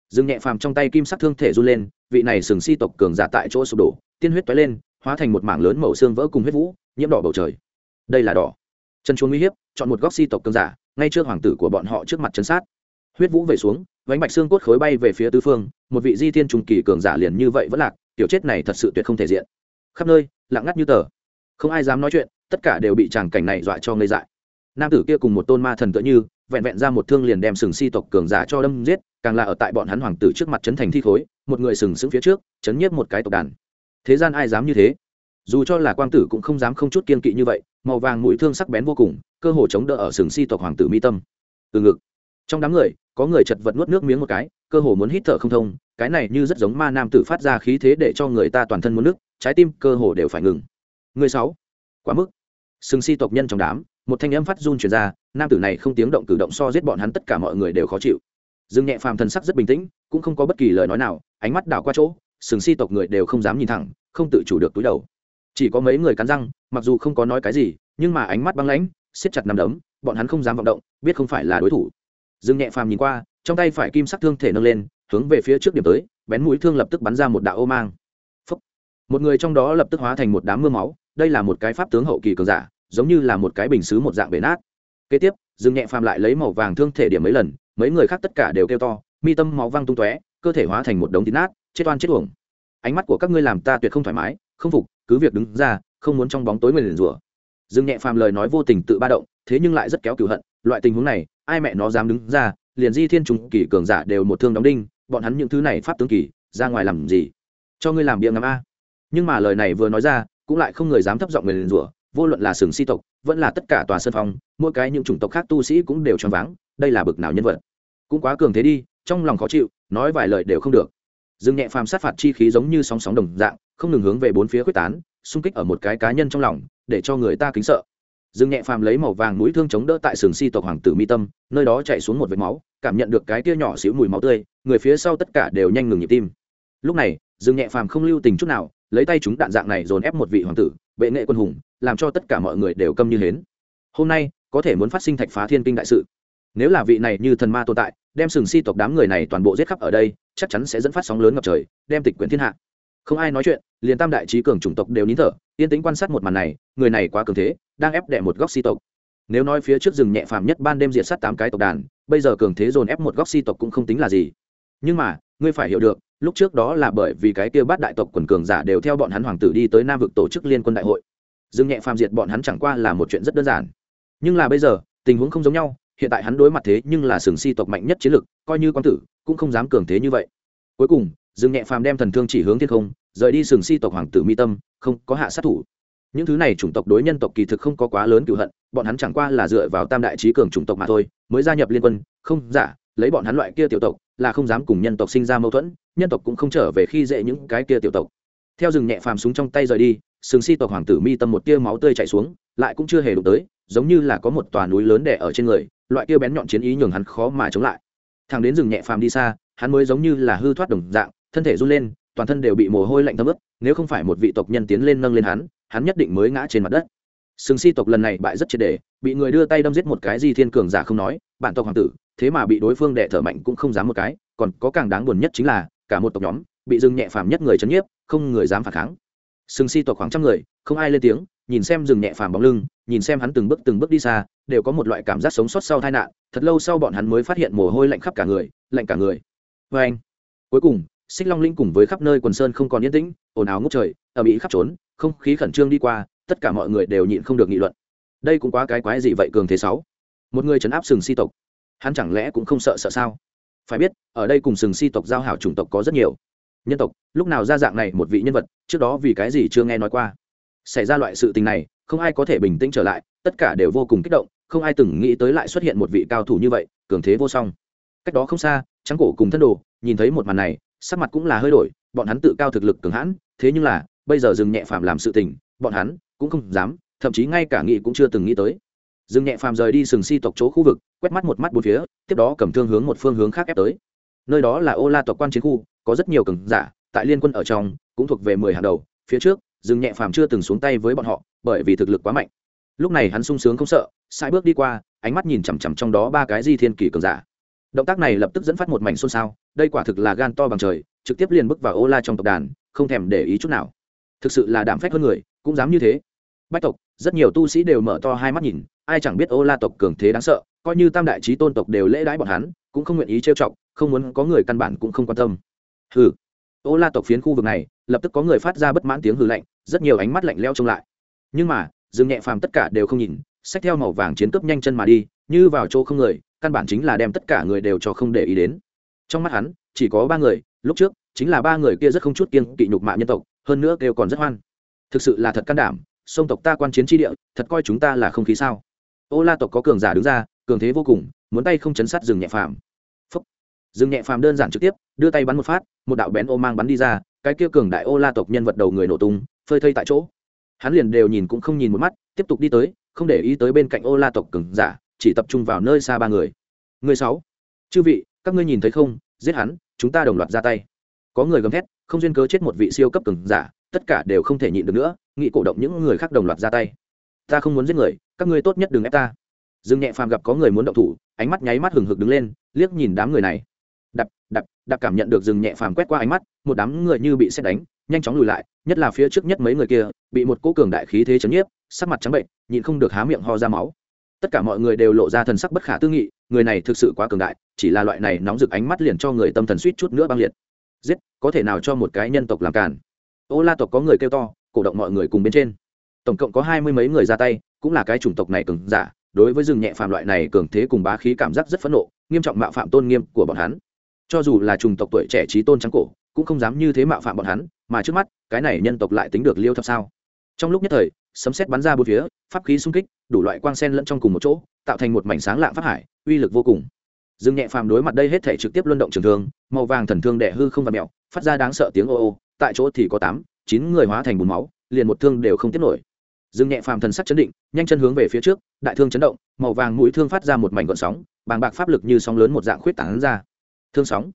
Dương nhẹ phàm trong tay kim sắc thương thể run lên, vị này sừng si tộc cường giả tại chỗ sụp đổ, tiên huyết toái lên, hóa thành một mảng lớn màu xương vỡ cùng huyết vũ, nhiễm đỏ bầu trời. Đây là đỏ. Chân chuông uy hiếp, chọn một góc si tộc cường giả, ngay trước hoàng tử của bọn họ trước mặt chân sát. Huyết vũ về xuống, vánh bạch xương cốt khối bay về phía tứ phương, một vị di thiên trùng kỳ cường giả liền như vậy vẫn lạc, tiểu chết này thật sự tuyệt không thể diện. Khắp nơi, lặng ngắt như tờ không ai dám nói chuyện, tất cả đều bị tràng cảnh này dọa cho ngây dại. Nam tử kia cùng một tôn ma thần tựa như, vẹn vẹn ra một thương liền đem sừng si tộc cường giả cho đâm giết, càng là ở tại bọn hắn hoàng tử trước mặt chấn thành thi khối, một người sừng sững phía trước, chấn nhiếp một cái tộc đàn. Thế gian ai dám như thế? Dù cho là quang tử cũng không dám không chút kiên kỵ như vậy, màu vàng mũi thương sắc bén vô cùng, cơ hồ chống đỡ ở sừng si tộc hoàng tử mi tâm. Từ ngực. Trong đám người, có người chật vật nuốt nước miếng một cái, cơ hồ muốn hít thở không thông, cái này như rất giống ma nam tử phát ra khí thế để cho người ta toàn thân muốn nước, trái tim cơ hồ đều phải ngừng người sáu. Quá mức. Sừng si tộc nhân trong đám, một thanh âm phát run truyền ra, nam tử này không tiếng động cử động so giết bọn hắn tất cả mọi người đều khó chịu. Dương nhẹ phàm thần sắc rất bình tĩnh, cũng không có bất kỳ lời nói nào, ánh mắt đảo qua chỗ, sừng si tộc người đều không dám nhìn thẳng, không tự chủ được túi đầu. Chỉ có mấy người cắn răng, mặc dù không có nói cái gì, nhưng mà ánh mắt băng lãnh, siết chặt nằm đấm, bọn hắn không dám vọng động, biết không phải là đối thủ. Dương nhẹ phàm nhìn qua, trong tay phải kim sắc thương thể nâng lên, hướng về phía trước điểm tới, bén mũi thương lập tức bắn ra một đạo ô mang. Phúc. một người trong đó lập tức hóa thành một đám mưa máu đây là một cái pháp tướng hậu kỳ cường giả, giống như là một cái bình xứ một dạng bể nát. Kế tiếp, dương nhẹ phàm lại lấy màu vàng thương thể điểm mấy lần, mấy người khác tất cả đều kêu to, mi tâm máu văng tung tóe, cơ thể hóa thành một đống thịt nát, chết oan chết uổng. Ánh mắt của các ngươi làm ta tuyệt không thoải mái, không phục, cứ việc đứng ra, không muốn trong bóng tối người liền rủa. Dương nhẹ phàm lời nói vô tình tự ba động, thế nhưng lại rất kéo cửu hận, loại tình huống này, ai mẹ nó dám đứng ra, liền di thiên trùng kỳ cường giả đều một thương đóng đinh, bọn hắn những thứ này pháp tướng kỳ, ra ngoài làm gì? Cho ngươi làm bia ngắm a. Nhưng mà lời này vừa nói ra cũng lại không người dám thấp giọng người liền rủa, vô luận là sừng si tộc, vẫn là tất cả tòa sân phong, mỗi cái những chủng tộc khác tu sĩ cũng đều choáng váng, đây là bực nào nhân vật. Cũng quá cường thế đi, trong lòng khó chịu, nói vài lời đều không được. Dừng nhẹ phàm sát phạt chi khí giống như sóng sóng đồng dạng, không ngừng hướng về bốn phía quyết tán, xung kích ở một cái cá nhân trong lòng, để cho người ta kính sợ. Dừng nhẹ phàm lấy màu vàng mũi thương chống đỡ tại sừng si tộc hoàng tử mi tâm, nơi đó chạy xuống một vệt máu, cảm nhận được cái tia nhỏ xíu mùi máu tươi, người phía sau tất cả đều nhanh ngừng nhịp tim. Lúc này dừng nhẹ phàm không lưu tình chút nào lấy tay chúng đạn dạng này dồn ép một vị hoàng tử, bệ nghệ quân hùng, làm cho tất cả mọi người đều câm như hến. Hôm nay, có thể muốn phát sinh thạch phá thiên kinh đại sự. Nếu là vị này như thần ma tồn tại, đem sừng si tộc đám người này toàn bộ giết khắp ở đây, chắc chắn sẽ dẫn phát sóng lớn ngập trời, đem tịch quyển thiên hạ. Không ai nói chuyện, liền tam đại trí cường chủng tộc đều nín thở, yên tĩnh quan sát một màn này, người này quá cường thế, đang ép đẻ một góc si tộc. Nếu nói phía trước rừng nhẹ phàm nhất ban đêm diệt sát tám cái tộc đàn, bây giờ cường thế dồn ép một góc si tộc cũng không tính là gì. Nhưng mà, ngươi phải hiểu được lúc trước đó là bởi vì cái kia bát đại tộc quần cường giả đều theo bọn hắn hoàng tử đi tới nam vực tổ chức liên quân đại hội. Dương nhẹ phàm diệt bọn hắn chẳng qua là một chuyện rất đơn giản. Nhưng là bây giờ, tình huống không giống nhau, hiện tại hắn đối mặt thế nhưng là sừng si tộc mạnh nhất chiến lực, coi như quan tử, cũng không dám cường thế như vậy. Cuối cùng, dương nhẹ phàm đem thần thương chỉ hướng thiên không, rời đi sừng si tộc hoàng tử mi tâm, không có hạ sát thủ. Những thứ này chủng tộc đối nhân tộc kỳ thực không có quá lớn cựu hận, bọn hắn chẳng qua là dựa vào tam đại trí cường chủng tộc mà thôi, mới gia nhập liên quân, không giả, lấy bọn hắn loại kia tiểu tộc, là không dám cùng nhân tộc sinh ra mâu thuẫn nhân tộc cũng không trở về khi dễ những cái kia tiểu tộc. Theo rừng nhẹ phàm súng trong tay rời đi, sừng si tộc hoàng tử mi tâm một tia máu tươi chảy xuống, lại cũng chưa hề đụng tới, giống như là có một tòa núi lớn đẻ ở trên người, loại kia bén nhọn chiến ý nhường hắn khó mà chống lại. Thằng đến rừng nhẹ phàm đi xa, hắn mới giống như là hư thoát đồng dạng, thân thể run lên, toàn thân đều bị mồ hôi lạnh thấm ướt, nếu không phải một vị tộc nhân tiến lên nâng lên hắn hắn nhất định mới ngã trên mặt đất. Sừng si tộc lần này bại rất triệt đề bị người đưa tay đâm giết một cái di thiên cường giả không nói bản tộc hoàng tử, thế mà bị đối phương đẻ thở mạnh cũng không dám một cái, còn có càng đáng buồn nhất chính là cả một tộc nhóm bị dừng nhẹ phàm nhất người chấn nhiếp, không người dám phản kháng. Sừng si tộc khoảng trăm người, không ai lên tiếng, nhìn xem rừng nhẹ phàm bóng lưng, nhìn xem hắn từng bước từng bước đi xa, đều có một loại cảm giác sống sót sau tai nạn, thật lâu sau bọn hắn mới phát hiện mồ hôi lạnh khắp cả người, lạnh cả người. Vê anh, cuối cùng, xích long linh cùng với khắp nơi quần sơn không còn yên tĩnh, ồn ào ngốc trời, ở mỹ khắp trốn, không khí khẩn trương đi qua, tất cả mọi người đều nhịn không được nghị luận. Đây cũng quá cái quái gì vậy cường thế sáu? Một người chấn áp sừng si tộc, hắn chẳng lẽ cũng không sợ sợ sao? Phải biết, ở đây cùng sừng si tộc giao hảo chủng tộc có rất nhiều. Nhân tộc, lúc nào ra dạng này một vị nhân vật, trước đó vì cái gì chưa nghe nói qua. Xảy ra loại sự tình này, không ai có thể bình tĩnh trở lại, tất cả đều vô cùng kích động, không ai từng nghĩ tới lại xuất hiện một vị cao thủ như vậy, cường thế vô song. Cách đó không xa, trắng cổ cùng thân đồ, nhìn thấy một màn này, sắc mặt cũng là hơi đổi, bọn hắn tự cao thực lực cường hãn, thế nhưng là, bây giờ dừng nhẹ phạm làm sự tình, bọn hắn cũng không dám, thậm chí ngay cả nghĩ cũng chưa từng nghĩ tới dừng nhẹ phàm rời đi sừng si tộc chỗ khu vực, quét mắt một mắt bốn phía, tiếp đó cầm thương hướng một phương hướng khác ép tới. Nơi đó là ô la tộc quan chiến khu, có rất nhiều cường giả, tại liên quân ở trong, cũng thuộc về mười hàng đầu. Phía trước, dừng nhẹ phàm chưa từng xuống tay với bọn họ, bởi vì thực lực quá mạnh. Lúc này hắn sung sướng không sợ sai bước đi qua, ánh mắt nhìn chằm chằm trong đó ba cái di thiên kỳ cường giả. Động tác này lập tức dẫn phát một mảnh xôn xao, đây quả thực là gan to bằng trời, trực tiếp liền bước vào ô la trong tộc đàn, không thèm để ý chút nào. Thực sự là đảm phách hơn người, cũng dám như thế bách tộc, rất nhiều tu sĩ đều mở to hai mắt nhìn, ai chẳng biết ô la tộc cường thế đáng sợ, coi như tam đại trí tôn tộc đều lễ đãi bọn hắn, cũng không nguyện ý trêu chọc, không muốn có người căn bản cũng không quan tâm. Hừ. Ô la tộc phiến khu vực này, lập tức có người phát ra bất mãn tiếng hừ lạnh, rất nhiều ánh mắt lạnh leo trông lại. Nhưng mà, dương nhẹ phàm tất cả đều không nhìn, xách theo màu vàng chiến cướp nhanh chân mà đi, như vào chỗ không người, căn bản chính là đem tất cả người đều cho không để ý đến. Trong mắt hắn, chỉ có ba người, lúc trước, chính là ba người kia rất không chút kiên kỵ nhục mạ nhân tộc, hơn nữa kêu còn rất hoan. Thực sự là thật can đảm sông tộc ta quan chiến tri địa, thật coi chúng ta là không khí sao? Ô la tộc có cường giả đứng ra, cường thế vô cùng, muốn tay không chấn sát rừng nhẹ phàm. Phúc. Rừng nhẹ phàm đơn giản trực tiếp, đưa tay bắn một phát, một đạo bén ô mang bắn đi ra, cái kia cường đại ô la tộc nhân vật đầu người nổ tung, phơi thây tại chỗ. Hắn liền đều nhìn cũng không nhìn một mắt, tiếp tục đi tới, không để ý tới bên cạnh ô la tộc cường giả, chỉ tập trung vào nơi xa ba người. Người sáu. Chư vị, các ngươi nhìn thấy không? Giết hắn, chúng ta đồng loạt ra tay có người gầm thét, không duyên cớ chết một vị siêu cấp cường giả, tất cả đều không thể nhịn được nữa nghị cổ động những người khác đồng loạt ra tay. Ta không muốn giết người, các ngươi tốt nhất đừng ép ta. Dương nhẹ phàm gặp có người muốn động thủ, ánh mắt nháy mắt hừng hực đứng lên, liếc nhìn đám người này. Đập đập đập cảm nhận được dừng nhẹ phàm quét qua ánh mắt, một đám người như bị xét đánh, nhanh chóng lùi lại, nhất là phía trước nhất mấy người kia, bị một cỗ cường đại khí thế chấn nhiếp, sắc mặt trắng bệnh, nhịn không được há miệng ho ra máu. Tất cả mọi người đều lộ ra thần sắc bất khả tư nghị, người này thực sự quá cường đại, chỉ là loại này nóng rực ánh mắt liền cho người tâm thần suýt chút nữa băng liệt giết, có thể nào cho một cái nhân tộc làm cản ô la tộc có người kêu to, cổ động mọi người cùng bên trên. Tổng cộng có hai mươi mấy người ra tay, cũng là cái chủng tộc này cường giả, đối với rừng nhẹ phạm loại này cường thế cùng bá khí cảm giác rất phẫn nộ, nghiêm trọng mạo phạm tôn nghiêm của bọn hắn. Cho dù là chủng tộc tuổi trẻ trí tôn trắng cổ, cũng không dám như thế mạo phạm bọn hắn, mà trước mắt, cái này nhân tộc lại tính được liêu thập sao. Trong lúc nhất thời, sấm xét bắn ra bốn phía, pháp khí xung kích, đủ loại quang sen lẫn trong cùng một chỗ, tạo thành một mảnh sáng lạng pháp hải, uy lực vô cùng dương nhẹ phàm đối mặt đây hết thể trực tiếp luân động trường thương, màu vàng thần thương đẻ hư không và mẹo, phát ra đáng sợ tiếng ô ô, tại chỗ thì có tám, chín người hóa thành bùn máu, liền một thương đều không tiếp nổi. Dương nhẹ phàm thần sắc chấn định, nhanh chân hướng về phía trước, đại thương chấn động, màu vàng mũi thương phát ra một mảnh gọn sóng, bàng bạc pháp lực như sóng lớn một dạng khuyết tảng ra. Thương sóng.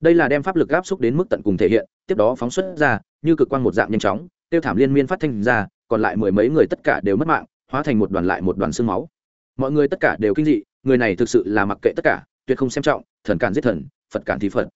Đây là đem pháp lực áp xúc đến mức tận cùng thể hiện, tiếp đó phóng xuất ra, như cực quang một dạng nhanh chóng, tiêu thảm liên miên phát thanh ra, còn lại mười mấy người tất cả đều mất mạng, hóa thành một đoàn lại một đoàn xương máu. Mọi người tất cả đều kinh dị, người này thực sự là mặc kệ tất cả tuyệt không xem trọng, thần cản giết thần, phật cản thì phật.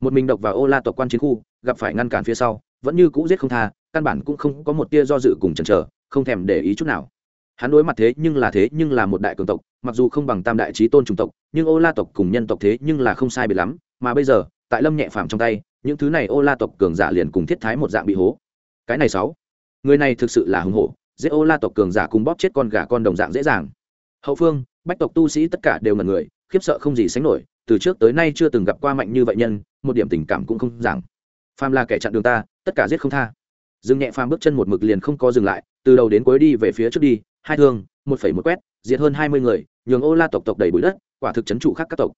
Một mình độc vào ô la tộc quan chiến khu, gặp phải ngăn cản phía sau, vẫn như cũ giết không tha, căn bản cũng không có một tia do dự cùng chần chờ, không thèm để ý chút nào. Hắn đối mặt thế nhưng là thế nhưng là một đại cường tộc, mặc dù không bằng tam đại trí tôn chủng tộc, nhưng ô la tộc cùng nhân tộc thế nhưng là không sai biệt lắm, mà bây giờ, tại lâm nhẹ phàm trong tay, những thứ này ô la tộc cường giả liền cùng thiết thái một dạng bị hố. Cái này sáu. Người này thực sự là hùng hổ, giết ô la tộc cường giả cùng bóp chết con gà con đồng dạng dễ dàng. Hậu phương, bách tộc tu sĩ tất cả đều ngần người khiếp sợ không gì sánh nổi, từ trước tới nay chưa từng gặp qua mạnh như vậy nhân, một điểm tình cảm cũng không giảng. Phàm là kẻ chặn đường ta, tất cả giết không tha. Dừng nhẹ phàm bước chân một mực liền không có dừng lại, từ đầu đến cuối đi về phía trước đi, hai thương, một phẩy một quét, diệt hơn hai mươi người, nhường ô la tộc tộc đầy bụi đất, quả thực chấn trụ khác các tộc.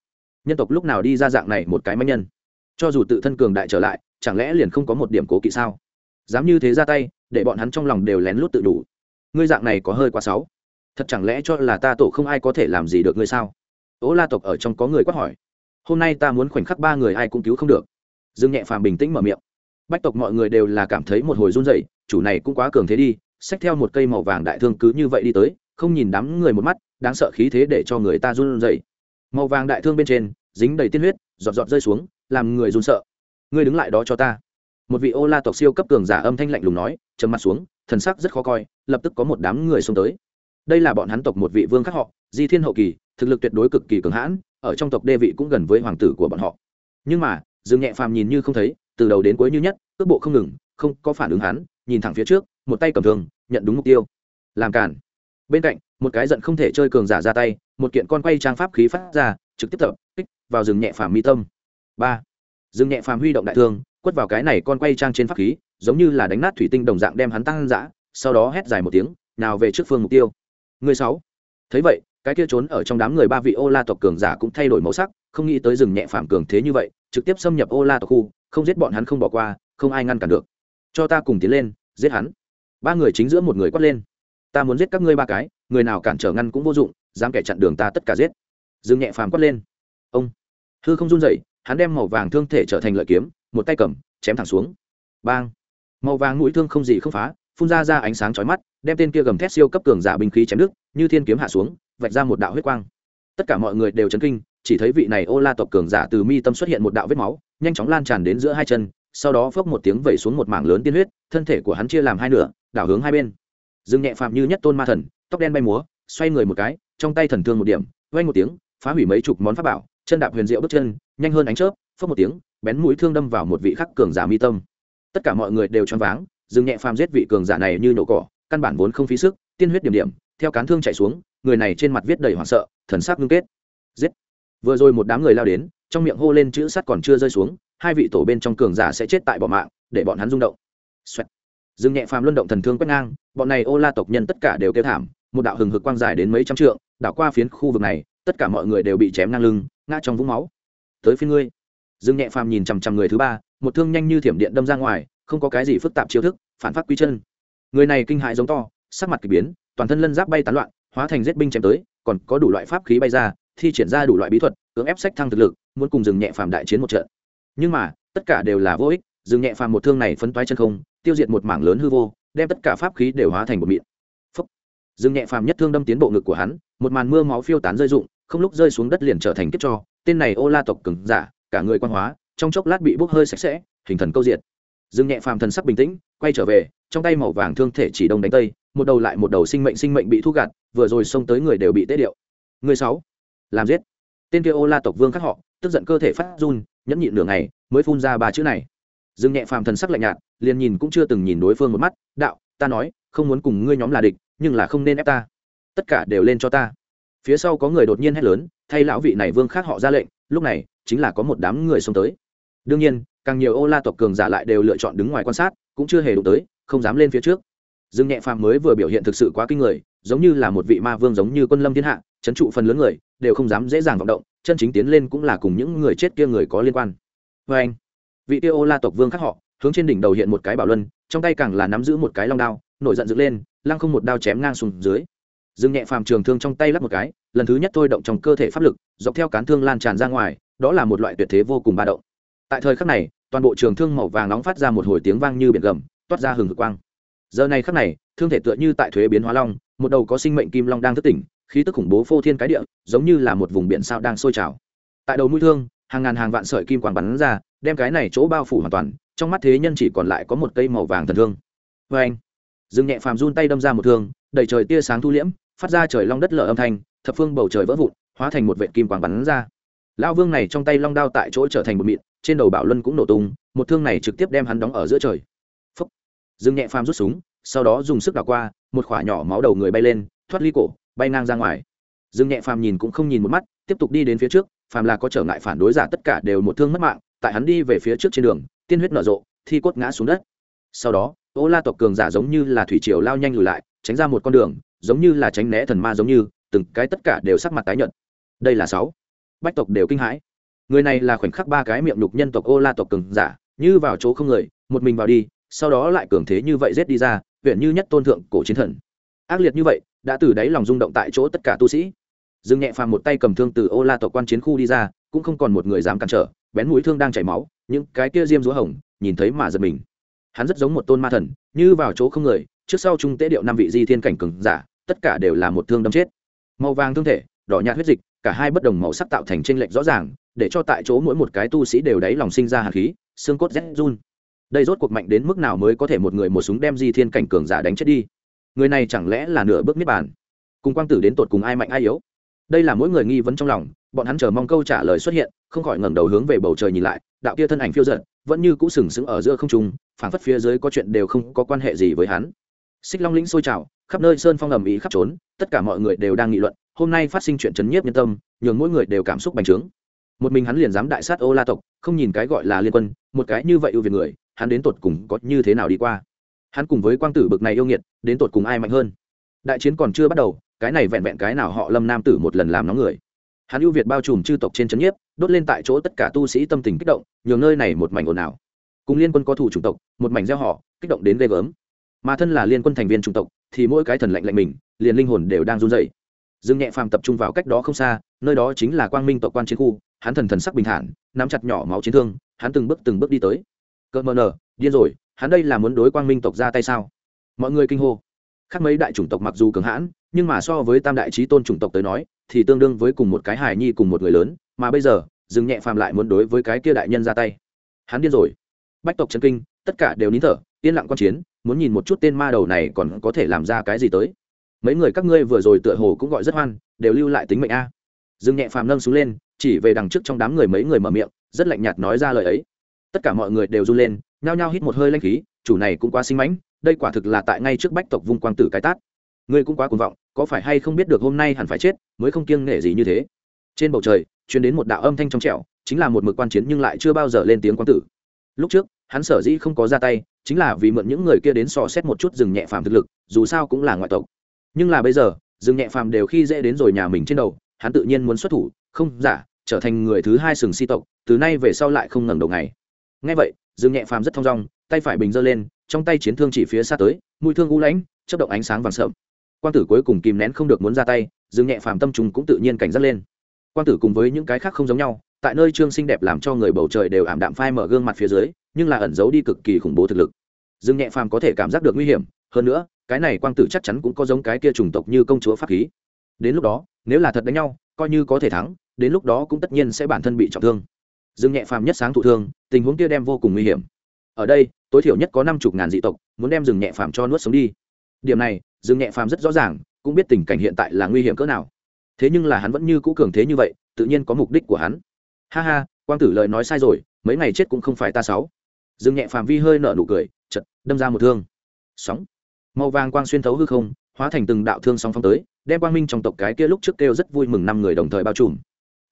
Nhân tộc lúc nào đi ra dạng này một cái manh nhân? Cho dù tự thân cường đại trở lại, chẳng lẽ liền không có một điểm cố kỵ sao? Dám như thế ra tay, để bọn hắn trong lòng đều lén lút tự đủ. Ngươi dạng này có hơi quá sáu thật chẳng lẽ cho là ta tổ không ai có thể làm gì được ngươi sao? Ố la tộc ở trong có người quát hỏi. Hôm nay ta muốn khoảnh khắc ba người ai cũng cứu không được. Dương nhẹ phàm bình tĩnh mở miệng. Bách tộc mọi người đều là cảm thấy một hồi run rẩy, chủ này cũng quá cường thế đi, xách theo một cây màu vàng đại thương cứ như vậy đi tới, không nhìn đám người một mắt, đáng sợ khí thế để cho người ta run rẩy. Màu vàng đại thương bên trên, dính đầy tiên huyết, giọt giọt rơi xuống, làm người run sợ. Ngươi đứng lại đó cho ta. Một vị ô la tộc siêu cấp cường giả âm thanh lạnh lùng nói, trầm mặt xuống, thần sắc rất khó coi, lập tức có một đám người xông tới. Đây là bọn hắn tộc một vị vương khác họ, di thiên hậu kỳ thực lực tuyệt đối cực kỳ cường hãn, ở trong tộc đê vị cũng gần với hoàng tử của bọn họ. Nhưng mà, dương nhẹ phàm nhìn như không thấy, từ đầu đến cuối như nhất, cước bộ không ngừng, không có phản ứng hắn, nhìn thẳng phía trước, một tay cầm thường nhận đúng mục tiêu. Làm cản bên cạnh, một cái giận không thể chơi cường giả ra tay, một kiện con quay trang pháp khí phát ra, trực tiếp tập, kích vào rừng nhẹ phàm mi tâm. Ba. Rừng nhẹ phàm huy động đại thương, quất vào cái này con quay trang trên pháp khí, giống như là đánh nát thủy tinh đồng dạng đem hắn tăng dã, sau đó hét dài một tiếng, nào về trước phương mục tiêu. Người sáu. Thấy vậy cái kia trốn ở trong đám người ba vị ô la tộc cường giả cũng thay đổi màu sắc, không nghĩ tới rừng nhẹ phàm cường thế như vậy, trực tiếp xâm nhập ô la tộc khu, không giết bọn hắn không bỏ qua, không ai ngăn cản được. Cho ta cùng tiến lên, giết hắn. Ba người chính giữa một người quát lên. Ta muốn giết các ngươi ba cái, người nào cản trở ngăn cũng vô dụng, dám kẻ chặn đường ta tất cả giết. Dương nhẹ phàm quát lên. Ông. Hư không run dậy hắn đem màu vàng thương thể trở thành lợi kiếm, một tay cầm, chém thẳng xuống. Bang. Màu vàng mũi thương không gì không phá, phun ra ra ánh sáng chói mắt, đem tên kia gầm thét siêu cấp cường giả binh khí chém nước như thiên kiếm hạ xuống vạch ra một đạo huyết quang. Tất cả mọi người đều chấn kinh, chỉ thấy vị này ô la tộc cường giả từ mi tâm xuất hiện một đạo vết máu, nhanh chóng lan tràn đến giữa hai chân, sau đó phốc một tiếng vẩy xuống một mảng lớn tiên huyết, thân thể của hắn chia làm hai nửa, đảo hướng hai bên. Dương nhẹ phạm như nhất tôn ma thần, tóc đen bay múa, xoay người một cái, trong tay thần thương một điểm vay một tiếng, phá hủy mấy chục món pháp bảo, chân đạp huyền diệu bước chân, nhanh hơn ánh chớp, phốc một tiếng, bén mũi thương đâm vào một vị khắc cường giả mi tâm. Tất cả mọi người đều choáng váng, dương nhẹ phàm giết vị cường giả này như nổ cỏ, căn bản vốn không phí sức, tiên huyết điểm điểm, theo cán thương chạy xuống người này trên mặt viết đầy hoảng sợ, thần sắc ngưng kết. Giết. Vừa rồi một đám người lao đến, trong miệng hô lên chữ sắt còn chưa rơi xuống, hai vị tổ bên trong cường giả sẽ chết tại bỏ mạng, để bọn hắn rung động. Xoẹt. dương nhẹ phàm luân động thần thương quét ngang, bọn này ô la tộc nhân tất cả đều kêu thảm, một đạo hừng hực quang dài đến mấy trăm trượng, đảo qua phiến khu vực này, tất cả mọi người đều bị chém ngang lưng, ngã trong vũng máu. Tới phía ngươi. Dương nhẹ phàm nhìn chằm chằm người thứ ba, một thương nhanh như thiểm điện đâm ra ngoài, không có cái gì phức tạp chiêu thức, phản phát quy chân. Người này kinh hại giống to, sắc mặt k ỳ biến, toàn thân lân giáp bay tán loạn hóa thành giết binh chém tới, còn có đủ loại pháp khí bay ra, thi triển ra đủ loại bí thuật, cưỡng ép sách thăng thực lực, muốn cùng dừng nhẹ phàm đại chiến một trận. Nhưng mà, tất cả đều là vô ích dừng nhẹ phàm một thương này phấn toái chân không, tiêu diệt một mảng lớn hư vô, đem tất cả pháp khí đều hóa thành một mịn. Phúc. Dừng nhẹ phàm nhất thương đâm tiến bộ ngực của hắn, một màn mưa máu phiêu tán rơi rụng, không lúc rơi xuống đất liền trở thành kiếp cho, tên này ô la tộc cứng giả, cả người quan hóa, trong chốc lát bị bốc hơi sạch sẽ, hình thần câu diệt. Dừng nhẹ phàm thần sắc bình tĩnh, quay trở về, trong tay màu vàng thương thể chỉ đông đánh tây một đầu lại một đầu sinh mệnh sinh mệnh bị thu gạt, vừa rồi xông tới người đều bị tê điệu. Người sáu, làm giết. Tên kia ô la tộc vương khác họ, tức giận cơ thể phát run, nhẫn nhịn nửa ngày, mới phun ra ba chữ này. Dương nhẹ phàm thần sắc lạnh nhạt, liền nhìn cũng chưa từng nhìn đối phương một mắt, đạo, ta nói, không muốn cùng ngươi nhóm là địch, nhưng là không nên ép ta. Tất cả đều lên cho ta. Phía sau có người đột nhiên hét lớn, thay lão vị này vương khác họ ra lệnh, lúc này, chính là có một đám người xông tới. Đương nhiên, càng nhiều ô la tộc cường giả lại đều lựa chọn đứng ngoài quan sát, cũng chưa hề đụng tới, không dám lên phía trước dương nhẹ phàm mới vừa biểu hiện thực sự quá kinh người, giống như là một vị ma vương giống như quân lâm thiên hạ trấn trụ phần lớn người, đều không dám dễ dàng vọng động, chân chính tiến lên cũng là cùng những người chết kia người có liên quan. Vê anh, vị tiêu ô la tộc vương khác họ, hướng trên đỉnh đầu hiện một cái bảo luân, trong tay càng là nắm giữ một cái long đao, nổi giận dựng lên, lăng không một đao chém ngang xuống dưới. Dương nhẹ phàm trường thương trong tay lắp một cái, lần thứ nhất thôi động trong cơ thể pháp lực, dọc theo cán thương lan tràn ra ngoài, đó là một loại tuyệt thế vô cùng ba động. Tại thời khắc này, toàn bộ trường thương màu vàng nóng phát ra một hồi tiếng vang như biển gầm, toát ra hừng hực quang giờ này khắc này, thương thể tựa như tại thuế biến hóa long, một đầu có sinh mệnh kim long đang thức tỉnh, khí tức khủng bố phô thiên cái địa, giống như là một vùng biển sao đang sôi trào. Tại đầu mũi thương, hàng ngàn hàng vạn sợi kim quang bắn ra, đem cái này chỗ bao phủ hoàn toàn, trong mắt thế nhân chỉ còn lại có một cây màu vàng thần thương. Vê anh, dừng nhẹ phàm run tay đâm ra một thương, đầy trời tia sáng thu liễm, phát ra trời long đất lở âm thanh, thập phương bầu trời vỡ vụn, hóa thành một vệ kim quang bắn ra. Lão vương này trong tay long đao tại chỗ trở thành một mịn, trên đầu bảo luân cũng nổ tung, một thương này trực tiếp đem hắn đóng ở giữa trời dương nhẹ phàm rút súng, sau đó dùng sức đảo qua, một khỏa nhỏ máu đầu người bay lên, thoát ly cổ, bay ngang ra ngoài. Dương nhẹ phàm nhìn cũng không nhìn một mắt, tiếp tục đi đến phía trước, phàm là có trở ngại phản đối giả tất cả đều một thương mất mạng, tại hắn đi về phía trước trên đường, tiên huyết nở rộ, thi cốt ngã xuống đất. Sau đó, ô la tộc cường giả giống như là thủy triều lao nhanh lùi lại, tránh ra một con đường, giống như là tránh né thần ma giống như, từng cái tất cả đều sắc mặt tái nhợt. Đây là sáu. Bách tộc đều kinh hãi. Người này là khoảnh khắc ba cái miệng nhục nhân tộc ô la tộc cường giả, như vào chỗ không người, một mình vào đi sau đó lại cường thế như vậy giết đi ra, huyện như nhất tôn thượng cổ chiến thần. Ác liệt như vậy, đã từ đáy lòng rung động tại chỗ tất cả tu sĩ. Dương nhẹ phàm một tay cầm thương từ ô la tộc quan chiến khu đi ra, cũng không còn một người dám cản trở, bén mũi thương đang chảy máu, những cái kia diêm rúa hồng, nhìn thấy mà giật mình. Hắn rất giống một tôn ma thần, như vào chỗ không người, trước sau trung tế điệu năm vị di thiên cảnh cường giả, tất cả đều là một thương đâm chết. Màu vàng thương thể, đỏ nhạt huyết dịch, cả hai bất đồng màu sắc tạo thành tranh lệch rõ ràng, để cho tại chỗ mỗi một cái tu sĩ đều đáy lòng sinh ra hạt khí, xương cốt rét run đây rốt cuộc mạnh đến mức nào mới có thể một người một súng đem di thiên cảnh cường giả đánh chết đi? Người này chẳng lẽ là nửa bước niết bàn? Cùng quang tử đến tột cùng ai mạnh ai yếu? Đây là mỗi người nghi vấn trong lòng, bọn hắn chờ mong câu trả lời xuất hiện, không khỏi ngẩng đầu hướng về bầu trời nhìn lại, đạo kia thân ảnh phiêu giận vẫn như cũ sừng sững ở giữa không trung, phảng phất phía dưới có chuyện đều không có quan hệ gì với hắn. Xích long lĩnh sôi trào, khắp nơi sơn phong ầm ĩ khắp trốn, tất cả mọi người đều đang nghị luận, hôm nay phát sinh chuyện chấn nhiếp nhân tâm, nhường mỗi người đều cảm xúc bành trướng. Một mình hắn liền dám đại sát ô la tộc, không nhìn cái gọi là liên quân, một cái như vậy ưu việt người hắn đến tột cùng có như thế nào đi qua. Hắn cùng với quang tử bực này yêu nghiệt, đến tột cùng ai mạnh hơn? Đại chiến còn chưa bắt đầu, cái này vẹn vẹn cái nào họ lâm nam tử một lần làm nóng người. Hắn ưu việt bao trùm chư tộc trên trấn nhiếp, đốt lên tại chỗ tất cả tu sĩ tâm tình kích động, nhường nơi này một mảnh ồn ào. Cùng liên quân có thủ chủng tộc, một mảnh gieo họ, kích động đến ghê gớm. Mà thân là liên quân thành viên chủng tộc, thì mỗi cái thần lạnh lạnh mình, liền linh hồn đều đang run dậy dương nhẹ phàm tập trung vào cách đó không xa, nơi đó chính là quang minh tộc quan chiến khu, hắn thần thần sắc bình thản, nắm chặt nhỏ máu chiến thương, hắn từng bước từng bước đi tới cỡ mờ nờ điên rồi, hắn đây là muốn đối quang minh tộc ra tay sao? Mọi người kinh hô. Khác mấy đại chủng tộc mặc dù cường hãn, nhưng mà so với tam đại trí tôn chủng tộc tới nói, thì tương đương với cùng một cái hài nhi cùng một người lớn, mà bây giờ, dừng nhẹ phàm lại muốn đối với cái kia đại nhân ra tay. Hắn điên rồi. Bách tộc chân kinh, tất cả đều nín thở, yên lặng quan chiến, muốn nhìn một chút tên ma đầu này còn có thể làm ra cái gì tới. Mấy người các ngươi vừa rồi tựa hồ cũng gọi rất hoan, đều lưu lại tính mệnh a. Dừng nhẹ phàm nâng xuống lên, chỉ về đằng trước trong đám người mấy người mở miệng, rất lạnh nhạt nói ra lời ấy tất cả mọi người đều run lên, nhao nhao hít một hơi lanh khí, chủ này cũng quá sinh mãnh, đây quả thực là tại ngay trước bách tộc vung quang tử cái tát. Ngươi cũng quá cuồng vọng, có phải hay không biết được hôm nay hẳn phải chết, mới không kiêng nể gì như thế? Trên bầu trời chuyến đến một đạo âm thanh trong trẻo, chính là một mực quan chiến nhưng lại chưa bao giờ lên tiếng quang tử. Lúc trước, hắn sở dĩ không có ra tay, chính là vì mượn những người kia đến sò xét một chút rừng nhẹ phàm thực lực, dù sao cũng là ngoại tộc. Nhưng là bây giờ, rừng nhẹ phàm đều khi dễ đến rồi nhà mình trên đầu, hắn tự nhiên muốn xuất thủ, không, giả, trở thành người thứ hai sừng si tộc, từ nay về sau lại không ngẩng đầu ngày ngay vậy, Dương nhẹ phàm rất thong dong, tay phải bình giơ lên, trong tay chiến thương chỉ phía xa tới, mũi thương u lãnh chất động ánh sáng vàng sợm quan tử cuối cùng kìm nén không được muốn ra tay, dương nhẹ phàm tâm trùng cũng tự nhiên cảnh giác lên. Quan tử cùng với những cái khác không giống nhau, tại nơi trương xinh đẹp làm cho người bầu trời đều ảm đạm phai mở gương mặt phía dưới, nhưng là ẩn giấu đi cực kỳ khủng bố thực lực. Dương nhẹ phàm có thể cảm giác được nguy hiểm, hơn nữa, cái này quang tử chắc chắn cũng có giống cái kia chủng tộc như công chúa pháp khí. Đến lúc đó, nếu là thật đánh nhau, coi như có thể thắng, đến lúc đó cũng tất nhiên sẽ bản thân bị trọng thương dương nhẹ phàm nhất sáng thụ thương, tình huống kia đem vô cùng nguy hiểm. Ở đây, tối thiểu nhất có năm chục ngàn dị tộc, muốn đem rừng nhẹ phàm cho nuốt sống đi. Điểm này, rừng nhẹ phàm rất rõ ràng, cũng biết tình cảnh hiện tại là nguy hiểm cỡ nào. Thế nhưng là hắn vẫn như cũ cường thế như vậy, tự nhiên có mục đích của hắn. Ha ha, quang tử lời nói sai rồi, mấy ngày chết cũng không phải ta sáu. Rừng nhẹ phàm vi hơi nở nụ cười chật đâm ra một thương. Sóng. Màu vàng quang xuyên thấu hư không, hóa thành từng đạo thương sóng phong tới, đem quang minh trong tộc cái kia lúc trước kêu rất vui mừng năm người đồng thời bao trùm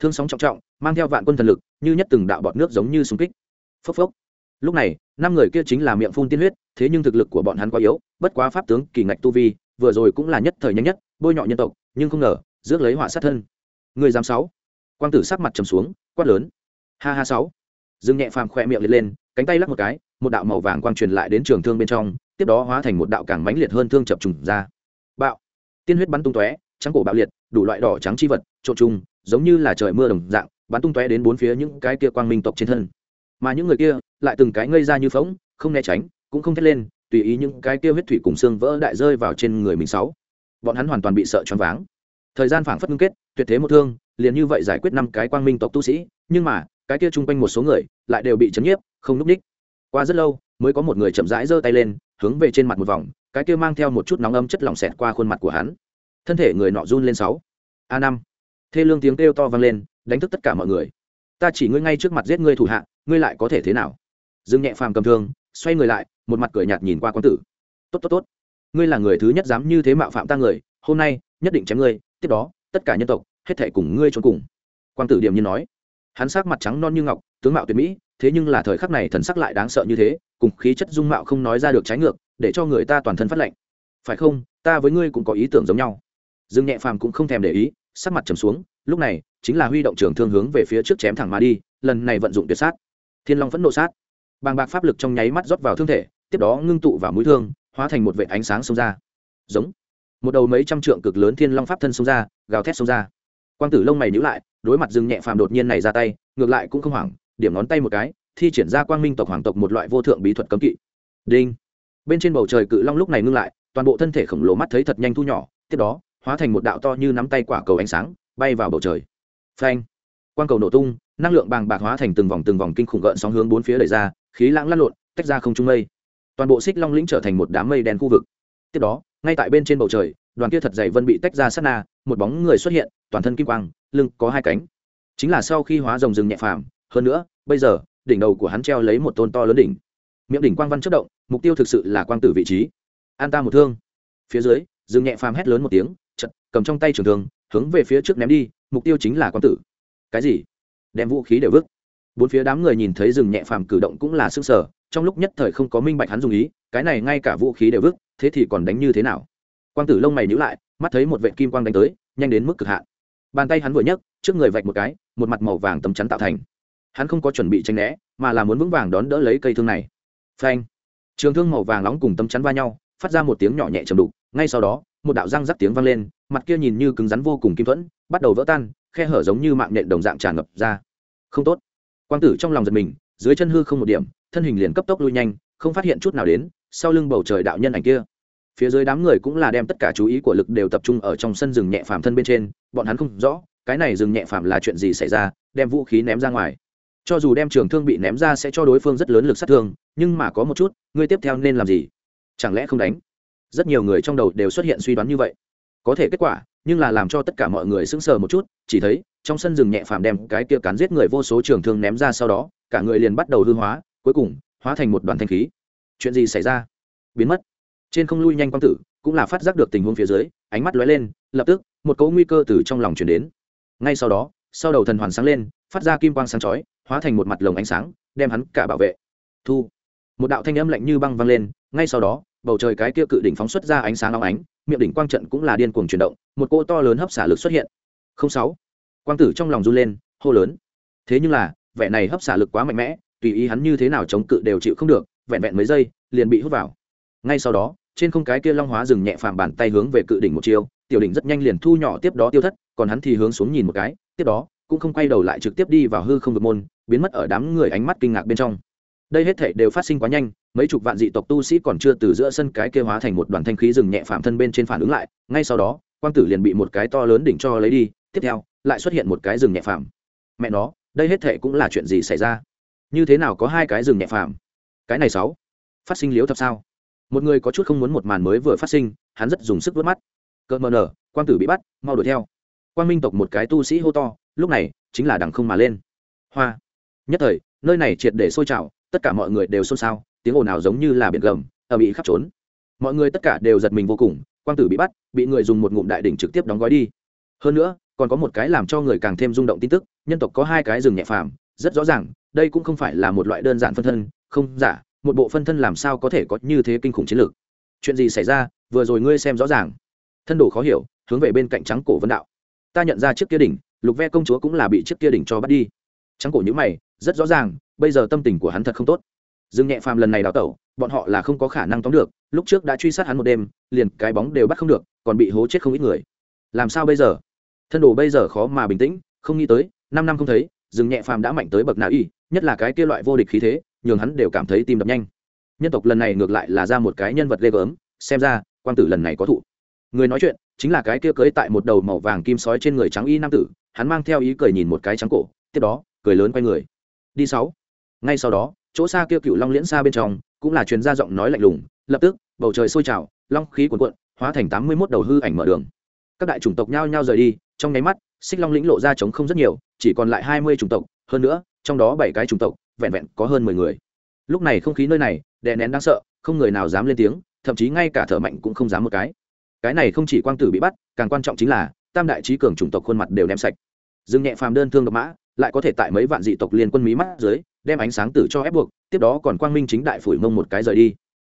thương sóng trọng trọng, mang theo vạn quân thần lực, như nhất từng đạo bọt nước giống như súng kích. Phốc phốc. Lúc này, năm người kia chính là miệng phun tiên huyết, thế nhưng thực lực của bọn hắn quá yếu, bất quá pháp tướng kỳ ngạch tu vi, vừa rồi cũng là nhất thời nhanh nhất, bôi nhọ nhân tộc, nhưng không ngờ, rước lấy họa sát thân. Người giám sáu. Quang tử sắc mặt trầm xuống, quát lớn. Ha ha sáu. Dương nhẹ phàm khỏe miệng liệt lên, cánh tay lắc một cái, một đạo màu vàng quang truyền lại đến trường thương bên trong, tiếp đó hóa thành một đạo càng mãnh liệt hơn thương chập trùng ra. Bạo. Tiên huyết bắn tung tóe, trắng cổ bạo liệt, đủ loại đỏ trắng chi vật, trộn trùng giống như là trời mưa đồng dạng, bắn tung tóe đến bốn phía những cái kia quang minh tộc trên thân. Mà những người kia lại từng cái ngây ra như phóng không né tránh, cũng không thét lên, tùy ý những cái kia huyết thủy cùng xương vỡ đại rơi vào trên người mình sáu. Bọn hắn hoàn toàn bị sợ choáng váng. Thời gian phảng phất ngưng kết, tuyệt thế một thương, liền như vậy giải quyết năm cái quang minh tộc tu sĩ, nhưng mà, cái kia chung quanh một số người lại đều bị chấn nhiếp, không núp ních qua rất lâu, mới có một người chậm rãi giơ tay lên, hướng về trên mặt một vòng, cái kia mang theo một chút nóng âm chất lỏng xẹt qua khuôn mặt của hắn. Thân thể người nọ run lên sáu. A năm thê lương tiếng kêu to vang lên, đánh thức tất cả mọi người. Ta chỉ ngươi ngay trước mặt giết ngươi thủ hạ, ngươi lại có thể thế nào? Dương nhẹ phàm cầm thương, xoay người lại, một mặt cười nhạt nhìn qua quan tử. Tốt tốt tốt. Ngươi là người thứ nhất dám như thế mạo phạm ta người, hôm nay, nhất định chém ngươi, tiếp đó, tất cả nhân tộc, hết thể cùng ngươi trốn cùng. Quang tử điểm như nói. Hắn sắc mặt trắng non như ngọc, tướng mạo tuyệt mỹ, thế nhưng là thời khắc này thần sắc lại đáng sợ như thế, cùng khí chất dung mạo không nói ra được trái ngược, để cho người ta toàn thân phát lệnh phải không, ta với ngươi cũng có ý tưởng giống nhau. Dương nhẹ phàm cũng không thèm để ý sắc mặt trầm xuống, lúc này, chính là huy động trường thương hướng về phía trước chém thẳng mà đi, lần này vận dụng tuyệt sát. Thiên long vẫn nộ sát. Bàng bạc pháp lực trong nháy mắt rót vào thương thể, tiếp đó ngưng tụ vào mũi thương, hóa thành một vệ ánh sáng xông ra. Giống. Một đầu mấy trăm trượng cực lớn thiên long pháp thân xông ra, gào thét xông ra. Quang tử lông mày nhữ lại, đối mặt rừng nhẹ phàm đột nhiên này ra tay, ngược lại cũng không hoảng, điểm ngón tay một cái, thi triển ra quang minh tộc hoàng tộc một loại vô thượng bí thuật cấm kỵ. Đinh. Bên trên bầu trời cự long lúc này ngưng lại, toàn bộ thân thể khổng lồ mắt thấy thật nhanh thu nhỏ, tiếp đó hóa thành một đạo to như nắm tay quả cầu ánh sáng, bay vào bầu trời. Phanh! Quang cầu nổ tung, năng lượng bàng bạc hóa thành từng vòng từng vòng kinh khủng gợn sóng hướng bốn phía đẩy ra, khí lãng lăn lộn, tách ra không trung mây. Toàn bộ xích long lĩnh trở thành một đám mây đen khu vực. Tiếp đó, ngay tại bên trên bầu trời, đoàn kia thật dày vân bị tách ra sát na, một bóng người xuất hiện, toàn thân kim quang, lưng có hai cánh. Chính là sau khi hóa rồng rừng nhẹ phàm, hơn nữa, bây giờ, đỉnh đầu của hắn treo lấy một tôn to lớn đỉnh. Miệng đỉnh quang văn chất động, mục tiêu thực sự là quang tử vị trí. An ta một thương. Phía dưới, rừng nhẹ phàm hét lớn một tiếng cầm trong tay trường thương, hướng về phía trước ném đi, mục tiêu chính là quang tử. Cái gì? Đem vũ khí đều vứt. Bốn phía đám người nhìn thấy rừng nhẹ phàm cử động cũng là sức sở trong lúc nhất thời không có minh bạch hắn dùng ý, cái này ngay cả vũ khí đều vứt, thế thì còn đánh như thế nào? Quang tử lông mày nhữ lại, mắt thấy một vệ kim quang đánh tới, nhanh đến mức cực hạn. Bàn tay hắn vừa nhấc, trước người vạch một cái, một mặt màu vàng tấm chắn tạo thành. Hắn không có chuẩn bị tranh né, mà là muốn vững vàng đón đỡ lấy cây thương này. Phanh! Trường thương màu vàng nóng cùng tấm chắn va nhau, phát ra một tiếng nhỏ nhẹ chầm đục, ngay sau đó, một đạo răng rắc tiếng vang lên mặt kia nhìn như cứng rắn vô cùng kim thuẫn, bắt đầu vỡ tan, khe hở giống như mạng nhện đồng dạng tràn ngập ra. Không tốt. Quang tử trong lòng giật mình, dưới chân hư không một điểm, thân hình liền cấp tốc lui nhanh, không phát hiện chút nào đến, sau lưng bầu trời đạo nhân ảnh kia. Phía dưới đám người cũng là đem tất cả chú ý của lực đều tập trung ở trong sân rừng nhẹ phàm thân bên trên, bọn hắn không rõ, cái này rừng nhẹ phàm là chuyện gì xảy ra, đem vũ khí ném ra ngoài. Cho dù đem trường thương bị ném ra sẽ cho đối phương rất lớn lực sát thương, nhưng mà có một chút, ngươi tiếp theo nên làm gì? Chẳng lẽ không đánh? Rất nhiều người trong đầu đều xuất hiện suy đoán như vậy có thể kết quả, nhưng là làm cho tất cả mọi người sững sờ một chút, chỉ thấy, trong sân rừng nhẹ phàm đem cái kia cán giết người vô số trường thương ném ra sau đó, cả người liền bắt đầu hư hóa, cuối cùng, hóa thành một đoàn thanh khí. Chuyện gì xảy ra? Biến mất. Trên không lui nhanh quang tử, cũng là phát giác được tình huống phía dưới, ánh mắt lóe lên, lập tức, một cấu nguy cơ từ trong lòng chuyển đến. Ngay sau đó, sau đầu thần hoàn sáng lên, phát ra kim quang sáng chói, hóa thành một mặt lồng ánh sáng, đem hắn cả bảo vệ. Thu. Một đạo thanh âm lạnh như băng vang lên, ngay sau đó, bầu trời cái kia cự đỉnh phóng xuất ra ánh sáng long ánh miệng đỉnh quang trận cũng là điên cuồng chuyển động, một cỗ to lớn hấp xả lực xuất hiện. Không sáu. Quang tử trong lòng run lên, hô lớn. Thế nhưng là, vẻ này hấp xả lực quá mạnh mẽ, tùy ý hắn như thế nào chống cự đều chịu không được, vẹn vẹn mấy giây, liền bị hút vào. Ngay sau đó, trên không cái kia long hóa dừng nhẹ phàm bàn tay hướng về cự đỉnh một chiều tiểu đỉnh rất nhanh liền thu nhỏ tiếp đó tiêu thất, còn hắn thì hướng xuống nhìn một cái, tiếp đó, cũng không quay đầu lại trực tiếp đi vào hư không vực môn, biến mất ở đám người ánh mắt kinh ngạc bên trong đây hết thể đều phát sinh quá nhanh, mấy chục vạn dị tộc tu sĩ còn chưa từ giữa sân cái kia hóa thành một đoàn thanh khí rừng nhẹ phạm thân bên trên phản ứng lại, ngay sau đó, quang tử liền bị một cái to lớn đỉnh cho lấy đi, tiếp theo, lại xuất hiện một cái rừng nhẹ phạm mẹ nó, đây hết thể cũng là chuyện gì xảy ra? Như thế nào có hai cái rừng nhẹ phạm cái này sáu, phát sinh liếu thập sao? Một người có chút không muốn một màn mới vừa phát sinh, hắn rất dùng sức vớt mắt. Cợt mờ nở, quang tử bị bắt, mau đuổi theo. Quang minh tộc một cái tu sĩ hô to, lúc này, chính là đằng không mà lên. Hoa, nhất thời, nơi này triệt để sôi trào tất cả mọi người đều xôn xao, tiếng ồn ào giống như là biển gầm ở bị khắp trốn. Mọi người tất cả đều giật mình vô cùng, quang tử bị bắt, bị người dùng một ngụm đại đỉnh trực tiếp đóng gói đi. Hơn nữa, còn có một cái làm cho người càng thêm rung động tin tức, nhân tộc có hai cái rừng nhẹ phàm, rất rõ ràng, đây cũng không phải là một loại đơn giản phân thân, không, giả, một bộ phân thân làm sao có thể có như thế kinh khủng chiến lược. Chuyện gì xảy ra, vừa rồi ngươi xem rõ ràng. Thân đồ khó hiểu, hướng về bên cạnh trắng cổ vân đạo. Ta nhận ra chiếc kia đỉnh, lục ve công chúa cũng là bị chiếc kia đỉnh cho bắt đi. Trắng cổ nhữ mày rất rõ ràng, bây giờ tâm tình của hắn thật không tốt. Dương nhẹ phàm lần này đào tẩu, bọn họ là không có khả năng tóm được, lúc trước đã truy sát hắn một đêm, liền cái bóng đều bắt không được, còn bị hố chết không ít người. Làm sao bây giờ? Thân đồ bây giờ khó mà bình tĩnh, không nghĩ tới, năm năm không thấy, dương nhẹ phàm đã mạnh tới bậc nào y, nhất là cái kia loại vô địch khí thế, nhường hắn đều cảm thấy tim đập nhanh. Nhân tộc lần này ngược lại là ra một cái nhân vật ghê gớm, xem ra, quang tử lần này có thụ. Người nói chuyện, chính là cái kia cưới tại một đầu màu vàng kim sói trên người trắng y nam tử, hắn mang theo ý cười nhìn một cái trắng cổ, tiếp đó, cười lớn quay người đi sáu. Ngay sau đó, chỗ xa kia cựu long liễn xa bên trong, cũng là chuyên gia giọng nói lạnh lùng, lập tức, bầu trời sôi trào, long khí cuồn cuộn, hóa thành tám mươi mốt đầu hư ảnh mở đường. Các đại chủng tộc nhao nhao rời đi, trong nháy mắt, xích long lĩnh lộ ra trống không rất nhiều, chỉ còn lại hai mươi chủng tộc, hơn nữa, trong đó bảy cái chủng tộc, vẹn vẹn có hơn mười người. Lúc này không khí nơi này, đè nén đáng sợ, không người nào dám lên tiếng, thậm chí ngay cả thở mạnh cũng không dám một cái. Cái này không chỉ quang tử bị bắt, càng quan trọng chính là, tam đại trí cường chủng tộc khuôn mặt đều ném sạch. Dương nhẹ phàm đơn thương độc mã lại có thể tại mấy vạn dị tộc liên quân mí mắt dưới, đem ánh sáng tử cho ép buộc, tiếp đó còn quang minh chính đại phủi mông một cái rời đi.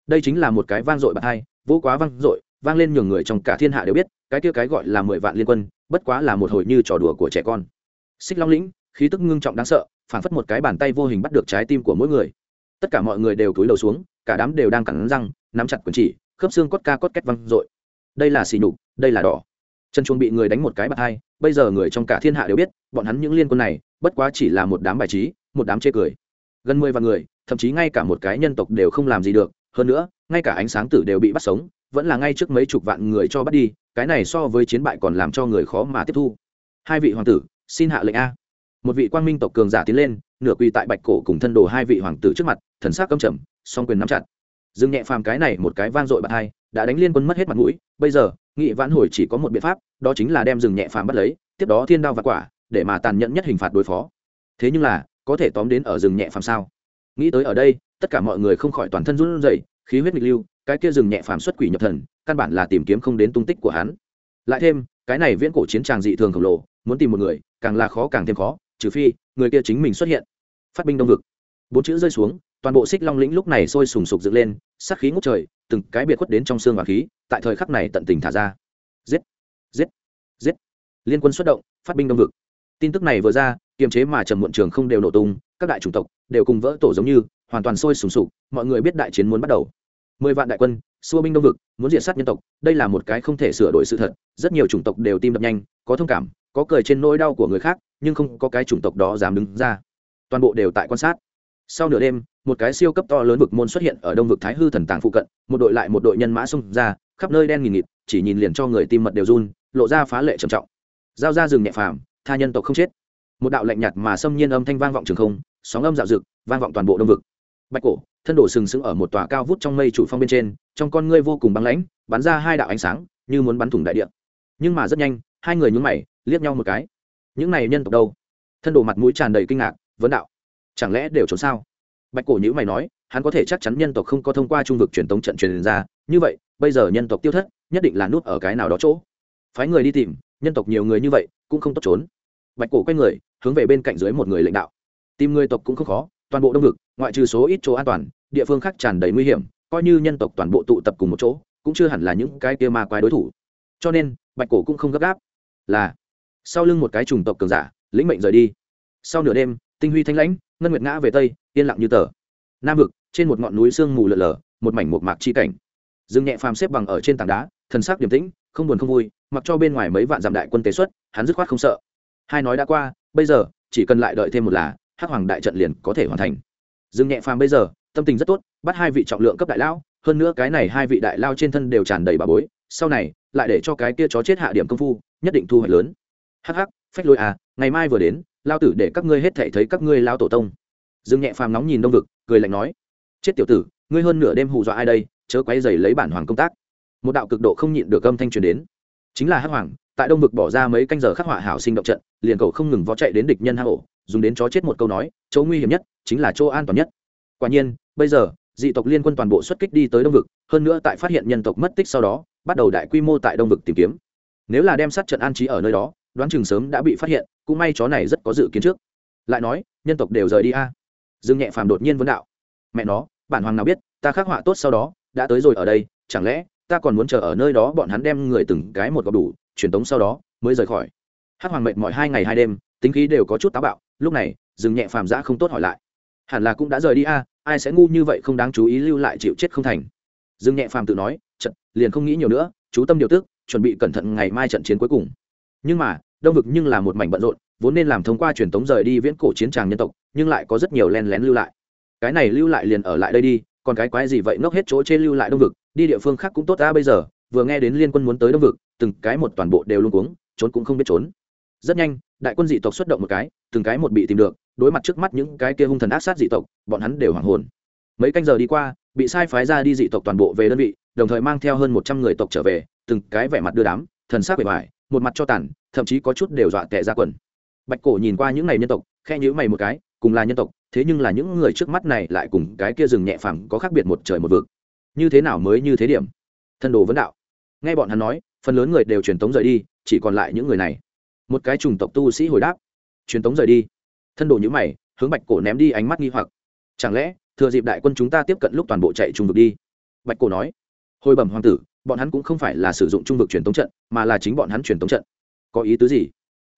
Đây chính là một cái vang dội bạc hai, vô quá vang dội, vang lên nhường người trong cả thiên hạ đều biết, cái kia cái gọi là mười vạn liên quân, bất quá là một hồi như trò đùa của trẻ con. Xích long lĩnh, khí tức ngưng trọng đáng sợ phản phất một cái bàn tay vô hình bắt được trái tim của mỗi người. Tất cả mọi người đều cúi đầu xuống, cả đám đều đang cắn răng, nắm chặt quần chỉ, khớp xương cốt ca cốt két văng dội. Đây là xì nhục, đây là đỏ. Chân chuông bị người đánh một cái bạc hai bây giờ người trong cả thiên hạ đều biết, bọn hắn những liên quân này, bất quá chỉ là một đám bài trí, một đám chê cười. Gần mười vạn người, thậm chí ngay cả một cái nhân tộc đều không làm gì được. Hơn nữa, ngay cả ánh sáng tử đều bị bắt sống, vẫn là ngay trước mấy chục vạn người cho bắt đi, cái này so với chiến bại còn làm cho người khó mà tiếp thu. Hai vị hoàng tử, xin hạ lệnh a. Một vị quan minh tộc cường giả tiến lên, nửa quỳ tại bạch cổ cùng thân đồ hai vị hoàng tử trước mặt, thần sắc căm trầm, song quyền nắm chặt. Dừng nhẹ phàm cái này một cái vang dội bạc hai, đã đánh liên quân mất hết mặt mũi, bây giờ nghị vãn hồi chỉ có một biện pháp, đó chính là đem rừng nhẹ phàm bắt lấy, tiếp đó thiên đao và quả, để mà tàn nhẫn nhất hình phạt đối phó. Thế nhưng là, có thể tóm đến ở rừng nhẹ phàm sao? Nghĩ tới ở đây, tất cả mọi người không khỏi toàn thân run rẩy, khí huyết nghịch lưu, cái kia rừng nhẹ phàm xuất quỷ nhập thần, căn bản là tìm kiếm không đến tung tích của hắn. Lại thêm, cái này viễn cổ chiến tràng dị thường khổng lồ, muốn tìm một người, càng là khó càng thêm khó, trừ phi, người kia chính mình xuất hiện. Phát binh đông vực. Bốn chữ rơi xuống toàn bộ xích long lĩnh lúc này sôi sùng sục dựng lên sắc khí ngút trời, từng cái biệt khuất đến trong xương và khí, tại thời khắc này tận tình thả ra. Giết! Giết! Giết! Liên quân xuất động, phát binh đông vực. Tin tức này vừa ra, kiềm chế mà trầm muộn trường không đều nổ tung, các đại chủng tộc đều cùng vỡ tổ giống như, hoàn toàn sôi sùng sục, mọi người biết đại chiến muốn bắt đầu. Mười vạn đại quân, xua binh đông vực, muốn diệt sát nhân tộc, đây là một cái không thể sửa đổi sự thật, rất nhiều chủng tộc đều tim đập nhanh, có thông cảm, có cười trên nỗi đau của người khác, nhưng không có cái chủng tộc đó dám đứng ra. Toàn bộ đều tại quan sát sau nửa đêm, một cái siêu cấp to lớn vực môn xuất hiện ở đông vực thái hư thần tàng phụ cận, một đội lại một đội nhân mã xông ra, khắp nơi đen nghìn nghịt, chỉ nhìn liền cho người tim mật đều run, lộ ra phá lệ trầm trọng. Giao ra rừng nhẹ phàm, tha nhân tộc không chết. Một đạo lạnh nhạt mà xâm nhiên âm thanh vang vọng trường không, sóng âm dạo rực vang vọng toàn bộ đông vực. Bạch cổ, thân đổ sừng sững ở một tòa cao vút trong mây chủ phong bên trên, trong con ngươi vô cùng băng lãnh, bắn ra hai đạo ánh sáng, như muốn bắn thủng đại địa. Nhưng mà rất nhanh, hai người nhún mày, liếc nhau một cái. Những này nhân tộc đâu? Thân đổ mặt mũi tràn đầy kinh ngạc, vấn đạo chẳng lẽ đều trốn sao? Bạch cổ nhữ mày nói, hắn có thể chắc chắn nhân tộc không có thông qua trung vực truyền tống trận truyền ra, như vậy, bây giờ nhân tộc tiêu thất, nhất định là nút ở cái nào đó chỗ. Phái người đi tìm, nhân tộc nhiều người như vậy, cũng không tốt trốn. Bạch cổ quay người, hướng về bên cạnh dưới một người lãnh đạo. Tìm người tộc cũng không khó, toàn bộ đông vực, ngoại trừ số ít chỗ an toàn, địa phương khác tràn đầy nguy hiểm, coi như nhân tộc toàn bộ tụ tập cùng một chỗ, cũng chưa hẳn là những cái kia ma quái đối thủ. Cho nên, bạch cổ cũng không gấp gáp. Là, sau lưng một cái trùng tộc cường giả, lĩnh mệnh rời đi. Sau nửa đêm tinh huy thanh lãnh, ngân nguyệt ngã về tây, yên lặng như tờ. Nam vực, trên một ngọn núi sương mù lở lở, một mảnh một mạc chi cảnh. Dương nhẹ phàm xếp bằng ở trên tảng đá, thần sắc điềm tĩnh, không buồn không vui, mặc cho bên ngoài mấy vạn giảm đại quân tế xuất, hắn dứt khoát không sợ. Hai nói đã qua, bây giờ, chỉ cần lại đợi thêm một là, hắc hoàng đại trận liền có thể hoàn thành. Dương nhẹ phàm bây giờ, tâm tình rất tốt, bắt hai vị trọng lượng cấp đại lao hơn nữa cái này hai vị đại lao trên thân đều tràn đầy bà bối, sau này, lại để cho cái kia chó chết hạ điểm công phu, nhất định thu hoạch lớn. Hắc hắc, phách lôi à ngày mai vừa đến lao tử để các ngươi hết thể thấy các ngươi lao tổ tông. Dương nhẹ phàm nóng nhìn đông vực, cười lạnh nói, chết tiểu tử, ngươi hơn nửa đêm hù dọa ai đây, chớ quay dày lấy bản hoàng công tác. Một đạo cực độ không nhịn được âm thanh truyền đến. Chính là hắc hoàng, tại đông vực bỏ ra mấy canh giờ khắc họa hảo sinh động trận, liền cầu không ngừng vó chạy đến địch nhân hang ổ, dùng đến chó chết một câu nói, chỗ nguy hiểm nhất chính là chỗ an toàn nhất. Quả nhiên, bây giờ, dị tộc liên quân toàn bộ xuất kích đi tới đông vực, hơn nữa tại phát hiện nhân tộc mất tích sau đó, bắt đầu đại quy mô tại đông vực tìm kiếm. Nếu là đem sát trận an trí ở nơi đó, đoán chừng sớm đã bị phát hiện cũng may chó này rất có dự kiến trước. Lại nói, nhân tộc đều rời đi a. Dương nhẹ phàm đột nhiên vấn đạo. Mẹ nó, bản hoàng nào biết, ta khắc họa tốt sau đó, đã tới rồi ở đây, chẳng lẽ, ta còn muốn chờ ở nơi đó bọn hắn đem người từng cái một gọc đủ, truyền tống sau đó, mới rời khỏi. Hát hoàng mệt mỏi hai ngày hai đêm, tính khí đều có chút táo bạo, lúc này dừng nhẹ phàm giã không tốt hỏi lại. Hẳn là cũng đã rời đi a, ai sẽ ngu như vậy không đáng chú ý lưu lại chịu chết không thành. Dừng nhẹ phàm tự nói trận liền không nghĩ nhiều nữa, chú tâm điều tức, chuẩn bị cẩn thận ngày mai trận chiến cuối cùng. Nhưng mà đông vực nhưng là một mảnh bận rộn, vốn nên làm thông qua truyền tống rời đi viễn cổ chiến tràng nhân tộc, nhưng lại có rất nhiều len lén lưu lại. Cái này lưu lại liền ở lại đây đi, còn cái quái gì vậy ngốc hết chỗ trên lưu lại đông vực, đi địa phương khác cũng tốt ta bây giờ, vừa nghe đến liên quân muốn tới đông vực, từng cái một toàn bộ đều luôn cuống, trốn cũng không biết trốn. Rất nhanh, đại quân dị tộc xuất động một cái, từng cái một bị tìm được, đối mặt trước mắt những cái kia hung thần ác sát dị tộc, bọn hắn đều hoảng hồn. Mấy canh giờ đi qua, bị sai phái ra đi dị tộc toàn bộ về đơn vị, đồng thời mang theo hơn một trăm người tộc trở về, từng cái vẻ mặt đưa đám, thần sắc vẻ vải một mặt cho tàn, thậm chí có chút đều dọa tệ ra quần. Bạch cổ nhìn qua những n à y nhân tộc khe nhữ mày một cái, cùng là nhân tộc, thế nhưng là những người trước mắt này lại cùng cái kia rừng nhẹ phẳng có khác biệt một trời một vực. Như thế nào mới như thế điểm? Thân đồ vấn đạo. Nghe bọn hắn nói, phần lớn người đều truyền tống rời đi, chỉ còn lại những người này. Một cái trùng tộc tu sĩ hồi đáp. Truyền tống rời đi. Thân đồ nhữ mày, hướng bạch cổ ném đi ánh mắt nghi hoặc. Chẳng lẽ, thừa dịp đại quân chúng ta tiếp cận lúc toàn bộ chạy trung vực đi? Bạch cổ nói. Hồi bẩm hoàng tử bọn hắn cũng không phải là sử dụng trung vực truyền tống trận, mà là chính bọn hắn truyền tống trận. Có ý tứ gì?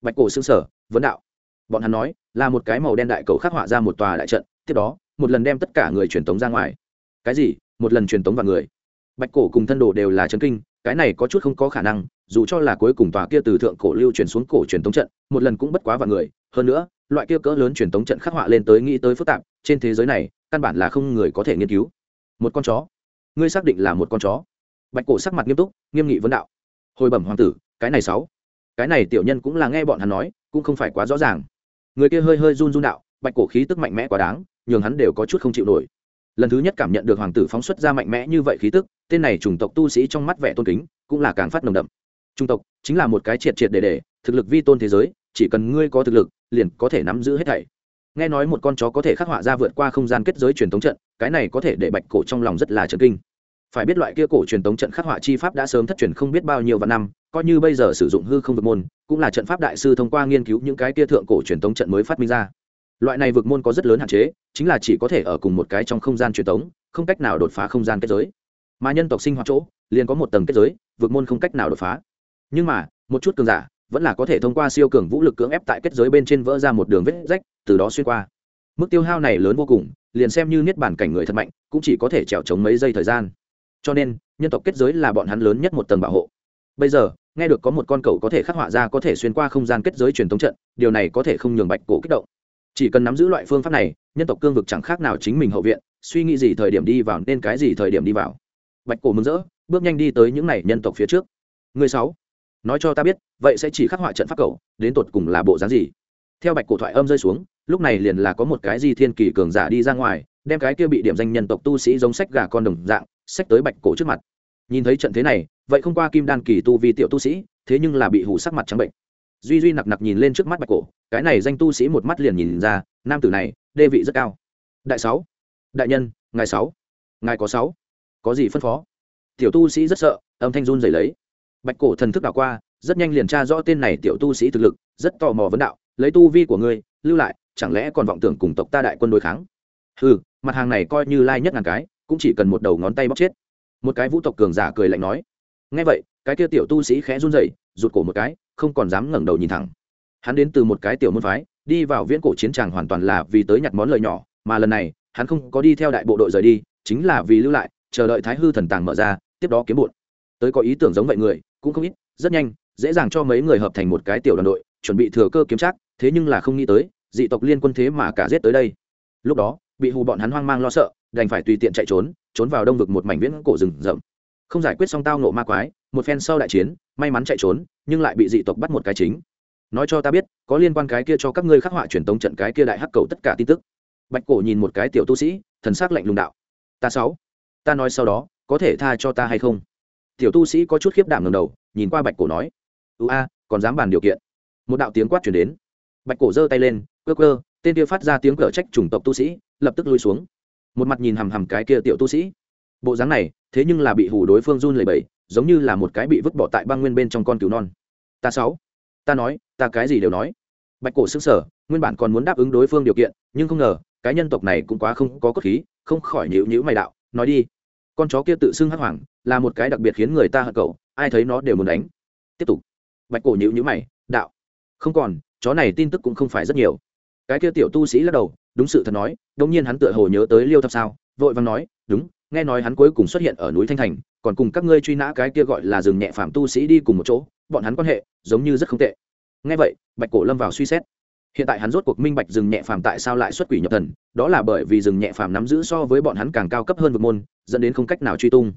Bạch cổ xương sở vấn đạo. Bọn hắn nói, là một cái màu đen đại cầu khắc họa ra một tòa đại trận, tiếp đó, một lần đem tất cả người truyền tống ra ngoài. Cái gì? Một lần truyền tống vào người? Bạch cổ cùng thân đồ đều là chấn kinh, cái này có chút không có khả năng, dù cho là cuối cùng tòa kia từ thượng cổ lưu truyền xuống cổ truyền tống trận, một lần cũng bất quá vào người. Hơn nữa, loại kia cỡ lớn truyền tống trận khắc họa lên tới nghĩ tới phức tạp, trên thế giới này, căn bản là không người có thể nghiên cứu. Một con chó. Ngươi xác định là một con chó bạch cổ sắc mặt nghiêm túc, nghiêm nghị vấn đạo. Hồi bẩm hoàng tử, cái này sáu. Cái này tiểu nhân cũng là nghe bọn hắn nói, cũng không phải quá rõ ràng. Người kia hơi hơi run run đạo, bạch cổ khí tức mạnh mẽ quá đáng, nhường hắn đều có chút không chịu nổi. Lần thứ nhất cảm nhận được hoàng tử phóng xuất ra mạnh mẽ như vậy khí tức, tên này chủng tộc tu sĩ trong mắt vẻ tôn kính, cũng là càng phát nồng đậm. Chủng tộc chính là một cái triệt triệt để để, thực lực vi tôn thế giới, chỉ cần ngươi có thực lực, liền có thể nắm giữ hết thảy. Nghe nói một con chó có thể khắc họa ra vượt qua không gian kết giới truyền thống trận, cái này có thể để bạch cổ trong lòng rất là trần kinh phải biết loại kia cổ truyền thống trận khắc họa chi pháp đã sớm thất truyền không biết bao nhiêu vạn năm, coi như bây giờ sử dụng hư không vực môn, cũng là trận pháp đại sư thông qua nghiên cứu những cái kia thượng cổ truyền thống trận mới phát minh ra. Loại này vực môn có rất lớn hạn chế, chính là chỉ có thể ở cùng một cái trong không gian truyền thống không cách nào đột phá không gian kết giới. Mà nhân tộc sinh hoạt chỗ, liền có một tầng kết giới, vực môn không cách nào đột phá. Nhưng mà, một chút cường giả, vẫn là có thể thông qua siêu cường vũ lực cưỡng ép tại kết giới bên trên vỡ ra một đường vết rách, từ đó xuyên qua. Mức tiêu hao này lớn vô cùng, liền xem như niết bản cảnh người thật mạnh, cũng chỉ có thể trèo chống mấy giây thời gian cho nên, nhân tộc kết giới là bọn hắn lớn nhất một tầng bảo hộ. Bây giờ, nghe được có một con cầu có thể khắc họa ra có thể xuyên qua không gian kết giới truyền thống trận, điều này có thể không nhường bạch cổ kích động. Chỉ cần nắm giữ loại phương pháp này, nhân tộc cương vực chẳng khác nào chính mình hậu viện, suy nghĩ gì thời điểm đi vào nên cái gì thời điểm đi vào. Bạch cổ mừng rỡ, bước nhanh đi tới những n à y nhân tộc phía trước. Người sáu, nói cho ta biết, vậy sẽ chỉ khắc họa trận pháp cầu đến tột cùng là bộ dáng gì? Theo bạch cổ thoại âm rơi xuống, lúc này liền là có một cái di thiên kỳ cường giả đi ra ngoài đem cái kia bị điểm danh nhân tộc tu sĩ giống sách gà con đồng dạng sách tới bạch cổ trước mặt. Nhìn thấy trận thế này, vậy không qua kim đan kỳ tu vi tiểu tu sĩ, thế nhưng là bị hủ sắc mặt trắng bệnh. Duy duy nặc nặc nhìn lên trước mắt bạch cổ, cái này danh tu sĩ một mắt liền nhìn ra, nam tử này, đê vị rất cao. Đại sáu, đại nhân, ngài sáu, ngài có sáu, có gì phân phó? Tiểu tu sĩ rất sợ, âm thanh run rẩy lấy. Bạch cổ thần thức đảo qua, rất nhanh liền tra rõ tên này tiểu tu sĩ thực lực, rất tò mò vấn đạo, lấy tu vi của ngươi, lưu lại, chẳng lẽ còn vọng tưởng cùng tộc ta đại quân đối kháng? Ừ mặt hàng này coi như lai nhất ngàn cái, cũng chỉ cần một đầu ngón tay bóc chết. Một cái vũ tộc cường giả cười lạnh nói ngay vậy, cái kia tiểu tu sĩ khẽ run rẩy, rụt cổ một cái, không còn dám ngẩng đầu nhìn thẳng. Hắn đến từ một cái tiểu môn phái, đi vào viễn cổ chiến tràng hoàn toàn là vì tới nhặt món lời nhỏ, mà lần này, hắn không có đi theo đại bộ đội rời đi, chính là vì lưu lại, chờ đợi thái hư thần tàng mở ra, tiếp đó kiếm bụt. Tới có ý tưởng giống vậy người, cũng không ít, rất nhanh, dễ dàng cho mấy người hợp thành một cái tiểu đoàn đội, chuẩn bị thừa cơ kiếm trác thế nhưng là không nghĩ tới, dị tộc liên quân thế mà cả giết tới đây. Lúc đó bị hù bọn hắn hoang mang lo sợ, đành phải tùy tiện chạy trốn trốn vào đông vực một mảnh viễn cổ rừng rậm. Không giải quyết xong tao nộ ma quái, một phen sau đại chiến, may mắn chạy trốn, nhưng lại bị dị tộc bắt một cái chính. Nói cho ta biết, có liên quan cái kia cho các ngươi khắc họa truyền tống trận cái kia đại hắc cầu tất cả tin tức. Bạch cổ nhìn một cái tiểu tu sĩ, thần s ắ c lạnh lùng đạo. Ta sáu, ta nói sau đó, có thể tha cho ta hay không? Tiểu tu sĩ có chút khiếp đảm ngầm đầu, nhìn qua bạch cổ nói. Ưu a, còn dám bàn điều kiện? Một đạo tiếng quát chuyển đến. Bạch cổ giơ tay lên cơ cơ tên kia phát ra tiếng cở trách chủng tộc tu sĩ lập tức lui xuống. Một mặt nhìn hằm hằm cái kia tiểu tu sĩ. Bộ dáng này, thế nhưng là bị hù đối phương run lẩy bẩy, giống như là một cái bị vứt bỏ tại băng nguyên bên trong con cứu non. Ta sáu, ta nói, ta cái gì đều nói. Bạch cổ sức sở nguyên bản còn muốn đáp ứng đối phương điều kiện, nhưng không ngờ, cái nhân tộc này cũng quá không có cốt khí, không khỏi nhữ nhữ mày đạo, nói đi. Con chó kia tự xưng hắc hoàng, là một cái đặc biệt khiến người ta hận cậu, ai thấy nó đều muốn đánh. Tiếp tục. Bạch cổ nhữ nhữ mày, đạo, không còn, chó này tin tức cũng không phải rất nhiều. Cái kia tiểu tu sĩ lắc đầu đúng sự thật nói đông nhiên hắn tựa hồ nhớ tới liêu thập sao, vội vàng nói, đúng, nghe nói hắn cuối cùng xuất hiện ở núi thanh thành, còn cùng các ngươi truy nã cái kia gọi là rừng nhẹ phạm tu sĩ đi cùng một chỗ, bọn hắn quan hệ giống như rất không tệ. Nghe vậy, bạch cổ lâm vào suy xét. Hiện tại hắn rốt cuộc minh bạch rừng nhẹ phàm tại sao lại xuất quỷ nhập thần, đó là bởi vì rừng nhẹ phàm nắm giữ so với bọn hắn càng cao cấp hơn một môn, dẫn đến không cách nào truy tung.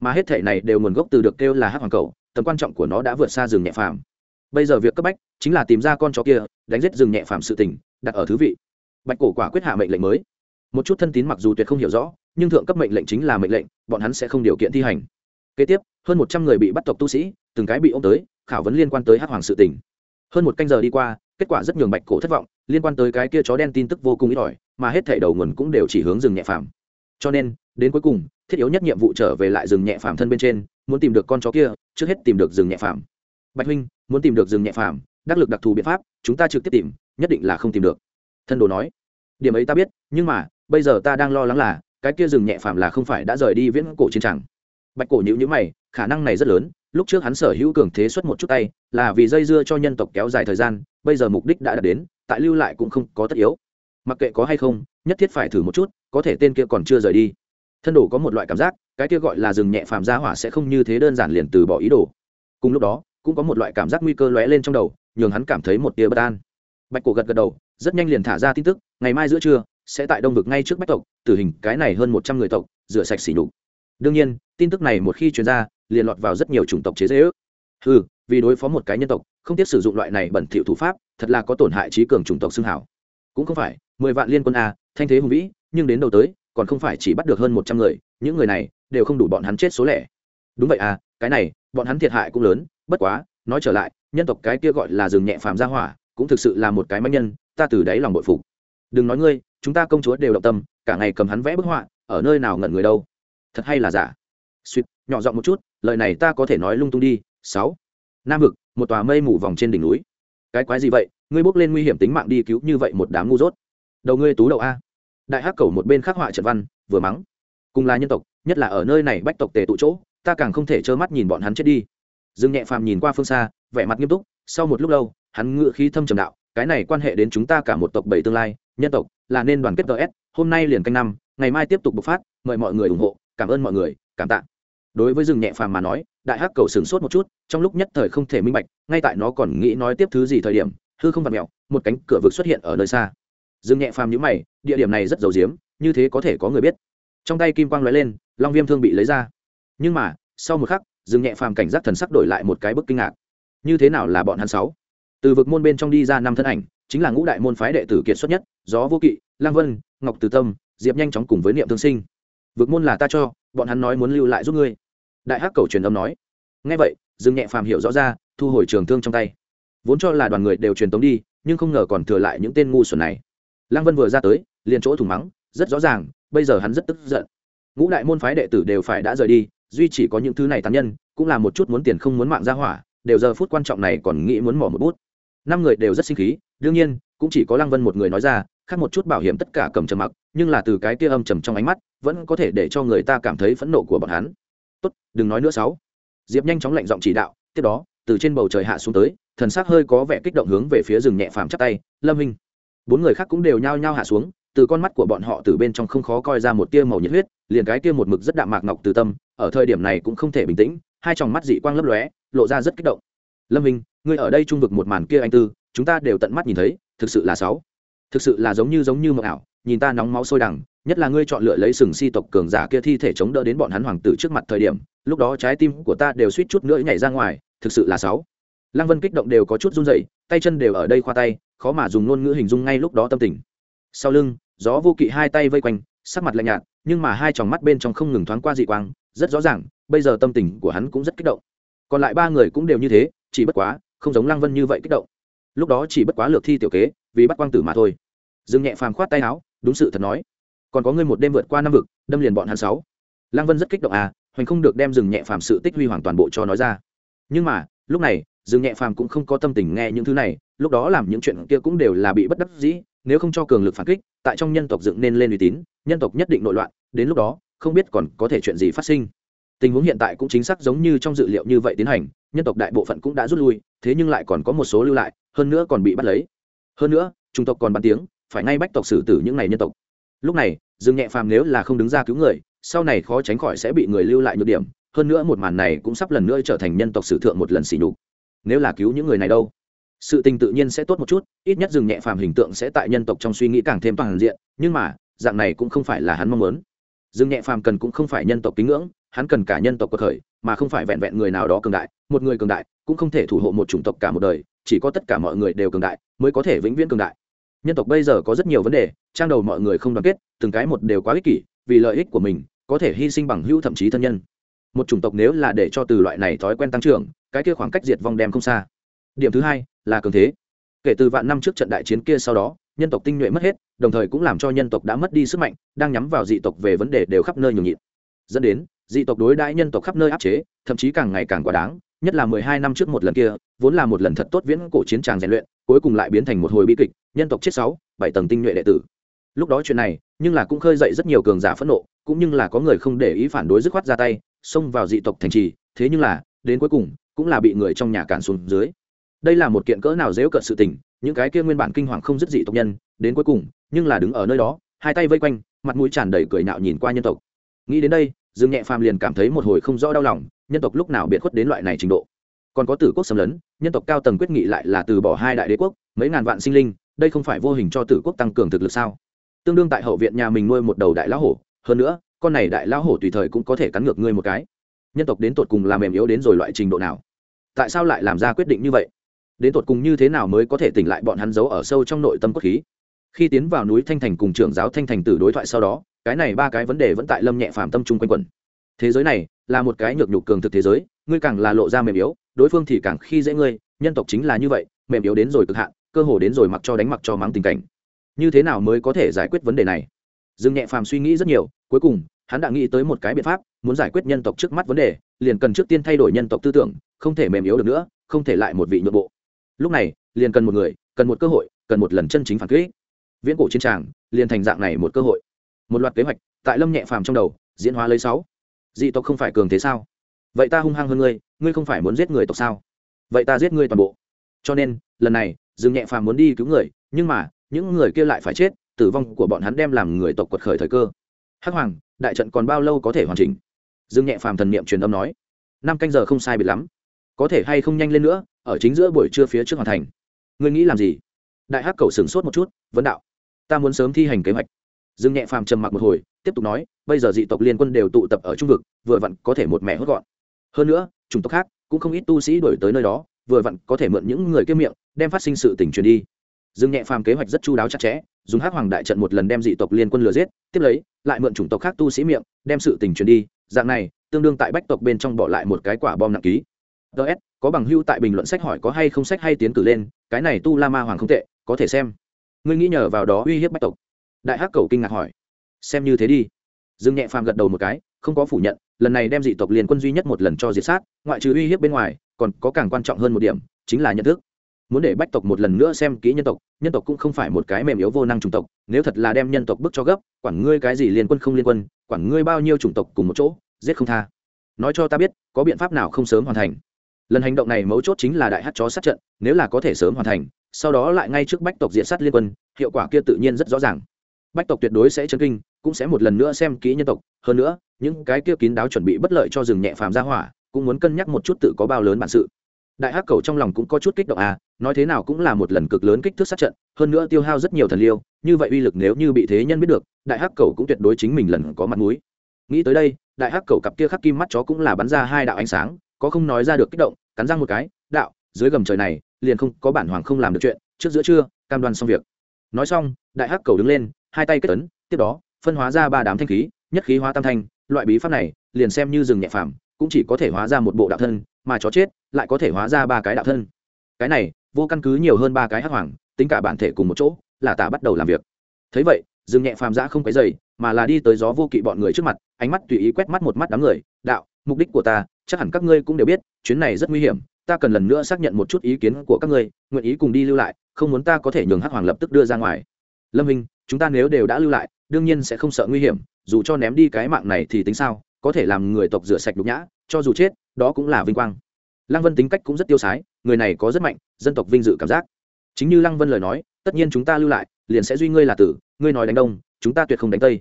Mà hết thể này đều nguồn gốc từ được kêu là hát hoàng cầu, tầm quan trọng của nó đã vượt xa rừng nhẹ phàm. Bây giờ việc cấp bách chính là tìm ra con chó kia, đánh giết rừng nhẹ phàm sự tình, đặt ở thứ vị bạch cổ quả quyết hạ mệnh lệnh mới. Một chút thân tín mặc dù tuyệt không hiểu rõ, nhưng thượng cấp mệnh lệnh chính là mệnh lệnh, bọn hắn sẽ không điều kiện thi hành. Kế tiếp, hơn một trăm người bị bắt tộc tu sĩ, từng cái bị ô m tới, khảo vấn liên quan tới hát hoàng sự tỉnh hơn một canh giờ đi qua, kết quả rất nhường bạch cổ thất vọng, liên quan tới cái kia chó đen tin tức vô cùng ít ỏi, mà hết thể đầu nguồn cũng đều chỉ hướng rừng nhẹ phàm. Cho nên, đến cuối cùng, thiết yếu nhất nhiệm vụ trở về lại rừng nhẹ phàm thân bên trên, muốn tìm được con chó kia, trước hết tìm được rừng nhẹ phàm. Bạch huynh, muốn tìm được rừng nhẹ phàm, đắc lực đặc thù biện pháp, chúng ta trực tiếp tìm, nhất định là không tìm được thân đồ nói, điểm ấy ta biết, nhưng mà, bây giờ ta đang lo lắng là, cái kia rừng nhẹ phàm là không phải đã rời đi viễn cổ chiến tràng bạch cổ nhữ nhữ mày, khả năng này rất lớn, lúc trước hắn sở hữu cường thế xuất một chút tay, là vì dây dưa cho nhân tộc kéo dài thời gian, bây giờ mục đích đã đạt đến, tại lưu lại cũng không có tất yếu. Mặc kệ có hay không, nhất thiết phải thử một chút, có thể tên kia còn chưa rời đi. Thân đồ có một loại cảm giác, cái kia gọi là rừng nhẹ phàm gia hỏa sẽ không như thế đơn giản liền từ bỏ ý đồ. Cùng lúc đó, cũng có một loại cảm giác nguy cơ lóe lên trong đầu, nhường hắn cảm thấy một tia bất an. Bạch cổ gật gật đầu rất nhanh liền thả ra tin tức, ngày mai giữa trưa, sẽ tại đông vực ngay trước bách tộc, tử hình cái này hơn một trăm người tộc, rửa sạch xỉ đục đương nhiên, tin tức này một khi truyền ra, liền lọt vào rất nhiều chủng tộc chế dễ ước. Ừ vì đối phó một cái nhân tộc, không tiếc sử dụng loại này bẩn thỉu thủ pháp, thật là có tổn hại trí cường chủng tộc xưng hảo. Cũng không phải, mười vạn liên quân a, thanh thế hùng vĩ, nhưng đến đầu tới, còn không phải chỉ bắt được hơn một trăm người, những người này đều không đủ bọn hắn chết số lẻ. Đúng vậy à cái này, bọn hắn thiệt hại cũng lớn, bất quá, nói trở lại, nhân tộc cái kia gọi là rừng nhẹ phàm gia hỏa, cũng thực sự là một cái manh nhân ta từ đáy lòng bội phục. Đừng nói ngươi, chúng ta công chúa đều động tâm, cả ngày cầm hắn vẽ bức họa, ở nơi nào ngẩn người đâu. Thật hay là giả? Suýt, nhỏ giọng một chút, lời này ta có thể nói lung tung đi. Sáu. Nam vực, một tòa mây mù vòng trên đỉnh núi. Cái quái gì vậy? Ngươi bước lên nguy hiểm tính mạng đi cứu như vậy một đám ngu dốt. Đầu ngươi tú đầu a. Đại hắc cầu một bên khắc họa trận văn, vừa mắng. Cùng là nhân tộc, nhất là ở nơi này bách tộc tề tụ chỗ, ta càng không thể trơ mắt nhìn bọn hắn chết đi. Dương nhẹ phàm nhìn qua phương xa, vẻ mặt nghiêm túc, sau một lúc lâu, hắn ngựa khí thâm trầm đạo cái này quan hệ đến chúng ta cả một tộc bảy tương lai, nhân tộc, là nên đoàn kết ts hôm nay liền canh năm, ngày mai tiếp tục bộc phát, mời mọi người ủng hộ, cảm ơn mọi người, cảm tạ. Đối với rừng nhẹ phàm mà nói, đại hắc cầu sửng sốt một chút, trong lúc nhất thời không thể minh bạch, ngay tại nó còn nghĩ nói tiếp thứ gì thời điểm, hư không vặt mẹo một cánh cửa vực xuất hiện ở nơi xa. Rừng nhẹ phàm nhữ mày, địa điểm này rất giàu diếm như thế có thể có người biết. Trong tay kim quang lóe lên, long viêm thương bị lấy ra. Nhưng mà, sau một khắc, rừng nhẹ phàm cảnh giác thần sắc đổi lại một cái bức kinh ngạc. Như thế nào là bọn hắn sáu? Từ vực môn bên trong đi ra năm thân ảnh, chính là ngũ đại môn phái đệ tử kiệt xuất nhất, gió vô kỵ, lang vân, ngọc từ tâm, diệp nhanh chóng cùng với niệm thương sinh. Vực môn là ta cho, bọn hắn nói muốn lưu lại giúp ngươi. Đại hắc cầu truyền âm nói. Ngay vậy, dương nhẹ phàm hiểu rõ ra, thu hồi trường thương trong tay. Vốn cho là đoàn người đều truyền tống đi, nhưng không ngờ còn thừa lại những tên ngu xuẩn này. Lang vân vừa ra tới, liền chỗ thủng mắng, rất rõ ràng, bây giờ hắn rất tức giận. Ngũ đại môn phái đệ tử đều phải đã rời đi, duy chỉ có những thứ này tán nhân, cũng là một chút muốn tiền không muốn mạng ra hỏa, đều giờ phút quan trọng này còn nghĩ muốn mỏ một bút năm người đều rất sinh khí, đương nhiên, cũng chỉ có lăng vân một người nói ra, khác một chút bảo hiểm tất cả cầm trầm mặc, nhưng là từ cái kia âm trầm trong ánh mắt, vẫn có thể để cho người ta cảm thấy phẫn nộ của bọn hắn. Tốt, đừng nói nữa sáu. Diệp nhanh chóng lệnh giọng chỉ đạo, tiếp đó, từ trên bầu trời hạ xuống tới, thần sắc hơi có vẻ kích động hướng về phía rừng nhẹ phàm chắp tay, lâm hình bốn người khác cũng đều nhao nhao hạ xuống, từ con mắt của bọn họ từ bên trong không khó coi ra một tia màu nhiệt huyết, liền cái tia một mực rất đạm mạc ngọc từ tâm, ở thời điểm này cũng không thể bình tĩnh, hai tròng mắt dị quang lấp lóe, lộ ra rất kích động. Lâm hình ngươi ở đây trung vực một màn kia anh tư, chúng ta đều tận mắt nhìn thấy, thực sự là sáu. Thực sự là giống như giống như mộng ảo, nhìn ta nóng máu sôi đằng, nhất là ngươi chọn lựa lấy sừng si tộc cường giả kia thi thể chống đỡ đến bọn hắn hoàng tử trước mặt thời điểm, lúc đó trái tim của ta đều suýt chút nữa nhảy ra ngoài, thực sự là sáu. Lăng vân kích động đều có chút run rẩy, tay chân đều ở đây khoa tay, khó mà dùng ngôn ngữ hình dung ngay lúc đó tâm tình. Sau lưng, gió vô kỵ hai tay vây quanh, sắc mặt lạnh nhạt, nhưng mà hai tròng mắt bên trong không ngừng thoáng qua dị quang, rất rõ ràng, bây giờ tâm tình của hắn cũng rất kích động. Còn lại ba người cũng đều như thế, chỉ bất quá không giống lăng vân như vậy kích động. Lúc đó chỉ bất quá lược thi tiểu kế, vì bắt quang tử mà thôi. Dương nhẹ phàm khoát tay áo, đúng sự thật nói. Còn có ngươi một đêm vượt qua năm vực, đâm liền bọn hắn sáu. Lăng vân rất kích động à hoành không được đem dừng nhẹ phàm sự tích huy hoàng toàn bộ cho nói ra. Nhưng mà, lúc này dừng nhẹ phàm cũng không có tâm tình nghe những thứ này, lúc đó làm những chuyện kia cũng đều là bị bất đắc dĩ, nếu không cho cường lực phản kích, tại trong nhân tộc dựng nên lên uy tín, nhân tộc nhất định nội loạn, đến lúc đó, không biết còn có thể chuyện gì phát sinh tình huống hiện tại cũng chính xác giống như trong dự liệu như vậy tiến hành, nhân tộc đại bộ phận cũng đã rút lui, thế nhưng lại còn có một số lưu lại, hơn nữa còn bị bắt lấy. Hơn nữa trung tộc còn bắn tiếng, phải ngay bách tộc xử tử những này nhân tộc. Lúc này, dương nhẹ phàm nếu là không đứng ra cứu người, sau này khó tránh khỏi sẽ bị người lưu lại nhược điểm, hơn nữa một màn này cũng sắp lần nữa trở thành nhân tộc sử thượng một lần xỉ nhục. Nếu là cứu những người này đâu? Sự tình tự nhiên sẽ tốt một chút, ít nhất dừng nhẹ phàm hình tượng sẽ tại nhân tộc trong suy nghĩ càng thêm toàn diện, nhưng mà, dạng này cũng không phải là hắn mong muốn. Dừng nhẹ phàm cần cũng không phải nhân tộc kính ngưỡng hắn cần cả nhân tộc cuộc khởi, mà không phải vẹn vẹn người nào đó cường đại, một người cường đại cũng không thể thủ hộ một chủng tộc cả một đời, chỉ có tất cả mọi người đều cường đại mới có thể vĩnh viễn cường đại. Nhân tộc bây giờ có rất nhiều vấn đề, trang đầu mọi người không đoàn kết, từng cái một đều quá ích kỷ, vì lợi ích của mình, có thể hy sinh bằng hữu thậm chí thân nhân. Một chủng tộc nếu là để cho từ loại này thói quen tăng trưởng, cái kia khoảng cách diệt vong đem không xa. Điểm thứ hai là cường thế. Kể từ vạn năm trước trận đại chiến kia sau đó, nhân tộc tinh nhuệ mất hết, đồng thời cũng làm cho nhân tộc đã mất đi sức mạnh, đang nhắm vào dị tộc về vấn đề đều khắp nơi nhường nhịn. Dẫn đến dị tộc đối đãi nhân tộc khắp nơi áp chế, thậm chí càng ngày càng quá đáng, nhất là mười hai năm trước một lần kia, vốn là một lần thật tốt viễn cổ chiến tràng rèn luyện, cuối cùng lại biến thành một hồi bi kịch, nhân tộc chết sáu, bảy tầng tinh nhuệ đệ tử. Lúc đó chuyện này, nhưng là cũng khơi dậy rất nhiều cường giả phẫn nộ, cũng nhưng là có người không để ý phản đối dứt khoát ra tay, xông vào dị tộc thành trì, thế nhưng là, đến cuối cùng, cũng là bị người trong nhà cản xuống dưới. Đây là một kiện cỡ nào dễ cận sự tình, những cái kia nguyên bản kinh hoàng không dứt dị tộc nhân, đến cuối cùng, nhưng là đứng ở nơi đó, hai tay vây quanh, mặt mũi tràn đầy cười nạo nhìn qua nhân tộc. Nghĩ đến đây dương nhẹ phàm liền cảm thấy một hồi không rõ đau lòng, nhân tộc lúc nào biệt khuất đến loại này trình độ. Còn có tử quốc xâm lấn, nhân tộc cao tầng quyết nghị lại là từ bỏ hai đại đế quốc, mấy ngàn vạn sinh linh, đây không phải vô hình cho tử quốc tăng cường thực lực sao? Tương đương tại hậu viện nhà mình nuôi một đầu đại lão hổ, hơn nữa, con này đại lão hổ tùy thời cũng có thể cắn ngược ngươi một cái. Nhân tộc đến tột cùng làm mềm yếu đến rồi loại trình độ nào? Tại sao lại làm ra quyết định như vậy? Đến tột cùng như thế nào mới có thể tỉnh lại bọn hắn giấu ở sâu trong nội tâm cốt khí? Khi tiến vào núi thanh thành cùng trưởng giáo thanh thành tử đối thoại sau đó cái này ba cái vấn đề vẫn tại lâm nhẹ phàm tâm trung quanh quẩn. Thế giới này là một cái nhược nhục cường thực thế giới, ngươi càng là lộ ra mềm yếu, đối phương thì càng khi dễ ngươi, nhân tộc chính là như vậy, mềm yếu đến rồi cực hạn, cơ hồ đến rồi mặc cho đánh mặc cho mắng tình cảnh. Như thế nào mới có thể giải quyết vấn đề này? Dương nhẹ phàm suy nghĩ rất nhiều, cuối cùng, hắn đã nghĩ tới một cái biện pháp, muốn giải quyết nhân tộc trước mắt vấn đề, liền cần trước tiên thay đổi nhân tộc tư tưởng, không thể mềm yếu được nữa, không thể lại một vị nhượng bộ. Lúc này, liền cần một người, cần một cơ hội, cần một lần chân chính phản kích. Viễn cổ chiến tràng, liền thành dạng này một cơ hội một loạt kế hoạch, tại lâm nhẹ phàm trong đầu, diễn hóa lấy sáu. Dị tộc không phải cường thế sao? Vậy ta hung hăng hơn ngươi ngươi không phải muốn giết người tộc sao? Vậy ta giết ngươi toàn bộ. Cho nên, lần này, dương nhẹ phàm muốn đi cứu người, nhưng mà, những người kia lại phải chết, tử vong của bọn hắn đem làm người tộc quật khởi thời cơ. Hắc hoàng, đại trận còn bao lâu có thể hoàn chỉnh? Dương nhẹ phàm thần niệm truyền âm nói. Năm canh giờ không sai biệt lắm. Có thể hay không nhanh lên nữa, ở chính giữa buổi trưa phía trước hoàn thành. Ngươi nghĩ làm gì? Đại hắc cầu sửng sốt một chút, vấn đạo. Ta muốn sớm thi hành kế hoạch dương nhẹ phàm trầm mặc một hồi, tiếp tục nói, bây giờ dị tộc liên quân đều tụ tập ở trung vực, vừa vặn có thể một mẹ hốt gọn. Hơn nữa, chủng tộc khác cũng không ít tu sĩ đổi tới nơi đó, vừa vặn có thể mượn những người kia miệng, đem phát sinh sự tình truyền đi. Dương nhẹ phàm kế hoạch rất chu đáo chặt chẽ, dùng hắc hoàng đại trận một lần đem dị tộc liên quân lừa giết, tiếp lấy, lại mượn chủng tộc khác tu sĩ miệng, đem sự tình truyền đi. Dạng này, tương đương tại bách tộc bên trong bỏ lại một cái quả bom nặng ký. Ts có bằng hưu tại bình luận sách hỏi có hay không sách hay tiến cử lên, cái này tu la ma hoàng không tệ, có thể xem. Ngươi nghĩ nhờ vào đó uy hiếp bách tộc đại hắc cầu kinh ngạc hỏi, xem như thế đi. Dương nhẹ phàm gật đầu một cái, không có phủ nhận, lần này đem dị tộc liên quân duy nhất một lần cho diệt sát, ngoại trừ uy hiếp bên ngoài, còn có càng quan trọng hơn một điểm, chính là nhận thức. Muốn để bách tộc một lần nữa xem kỹ nhân tộc nhân tộc cũng không phải một cái mềm yếu vô năng chủng tộc, nếu thật là đem nhân tộc bức cho gấp, quản ngươi cái gì liên quân không liên quân, quản ngươi bao nhiêu chủng tộc cùng một chỗ, giết không tha. Nói cho ta biết, có biện pháp nào không sớm hoàn thành? Lần hành động này mấu chốt chính là đại hát chó sát trận, nếu là có thể sớm hoàn thành, sau đó lại ngay trước bách tộc diện sát liên quân, hiệu quả kia tự nhiên rất rõ ràng bách tộc tuyệt đối sẽ chấn kinh, cũng sẽ một lần nữa xem kỹ nhân tộc. Hơn nữa, những cái kia kín đáo chuẩn bị bất lợi cho rừng nhẹ phàm ra hỏa, cũng muốn cân nhắc một chút tự có bao lớn bản sự. Đại hắc cầu trong lòng cũng có chút kích động à nói thế nào cũng là một lần cực lớn kích thước sát trận, hơn nữa tiêu hao rất nhiều thần liêu, như vậy uy lực nếu như bị thế nhân biết được, đại hắc cầu cũng tuyệt đối chính mình lần có mặt mũi. Nghĩ tới đây, đại hắc cầu cặp kia khắc kim mắt chó cũng là bắn ra hai đạo ánh sáng, có không nói ra được kích động, cắn răng một cái, đạo, dưới gầm trời này, liền không có bản hoàng không làm được chuyện, trước giữa trưa, cam đoan xong việc. Nói xong, đại hắc cầu đứng lên hai tay kết ấn tiếp đó, phân hóa ra ba đám thanh khí, nhất khí hóa tam thanh, loại bí pháp này, liền xem như rừng nhẹ phàm, cũng chỉ có thể hóa ra một bộ đạo thân, mà chó chết lại có thể hóa ra ba cái đạo thân. Cái này, vô căn cứ nhiều hơn ba cái hắc hoàng, tính cả bản thể cùng một chỗ, là tả bắt đầu làm việc. Thấy vậy, rừng nhẹ phàm giã không cái dày mà là đi tới gió vô kỵ bọn người trước mặt, ánh mắt tùy ý quét mắt một mắt đám người, đạo, mục đích của ta, chắc hẳn các ngươi cũng đều biết, chuyến này rất nguy hiểm, ta cần lần nữa xác nhận một chút ý kiến của các ngươi, nguyện ý cùng đi lưu lại, không muốn ta có thể nhường hắc hoàng lập tức đưa ra ngoài. Lâm hình chúng ta nếu đều đã lưu lại, đương nhiên sẽ không sợ nguy hiểm, dù cho ném đi cái mạng này thì tính sao, có thể làm người tộc rửa sạch đục nhã, cho dù chết, đó cũng là vinh quang. Lăng vân tính cách cũng rất tiêu sái, người này có rất mạnh, dân tộc vinh dự cảm giác. Chính như lăng vân lời nói, tất nhiên chúng ta lưu lại, liền sẽ duy ngươi là tử, ngươi nói đánh đông, chúng ta tuyệt không đánh tây.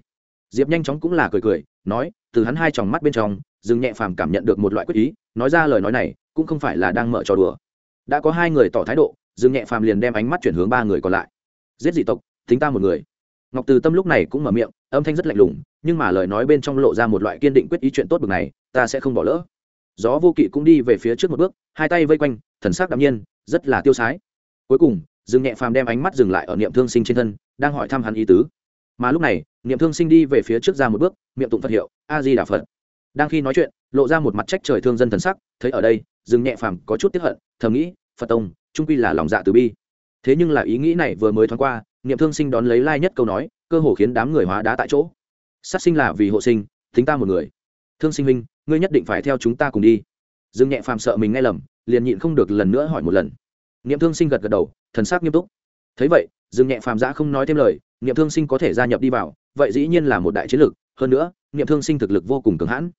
Diệp nhanh chóng cũng là cười cười, nói, từ hắn hai tròng mắt bên trong dừng nhẹ phàm cảm nhận được một loại quyết ý, nói ra lời nói này, cũng không phải là đang mở trò đùa. Đã có hai người tỏ thái độ dừng nhẹ phàm liền đem ánh mắt chuyển hướng ba người còn lại. Giết dị tộc, tính ta một người ngọc từ tâm lúc này cũng mở miệng, âm thanh rất lạnh lùng, nhưng mà lời nói bên trong lộ ra một loại kiên định quyết ý chuyện tốt bực này, ta sẽ không bỏ lỡ. Gió vô kỵ cũng đi về phía trước một bước, hai tay vây quanh, thần sắc đạm nhiên, rất là tiêu sái. Cuối cùng, dương nhẹ phàm đem ánh mắt dừng lại ở niệm thương sinh trên thân, đang hỏi thăm hắn ý tứ. Mà lúc này, niệm thương sinh đi về phía trước ra một bước, miệng tụng phật hiệu, a di đà phật. Đang khi nói chuyện, lộ ra một mặt trách trời thương dân thần sắc, thấy ở đây, dương nhẹ phàm có chút tiếp hận, thầm nghĩ, phật tông, trung quy là lòng dạ từ bi. Thế nhưng là ý nghĩ này vừa mới thoáng qua niệm thương sinh đón lấy lai nhất câu nói, cơ hồ khiến đám người hóa đá tại chỗ. Sát sinh là vì hộ sinh, thính ta một người. Thương sinh minh ngươi nhất định phải theo chúng ta cùng đi. Dương nhẹ phàm sợ mình nghe lầm, liền nhịn không được lần nữa hỏi một lần. Niệm thương sinh gật gật đầu, thần sắc nghiêm túc. Thấy vậy, dương nhẹ phàm giã không nói thêm lời, niệm thương sinh có thể gia nhập đi vào, vậy dĩ nhiên là một đại chiến lược, hơn nữa, niệm thương sinh thực lực vô cùng cường hãn.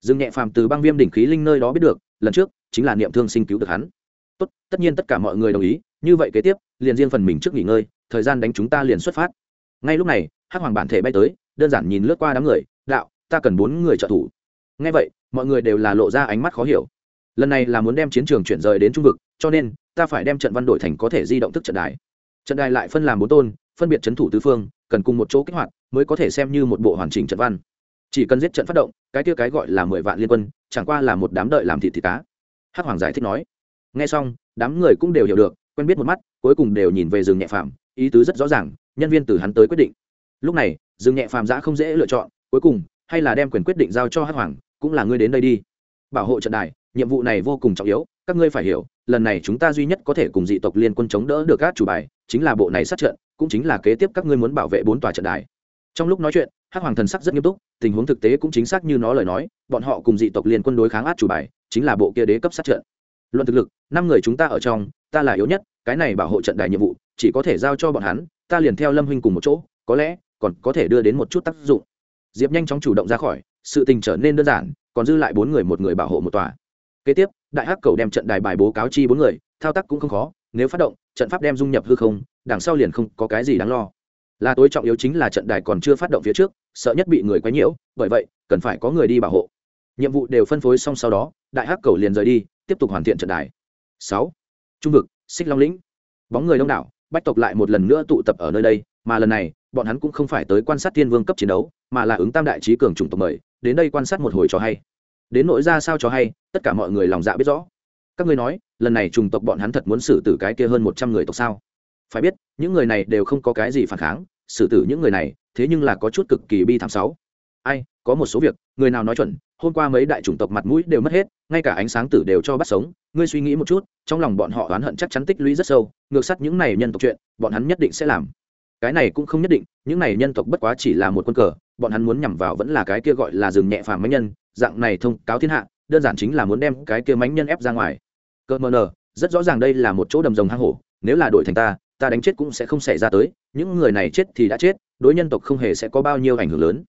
Dương nhẹ phàm từ băng viêm đỉnh khí linh nơi đó biết được, lần trước, chính là niệm thương sinh cứu được hắn. Tốt, tất nhiên tất cả mọi người đồng ý, như vậy kế tiếp, liền riêng phần mình trước nghỉ ngơi thời gian đánh chúng ta liền xuất phát. Ngay lúc này, hắc hoàng bản thể bay tới, đơn giản nhìn lướt qua đám người, đạo, ta cần bốn người trợ thủ. Ngay vậy, mọi người đều là lộ ra ánh mắt khó hiểu. Lần này là muốn đem chiến trường chuyển rời đến trung vực, cho nên, ta phải đem trận văn đổi thành có thể di động thức trận đài. Trận đài lại phân làm bốn tôn, phân biệt c h ấ n thủ tứ phương, cần cùng một chỗ kích hoạt, mới có thể xem như một bộ hoàn chỉnh trận văn. Chỉ cần giết trận phát động, cái kia cái gọi là mười vạn liên quân, chẳng qua là một đám đợi làm thịt thịt cá. Hắc hoàng giải thích nói. N g h e xong, đám người cũng đều hiểu được, quen biết một mắt, cuối cùng đều nhìn về rừng nhẹ phạm ý tứ rất rõ ràng, nhân viên từ hắn tới quyết định. Lúc này, Dương nhẹ phàm giã không dễ lựa chọn, cuối cùng, hay là đem quyền quyết định giao cho hắc hoàng, cũng là ngươi đến đây đi. Bảo hộ trận đài, nhiệm vụ này vô cùng trọng yếu, các ngươi phải hiểu, lần này chúng ta duy nhất có thể cùng dị tộc liên quân chống đỡ được các chủ bài, chính là bộ này sát trận, cũng chính là kế tiếp các ngươi muốn bảo vệ bốn tòa trận đài. Trong lúc nói chuyện, hắc hoàng thần sắc rất nghiêm túc, tình huống thực tế cũng chính xác như nó lời nói, bọn họ cùng dị tộc liên quân đối kháng át chủ bài, chính là bộ kia đế cấp sát trận. Luận thực lực, năm người chúng ta ở trong, ta là yếu nhất, cái này bảo hộ trận đài nhiệm vụ chỉ có thể giao cho bọn hắn, ta liền theo lâm huynh cùng một chỗ, có lẽ còn có thể đưa đến một chút tác dụng. Diệp nhanh chóng chủ động ra khỏi, sự tình trở nên đơn giản, còn dư lại bốn người một người bảo hộ một tòa. Kế tiếp, đại hắc cầu đem trận đài bài bố cáo chi bốn người, thao tác cũng không khó, nếu phát động, trận pháp đem dung nhập hư không, đằng sau liền không có cái gì đáng lo. Là tối trọng yếu chính là trận đài còn chưa phát động phía trước, sợ nhất bị người quấy nhiễu, bởi vậy, cần phải có người đi bảo hộ. Nhiệm vụ đều phân phối xong sau đó, đại hắc cầu liền rời đi, tiếp tục hoàn thiện trận đài. Sáu. Trung vực, xích long lĩnh. Bóng người đông đảo bách tộc lại một lần nữa tụ tập ở nơi đây, mà lần này, bọn hắn cũng không phải tới quan sát thiên vương cấp chiến đấu, mà là ứng tam đại trí cường chủng tộc mời, đến đây quan sát một hồi cho hay. Đến nỗi ra sao cho hay, tất cả mọi người lòng dạ biết rõ. Các ngươi nói, lần này chủng tộc bọn hắn thật muốn xử tử cái kia hơn một trăm người tộc sao? Phải biết, những người này đều không có cái gì phản kháng, xử tử những người này, thế nhưng là có chút cực kỳ bi thảm sáu ai có một số việc, người nào nói chuẩn, hôm qua mấy đại chủng tộc mặt mũi đều mất hết, ngay cả ánh sáng tử đều cho bắt sống. Ngươi suy nghĩ một chút, trong lòng bọn họ oán hận chắc chắn tích lũy rất sâu, ngược sắt những này nhân tộc chuyện, bọn hắn nhất định sẽ làm. Cái này cũng không nhất định, những này nhân tộc bất quá chỉ là một quân cờ, bọn hắn muốn nhằm vào vẫn là cái kia gọi là rừng nhẹ phàm mánh nhân, dạng này thông cáo thiên hạ, đơn giản chính là muốn đem cái kia mánh nhân ép ra ngoài. Cơ mờ nờ, rất rõ ràng đây là một chỗ đầm rồng hang hổ, nếu là đổi thành ta ta đánh chết cũng sẽ không xảy ra tới, những người này chết thì đã chết, đối nhân tộc không hề sẽ có bao nhiêu ảnh hưởng lớn.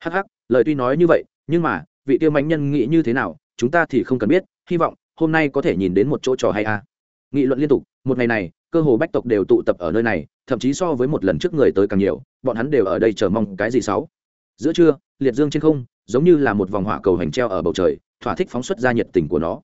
Hắc hắc lời tuy nói như vậy, nhưng mà, vị tiêu mánh nhân nghĩ như thế nào, chúng ta thì không cần biết, hy vọng, hôm nay có thể nhìn đến một chỗ trò hay a à. nghị luận liên tục, một ngày này, cơ hồ bách tộc đều tụ tập ở nơi này, thậm chí so với một lần trước người tới càng nhiều, bọn hắn đều ở đây chờ mong cái gì sáu. Giữa trưa, liệt dương trên không, giống như là một vòng hỏa cầu hành treo ở bầu trời, thỏa thích phóng xuất ra nhiệt tình của nó.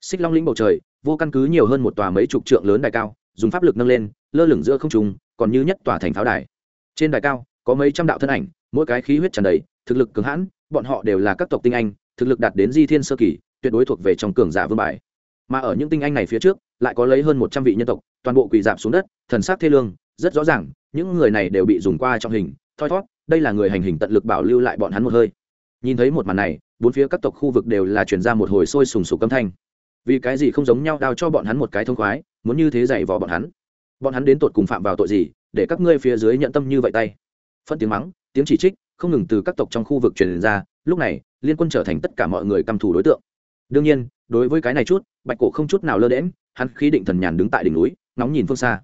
Xích long lĩnh bầu trời, vô căn cứ nhiều hơn một tòa mấy chục trượng lớn đài cao, dùng pháp lực nâng lên, lơ lửng giữa không trung, còn như nhất tòa thành pháo đài. Trên đài cao, có mấy trăm đạo thân ảnh, mỗi cái khí huyết tràn đầy thực lực cứng hãn, bọn họ đều là các tộc tinh anh, thực lực đạt đến di thiên sơ kỳ, tuyệt đối thuộc về trong cường giả vương bài. Mà ở những tinh anh này phía trước, lại có lấy hơn một trăm vị nhân tộc, toàn bộ quỳ dạp xuống đất, thần sắc thê lương, rất rõ ràng, những người này đều bị dùng qua trong hình, thoi thót, đây là người hành hình tận lực bảo lưu lại bọn hắn một hơi. Nhìn thấy một màn này, bốn phía các tộc khu vực đều là chuyển ra một hồi sôi sùng sục âm thanh. Vì cái gì không giống nhau đao cho bọn hắn một cái thông khoái, muốn như thế dạy vò bọn hắn? Bọn hắn đến tột cùng phạm vào tội gì, để các ngươi phía dưới nhận tâm như vậy tay? Phân tiếng mắng, tiếng chỉ trích không ngừng từ các tộc trong khu vực truyền ra, lúc này, liên quân trở thành tất cả mọi người căm thù đối tượng. Đương nhiên, đối với cái này chút, bạch cổ không chút nào lơ đễm hắn khí định thần nhàn đứng tại đỉnh núi, ngóng nhìn phương xa.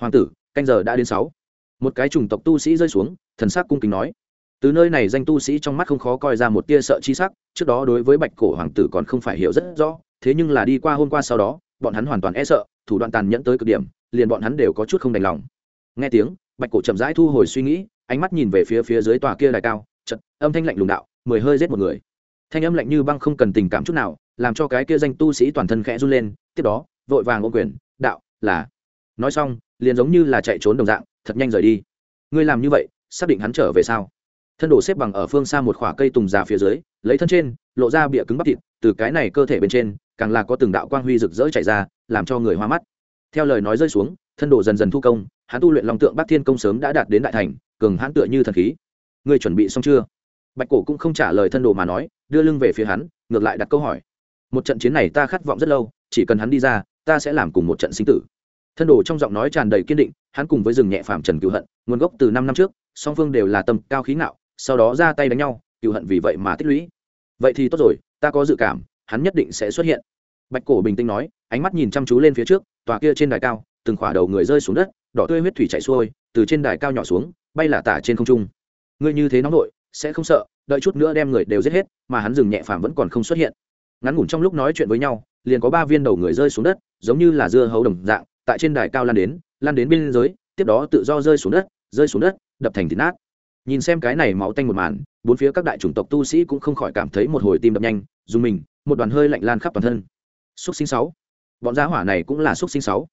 Hoàng tử, canh giờ đã đến sáu. Một cái chủng tộc tu sĩ rơi xuống, thần sắc cung kính nói. Từ nơi này danh tu sĩ trong mắt không khó coi ra một tia sợ chi sắc, trước đó đối với bạch cổ hoàng tử còn không phải hiểu rất rõ, thế nhưng là đi qua hôm qua sau đó, bọn hắn hoàn toàn e sợ, thủ đoạn tàn nhẫn tới cực điểm, liền bọn hắn đều có chút không đành lòng. Nghe tiếng, bạch cổ chậm rãi thu hồi suy nghĩ ánh mắt nhìn về phía phía dưới tòa kia đài cao chật âm thanh lạnh lùng đạo, mười hơi giết một người. Thanh âm lạnh như băng không cần tình cảm chút nào, làm cho cái kia danh tu sĩ toàn thân khẽ run lên, tiếp đó, vội vàng ô quyền, đạo, là. Nói xong, liền giống như là chạy trốn đồng dạng, thật nhanh rời đi. Ngươi làm như vậy, xác định hắn trở về sao? Thân đổ xếp bằng ở phương xa một khoả cây tùng già phía dưới, lấy thân trên, lộ ra bịa cứng bắp thịt, từ cái này cơ thể bên trên, càng là có từng đạo quang huy rực rỡ chạy ra, làm cho người hoa mắt. Theo lời nói rơi xuống, thân đổ dần dần thu công, hắn tu luyện long tượng bắc thiên công sớm đã đạt đến đại thành cường hãn tựa như thần khí. Ngươi chuẩn bị xong chưa? Bạch cổ cũng không trả lời thân đồ mà nói, đưa lưng về phía hắn, ngược lại đặt câu hỏi. Một trận chiến này ta khát vọng rất lâu, chỉ cần hắn đi ra, ta sẽ làm cùng một trận sinh tử. Thân đồ trong giọng nói tràn đầy kiên định, hắn cùng với rừng nhẹ phàm trần cựu hận, nguồn gốc từ năm năm trước, song phương đều là tâm cao khí ngạo, sau đó ra tay đánh nhau, cựu hận vì vậy mà tích lũy. Vậy thì tốt rồi, ta có dự cảm, hắn nhất định sẽ xuất hiện. Bạch cổ bình tĩnh nói, ánh mắt nhìn chăm chú lên phía trước, tòa kia trên đài cao, từng khỏa đầu người rơi xuống đất, đỏ tươi huyết thủy chạy xuôi, từ trên đài cao nhỏ xuống bay là tả trên không trung. Ngươi như thế nóng nổi sẽ không sợ, đợi chút nữa đem người đều giết hết, mà hắn dừng nhẹ phàm vẫn còn không xuất hiện. Ngắn ngủn trong lúc nói chuyện với nhau, liền có ba viên đầu người rơi xuống đất, giống như là dưa hấu đồng dạng, tại trên đài cao lan đến lan đến biên giới tiếp đó tự do rơi xuống đất, rơi xuống đất, đập thành thịt nát. Nhìn xem cái này máu tanh một màn, bốn phía các đại chủng tộc tu sĩ cũng không khỏi cảm thấy một hồi tim đập nhanh, dùng mình, một đoàn hơi lạnh lan khắp toàn thân. Xúc sinh sáu. Bọn giá hỏa này cũng là xúc sinh sáu.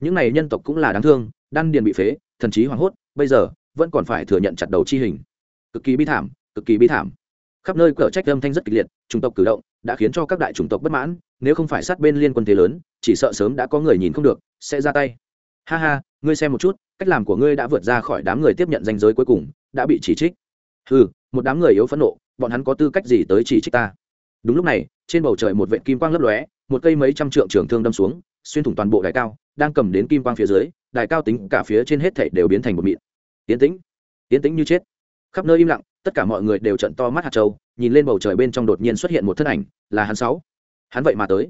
Những này nhân tộc cũng là đáng thương, đan điền bị phế, thần trí hoảng hốt, bây giờ vẫn còn phải thừa nhận chặt đầu chi hình. Cực kỳ bi thảm, cực kỳ bi thảm. Khắp nơi cở trách âm thanh rất kịch liệt, chủng tộc cử động đã khiến cho các đại chủng tộc bất mãn, nếu không phải sát bên liên quân thế lớn, chỉ sợ sớm đã có người nhìn không được, sẽ ra tay. Ha ha, ngươi xem một chút, cách làm của ngươi đã vượt ra khỏi đám người tiếp nhận danh giới cuối cùng, đã bị chỉ trích. Ừ một đám người yếu phẫn nộ, bọn hắn có tư cách gì tới chỉ trích ta? Đúng lúc này, trên bầu trời một vệ kim quang lấp lóe, một cây mấy trăm trượng trường thương đâm xuống, xuyên thủng toàn bộ đài cao, đang cầm đến kim quang phía dưới, đài cao tính cả phía trên hết thảy đều biến thành một mịn yến tĩnh yến tĩnh như chết. Khắp nơi im lặng, tất cả mọi người đều trận to mắt hạt châu, nhìn lên bầu trời bên trong đột nhiên xuất hiện một thân ảnh, là hắn sáu. Hắn vậy mà tới.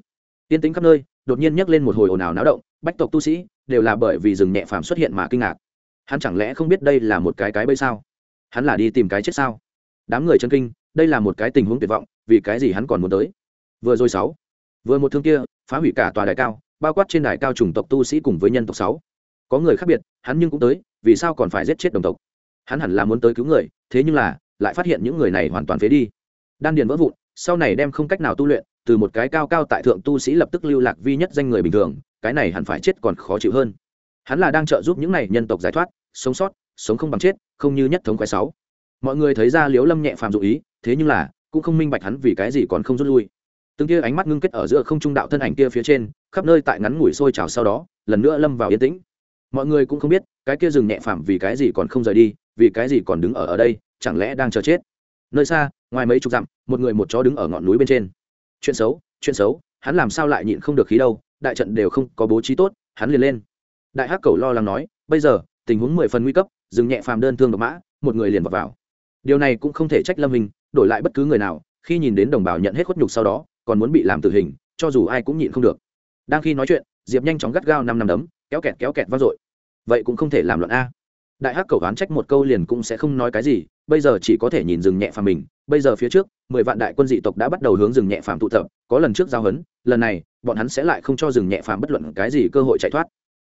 Yến tĩnh khắp nơi, đột nhiên nhấc lên một hồi ồn ào náo động, bách tộc tu sĩ đều là bởi vì rừng nhẹ phàm xuất hiện mà kinh ngạc. Hắn chẳng lẽ không biết đây là một cái cái bây sao? Hắn là đi tìm cái chết sao? Đám người chân kinh, đây là một cái tình huống tuyệt vọng, vì cái gì hắn còn muốn tới? Vừa rồi sáu, vừa một thương kia, phá hủy cả tòa đài cao, bao quát trên đài cao chủng tộc tu sĩ cùng với nhân tộc sáu. Có người khác biệt, hắn nhưng cũng tới vì sao còn phải giết chết đồng tộc? Hắn hẳn là muốn tới cứu người, thế nhưng là, lại phát hiện những người này hoàn toàn phế đi. Đan điền vỡ vụn, sau này đem không cách nào tu luyện, từ một cái cao cao tại thượng tu sĩ lập tức lưu lạc vi nhất danh người bình thường, cái này hẳn phải chết còn khó chịu hơn. Hắn là đang trợ giúp những này nhân tộc giải thoát, sống sót, sống không bằng chết, không như nhất thống khoái sáu. Mọi người thấy ra liếu lâm nhẹ phàm dụ ý, thế nhưng là, cũng không minh bạch hắn vì cái gì còn không rút lui. Từng kia ánh mắt ngưng kết ở giữa không trung đạo thân ảnh kia phía trên, khắp nơi tại ngắn ngủi sôi trào sau đó, lần nữa lâm vào yên tĩnh mọi người cũng không biết cái kia dừng nhẹ phàm vì cái gì còn không rời đi vì cái gì còn đứng ở ở đây chẳng lẽ đang chờ chết? Nơi xa ngoài mấy chục dặm một người một chó đứng ở ngọn núi bên trên. Chuyện xấu chuyện xấu hắn làm sao lại nhịn không được khí đâu đại trận đều không có bố trí tốt hắn liền lên. Đại hắc cầu lo lắng nói bây giờ tình huống mười phần nguy cấp dừng nhẹ phàm đơn thương độc mã một người liền vào, vào. điều này cũng không thể trách lâm hình đổi lại bất cứ người nào khi nhìn đến đồng bào nhận hết khuất nhục sau đó còn muốn bị làm tử hình cho dù ai cũng nhịn không được. Đang khi nói chuyện diệp nhanh chóng gắt gao năm năm đấm kéo kẹt kéo kẹt vang dội. Vậy cũng không thể làm luận a. Đại hắc cầu đoán trách một câu liền cũng sẽ không nói cái gì, bây giờ chỉ có thể nhìn rừng nhẹ phàm mình. Bây giờ phía trước, mười vạn đại quân dị tộc đã bắt đầu hướng rừng nhẹ phàm tụ tập, có lần trước giao hấn, lần này, bọn hắn sẽ lại không cho rừng nhẹ phàm bất luận cái gì cơ hội chạy thoát.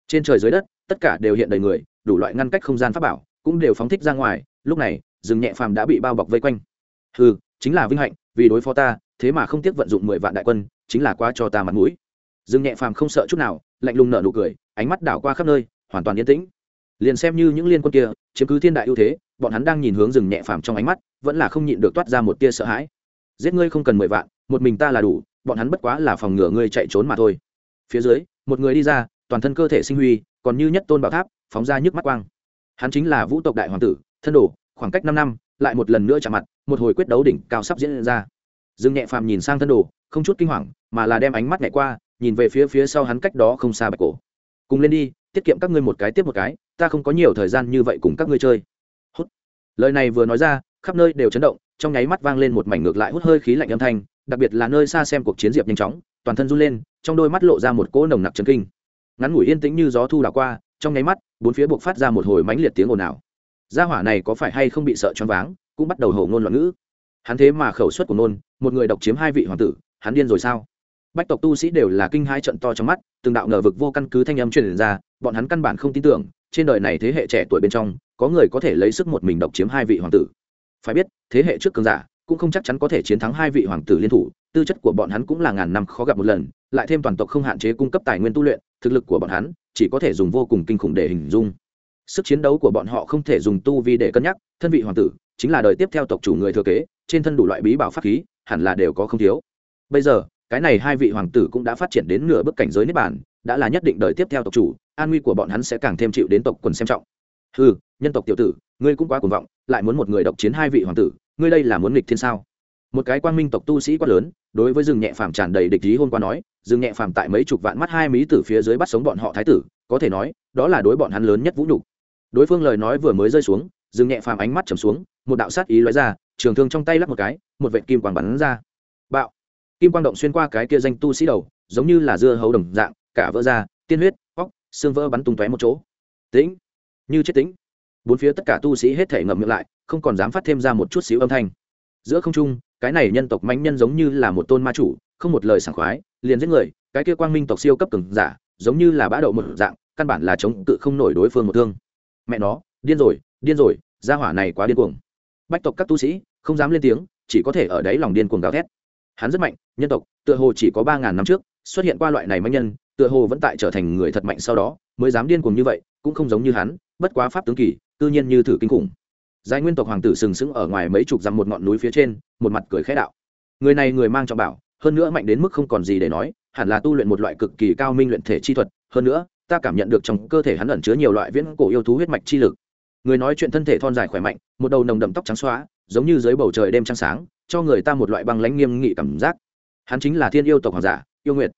Trên trời dưới đất, tất cả đều hiện đầy người, đủ loại ngăn cách không gian pháp bảo, cũng đều phóng thích ra ngoài. Lúc này, rừng nhẹ phàm đã bị bao bọc vây quanh. Ừ chính là vinh hạnh, vì đối phó ta, thế mà không tiếc vận dụng mười vạn đại quân, chính là qua cho ta mặt mũi. Rừng nhẹ phàm không sợ chút nào, lạnh lùng nở nụ cười ánh mắt đảo qua khắp nơi, hoàn toàn yên tĩnh. Liền xem như những liên quân kia, chiếm cứ thiên đại ưu thế, bọn hắn đang nhìn hướng rừng nhẹ phàm trong ánh mắt, vẫn là không nhịn được toát ra một tia sợ hãi. Giết ngươi không cần mười vạn, một mình ta là đủ, bọn hắn bất quá là phòng ngừa ngươi chạy trốn mà thôi. Phía dưới, một người đi ra, toàn thân cơ thể sinh huy, còn như nhất tôn bảo tháp, phóng ra nhức mắt quang. Hắn chính là vũ tộc đại hoàng tử, thân đồ, khoảng cách năm năm, lại một lần nữa chạm mặt, một hồi quyết đấu đỉnh cao sắp diễn ra. Dương nhẹ phàm nhìn sang thân đồ, không chút kinh hoàng, mà là đem ánh mắt nhẹ qua, nhìn về phía phía sau hắn cách đó không xa bạch cổ cùng lên đi, tiết kiệm các ngươi một cái tiếp một cái, ta không có nhiều thời gian như vậy cùng các ngươi chơi. Hút. Lời này vừa nói ra, khắp nơi đều chấn động, trong nháy mắt vang lên một mảnh ngược lại hút hơi khí lạnh âm thanh, đặc biệt là nơi xa xem cuộc chiến diệp nhanh chóng, toàn thân run lên, trong đôi mắt lộ ra một cỗ nồng nặc chấn kinh. Ngắn ngủi yên tĩnh như gió thu đảo qua, trong nháy mắt, bốn phía buộc phát ra một hồi mãnh liệt tiếng ồn ào. Gia hỏa này có phải hay không bị sợ choáng váng, cũng bắt đầu hổ ngôn loạn ngữ. Hắn thế mà khẩu suất của nôn một người độc chiếm hai vị hoàng tử, hắn điên rồi sao? Bách tộc tu sĩ đều là kinh hai trận to trong mắt, từng đạo ngờ vực vô căn cứ thanh âm truyền ra, bọn hắn căn bản không tin tưởng, trên đời này thế hệ trẻ tuổi bên trong, có người có thể lấy sức một mình độc chiếm hai vị hoàng tử. Phải biết, thế hệ trước cường giả, cũng không chắc chắn có thể chiến thắng hai vị hoàng tử liên thủ, tư chất của bọn hắn cũng là ngàn năm khó gặp một lần, lại thêm toàn tộc không hạn chế cung cấp tài nguyên tu luyện, thực lực của bọn hắn, chỉ có thể dùng vô cùng kinh khủng để hình dung. Sức chiến đấu của bọn họ không thể dùng tu vi để cân nhắc, thân vị hoàng tử, chính là đời tiếp theo tộc chủ người thừa kế, trên thân đủ loại bí bảo pháp khí, hẳn là đều có không thiếu. Bây giờ cái này hai vị hoàng tử cũng đã phát triển đến nửa bước cảnh giới nếp bản đã là nhất định đời tiếp theo tộc chủ, an nguy của bọn hắn sẽ càng thêm chịu đến tộc quần xem trọng. Ừ nhân tộc tiểu tử, ngươi cũng quá cuồng vọng, lại muốn một người độc chiến hai vị hoàng tử, ngươi đây là muốn nghịch thiên sao? Một cái quan minh tộc tu sĩ quá lớn, đối với rừng nhẹ phàm tràn đầy địch ý hôm qua nói, rừng nhẹ phàm tại mấy chục vạn mắt hai mí tử phía dưới bắt sống bọn họ thái tử, có thể nói, đó là đối bọn hắn lớn nhất vũ nhục. Đối phương lời nói vừa mới rơi xuống, rừng nhẹ phàm ánh mắt trầm xuống, một đạo sát ý lóe ra, trường thương trong tay lắp một cái, một vệ kim quang bắn ra. Bạo! Kim quang động xuyên qua cái kia danh tu sĩ đầu, giống như là dưa hấu đồng dạng, cả vỡ ra, tiên huyết, óc, xương vỡ bắn tung tóe một chỗ. Tĩnh. Như chết tĩnh. Bốn phía tất cả tu sĩ hết thể ngậm miệng lại, không còn dám phát thêm ra một chút xíu âm thanh. Giữa không trung, cái này nhân tộc mãnh nhân giống như là một tôn ma chủ, không một lời sảng khoái, liền giết người, cái kia quang minh tộc siêu cấp cường giả, giống như là bã đậu một dạng, căn bản là chống cự không nổi đối phương một thương. Mẹ nó, điên rồi điên rồi, gia hỏa này quá điên cuồng. Bách tộc các tu sĩ, không dám lên tiếng, chỉ có thể ở đấy lòng điên cuồng gào thét hắn rất mạnh, nhân tộc, tựa hồ chỉ có ba ngàn năm trước, xuất hiện qua loại này manh nhân, tựa hồ vẫn tại trở thành người thật mạnh sau đó, mới dám điên cuồng như vậy, cũng không giống như hắn, bất quá pháp tướng kỳ tự nhiên như thử kinh khủng. Giải nguyên tộc hoàng tử sừng sững ở ngoài mấy chục dặm một ngọn núi phía trên, một mặt cười khẽ đạo. Người này người mang trọng bảo, hơn nữa mạnh đến mức không còn gì để nói, hẳn là tu luyện một loại cực kỳ cao minh luyện thể chi thuật, hơn nữa, ta cảm nhận được trong cơ thể hắn ẩn chứa nhiều loại viễn cổ yêu thú huyết mạch chi lực. Người nói chuyện thân thể thon dài khỏe mạnh, một đầu nồng đậm tóc trắng xóa, giống như dưới bầu trời đêm trăng sáng cho người ta một loại băng lãnh nghiêm nghị cảm giác. Hắn chính là thiên yêu tộc hoàng giả, yêu nguyệt.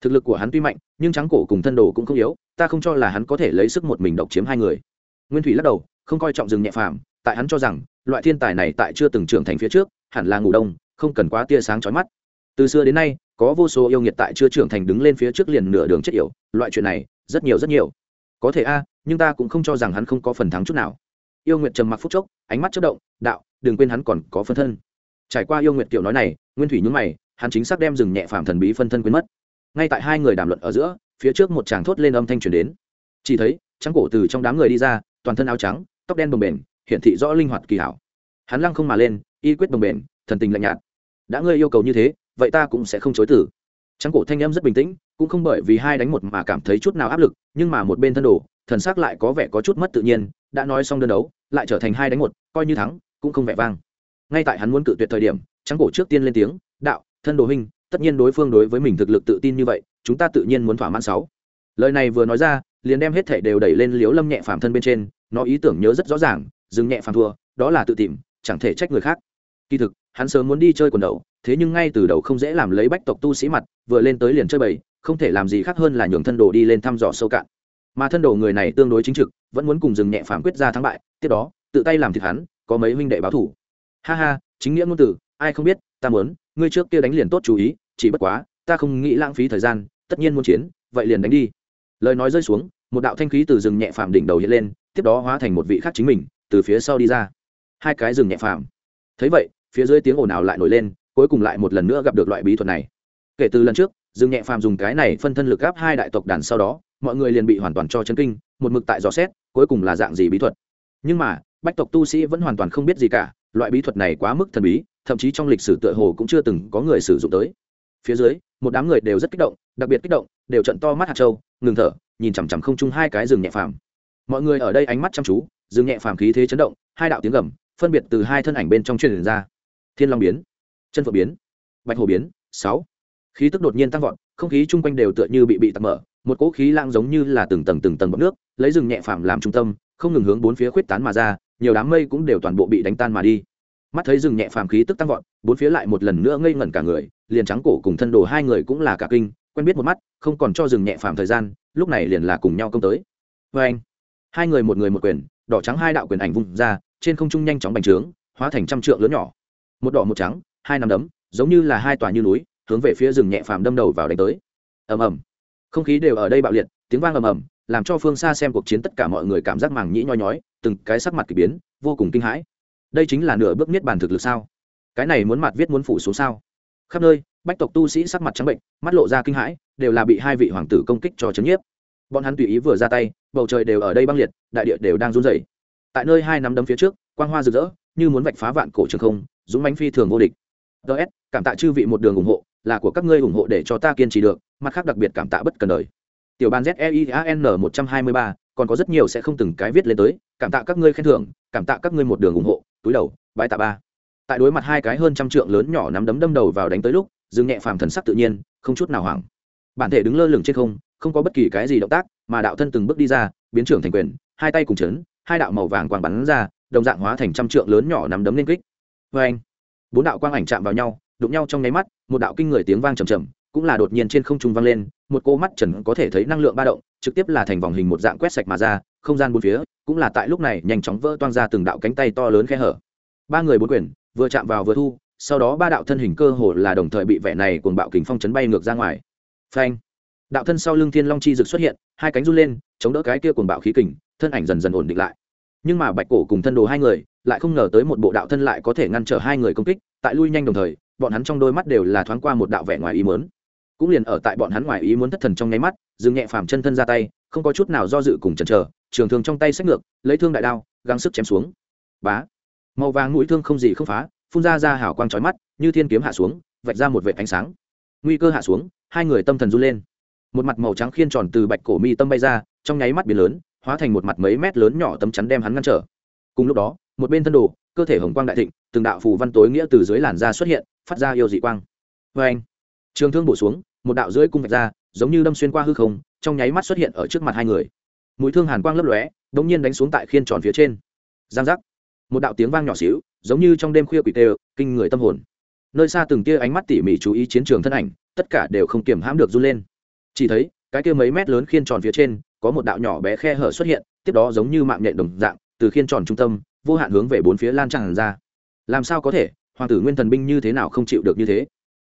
Thực lực của hắn tuy mạnh, nhưng trắng cổ cùng thân đồ cũng không yếu, ta không cho là hắn có thể lấy sức một mình độc chiếm hai người. Nguyên thủy lắc đầu, không coi trọng rừng nhẹ phàm, tại hắn cho rằng, loại thiên tài này tại chưa từng trưởng thành phía trước, hẳn là ngủ đông, không cần quá tia sáng chói mắt. Từ xưa đến nay, có vô số yêu nghiệt tại chưa trưởng thành đứng lên phía trước liền nửa đường chết yểu, loại chuyện này, rất nhiều rất nhiều. Có thể a, nhưng ta cũng không cho rằng hắn không có phần thắng chút nào. Yêu nguyệt trầm mặc phúc chốc, ánh mắt chất động, đạo, đừng quên hắn còn có phân thân trải qua yêu nguyệt tiểu nói này, nguyên thủy nhúng mày, hắn chính xác đem rừng nhẹ phàm thần bí phân thân quên mất. Ngay tại hai người đàm luận ở giữa, phía trước một chàng thốt lên âm thanh truyền đến. Chỉ thấy, trắng cổ từ trong đám người đi ra, toàn thân áo trắng, tóc đen bồng bềnh, hiển thị rõ linh hoạt kỳ hảo. Hắn lăng không mà lên, y quyết bồng bềnh, thần tình lạnh nhạt. Đã ngươi yêu cầu như thế, vậy ta cũng sẽ không chối tử trắng cổ thanh em rất bình tĩnh, cũng không bởi vì hai đánh một mà cảm thấy chút nào áp lực, nhưng mà một bên thân đồ, thần sắc lại có vẻ có chút mất tự nhiên, đã nói xong đơn đấu, lại trở thành hai đánh một, coi như thắng, cũng không vẻ vang ngay tại hắn muốn cự tuyệt thời điểm, trắng cổ trước tiên lên tiếng, đạo, thân đồ huynh, tất nhiên đối phương đối với mình thực lực tự tin như vậy, chúng ta tự nhiên muốn thỏa mãn sáu. Lời này vừa nói ra, liền đem hết thể đều đẩy lên liếu lâm nhẹ phàm thân bên trên, nó ý tưởng nhớ rất rõ ràng, dừng nhẹ phàm thua, đó là tự tìm, chẳng thể trách người khác. Kỳ thực, hắn sớm muốn đi chơi quần đầu, thế nhưng ngay từ đầu không dễ làm lấy bách tộc tu sĩ mặt, vừa lên tới liền chơi bầy, không thể làm gì khác hơn là nhường thân đồ đi lên thăm dò sâu cạn. Mà thân đồ người này tương đối chính trực, vẫn muốn cùng dừng nhẹ phàm quyết ra thắng bại, tiếp đó, tự tay làm thịt hắn, có mấy huynh đệ báo thủ ha ha, chính nghĩa ngôn từ, ai không biết, ta muốn, ngươi trước kia đánh liền tốt chú ý, chỉ bất quá, ta không nghĩ lãng phí thời gian, tất nhiên muốn chiến, vậy liền đánh đi. Lời nói rơi xuống, một đạo thanh khí từ rừng nhẹ phàm đỉnh đầu hiện lên, tiếp đó hóa thành một vị khác chính mình, từ phía sau đi ra. Hai cái rừng nhẹ phàm. Thấy vậy, phía dưới tiếng ồn ào lại nổi lên, cuối cùng lại một lần nữa gặp được loại bí thuật này. Kể từ lần trước, rừng nhẹ phàm dùng cái này phân thân lực gáp hai đại tộc đàn sau đó, mọi người liền bị hoàn toàn cho chân kinh, một mực tại dò xét, cuối cùng là dạng gì bí thuật. Nhưng mà, bách tộc tu sĩ vẫn hoàn toàn không biết gì cả loại bí thuật này quá mức thần bí, thậm chí trong lịch sử tựa hồ cũng chưa từng có người sử dụng tới. Phía dưới, một đám người đều rất kích động, đặc biệt kích động, đều trận to mắt hạt trâu ngừng thở, nhìn chằm chằm không chung hai cái rừng nhẹ phàm. Mọi người ở đây ánh mắt chăm chú, rừng nhẹ phàm khí thế chấn động, hai đạo tiếng gầm, phân biệt từ hai thân ảnh bên trong truyền ra. Thiên long biến, chân phượng biến, bạch hồ biến, sáu. Khí tức đột nhiên tăng vọt, không khí chung quanh đều tựa như bị bị tắc mở, một cỗ khí lang giống như là từng tầng từng tầng bọc nước, lấy rừng nhẹ phàm làm trung tâm, không ngừng hướng bốn phía khuyết tán mà ra nhiều đám mây cũng đều toàn bộ bị đánh tan mà đi. Mắt thấy rừng nhẹ phàm khí tức tăng vọt, bốn phía lại một lần nữa ngây ngẩn cả người, liền trắng cổ cùng thân đồ hai người cũng là cả kinh, quen biết một mắt, không còn cho rừng nhẹ phàm thời gian, lúc này liền là cùng nhau công tới. Vê anh, hai người một người một quyền, đỏ trắng hai đạo quyền ảnh vung ra, trên không trung nhanh chóng bành trướng, hóa thành trăm trượng lớn nhỏ. Một đỏ một trắng, hai nắm đấm, giống như là hai tòa như núi, hướng về phía rừng nhẹ phàm đâm đầu vào đánh tới. Ầm ầm. Không khí đều ở đây bạo liệt, tiếng vang ầm ầm, làm cho phương xa xem cuộc chiến tất cả mọi người cảm giác màng nhĩ nhoi nhói từng cái sắc mặt k ỳ biến, vô cùng kinh hãi. Đây chính là nửa bước niết bàn thực lực sao? Cái này muốn mặt viết muốn phủ xuống sao? Khắp nơi, bách tộc tu sĩ sắc mặt trắng bệnh, mắt lộ ra kinh hãi, đều là bị hai vị hoàng tử công kích cho chấn nhiếp. Bọn hắn tùy ý vừa ra tay, bầu trời đều ở đây băng liệt, đại địa đều đang run rẩy. Tại nơi hai nắm đấm phía trước, quang hoa rực rỡ, như muốn vạch phá vạn cổ trường không, dũng bánh phi thường vô địch. Ts cảm tạ chư vị một đường ủng hộ, là của các ngươi ủng hộ để cho ta kiên trì được, mặt khác đặc biệt cảm tạ bất cần đời. Tiểu ban z e i n một trăm hai mươi ba còn có rất nhiều sẽ không từng cái viết lên tới, cảm tạ các ngươi khen thưởng, cảm tạ các ngươi một đường ủng hộ, túi đầu, bãi tạ ba. Tại đối mặt hai cái hơn trăm trượng lớn nhỏ nắm đấm đâm đầu vào đánh tới lúc, dương nhẹ phàm thần sắc tự nhiên, không chút nào hoảng. Bản thể đứng lơ lửng trên không không có bất kỳ cái gì động tác, mà đạo thân từng bước đi ra, biến trưởng thành quyền, hai tay cùng chấn, hai đạo màu vàng quang bắn ra, đồng dạng hóa thành trăm trượng lớn nhỏ nắm đấm lên kích. Vê anh, bốn đạo quang ảnh chạm vào nhau, đụng nhau trong nháy mắt, một đạo kinh người tiếng vang trầm trầm, cũng là đột nhiên trên không trung vang lên một cô mắt trần có thể thấy năng lượng ba động, trực tiếp là thành vòng hình một dạng quét sạch mà ra, không gian bốn phía, cũng là tại lúc này nhanh chóng vỡ toang ra từng đạo cánh tay to lớn khe hở. Ba người bốn quyền, vừa chạm vào vừa thu, sau đó ba đạo thân hình cơ hồ là đồng thời bị vẻ này cuồng bạo kình phong chấn bay ngược ra ngoài. Phanh! Đạo thân sau lưng thiên long chi dực xuất hiện, hai cánh run lên, chống đỡ cái kia cuồng bạo khí kình, thân ảnh dần dần ổn định lại. Nhưng mà bạch cổ cùng thân đồ hai người, lại không ngờ tới một bộ đạo thân lại có thể ngăn trở hai người công kích, tại lui nhanh đồng thời, bọn hắn trong đôi mắt đều là thoáng qua một đạo vẻ ngoài ý muốn cũng liền ở tại bọn hắn ngoài ý muốn thất thần trong nháy mắt, dừng nhẹ phàm chân thân ra tay, không có chút nào do dự cùng chần chờ, trường thương trong tay sách ngược, lấy thương đại đao, gắng sức chém xuống. Bá! Màu vàng mũi thương không gì không phá, phun ra ra hào quang trói mắt, như thiên kiếm hạ xuống, vạch ra một vệt ánh sáng. Nguy cơ hạ xuống, hai người tâm thần run lên. Một mặt màu trắng khiên tròn từ bạch cổ mi tâm bay ra, trong nháy mắt biển lớn, hóa thành một mặt mấy mét lớn nhỏ tấm chắn đem hắn ngăn trở. Cùng lúc đó, một bên thân đồ, cơ thể hồng quang đại thịnh, từng đạo phù văn tối nghĩa từ dưới làn da xuất hiện, phát ra yêu dị quang. Vê anh trường thương bổ xuống một đạo dưới cung vạch ra, giống như đâm xuyên qua hư không, trong nháy mắt xuất hiện ở trước mặt hai người. Mũi thương hàn quang lấp lóe đ ỗ n g nhiên đánh xuống tại khiên tròn phía trên. Giang giác. Một đạo tiếng vang nhỏ xíu, giống như trong đêm khuya quỷ tê, kinh người tâm hồn. Nơi xa từng tia ánh mắt tỉ mỉ chú ý chiến trường thân ảnh, tất cả đều không kiểm hãm được run lên. Chỉ thấy, cái kia mấy mét lớn khiên tròn phía trên, có một đạo nhỏ bé khe hở xuất hiện, tiếp đó giống như mạng nhện đồng dạng, từ khiên tròn trung tâm, vô hạn hướng về bốn phía lan tràn ra. Làm sao có thể? Hoàng tử nguyên thần binh như thế nào không chịu được như thế?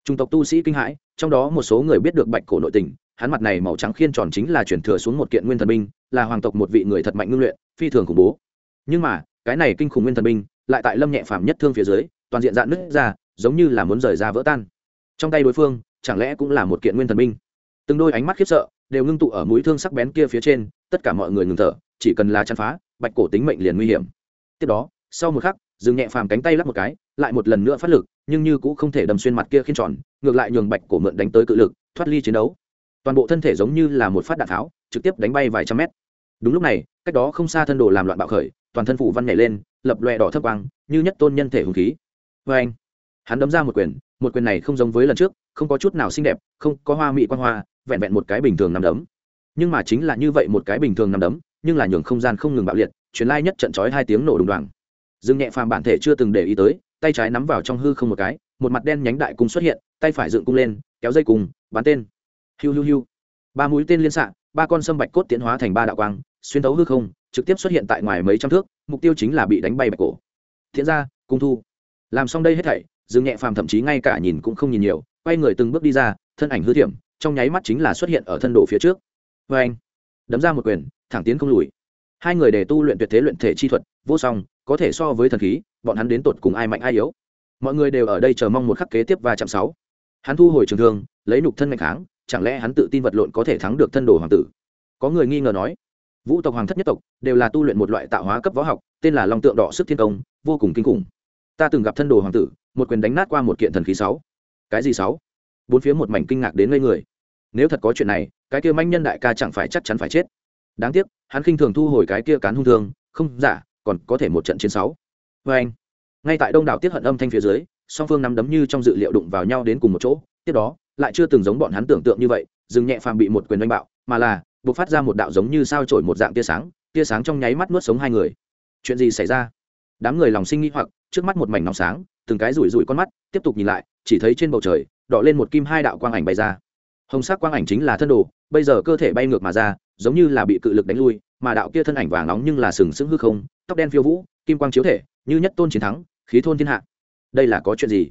Trung tộc tu sĩ kinh hãi trong đó một số người biết được bạch cổ nội tình, hắn mặt này màu trắng khiên tròn chính là chuyển thừa xuống một kiện nguyên thần binh, là hoàng tộc một vị người thật mạnh ngưng luyện, phi thường khủng bố. Nhưng mà, cái này kinh khủng nguyên thần binh, lại tại lâm nhẹ phàm nhất thương phía dưới, toàn diện dạn nứt ra, giống như là muốn rời ra vỡ tan. Trong tay đối phương, chẳng lẽ cũng là một kiện nguyên thần binh? Từng đôi ánh mắt khiếp sợ, đều ngưng tụ ở mũi thương sắc bén kia phía trên, tất cả mọi người ngừng thở, chỉ cần là chăn phá, bạch cổ tính mệnh liền nguy hiểm. Tiếp đó, sau một khắc dừng nhẹ phàm cánh tay lắp một cái, lại một lần nữa phát lực, nhưng như cũng không thể đâm xuyên mặt kia khiên tròn, ngược lại nhường bạch cổ mượn đánh tới cự lực, thoát ly chiến đấu. Toàn bộ thân thể giống như là một phát đạn tháo, trực tiếp đánh bay vài trăm mét. Đúng lúc này, cách đó không xa thân đồ làm loạn bạo khởi, toàn thân phủ văn nhảy lên, lập loẹ đỏ thấp quang, như nhất tôn nhân thể hùng khí. Vê anh, hắn đấm ra một quyền một quyền này không giống với lần trước, không có chút nào xinh đẹp, không có hoa mỹ quan hoa, vẹn vẹn một cái bình thường nằm đấm. Nhưng mà chính là như vậy một cái bình thường nằm đấm, nhưng là nhường không gian không ngừng bạo liệt chuyến lai nhất trận chói hai tiếng nổ đùng đoàng dương nhẹ phàm bản thể chưa từng để ý tới, tay trái nắm vào trong hư không một cái, một mặt đen nhánh đại cung xuất hiện, tay phải dựng cung lên, kéo dây cung, bắn tên. Hiu hiu hiu. Ba mũi tên liên xạ, ba con sâm bạch cốt tiến hóa thành ba đạo quang, xuyên thấu hư không, trực tiếp xuất hiện tại ngoài mấy trăm thước, mục tiêu chính là bị đánh bay bạch cổ. Thiện ra cung thu. Làm xong đây hết thảy dương nhẹ phàm thậm chí ngay cả nhìn cũng không nhìn nhiều, quay người từng bước đi ra, thân ảnh hư thiểm, trong nháy mắt chính là xuất hiện ở thân đồ phía trước. Vê anh đấm ra một quyền, thẳng tiến không lùi. Hai người để tu luyện tuyệt thế luyện thể chi thuật, vô song có thể so với thần khí, bọn hắn đến tột cùng ai mạnh ai yếu. Mọi người đều ở đây chờ mong một khắc kế tiếp và chạm sáu. Hắn thu hồi trường thương, lấy nục thân mạnh kháng, chẳng lẽ hắn tự tin vật lộn có thể thắng được thân đồ hoàng tử? Có người nghi ngờ nói. Vũ tộc hoàng thất nhất tộc đều là tu luyện một loại tạo hóa cấp võ học, tên là long tượng đỏ sức thiên công, vô cùng kinh khủng. Ta từng gặp thân đồ hoàng tử, một quyền đánh nát qua một kiện thần khí sáu. Cái gì sáu? Bốn phía một mảnh kinh ngạc đến ngây người. Nếu thật có chuyện này, cái kia manh nhân đại ca chẳng phải chắc chắn phải chết. Đáng tiếc, hắn khinh thường thu hồi cái kia cán hung thương, không giả còn có thể một trận chiến sáu. Vê anh. Ngay tại đông đảo tiết hận âm thanh phía dưới, song phương nắm đấm như trong dự liệu đụng vào nhau đến cùng một chỗ, tiếp đó, lại chưa từng giống bọn hắn tưởng tượng như vậy, dừng nhẹ phàm bị một quyền đánh bạo, mà là, buộc phát ra một đạo giống như sao trổi một dạng tia sáng tia sáng trong nháy mắt nuốt sống hai người. Chuyện gì xảy ra? Đám người lòng sinh nghĩ hoặc, trước mắt một mảnh nóng sáng, từng cái rủi rủi con mắt, tiếp tục nhìn lại, chỉ thấy trên bầu trời, đỏ lên một kim hai đạo quang ảnh bay ra. Hồng sắc quang ảnh chính là thân đồ, bây giờ cơ thể bay ngược mà ra, giống như là bị cự lực đánh lui, mà đạo kia thân ảnh vàng nóng nhưng là sừng sững hư không tóc đen phiêu vũ, kim quang chiếu thể, như nhất tôn chiến thắng, khí thôn thiên hạ. Đây là có chuyện gì?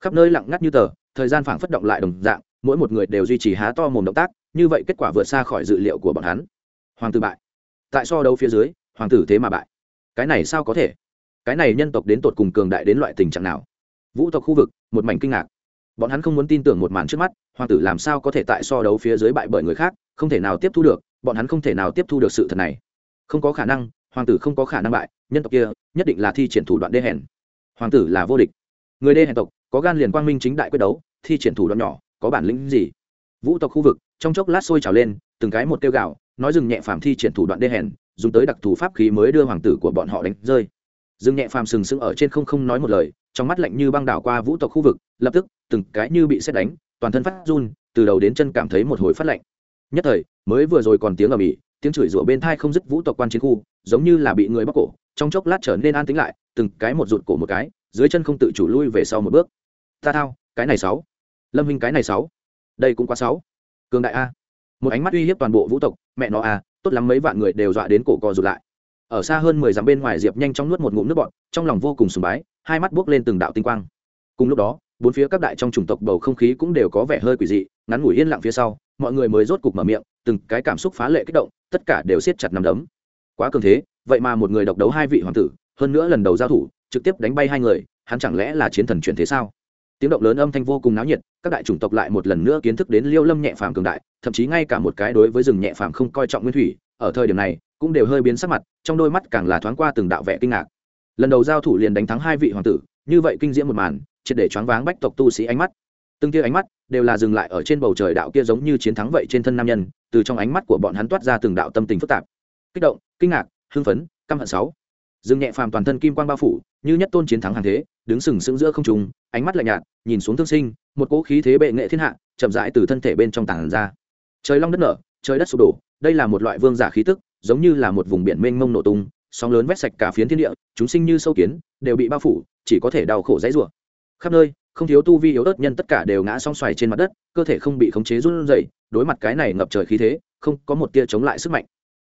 Khắp nơi lặng ngắt như tờ, thời gian phảng phất động lại đồng dạng, mỗi một người đều duy trì há to mồm động tác, như vậy kết quả vượt xa khỏi dự liệu của bọn hắn. Hoàng tử bại. Tại so đấu phía dưới, hoàng tử thế mà bại. Cái này sao có thể? Cái này nhân tộc đến tột cùng cường đại đến loại tình trạng nào? Vũ tộc khu vực, một mảnh kinh ngạc. Bọn hắn không muốn tin tưởng một màn trước mắt, hoàng tử làm sao có thể tại so đấu phía dưới bại bởi người khác, không thể nào tiếp thu được, bọn hắn không thể nào tiếp thu được sự thật này. Không có khả năng hoàng tử không có khả năng bại, nhân tộc kia nhất định là thi triển thủ đoạn đê hèn. Hoàng tử là vô địch. Người đê hèn tộc, có gan liền quang minh chính đại quyết đấu, thi triển thủ đoạn nhỏ, có bản lĩnh gì? Vũ tộc khu vực, trong chốc lát sôi trào lên, từng cái một tiêu gạo nói dừng nhẹ phàm thi triển thủ đoạn đê hèn, dùng tới đặc thù pháp khí mới đưa hoàng tử của bọn họ đánh rơi. Dừng nhẹ phàm sừng sững ở trên không không nói một lời, trong mắt lạnh như băng đảo qua vũ tộc khu vực, lập tức, từng cái như bị xét đánh, toàn thân phát run, từ đầu đến chân cảm thấy một hồi phát lạnh. Nhất thời, mới vừa rồi còn tiếng ở mỹ tiếng chửi rủa bên thai không dứt vũ tộc quan chiến khu, giống như là bị người bóc cổ, trong chốc lát trở nên an tính lại, từng cái một rụt cổ một cái, dưới chân không tự chủ lui về sau một bước. Ta thao, cái này sáu. Lâm hình cái này sáu. Đây cũng quá sáu. Cường đại a. Một ánh mắt uy hiếp toàn bộ vũ tộc, mẹ nó a, tốt lắm mấy vạn người đều dọa đến cổ co rụt lại. Ở xa hơn mười dặm bên ngoài diệp nhanh chóng nuốt một ngụm nước bọt, trong lòng vô cùng sùng bái, hai mắt buốc lên từng đạo tinh quang. Cùng lúc đó, bốn phía các đại trong chủng tộc bầu không khí cũng đều có vẻ hơi quỷ dị, ngắn ngủi yên lặng phía sau, mọi người mới rốt cục mở miệng từng cái cảm xúc phá lệ kích động, tất cả đều siết chặt nắm đấm. Quá cường thế, vậy mà một người độc đấu hai vị hoàng tử, hơn nữa lần đầu giao thủ, trực tiếp đánh bay hai người, hắn chẳng lẽ là chiến thần chuyển thế sao? Tiếng động lớn âm thanh vô cùng náo nhiệt, các đại chủng tộc lại một lần nữa kiến thức đến liêu lâm nhẹ phàm cường đại, thậm chí ngay cả một cái đối với rừng nhẹ phàm không coi trọng nguyên thủy, ở thời điểm này, cũng đều hơi biến sắc mặt, trong đôi mắt càng là thoáng qua từng đạo vẻ kinh ngạc. Lần đầu giao thủ liền đánh thắng hai vị hoàng tử, như vậy kinh diễm một màn, triệt để choáng váng bách tộc tu sĩ ánh mắt. Từng tia ánh mắt đều là dừng lại ở trên bầu trời đạo kia giống như chiến thắng vậy trên thân nam nhân, từ trong ánh mắt của bọn hắn toát ra từng đạo tâm tình phức tạp. Kích động, kinh ngạc, hưng phấn, căm hận sáu. Dừng nhẹ phàm toàn thân kim quang bao phủ, như nhất tôn chiến thắng hàng thế, đứng sừng sững giữa không trung, ánh mắt lạnh nhạt, nhìn xuống thương sinh, một cỗ khí thế bệ nghệ thiên hạ, chậm rãi từ thân thể bên trong tảng ra. Trời long đất nở, trời đất sụp đổ, đây là một loại vương giả khí tức, giống như là một vùng biển mênh mông nổ tung, sóng lớn vét sạch cả phiến thiên địa, chúng sinh như sâu kiến, đều bị bao phủ, chỉ có thể đau khổ dãy rủa. Khắp nơi không thiếu tu vi yếu ớt nhân tất cả đều ngã song xoài trên mặt đất, cơ thể không bị khống chế run rẩy, đối mặt cái này ngập trời khí thế, không có một tia chống lại sức mạnh.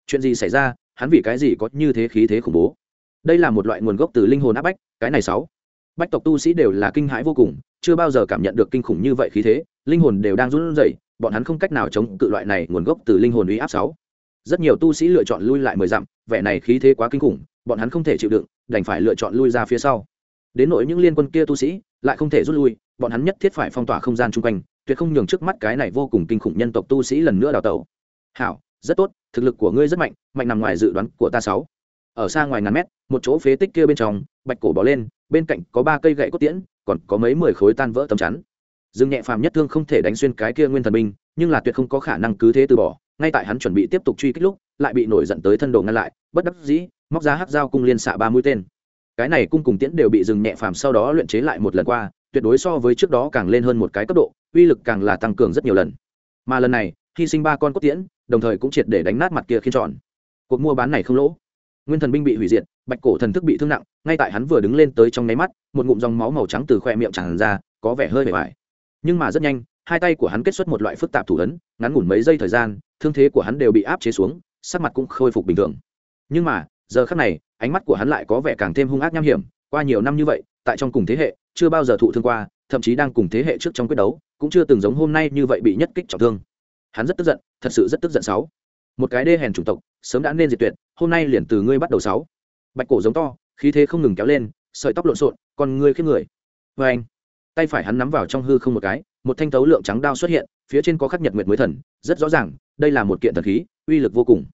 Chuyện gì xảy ra, hắn vì cái gì có như thế khí thế khủng bố? Đây là một loại nguồn gốc từ linh hồn áp bách, cái này sáu. Bách tộc tu sĩ đều là kinh hãi vô cùng, chưa bao giờ cảm nhận được kinh khủng như vậy khí thế, linh hồn đều đang run rẩy, bọn hắn không cách nào chống cự loại này nguồn gốc từ linh hồn uy áp sáu. Rất nhiều tu sĩ lựa chọn lui lại mười dặm, vẻ này khí thế quá kinh khủng, bọn hắn không thể chịu đựng, đành phải lựa chọn lui ra phía sau. Đến nỗi những liên quân kia tu sĩ lại không thể rút lui, bọn hắn nhất thiết phải phong tỏa không gian chung quanh, tuyệt không nhường trước mắt cái này vô cùng kinh khủng nhân tộc tu sĩ lần nữa đào tẩu. Hảo, rất tốt, thực lực của ngươi rất mạnh mạnh nằm ngoài dự đoán của ta sáu. Ở xa ngoài ngàn mét, một chỗ phế tích kia bên trong, bạch cổ bỏ lên, bên cạnh có ba cây gậy cốt tiễn, còn có mấy mười khối tan vỡ tầm chắn. Dương nhẹ phàm nhất thương không thể đánh xuyên cái kia nguyên thần binh, nhưng là tuyệt không có khả năng cứ thế từ bỏ, ngay tại hắn chuẩn bị tiếp tục truy kích lúc, lại bị nổi giận tới thân đồ ngăn lại, bất đắc dĩ, móc ra hắc dao cung liên xạ ba mũi tên cái này cung cùng tiễn đều bị dừng nhẹ phàm sau đó luyện chế lại một lần qua, tuyệt đối so với trước đó càng lên hơn một cái cấp độ, uy lực càng là tăng cường rất nhiều lần. Mà lần này, hy sinh ba con cốt tiễn, đồng thời cũng triệt để đánh nát mặt kia khiến tròn. Cuộc mua bán này không lỗ. Nguyên thần binh bị hủy diệt, bạch cổ thần thức bị thương nặng, ngay tại hắn vừa đứng lên tới trong nháy mắt, một ngụm dòng máu màu trắng từ khoe miệng tràn ra, có vẻ hơi bề bài nhưng mà rất nhanh, hai tay của hắn kết xuất một loại phức tạp thủ ấn, ngắn ngủn mấy giây thời gian, thương thế của hắn đều bị áp chế xuống, sắc mặt cũng khôi phục bình thường. Nhưng mà, giờ khắc này ánh mắt của hắn lại có vẻ càng thêm hung ác nham hiểm, qua nhiều năm như vậy, tại trong cùng thế hệ, chưa bao giờ thụ thương qua, thậm chí đang cùng thế hệ trước trong quyết đấu, cũng chưa từng giống hôm nay như vậy bị nhất kích trọng thương. Hắn rất tức giận, thật sự rất tức giận sáu. Một cái đê hèn chủng tộc, sớm đã nên diệt tuyệt, hôm nay liền từ ngươi bắt đầu sáu. Bạch cổ giống to, khí thế không ngừng kéo lên, sợi tóc lộn xộn còn ngươi khiếp người. Vê anh, tay phải hắn nắm vào trong hư không một cái, một thanh tấu lượng trắng đao xuất hiện, phía trên có khắc nhật nguyệt mới thần, rất rõ ràng, đây là một kiện thần khí, uy lực vô cùng.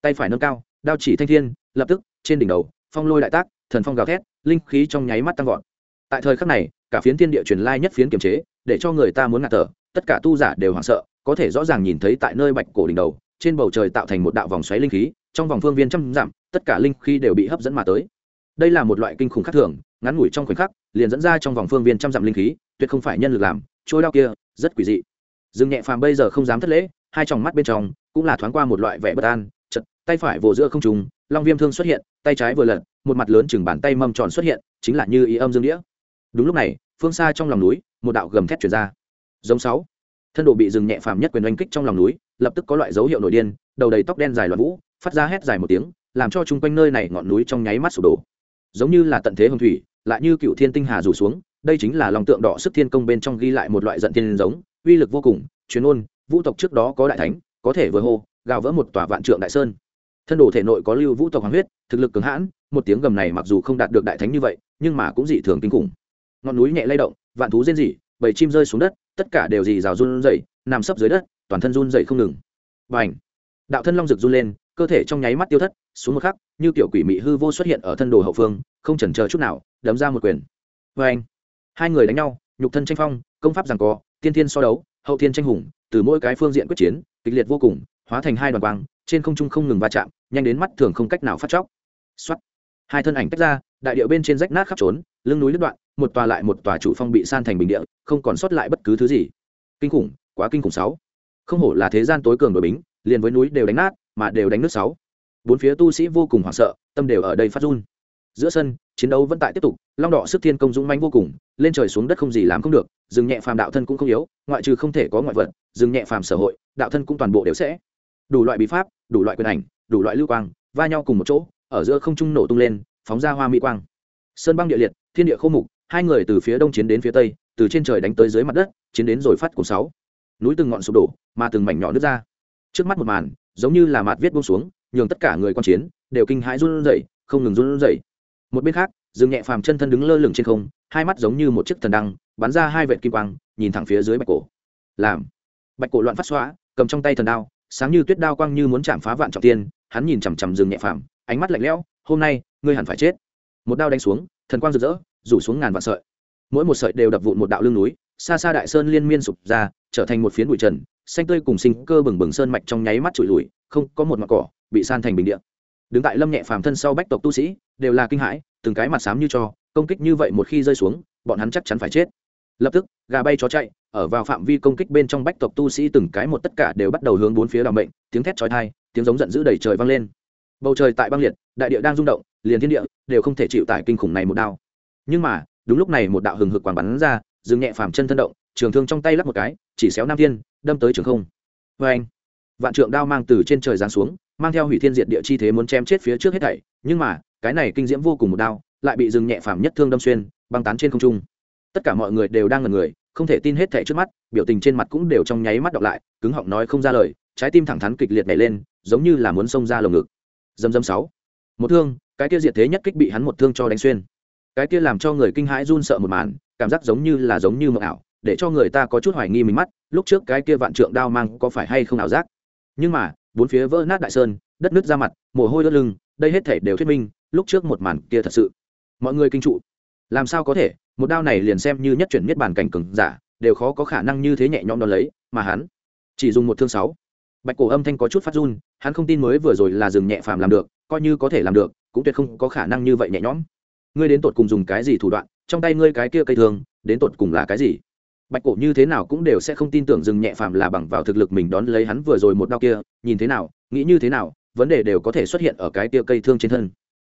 Tay phải nâng cao, đao chỉ thanh thiên, lập tức trên đỉnh đầu, phong lôi đại tác, thần phong gào thét, linh khí trong nháy mắt tăng vọt. Tại thời khắc này, cả phiến thiên địa truyền lai nhất phiến kiềm chế, để cho người ta muốn ngạt thở, tất cả tu giả đều hoảng sợ, có thể rõ ràng nhìn thấy tại nơi bạch cổ đỉnh đầu, trên bầu trời tạo thành một đạo vòng xoáy linh khí, trong vòng phương viên trăm dặm, tất cả linh khí đều bị hấp dẫn mà tới. Đây là một loại kinh khủng khác thường, ngắn ngủi trong khoảnh khắc, liền dẫn ra trong vòng phương viên trăm dặm linh khí, tuyệt không phải nhân lực làm, trôi đao kia, rất quỷ dị. Dương nhẹ phàm bây giờ không dám thất lễ, hai tròng mắt bên trong cũng là thoáng qua một loại vẻ bất an chật tay phải vồ giữa không trùng long viêm thương xuất hiện, tay trái vừa lật, một mặt lớn chừng bàn tay mâm tròn xuất hiện, chính là như ý âm dương đĩa. Đúng lúc này, phương xa trong lòng núi, một đạo gầm thét chuyển ra. Giống sáu. Thân đồ bị dừng nhẹ phàm nhất quyền oanh kích trong lòng núi, lập tức có loại dấu hiệu nổi điên, đầu đầy tóc đen dài loạn vũ, phát ra hét dài một tiếng, làm cho chung quanh nơi này ngọn núi trong nháy mắt sụp đổ. Giống như là tận thế hồng thủy, lại như cựu thiên tinh hà rủ xuống, đây chính là lòng tượng đỏ sức thiên công bên trong ghi lại một loại giận thiên giống, uy lực vô cùng chuyên ôn, vũ tộc trước đó có đại thánh, có thể vừa hô, gào vỡ một tòa vạn trượng đại sơn thân đồ thể nội có lưu vũ tộc hoàng huyết, thực lực cường hãn, một tiếng gầm này mặc dù không đạt được đại thánh như vậy, nhưng mà cũng dị thường kinh khủng. Ngọn núi nhẹ lay động, vạn thú rên rỉ, bầy chim rơi xuống đất, tất cả đều dì rào run rẩy, nằm sấp dưới đất, toàn thân run rẩy không ngừng. Và h đạo thân long rực run lên, cơ thể trong nháy mắt tiêu thất, xuống một khắc, như kiểu quỷ mị hư vô xuất hiện ở thân đồ hậu phương, không chần chờ chút nào, đấm ra một quyền. Và ảnh hai người đánh nhau, nhục thân tranh phong, công pháp giằng co, tiên thiên so đấu, hậu thiên tranh hùng, từ mỗi cái phương diện quyết chiến, kịch liệt vô cùng hóa thành hai đoàn quang, trên không trung không ngừng va chạm, nhanh đến mắt thường không cách nào phát chóc xuất hai thân ảnh tách ra, đại điệu bên trên rách nát khắp trốn, lưng núi đứt đoạn, một tòa lại một tòa chủ phong bị san thành bình địa, không còn sót lại bất cứ thứ gì. Kinh khủng, quá kinh khủng sáu. Không hổ là thế gian tối cường đội bính, liền với núi đều đánh nát, mà đều đánh nước sáu. Bốn phía tu sĩ vô cùng hoảng sợ, tâm đều ở đây phát run. Giữa sân, chiến đấu vẫn tại tiếp tục, long đỏ sức thiên công dũng manh vô cùng, lên trời xuống đất không gì làm không được dừng nhẹ phàm đạo thân cũng không yếu, ngoại trừ không thể có ngoại vật dừng nhẹ phàm sở hội, đạo thân cũng toàn bộ đều sẽ đủ loại bí pháp, đủ loại quyền ảnh, đủ loại lưu quang, va nhau cùng một chỗ, ở giữa không trung nổ tung lên, phóng ra hoa mỹ quang. Sơn băng địa liệt, thiên địa khô mục, hai người từ phía đông chiến đến phía tây, từ trên trời đánh tới dưới mặt đất, chiến đến rồi phát cùng sáu. Núi từng ngọn sụp đổ, mà từng mảnh nhỏ nứt ra. Trước mắt một màn, giống như là mạt viết buông xuống, nhường tất cả người quan chiến đều kinh hãi run rẩy, không ngừng run rẩy. Một bên khác, dương nhẹ phàm chân thân đứng lơ lửng trên không, hai mắt giống như một chiếc thần đăng, bắn ra hai vệt kim quang, nhìn thẳng phía dưới bạch cổ. Làm. Bạch cổ loạn phát xóa, cầm trong tay thần đao sáng như tuyết đao quang như muốn chạm phá vạn trọng tiên, hắn nhìn chằm chằm rừng nhẹ phàm, ánh mắt lạnh lẽo, hôm nay, ngươi hẳn phải chết. Một đao đánh xuống, thần quang rực rỡ, rủ xuống ngàn vạn sợi. Mỗi một sợi đều đập vụn một đạo lưng núi, xa xa đại sơn liên miên sụp ra, trở thành một phiến bụi trần, xanh tươi cùng sinh cơ bừng bừng sơn mạch trong nháy mắt trụi lùi, không có một mặt cỏ bị san thành bình địa. Đứng tại lâm nhẹ phàm thân sau bách tộc tu sĩ, đều là kinh hãi, từng cái mặt xám như cho, công kích như vậy một khi rơi xuống, bọn hắn chắc chắn phải chết. Lập tức, gà bay chó chạy ở vào phạm vi công kích bên trong bách tộc tu sĩ từng cái một tất cả đều bắt đầu hướng bốn phía đ mệnh, tiếng thét trói thai tiếng giống giận dữ đầy trời vang lên. Bầu trời tại băng liệt, đại địa đang rung động, liền thiên địa đều không thể chịu tải kinh khủng này một đao. Nhưng mà, đúng lúc này một đạo hừng hực quảng bắn ra dừng nhẹ phàm chân thân động, trường thương trong tay lắp một cái, chỉ xéo nam thiên, đâm tới trường không. Vê anh vạn trượng đao mang từ trên trời giáng xuống, mang theo hủy thiên diệt địa chi thế muốn chém chết phía trước hết thảy, nhưng mà, cái này kinh diễm vô cùng một đao, lại bị dừng nhẹ phàm nhất thương đâm xuyên, băng tán trên không trung. Tất cả mọi người đều đang ngần người không thể tin hết thảy trước mắt, biểu tình trên mặt cũng đều trong nháy mắt đọc lại, cứng họng nói không ra lời, trái tim thẳng thắn kịch liệt nhảy lên, giống như là muốn xông ra lồng ngực. Dâm dâm sáu. Một thương, cái kia diệt thế nhất kích bị hắn một thương cho đánh xuyên. Cái kia làm cho người kinh hãi run sợ một màn, cảm giác giống như là giống như mộng ảo, để cho người ta có chút hoài nghi mình mắt, lúc trước cái kia vạn trượng đao mang có phải hay không ảo giác. Nhưng mà, bốn phía vỡ nát đại sơn, đất nứt ra mặt, mồ hôi đất lưng, đây hết thể đều thuyết minh, lúc trước một màn kia thật sự. Mọi người kinh trụ. Làm sao có thể? Một đao này liền xem như nhất chuyển nhất bản cảnh cường giả, đều khó có khả năng như thế nhẹ nhõm đón lấy, mà hắn chỉ dùng một thương sáu. Bạch cổ âm thanh có chút phát run, hắn không tin mới vừa rồi là dừng nhẹ phàm làm được, coi như có thể làm được, cũng tuyệt không có khả năng như vậy nhẹ nhõm. Ngươi đến tột cùng dùng cái gì thủ đoạn, trong tay ngươi cái kia cây thương, đến tột cùng là cái gì? Bạch cổ như thế nào cũng đều sẽ không tin tưởng dừng nhẹ phàm là bằng vào thực lực mình đón lấy hắn vừa rồi một đau kia, nhìn thế nào, nghĩ như thế nào, vấn đề đều có thể xuất hiện ở cái kia cây thương trên thân.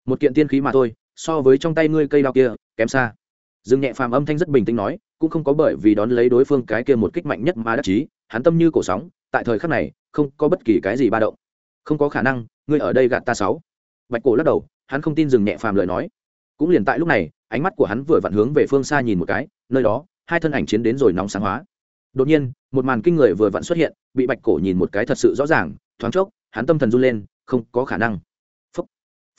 Một kiện tiên khí mà thôi, so với trong tay ngươi cây đau kia, kém xa dừng nhẹ phàm âm thanh rất bình tĩnh nói, cũng không có bởi vì đón lấy đối phương cái kia một kích mạnh nhất mà đắc chí, hắn tâm như cổ sóng, tại thời khắc này, không có bất kỳ cái gì ba động. Không có khả năng, ngươi ở đây gạt ta sáu. Bạch cổ lắc đầu, hắn không tin dừng nhẹ phàm lời nói. Cũng liền tại lúc này, ánh mắt của hắn vừa vặn hướng về phương xa nhìn một cái, nơi đó, hai thân ảnh chiến đến rồi nóng sáng hóa. Đột nhiên, một màn kinh người vừa vặn xuất hiện, bị bạch cổ nhìn một cái thật sự rõ ràng, thoáng chốc, hắn tâm thần run lên, không có khả năng. Phúc.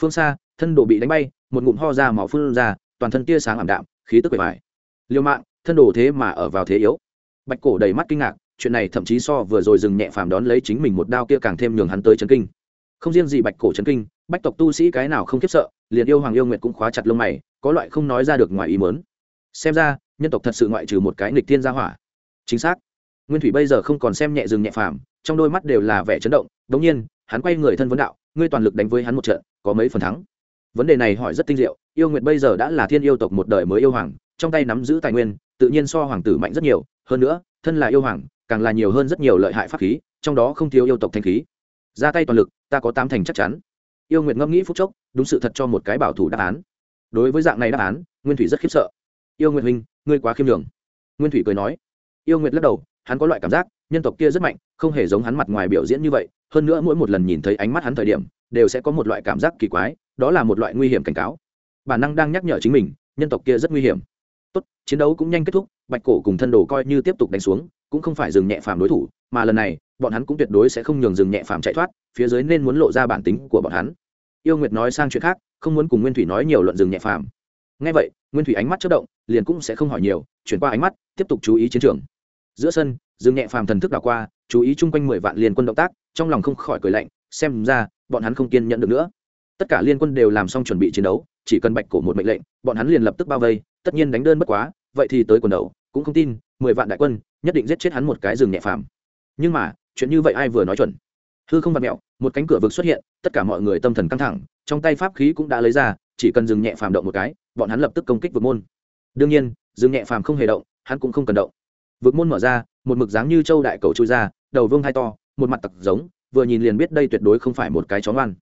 phương xa, thân đồ bị đánh bay, một ngụm ho ra máu phun ra, toàn thân tia sáng ảm đạm khí tức bề bài liêu mạng, thân đồ thế mà ở vào thế yếu. Bạch cổ đầy mắt kinh ngạc, chuyện này thậm chí so vừa rồi dừng nhẹ phàm đón lấy chính mình một đao kia càng thêm nhường hắn tới chấn kinh. Không riêng gì bạch cổ chấn kinh, bách tộc tu sĩ cái nào không khiếp sợ, liền yêu hoàng yêu nguyệt cũng khóa chặt lông mày, có loại không nói ra được ngoài ý mớn xem ra, nhân tộc thật sự ngoại trừ một cái nghịch thiên gia hỏa. Chính xác. Nguyên thủy bây giờ không còn xem nhẹ dừng nhẹ phàm, trong đôi mắt đều là vẻ chấn động, đống nhiên, hắn quay người thân vấn đạo, ngươi toàn lực đánh với hắn một trận, có mấy phần thắng vấn đề này hỏi rất tinh diệu, yêu nguyệt bây giờ đã là thiên yêu tộc một đời mới yêu hoàng, trong tay nắm giữ tài nguyên, tự nhiên so hoàng tử mạnh rất nhiều, hơn nữa, thân là yêu hoàng, càng là nhiều hơn rất nhiều lợi hại pháp khí, trong đó không thiếu yêu tộc thanh khí. Ra tay toàn lực, ta có tám thành chắc chắn. Yêu nguyệt ngẫm nghĩ phút chốc, đúng sự thật cho một cái bảo thủ đáp án. Đối với dạng này đáp án, nguyên thủy rất khiếp sợ. Yêu nguyệt huynh, ngươi quá khiêm đường nguyên thủy cười nói. Yêu nguyệt lắc đầu, hắn có loại cảm giác, nhân tộc kia rất mạnh, không hề giống hắn mặt ngoài biểu diễn như vậy, hơn nữa mỗi một lần nhìn thấy ánh mắt hắn thời điểm, đều sẽ có một loại cảm giác kỳ quái đó là một loại nguy hiểm cảnh cáo. Bản năng đang nhắc nhở chính mình, nhân tộc kia rất nguy hiểm. Tốt, chiến đấu cũng nhanh kết thúc, bạch cổ cùng thân đồ coi như tiếp tục đánh xuống, cũng không phải dừng nhẹ phàm đối thủ, mà lần này, bọn hắn cũng tuyệt đối sẽ không nhường dừng nhẹ phàm chạy thoát, phía dưới nên muốn lộ ra bản tính của bọn hắn. Yêu nguyệt nói sang chuyện khác, không muốn cùng nguyên thủy nói nhiều luận dừng nhẹ phàm. Ngay vậy, nguyên thủy ánh mắt chất động, liền cũng sẽ không hỏi nhiều, chuyển qua ánh mắt, tiếp tục chú ý chiến trường. Giữa sân, dừng nhẹ phàm thần thức đảo qua, chú ý chung quanh mười vạn liên quân động tác, trong lòng không khỏi cười lạnh, xem ra, bọn hắn không kiên nhận được nữa tất cả liên quân đều làm xong chuẩn bị chiến đấu, chỉ cần bạch cổ một mệnh lệnh, bọn hắn liền lập tức bao vây, tất nhiên đánh đơn bất quá, vậy thì tới quần đầu, cũng không tin, mười vạn đại quân, nhất định giết chết hắn một cái rừng nhẹ phàm. Nhưng mà, chuyện như vậy ai vừa nói chuẩn? Hư không vặt mẹo, một cánh cửa vực xuất hiện, tất cả mọi người tâm thần căng thẳng, trong tay pháp khí cũng đã lấy ra, chỉ cần dừng nhẹ phàm động một cái, bọn hắn lập tức công kích vực môn. Đương nhiên dừng nhẹ phàm không hề động, hắn cũng không cần động. Vực môn mở ra, một mực dáng như châu đại cầu trôi ra, đầu vương hai to, một mặt tặc giống, vừa nhìn liền biết đây tuyệt đối không phải một cái chó ngoan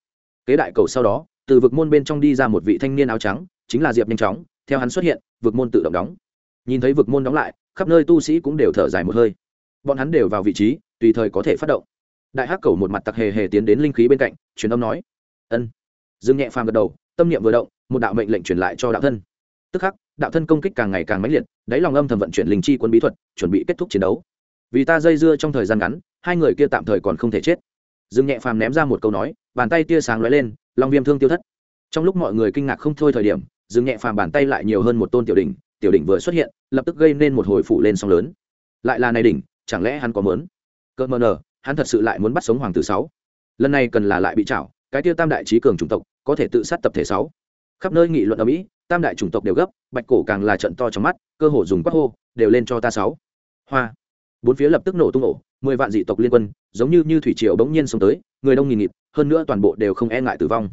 kế đại cầu sau đó, từ vực môn bên trong đi ra một vị thanh niên áo trắng, chính là diệp nhanh chóng, theo hắn xuất hiện, vực môn tự động đóng. Nhìn thấy vực môn đóng lại, khắp nơi tu sĩ cũng đều thở dài một hơi. Bọn hắn đều vào vị trí, tùy thời có thể phát động. Đại hắc cầu một mặt tặc hề hề tiến đến linh khí bên cạnh, truyền âm nói, ân. Dương nhẹ phàm gật đầu, tâm niệm vừa động, một đạo mệnh lệnh truyền lại cho đạo thân. Tức khắc, đạo thân công kích càng ngày càng mãnh liệt, đáy lòng âm thầm vận chuyển linh chi quân bí thuật, chuẩn bị kết thúc chiến đấu. Vì ta dây dưa trong thời gian ngắn, hai người kia tạm thời còn không thể chết. Dương nhẹ phàm ném ra một câu nói bàn tay tia sáng lóe lên, long viêm thương tiêu thất. Trong lúc mọi người kinh ngạc không thôi thời điểm, dương nhẹ phàm bàn tay lại nhiều hơn một tôn tiểu đỉnh tiểu đỉnh vừa xuất hiện, lập tức gây nên một hồi phủ lên sóng lớn. Lại là này đỉnh, chẳng lẽ hắn có mớn cơ mờ nờ, hắn thật sự lại muốn bắt sống hoàng tử sáu. Lần này cần là lại bị chảo cái tiêu tam đại trí cường chủng tộc, có thể tự sát tập thể sáu. Khắp nơi nghị luận ở mỹ, tam đại chủng tộc đều gấp, bạch cổ càng là trận to trong mắt, cơ hồ dùng quát hô, đều lên cho ta sáu. Hoa. Bốn phía lập tức nổ tung ổ mười vạn dị tộc liên quân, giống như như thủy triều bỗng nhiên xông tới, người đông nghìn nghịt, hơn nữa toàn bộ đều không e ngại tử vong.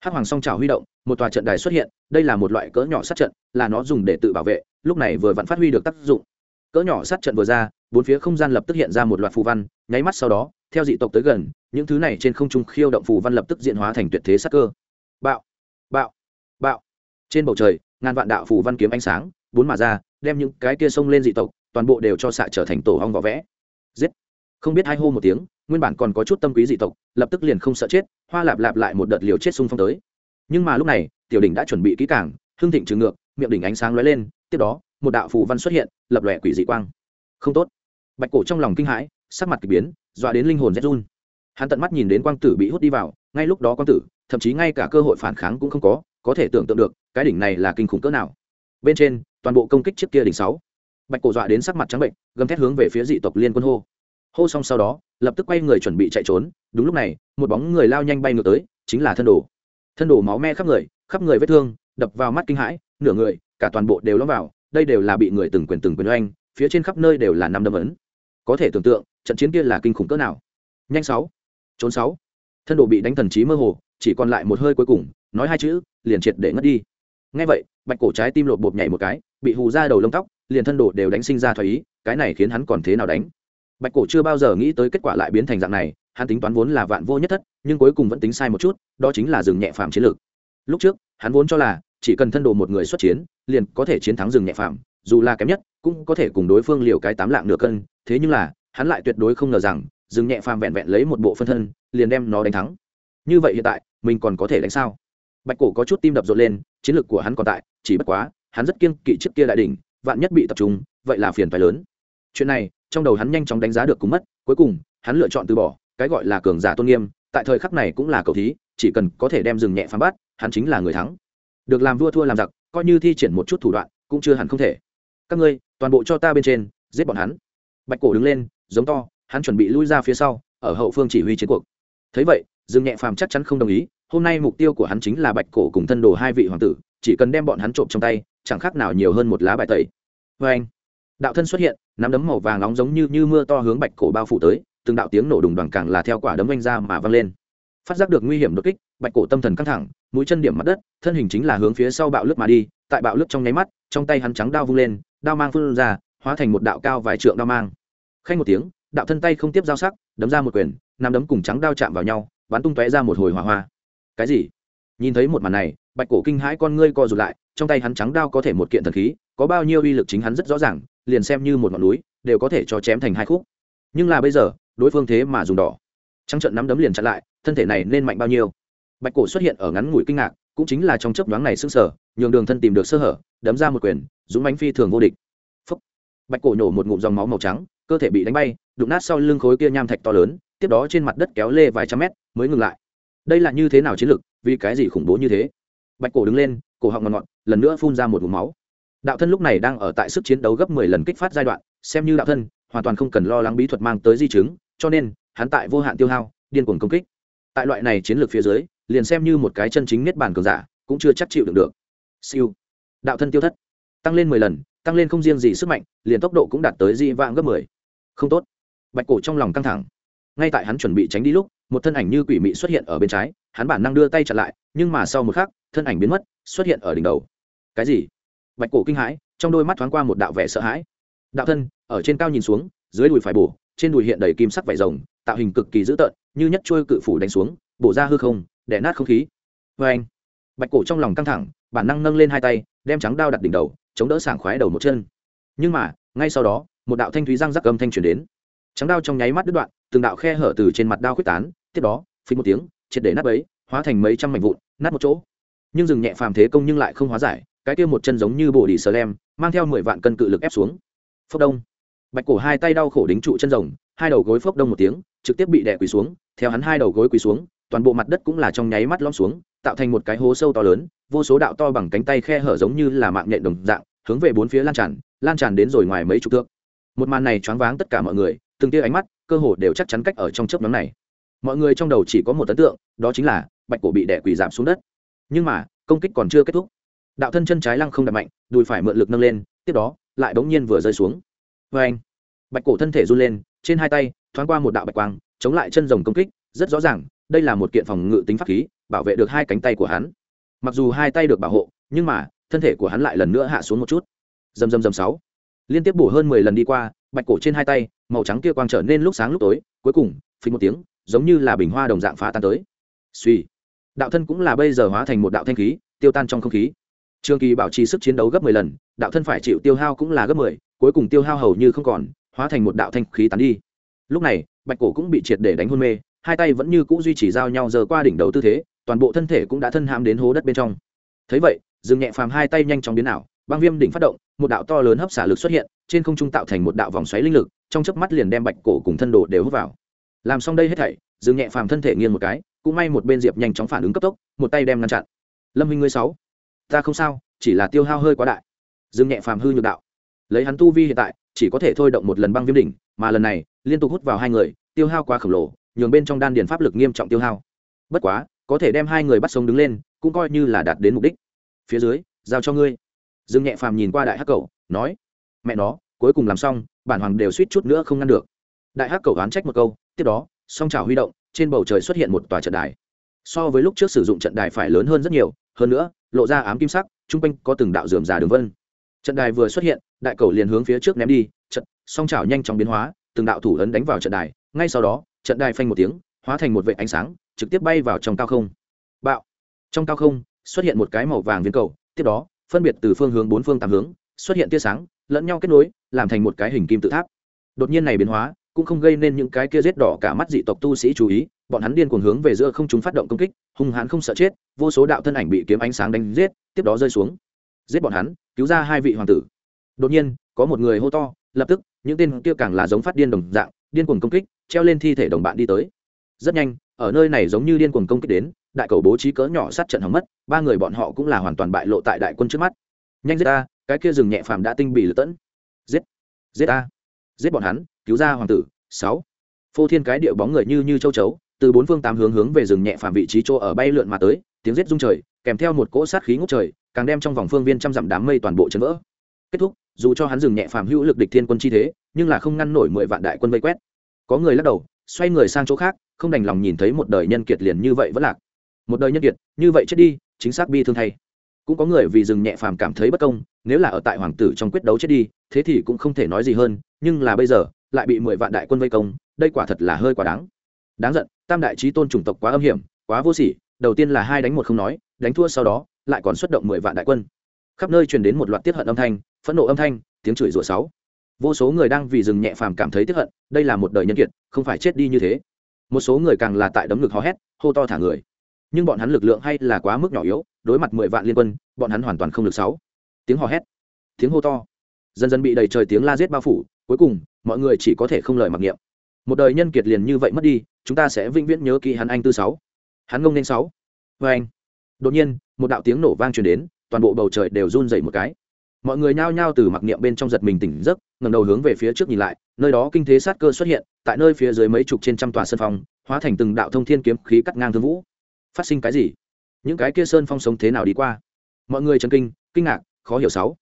Hắc hoàng song trào huy động, một tòa trận đài xuất hiện, đây là một loại cỡ nhỏ sát trận, là nó dùng để tự bảo vệ, lúc này vừa vặn phát huy được tác dụng. Cỡ nhỏ sát trận vừa ra, bốn phía không gian lập tức hiện ra một loạt phù văn, nháy mắt sau đó, theo dị tộc tới gần, những thứ này trên không trung khiêu động phù văn lập tức diện hóa thành tuyệt thế sát cơ. Bạo bạo bạo. Trên bầu trời, ngàn vạn đạo phù văn kiếm ánh sáng, bốn mà ra, đem những cái kia xông lên dị tộc, toàn bộ đều cho xạ trở thành tổ hong vỏ vẽ. Giết không biết hai hô một tiếng, nguyên bản còn có chút tâm quý dị tộc, lập tức liền không sợ chết, hoa lạp lạp lại một đợt liều chết xung phong tới. Nhưng mà lúc này, tiểu đỉnh đã chuẩn bị kỹ cảng hưng thịnh trừ ngược, miệng đỉnh ánh sáng lóe lên, tiếp đó, một đạo phù văn xuất hiện, lập lòe quỷ dị quang. Không tốt. Bạch cổ trong lòng kinh hãi, sắc mặt k ỳ biến, dọa đến linh hồn rét run. Hắn tận mắt nhìn đến quang tử bị hút đi vào, ngay lúc đó quang tử, thậm chí ngay cả cơ hội phản kháng cũng không có có thể tưởng tượng được, cái đỉnh này là kinh khủng cỡ nào. Bên trên, toàn bộ công kích trước kia đỉnh sáu. Bạch cổ dọa đến sắc mặt trắng bệnh, gầm thét hướng về phía dị tộc liên quân hô hô xong sau đó, lập tức quay người chuẩn bị chạy trốn. Đúng lúc này, một bóng người lao nhanh bay ngược tới, chính là thân đồ. Thân đồ máu me khắp người khắp người vết thương, đập vào mắt kinh hãi, nửa người, cả toàn bộ đều lõm vào, đây đều là bị người từng quyền từng quyền oanh, phía trên khắp nơi đều là năm đâm ấn. Có thể tưởng tượng, trận chiến kia là kinh khủng cỡ nào. Nhanh sáu, trốn sáu. Thân đồ bị đánh thần trí mơ hồ, chỉ còn lại một hơi cuối cùng, nói hai chữ, liền triệt để ngất đi. Ngay vậy, bạch cổ trái tim lột bột nhảy một cái, bị hù ra đầu lông tóc, liền thân đồ đều đánh sinh ra thoái ý, cái này khiến hắn còn thế nào đánh? Bạch cổ chưa bao giờ nghĩ tới kết quả lại biến thành dạng này, hắn tính toán vốn là vạn vô nhất thất, nhưng cuối cùng vẫn tính sai một chút, đó chính là rừng nhẹ phàm chiến lược. Lúc trước, hắn vốn cho là, chỉ cần thân đồ một người xuất chiến, liền có thể chiến thắng rừng nhẹ phàm, dù là kém nhất, cũng có thể cùng đối phương liều cái tám lạng nửa cân, thế nhưng là, hắn lại tuyệt đối không ngờ rằng rừng nhẹ phàm vẹn vẹn lấy một bộ phân thân, liền đem nó đánh thắng. Như vậy hiện tại, mình còn có thể đánh sao? Bạch cổ có chút tim đập rộn lên, chiến lược của hắn còn tại, chỉ bất quá, hắn rất kiêng kỵ trước kia đại đỉnh, vạn nhất bị tập trung, vậy là phiền phái lớn. Chuyện này trong đầu hắn nhanh chóng đánh giá được cùng mất, cuối cùng, hắn lựa chọn từ bỏ, cái gọi là cường giả tôn nghiêm, tại thời khắc này cũng là cầu thí, chỉ cần có thể đem rừng nhẹ phán bắt hắn chính là người thắng. Được làm vua thua làm giặc, coi như thi triển một chút thủ đoạn, cũng chưa hẳn không thể. Các ngươi, toàn bộ cho ta bên trên, giết bọn hắn. Bạch cổ đứng lên, giống to, hắn chuẩn bị lui ra phía sau, ở hậu phương chỉ huy chiến cuộc. Thấy vậy dương nhẹ phàm chắc chắn không đồng ý, hôm nay mục tiêu của hắn chính là bạch cổ cùng thân đồ hai vị hoàng tử, chỉ cần đem bọn hắn trộm trong tay, chẳng khác nào nhiều hơn một lá bài tẩy. Vê anh đạo thân xuất hiện, nắm đấm màu vàng nóng giống như như mưa to hướng bạch cổ bao phủ tới, từng đạo tiếng nổ đùng đoàn càng là theo quả đấm vanh ra mà văng lên. Phát giác được nguy hiểm đột kích, bạch cổ tâm thần căng thẳng, mũi chân điểm mặt đất, thân hình chính là hướng phía sau bạo lướt mà đi, tại bạo lướt trong nháy mắt, trong tay hắn trắng đao vung lên, đao mang phun ra, hóa thành một đạo cao vài trượng đao mang. Khanh một tiếng, đạo thân tay không tiếp giao sắc, đấm ra một quyền nằm đấm cùng trắng đao chạm vào nhau bắn tung tóe ra một hồi hỏa hoa. Cái gì? Nhìn thấy một màn này, bạch cổ kinh hãi con ngươi co rụt lại, trong tay hắn trắng đao có thể một kiện thần khí, có bao nhiêu uy lực chính hắn rất rõ ràng liền xem như một ngọn núi, đều có thể cho chém thành hai khúc. Nhưng là bây giờ, đối phương thế mà dùng đỏ. Trắng trận nắm đấm liền chặn lại, thân thể này nên mạnh bao nhiêu? Bạch cổ xuất hiện ở ngắn ngủi kinh ngạc, cũng chính là trong chớp nhoáng này sưng sở nhường đường thân tìm được sơ hở, đấm ra một quyền, dũng bánh phi thường vô địch. Phúc. bạch cổ nhổ một ngụm dòng máu màu trắng, cơ thể bị đánh bay, đụng nát sau lưng khối kia nham thạch to lớn, tiếp đó trên mặt đất kéo lê vài trăm mét, mới ngừng lại. Đây là như thế nào chiến lược, vì cái gì khủng bố như thế? Bạch cổ đứng lên, cổ họng ngọn ngọn lần nữa phun ra một vùng máu đạo thân lúc này đang ở tại sức chiến đấu gấp mười lần kích phát giai đoạn, xem như đạo thân, hoàn toàn không cần lo lắng bí thuật mang tới di chứng, cho nên, hắn tại vô hạn tiêu hao, điên cuồng công kích. Tại loại này chiến lược phía dưới, liền xem như một cái chân chính niết bàn cường giả, cũng chưa chắc chịu được được. Siêu. Đạo thân tiêu thất. Tăng lên mười lần, tăng lên không riêng gì sức mạnh, liền tốc độ cũng đạt tới di vãng gấp mười. Không tốt. Bạch cổ trong lòng căng thẳng. Ngay tại hắn chuẩn bị tránh đi lúc, một thân ảnh như quỷ mị xuất hiện ở bên trái, hắn bản năng đưa tay chặn lại, nhưng mà sau một khắc, thân ảnh biến mất, xuất hiện ở đỉnh đầu. Cái gì? Bạch cổ kinh hãi, trong đôi mắt thoáng qua một đạo vẻ sợ hãi. Đạo thân, ở trên cao nhìn xuống, dưới đùi phải bổ, trên đùi hiện đầy kim sắc vải rồng, tạo hình cực kỳ dữ tợn, như nhất trôi cự phủ đánh xuống, bổ ra hư không đẻ nát không khí. Vê anh, bạch cổ trong lòng căng thẳng, bản năng nâng lên hai tay, đem trắng đao đặt đỉnh đầu, chống đỡ sảng khoái đầu một chân. Nhưng mà, ngay sau đó, một đạo thanh thúy răng rắc âm thanh truyền đến. Trắng đao trong nháy mắt đứt đoạn, từng đạo khe hở từ trên mặt đao quyết tán, tiếp đó phí một tiếng, triệt để nát ấy hóa thành mấy trăm mảnh vụn, nát một chỗ. Nhưng dừng nhẹ phàm thế công nhưng lại không hóa giải cái kia một chân giống như bồ đi sờ lem, mang theo mười vạn cân cự lực ép xuống. Phốc đông. Bạch cổ hai tay đau khổ đính trụ chân rồng, hai đầu gối phốc đông một tiếng, trực tiếp bị đè quỳ xuống, theo hắn hai đầu gối quỳ xuống, toàn bộ mặt đất cũng là trong nháy mắt lõm xuống, tạo thành một cái hố sâu to lớn, vô số đạo to bằng cánh tay khe hở giống như là mạng nhện đồng dạng, hướng về bốn phía lan tràn lan tràn đến rồi ngoài mấy chục thước. Một màn này choáng váng tất cả mọi người, từng tia ánh mắt, cơ hồ đều chắc chắn cách ở trong chớp nhoáng này. Mọi người trong đầu chỉ có một ấn tượng, đó chính là bạch cổ bị đè quỳ giảm xuống đất. Nhưng mà, công kích còn chưa kết thúc đạo thân chân trái lăng không đập mạnh, đùi phải mượn lực nâng lên, tiếp đó, lại bỗng nhiên vừa rơi xuống. Vê anh, bạch cổ thân thể run lên, trên hai tay, thoáng qua một đạo bạch quang, chống lại chân rồng công kích, rất rõ ràng, đây là một kiện phòng ngự tính pháp khí, bảo vệ được hai cánh tay của hắn. Mặc dù hai tay được bảo hộ, nhưng mà, thân thể của hắn lại lần nữa hạ xuống một chút. Dầm dầm dầm sáu. Liên tiếp bổ hơn mười lần đi qua, bạch cổ trên hai tay, màu trắng kia quang trở nên lúc sáng lúc tối, cuối cùng, phình một tiếng, giống như là bình hoa đồng dạng phá tan tới. Suy đạo thân cũng là bây giờ hóa thành một đạo thanh khí, tiêu tan trong không khí trường kỳ bảo trì sức chiến đấu gấp mười lần, đạo thân phải chịu tiêu hao cũng là gấp mười, cuối cùng tiêu hao hầu như không còn, hóa thành một đạo thanh khí tán đi. Lúc này, bạch cổ cũng bị triệt để đánh hôn mê, hai tay vẫn như cũ duy trì giao nhau giờ qua đỉnh đầu tư thế, toàn bộ thân thể cũng đã thân hãm đến hố đất bên trong. Thấy vậy dừng nhẹ phàm hai tay nhanh chóng biến ảo, băng viêm đỉnh phát động, một đạo to lớn hấp xả lực xuất hiện, trên không trung tạo thành một đạo vòng xoáy linh lực, trong chớp mắt liền đem bạch cổ cùng thân đồ đều hút vào. Làm xong đây hết thảy dừng nhẹ phàm thân thể nghiêng một cái, cũng may một bên diệp nhanh chóng phản ứng cấp tốc, một tay đem ngăn chặn. Lâm minh ngươi sáu ta không sao, chỉ là tiêu hao hơi quá đại. Dương nhẹ phàm hư nhược đạo. Lấy hắn tu vi hiện tại, chỉ có thể thôi động một lần băng viêm đỉnh, mà lần này, liên tục hút vào hai người, tiêu hao quá khổng lồ, nhường bên trong đan điền pháp lực nghiêm trọng tiêu hao. Bất quá, có thể đem hai người bắt sống đứng lên, cũng coi như là đạt đến mục đích. Phía dưới, giao cho ngươi. Dương nhẹ phàm nhìn qua đại hắc cầu nói, mẹ nó, cuối cùng làm xong, bản hoàng đều suýt chút nữa không ngăn được. Đại hắc cầu oán trách một câu, tiếp đó, song trào huy động, trên bầu trời xuất hiện một tòa trận đài. So với lúc trước sử dụng trận đài phải lớn hơn rất nhiều hơn nữa, lộ ra ám kim sắc, chung quanh có từng đạo dườm già đường vân. Trận đài vừa xuất hiện, đại cầu liền hướng phía trước ném đi, trận, song trào nhanh chóng biến hóa, từng đạo thủ ấn đánh vào trận đài, ngay sau đó, trận đài phanh một tiếng, hóa thành một vệ ánh sáng, trực tiếp bay vào trong cao không. Bạo! Trong cao không, xuất hiện một cái màu vàng viên cầu, tiếp đó, phân biệt từ phương hướng bốn phương tám hướng, xuất hiện tia sáng, lẫn nhau kết nối, làm thành một cái hình kim tự tháp. Đột nhiên này biến hóa, cũng không gây nên những cái kia rết đỏ cả mắt dị tộc tu sĩ chú ý, bọn hắn điên cuồng hướng về giữa không chúng phát động công kích hung hãn không sợ chết, vô số đạo thân ảnh bị kiếm ánh sáng đánh giết, tiếp đó rơi xuống. Giết bọn hắn, cứu ra hai vị hoàng tử. Đột nhiên, có một người hô to, lập tức, những tên kia càng là giống phát điên đồng dạng, điên cuồng công kích, treo lên thi thể đồng bạn đi tới. Rất nhanh, ở nơi này giống như điên cuồng công kích đến, đại cầu bố trí cỡ nhỏ sát trận hỏng mất, ba người bọn họ cũng là hoàn toàn bại lộ tại đại quân trước mắt. Nhanh giết ta, cái kia rừng nhẹ phàm đã tinh bị lật tẫn. Giết giết ta, giết bọn hắn, cứu ra hoàng tử. Sáu. Phô thiên cái điệu bóng người như như châu chấu từ bốn phương tám hướng hướng về rừng nhẹ phàm vị trí chỗ ở bay lượn mà tới, tiếng giết rung trời, kèm theo một cỗ sát khí ngút trời, càng đem trong vòng phương viên trăm dặm đám mây toàn bộ chấn vỡ. Kết thúc, dù cho hắn rừng nhẹ phàm hữu lực địch thiên quân chi thế, nhưng là không ngăn nổi mười vạn đại quân vây quét. Có người lắc đầu, xoay người sang chỗ khác, không đành lòng nhìn thấy một đời nhân kiệt liền như vậy vẫn lạc. Một đời nhân kiệt, như vậy chết đi, chính xác bi thương thay. Cũng có người vì rừng nhẹ phàm cảm thấy bất công, nếu là ở tại hoàng tử trong quyết đấu chết đi, thế thì cũng không thể nói gì hơn, nhưng là bây giờ, lại bị mười vạn đại quân vây công, đây quả thật là hơi quá đáng. Đáng giận tam đại trí tôn chủng tộc quá âm hiểm, quá vô sỉ, đầu tiên là hai đánh một không nói, đánh thua sau đó, lại còn xuất động mười vạn đại quân. Khắp nơi truyền đến một loạt tiết hận âm thanh, phẫn nộ âm thanh, tiếng chửi rủa sáu. Vô số người đang vì rừng nhẹ phàm cảm thấy tiếc hận, đây là một đời nhân kiệt, không phải chết đi như thế. Một số người càng là tại đấm ngực hò hét, hô to thả người. Nhưng bọn hắn lực lượng hay là quá mức nhỏ yếu, đối mặt mười vạn liên quân, bọn hắn hoàn toàn không được sáu. Tiếng hò hét, tiếng hô to, dần dần bị đầy trời tiếng la giết bao phủ, cuối cùng, mọi người chỉ có thể không lời mặc niệm một đời nhân kiệt liền như vậy mất đi, chúng ta sẽ vĩnh viễn nhớ kỹ hắn anh tư sáu. Hắn ngông nên sáu. Vê anh. Đột nhiên, một đạo tiếng nổ vang truyền đến, toàn bộ bầu trời đều run dậy một cái. Mọi người nhao nhao từ mặc niệm bên trong giật mình tỉnh giấc ngầm đầu hướng về phía trước nhìn lại, nơi đó kinh thế sát cơ xuất hiện, tại nơi phía dưới mấy chục trên trăm tòa sân phong, hóa thành từng đạo thông thiên kiếm khí cắt ngang thương vũ. Phát sinh cái gì? Những cái kia sơn phong sống thế nào đi qua? Mọi người chấn kinh kinh ngạc, khó hiểu sáu.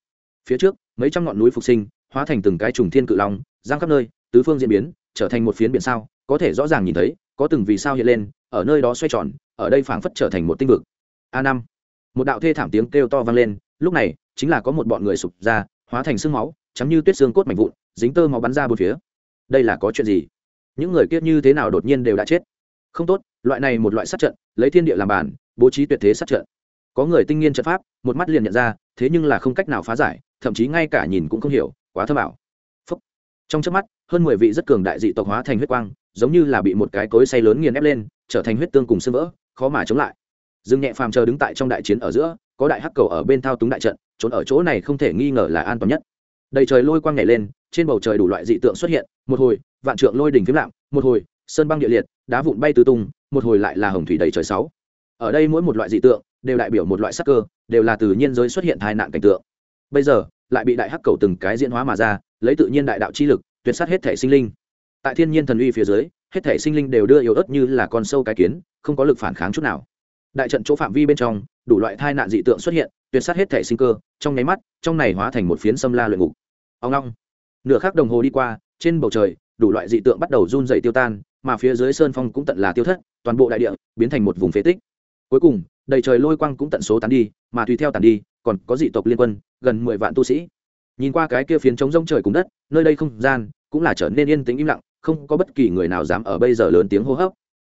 Phía trước, mấy trăm ngọn núi phục sinh, hóa thành từng cái trùng thiên cự long giang khắp nơi, tứ phương diễn biến trở thành một phiến biển sao, có thể rõ ràng nhìn thấy, có từng vì sao hiện lên, ở nơi đó xoay tròn, ở đây phảng phất trở thành một tinh vực. A năm. Một đạo thê thảm tiếng kêu to vang lên, lúc này, chính là có một bọn người sụp ra, hóa thành sương máu, chấm như tuyết xương cốt mảnh vụn, dính tơ máu bắn ra bốn phía. Đây là có chuyện gì? Những người kia như thế nào đột nhiên đều đã chết? Không tốt, loại này một loại sát trận, lấy thiên địa làm bản bố trí tuyệt thế sát trận. Có người tinh nghiên trận pháp, một mắt liền nhận ra, thế nhưng là không cách nào phá giải, thậm chí ngay cả nhìn cũng không hiểu, quá thơ bảo Phúc. trong trước mắt hơn mười vị rất cường đại dị tộc hóa thành huyết quang, giống như là bị một cái cối say lớn nghiền ép lên, trở thành huyết tương cùng sơ vỡ, khó mà chống lại. Dương nhẹ phàm chờ đứng tại trong đại chiến ở giữa, có đại hắc cầu ở bên thao túng đại trận, trốn ở chỗ này không thể nghi ngờ là an toàn nhất. Đầy trời lôi quang nhảy lên, trên bầu trời đủ loại dị tượng xuất hiện, một hồi, vạn trượng lôi đỉnh phím lạm một hồi, sơn băng địa liệt, đá vụn bay tứ tung, một hồi lại là hồng thủy đầy trời sáu. Ở đây mỗi một loại dị tượng đều đại biểu một loại sắc cơ, đều là từ nhiên giới xuất hiện tai nạn cảnh tượng. Bây giờ, lại bị đại hắc cầu từng cái diễn hóa mà ra, lấy tự nhiên đại đạo chi lực tuyệt sát hết thể sinh linh. Tại thiên nhiên thần uy phía dưới, hết thể sinh linh đều đưa yếu ớt như là con sâu cái kiến, không có lực phản kháng chút nào. Đại trận chỗ phạm vi bên trong, đủ loại tai nạn dị tượng xuất hiện, tuyệt sát hết thể sinh cơ, trong nháy mắt, trong này hóa thành một phiến xâm la luyện ngục. Ông long nửa khắc đồng hồ đi qua, trên bầu trời, đủ loại dị tượng bắt đầu run dày tiêu tan, mà phía dưới sơn phong cũng tận là tiêu thất, toàn bộ đại địa biến thành một vùng phế tích. Cuối cùng, đầy trời lôi quang cũng tận số tán đi, mà tùy theo tàn đi, còn có dị tộc liên quân, gần mười vạn tu sĩ. Nhìn qua cái kia phiến trống rông trời cùng đất, nơi đây không gian cũng là trở nên yên tĩnh im lặng, không có bất kỳ người nào dám ở bây giờ lớn tiếng hô hấp.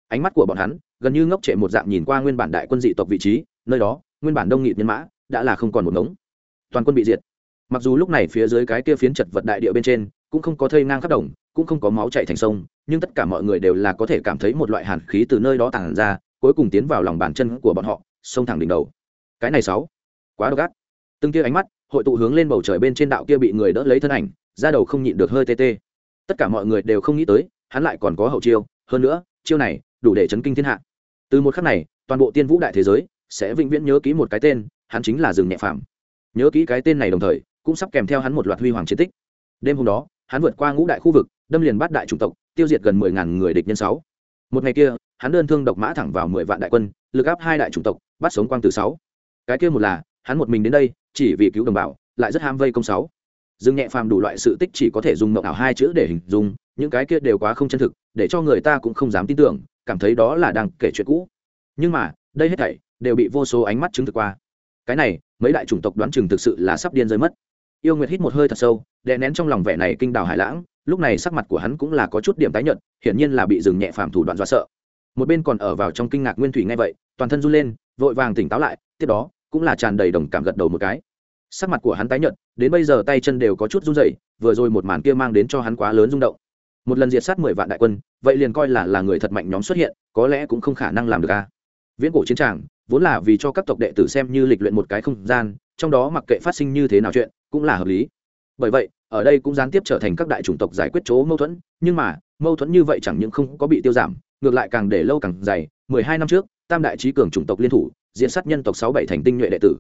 Ánh mắt của bọn hắn gần như ngốc trệ một dạng nhìn qua nguyên bản đại quân dị tộc vị trí, nơi đó, nguyên bản đông nghịt nhân mã, đã là không còn một ngống. Toàn quân bị diệt. Mặc dù lúc này phía dưới cái kia phiến chật vật đại địa bên trên cũng không có thây ngang khắp đồng, cũng không có máu chạy thành sông, nhưng tất cả mọi người đều là có thể cảm thấy một loại hàn khí từ nơi đó tàn ra, cuối cùng tiến vào lòng bàn chân của bọn họ, xông thẳng đỉnh đầu. Cái này sáu. Quá độc ác. Từng kia ánh mắt hội tụ hướng lên bầu trời bên trên đạo kia bị người đỡ lấy thân ảnh ra đầu không nhịn được hơi tê tê. Tất cả mọi người đều không nghĩ tới, hắn lại còn có hậu chiêu. Hơn nữa, chiêu này đủ để chấn kinh thiên hạ. Từ một khắc này, toàn bộ tiên vũ đại thế giới sẽ vĩnh viễn nhớ kỹ một cái tên, hắn chính là rừng nhẹ phàm. Nhớ kỹ cái tên này đồng thời, cũng sắp kèm theo hắn một loạt huy hoàng chiến tích. Đêm hôm đó, hắn vượt qua ngũ đại khu vực, đâm liền bát đại chủng tộc, tiêu diệt gần mười ngàn người địch nhân sáu. Một ngày kia, hắn đơn thương độc mã thẳng vào mười vạn đại quân, lực áp hai đại chủng tộc, bắt sống quang từ sáu. Cái kia một là, hắn một mình đến đây, chỉ vì cứu đồng bào, lại rất ham vây công sáu dương nhẹ phàm đủ loại sự tích chỉ có thể dùng mộng ảo hai chữ để hình dung, những cái kia đều quá không chân thực, để cho người ta cũng không dám tin tưởng, cảm thấy đó là đang kể chuyện cũ. Nhưng mà, đây hết thảy đều bị vô số ánh mắt chứng thực qua. Cái này, mấy đại chủng tộc đoán chừng thực sự là sắp điên rơi mất. Yêu nguyệt hít một hơi thật sâu, đè nén trong lòng vẻ này kinh đào hải lãng, lúc này sắc mặt của hắn cũng là có chút điểm tái nhợt, hiển nhiên là bị dừng nhẹ phàm thủ đoạn dọa sợ. Một bên còn ở vào trong kinh ngạc nguyên thủy ngay vậy, toàn thân run lên, vội vàng tỉnh táo lại, tiếp đó cũng là tràn đầy đồng cảm gật đầu một cái sắc mặt của hắn tái nhợt, đến bây giờ tay chân đều có chút run rẩy, vừa rồi một màn kia mang đến cho hắn quá lớn rung động. Một lần diệt sát mười vạn đại quân, vậy liền coi là là người thật mạnh nhóm xuất hiện, có lẽ cũng không khả năng làm được a. Viễn cổ chiến tràng, vốn là vì cho các tộc đệ tử xem như lịch luyện một cái không gian, trong đó mặc kệ phát sinh như thế nào chuyện, cũng là hợp lý. Bởi vậy, ở đây cũng gián tiếp trở thành các đại chủng tộc giải quyết chỗ mâu thuẫn, nhưng mà, mâu thuẫn như vậy chẳng những không có bị tiêu giảm, ngược lại càng để lâu càng dày mười hai năm trước, tam đại trí cường chủng tộc liên thủ diện sát nhân tộc sáu bảy thành tinh nhuệ đệ tử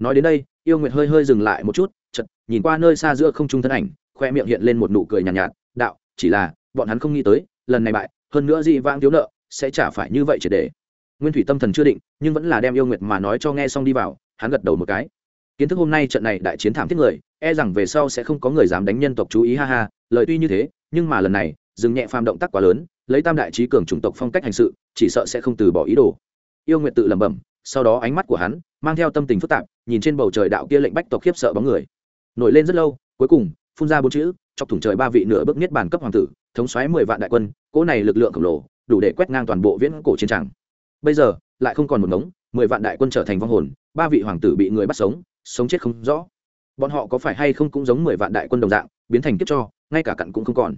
nói đến đây yêu nguyệt hơi hơi dừng lại một chút chật nhìn qua nơi xa giữa không trung thân ảnh khoe miệng hiện lên một nụ cười nhàn nhạt, nhạt đạo chỉ là bọn hắn không nghĩ tới lần này bại hơn nữa dị vãng thiếu nợ sẽ trả phải như vậy triệt để. Nguyên thủy tâm thần chưa định nhưng vẫn là đem yêu nguyệt mà nói cho nghe xong đi vào hắn gật đầu một cái. Kiến thức hôm nay trận này đại chiến thảm thiết người e rằng về sau sẽ không có người dám đánh nhân tộc chú ý ha ha lời tuy như thế nhưng mà lần này dừng nhẹ phàm động tác quá lớn lấy tam đại trí cường chủng tộc phong cách hành sự chỉ sợ sẽ không từ bỏ ý đồ. Yêu nguyệt tự lẩm bẩm sau đó ánh mắt của hắn mang theo tâm tình phức tạp, nhìn trên bầu trời đạo kia lệnh bách tộc khiếp sợ bóng người. Nổi lên rất lâu, cuối cùng, phun ra bốn chữ, chọc thủng trời ba vị nửa bước niết bàn cấp hoàng tử, thống xoáy mười vạn đại quân, cỗ này lực lượng khổng lồ, đủ để quét ngang toàn bộ viễn cổ chiến tràng bây giờ, lại không còn một ngống, mười vạn đại quân trở thành vong hồn, ba vị hoàng tử bị người bắt sống sống chết không rõ. Bọn họ có phải hay không cũng giống mười vạn đại quân đồng dạng, biến thành kiếp cho, ngay cả cặn cũng không còn.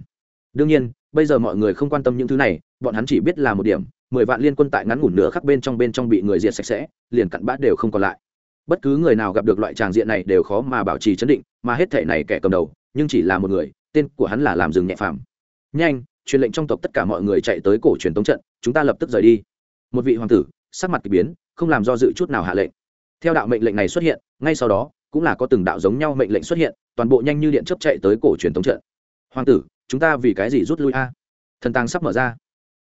Đương nhiên, bây giờ mọi người không quan tâm những thứ này, bọn hắn chỉ biết là một điểm mười vạn liên quân tại ngắn ngủn nửa khắc bên trong bên trong bị người diệt sạch sẽ, liền cặn bát đều không còn lại. Bất cứ người nào gặp được loại tràng diện này đều khó mà bảo trì chấn định, mà hết thể này kẻ cầm đầu, nhưng chỉ là một người, tên của hắn là làm rừng nhẹ phàm. Nhanh, truyền lệnh trong tộc tất cả mọi người chạy tới cổ truyền tống trận, chúng ta lập tức rời đi. Một vị hoàng tử, sắc mặt k ỳ biến, không làm do dự chút nào hạ lệnh. Theo đạo mệnh lệnh này xuất hiện, ngay sau đó, cũng là có từng đạo giống nhau mệnh lệnh xuất hiện, toàn bộ nhanh như điện chấp chạy tới cổ truyền tống trận. Hoàng tử, chúng ta vì cái gì rút lui a? Thần tàng sắp mở ra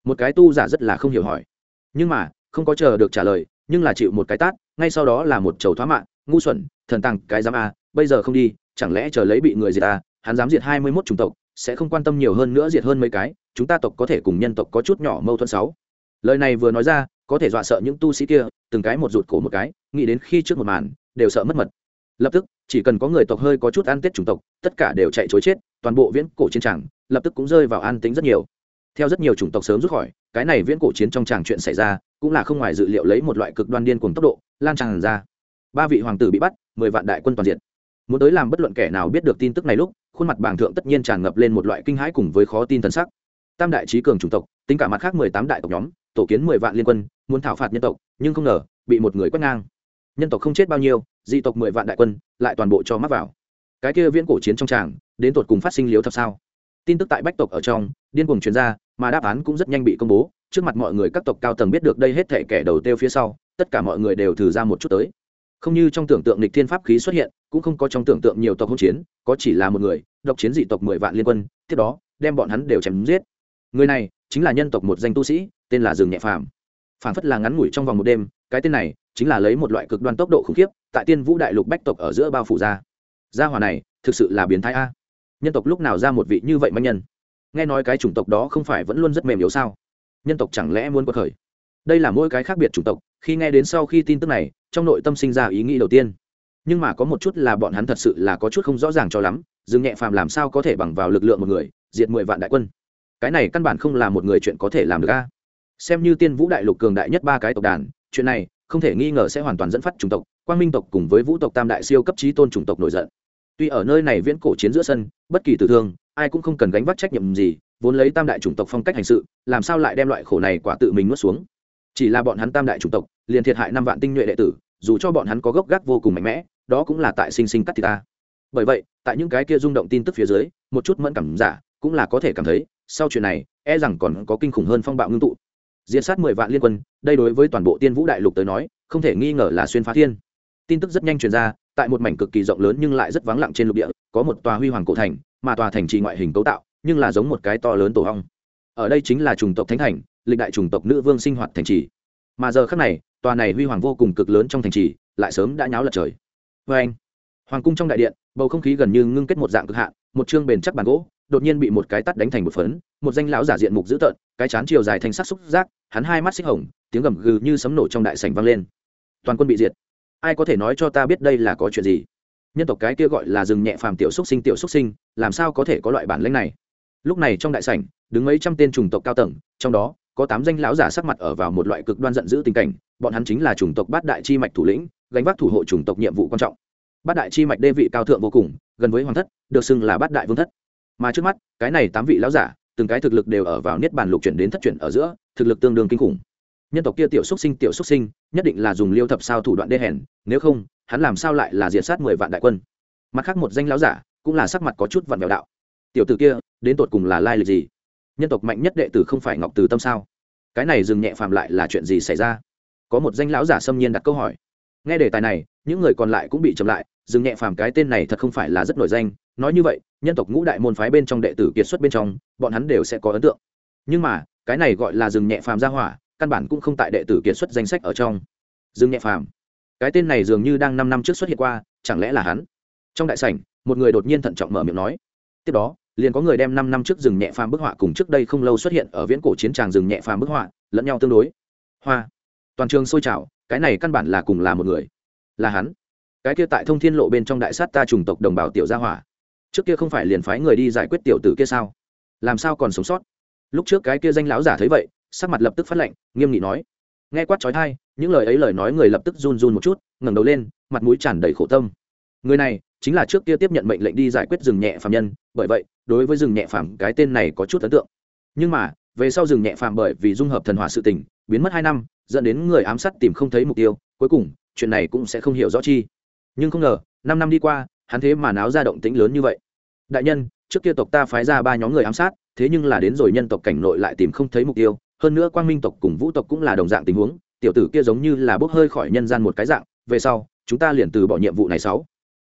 một cái tu giả rất là không hiểu hỏi. Nhưng mà, không có chờ được trả lời, nhưng là chịu một cái tát, ngay sau đó là một chầu thoá mạng, ngu xuẩn, thần tàng, cái dám a, bây giờ không đi, chẳng lẽ chờ lấy bị người diệt a, hắn dám diệt hai mươi mốt chủng tộc, sẽ không quan tâm nhiều hơn nữa diệt hơn mấy cái, chúng ta tộc có thể cùng nhân tộc có chút nhỏ mâu thuẫn sáu. Lời này vừa nói ra, có thể dọa sợ những tu sĩ kia, từng cái một rụt cổ một cái, nghĩ đến khi trước một màn, đều sợ mất mật. Lập tức, chỉ cần có người tộc hơi có chút ăn tết chủng tộc, tất cả đều chạy chối chết, toàn bộ viễn cổ chiến tràng lập tức cũng rơi vào an tính rất nhiều theo rất nhiều chủng tộc sớm rút khỏi, cái này viễn cổ chiến trong tràng chuyện xảy ra, cũng là không ngoài dự liệu lấy một loại cực đoan điên cùng tốc độ, lan tràn ra. Ba vị hoàng tử bị bắt, mười vạn đại quân toàn diện muốn tới làm bất luận kẻ nào biết được tin tức này lúc, khuôn mặt bàng thượng tất nhiên tràn ngập lên một loại kinh hãi cùng với khó tin thần sắc. Tam đại trí cường chủng tộc, tính cả mặt khác mười tám đại tộc nhóm, tổ kiến mười vạn liên quân, muốn thảo phạt nhân tộc, nhưng không ngờ, bị một người quét ngang. Nhân tộc không chết bao nhiêu, dị tộc mười vạn đại quân, lại toàn bộ cho mắc vào. Cái kia viễn cổ chiến trong tràng, đến tột cùng phát sinh liếu thật sao? Tin tức tại bách tộc ở trong, điên cuồng chuyên gia mà đáp án cũng rất nhanh bị công bố. Trước mặt mọi người các tộc cao tầng biết được đây hết thể kẻ đầu tiêu phía sau, tất cả mọi người đều thử ra một chút tới. Không như trong tưởng tượng lịch thiên pháp khí xuất hiện, cũng không có trong tưởng tượng nhiều tộc hỗn chiến, có chỉ là một người, độc chiến dị tộc mười vạn liên quân, tiếp đó, đem bọn hắn đều chém giết. Người này, chính là nhân tộc một danh tu sĩ, tên là rừng nhẹ phàm. Phản phất là ngắn ngủi trong vòng một đêm, cái tên này, chính là lấy một loại cực đoan tốc độ khủng khiếp, tại tiên vũ đại lục bách tộc ở giữa bao phủ ra. Gia hòa này, thực sự là biến thái a nhân tộc lúc nào ra một vị như vậy manh nhân? Nghe nói cái chủng tộc đó không phải vẫn luôn rất mềm yếu sao? Nhân tộc chẳng lẽ muốn quật khởi? Đây là mỗi cái khác biệt chủng tộc, khi nghe đến sau khi tin tức này, trong nội tâm sinh ra ý nghĩ đầu tiên. Nhưng mà có một chút là bọn hắn thật sự là có chút không rõ ràng cho lắm, dương nhẹ phàm làm sao có thể bằng vào lực lượng một người, diệt mười vạn đại quân? Cái này căn bản không là một người chuyện có thể làm được a. Xem như tiên vũ đại lục cường đại nhất ba cái tộc đàn, chuyện này không thể nghi ngờ sẽ hoàn toàn dẫn phát chủng tộc, quang minh tộc cùng với vũ tộc tam đại siêu cấp trí tôn chủng tộc nổi giận tuy ở nơi này viễn cổ chiến giữa sân, bất kỳ tử thương, ai cũng không cần gánh vác trách nhiệm gì, vốn lấy tam đại chủng tộc phong cách hành sự, làm sao lại đem loại khổ này quả tự mình nuốt xuống? Chỉ là bọn hắn tam đại chủng tộc, liền thiệt hại năm vạn tinh nhuệ đệ tử, dù cho bọn hắn có gốc gác vô cùng mạnh mẽ, đó cũng là tại sinh sinh cắt thịt ta. Bởi vậy, tại những cái kia rung động tin tức phía dưới, một chút mẫn cảm giả cũng là có thể cảm thấy, sau chuyện này e rằng còn có kinh khủng hơn phong bạo ngưng tụ. Diễn sát mười vạn liên quân, đây đối với toàn bộ tiên vũ đại lục tới nói, không thể nghi ngờ là xuyên phá thiên. Tin tức rất nhanh truyền ra tại một mảnh cực kỳ rộng lớn nhưng lại rất vắng lặng trên lục địa, có một tòa huy hoàng cổ thành, mà tòa thành trì ngoại hình cấu tạo, nhưng là giống một cái to lớn tổ hong ở đây chính là chủng tộc thánh thành, lịch đại chủng tộc nữ vương sinh hoạt thành trì. Mà giờ khác này, tòa này huy hoàng vô cùng cực lớn trong thành trì, lại sớm đã nháo lật trời. Vê anh, hoàng cung trong đại điện, bầu không khí gần như ngưng kết một dạng cực hạn, một chương bền chắc bàn gỗ, đột nhiên bị một cái tắt đánh thành một phấn, một danh lão giả diện mục dữ tợn, cái chán chiều dài thành sắc xúc giác, hắn hai mắt xích hồng, tiếng gầm gừ như sấm nổ trong đại sảnh vang lên. Toàn quân bị diệt ai có thể nói cho ta biết đây là có chuyện gì? Nhân tộc cái kia gọi là rừng nhẹ phàm tiểu xúc sinh, tiểu xúc sinh, làm sao có thể có loại bản lĩnh này? Lúc này trong đại sảnh, đứng mấy trăm tên chủng tộc cao tầng, trong đó, có tám danh lão giả sắc mặt ở vào một loại cực đoan giận dữ tình cảnh, bọn hắn chính là chủng tộc bát đại chi mạch thủ lĩnh, gánh vác thủ hộ chủng tộc nhiệm vụ quan trọng. Bát đại chi mạch đê vị cao thượng vô cùng, gần với hoàng thất, được xưng là bát đại vương thất. Mà trước mắt, cái này tám vị lão giả, từng cái thực lực đều ở vào niết bàn lục chuyển đến thất chuyển ở giữa, thực lực tương đương kinh khủng nhân tộc kia tiểu xúc sinh, tiểu xúc sinh, nhất định là dùng liêu thập sao thủ đoạn đê hèn, nếu không, hắn làm sao lại là diệt sát mười vạn đại quân? Mặt khác một danh lão giả, cũng là sắc mặt có chút vặn vẹo đạo. Tiểu tử kia, đến tột cùng là lai lịch gì? Nhân tộc mạnh nhất đệ tử không phải ngọc từ tâm sao? Cái này dừng nhẹ phàm lại là chuyện gì xảy ra? Có một danh lão giả xâm nhiên đặt câu hỏi. Nghe đề tài này, những người còn lại cũng bị chậm lại, dừng nhẹ phàm cái tên này thật không phải là rất nổi danh. Nói như vậy, nhân tộc ngũ đại môn phái bên trong đệ tử kiệt xuất bên trong, bọn hắn đều sẽ có ấn tượng. Nhưng mà, cái này gọi là dừng nhẹ phàm ra hỏa căn bản cũng không tại đệ tử kiệt xuất danh sách ở trong. Dừng nhẹ phàm, cái tên này dường như đang năm năm trước xuất hiện qua, chẳng lẽ là hắn? Trong đại sảnh, một người đột nhiên thận trọng mở miệng nói. Tiếp đó, liền có người đem năm năm trước rừng nhẹ phàm bức họa cùng trước đây không lâu xuất hiện ở viễn cổ chiến tràng rừng nhẹ phàm bức họa, lẫn nhau tương đối. Hoa, toàn trường sôi trào, cái này căn bản là cùng là một người. Là hắn. Cái kia tại thông thiên lộ bên trong đại sát ta chủng tộc đồng bào tiểu gia hỏa. Trước kia không phải liền phái người đi giải quyết tiểu tử kia sao? Làm sao còn sống sót? Lúc trước cái kia danh lão giả thấy vậy sắc mặt lập tức phát lệnh nghiêm nghị nói. Nghe quát trói thai những lời ấy lời nói người lập tức run run một chút, ngẩng đầu lên, mặt mũi tràn đầy khổ tâm. Người này chính là trước kia tiếp nhận mệnh lệnh đi giải quyết rừng nhẹ phạm nhân, bởi vậy, đối với rừng nhẹ phạm cái tên này có chút ấn tượng. Nhưng mà, về sau rừng nhẹ phạm bởi vì dung hợp thần hỏa sự tình, biến mất hai năm, dẫn đến người ám sát tìm không thấy mục tiêu, cuối cùng, chuyện này cũng sẽ không hiểu rõ chi. Nhưng không ngờ, năm năm đi qua, hắn thế mà náo ra động tĩnh lớn như vậy. Đại nhân, trước kia tộc ta phái ra ba nhóm người ám sát, thế nhưng là đến rồi nhân tộc cảnh nội lại tìm không thấy mục tiêu hơn nữa quang minh tộc cùng vũ tộc cũng là đồng dạng tình huống, tiểu tử kia giống như là bốc hơi khỏi nhân gian một cái dạng, về sau, chúng ta liền từ bỏ nhiệm vụ này sáu.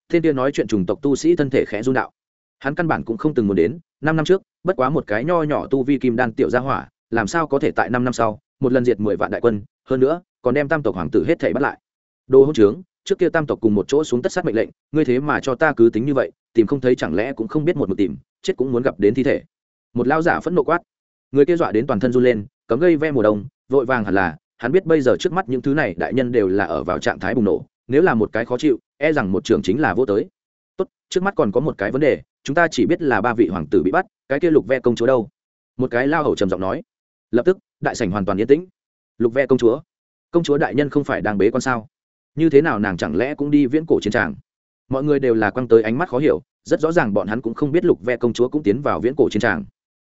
Thiên tiên nói chuyện trùng tộc tu sĩ thân thể khẽ run đạo. Hắn căn bản cũng không từng muốn đến, năm năm trước, bất quá một cái nho nhỏ tu vi kim đan tiểu gia hỏa, làm sao có thể tại năm năm sau, một lần diệt mười vạn đại quân, hơn nữa, còn đem tam tộc hoàng tử hết thể bắt lại. Đồ hỗn trướng, trước kia tam tộc cùng một chỗ xuống tất sát mệnh lệnh, ngươi thế mà cho ta cứ tính như vậy, tìm không thấy chẳng lẽ cũng không biết một một tìm, chết cũng muốn gặp đến thi thể. Một lao giả phẫn nộ quát. Người kia dọa đến toàn thân run lên cấm gây ve mùa đông, vội vàng hẳn là, hắn biết bây giờ trước mắt những thứ này đại nhân đều là ở vào trạng thái bùng nổ, nếu là một cái khó chịu e rằng một trường chính là vô tới. Tốt, trước mắt còn có một cái vấn đề, chúng ta chỉ biết là ba vị hoàng tử bị bắt, cái kia lục ve công chúa đâu? Một cái lao hầu trầm giọng nói. Lập tức, đại sảnh hoàn toàn yên tĩnh. Lục ve công chúa? Công chúa đại nhân không phải đang bế con sao? Như thế nào nàng chẳng lẽ cũng đi viễn cổ chiến tràng? Mọi người đều là quăng tới ánh mắt khó hiểu, rất rõ ràng bọn hắn cũng không biết lục ve công chúa cũng tiến vào viễn cổ chiến tràng.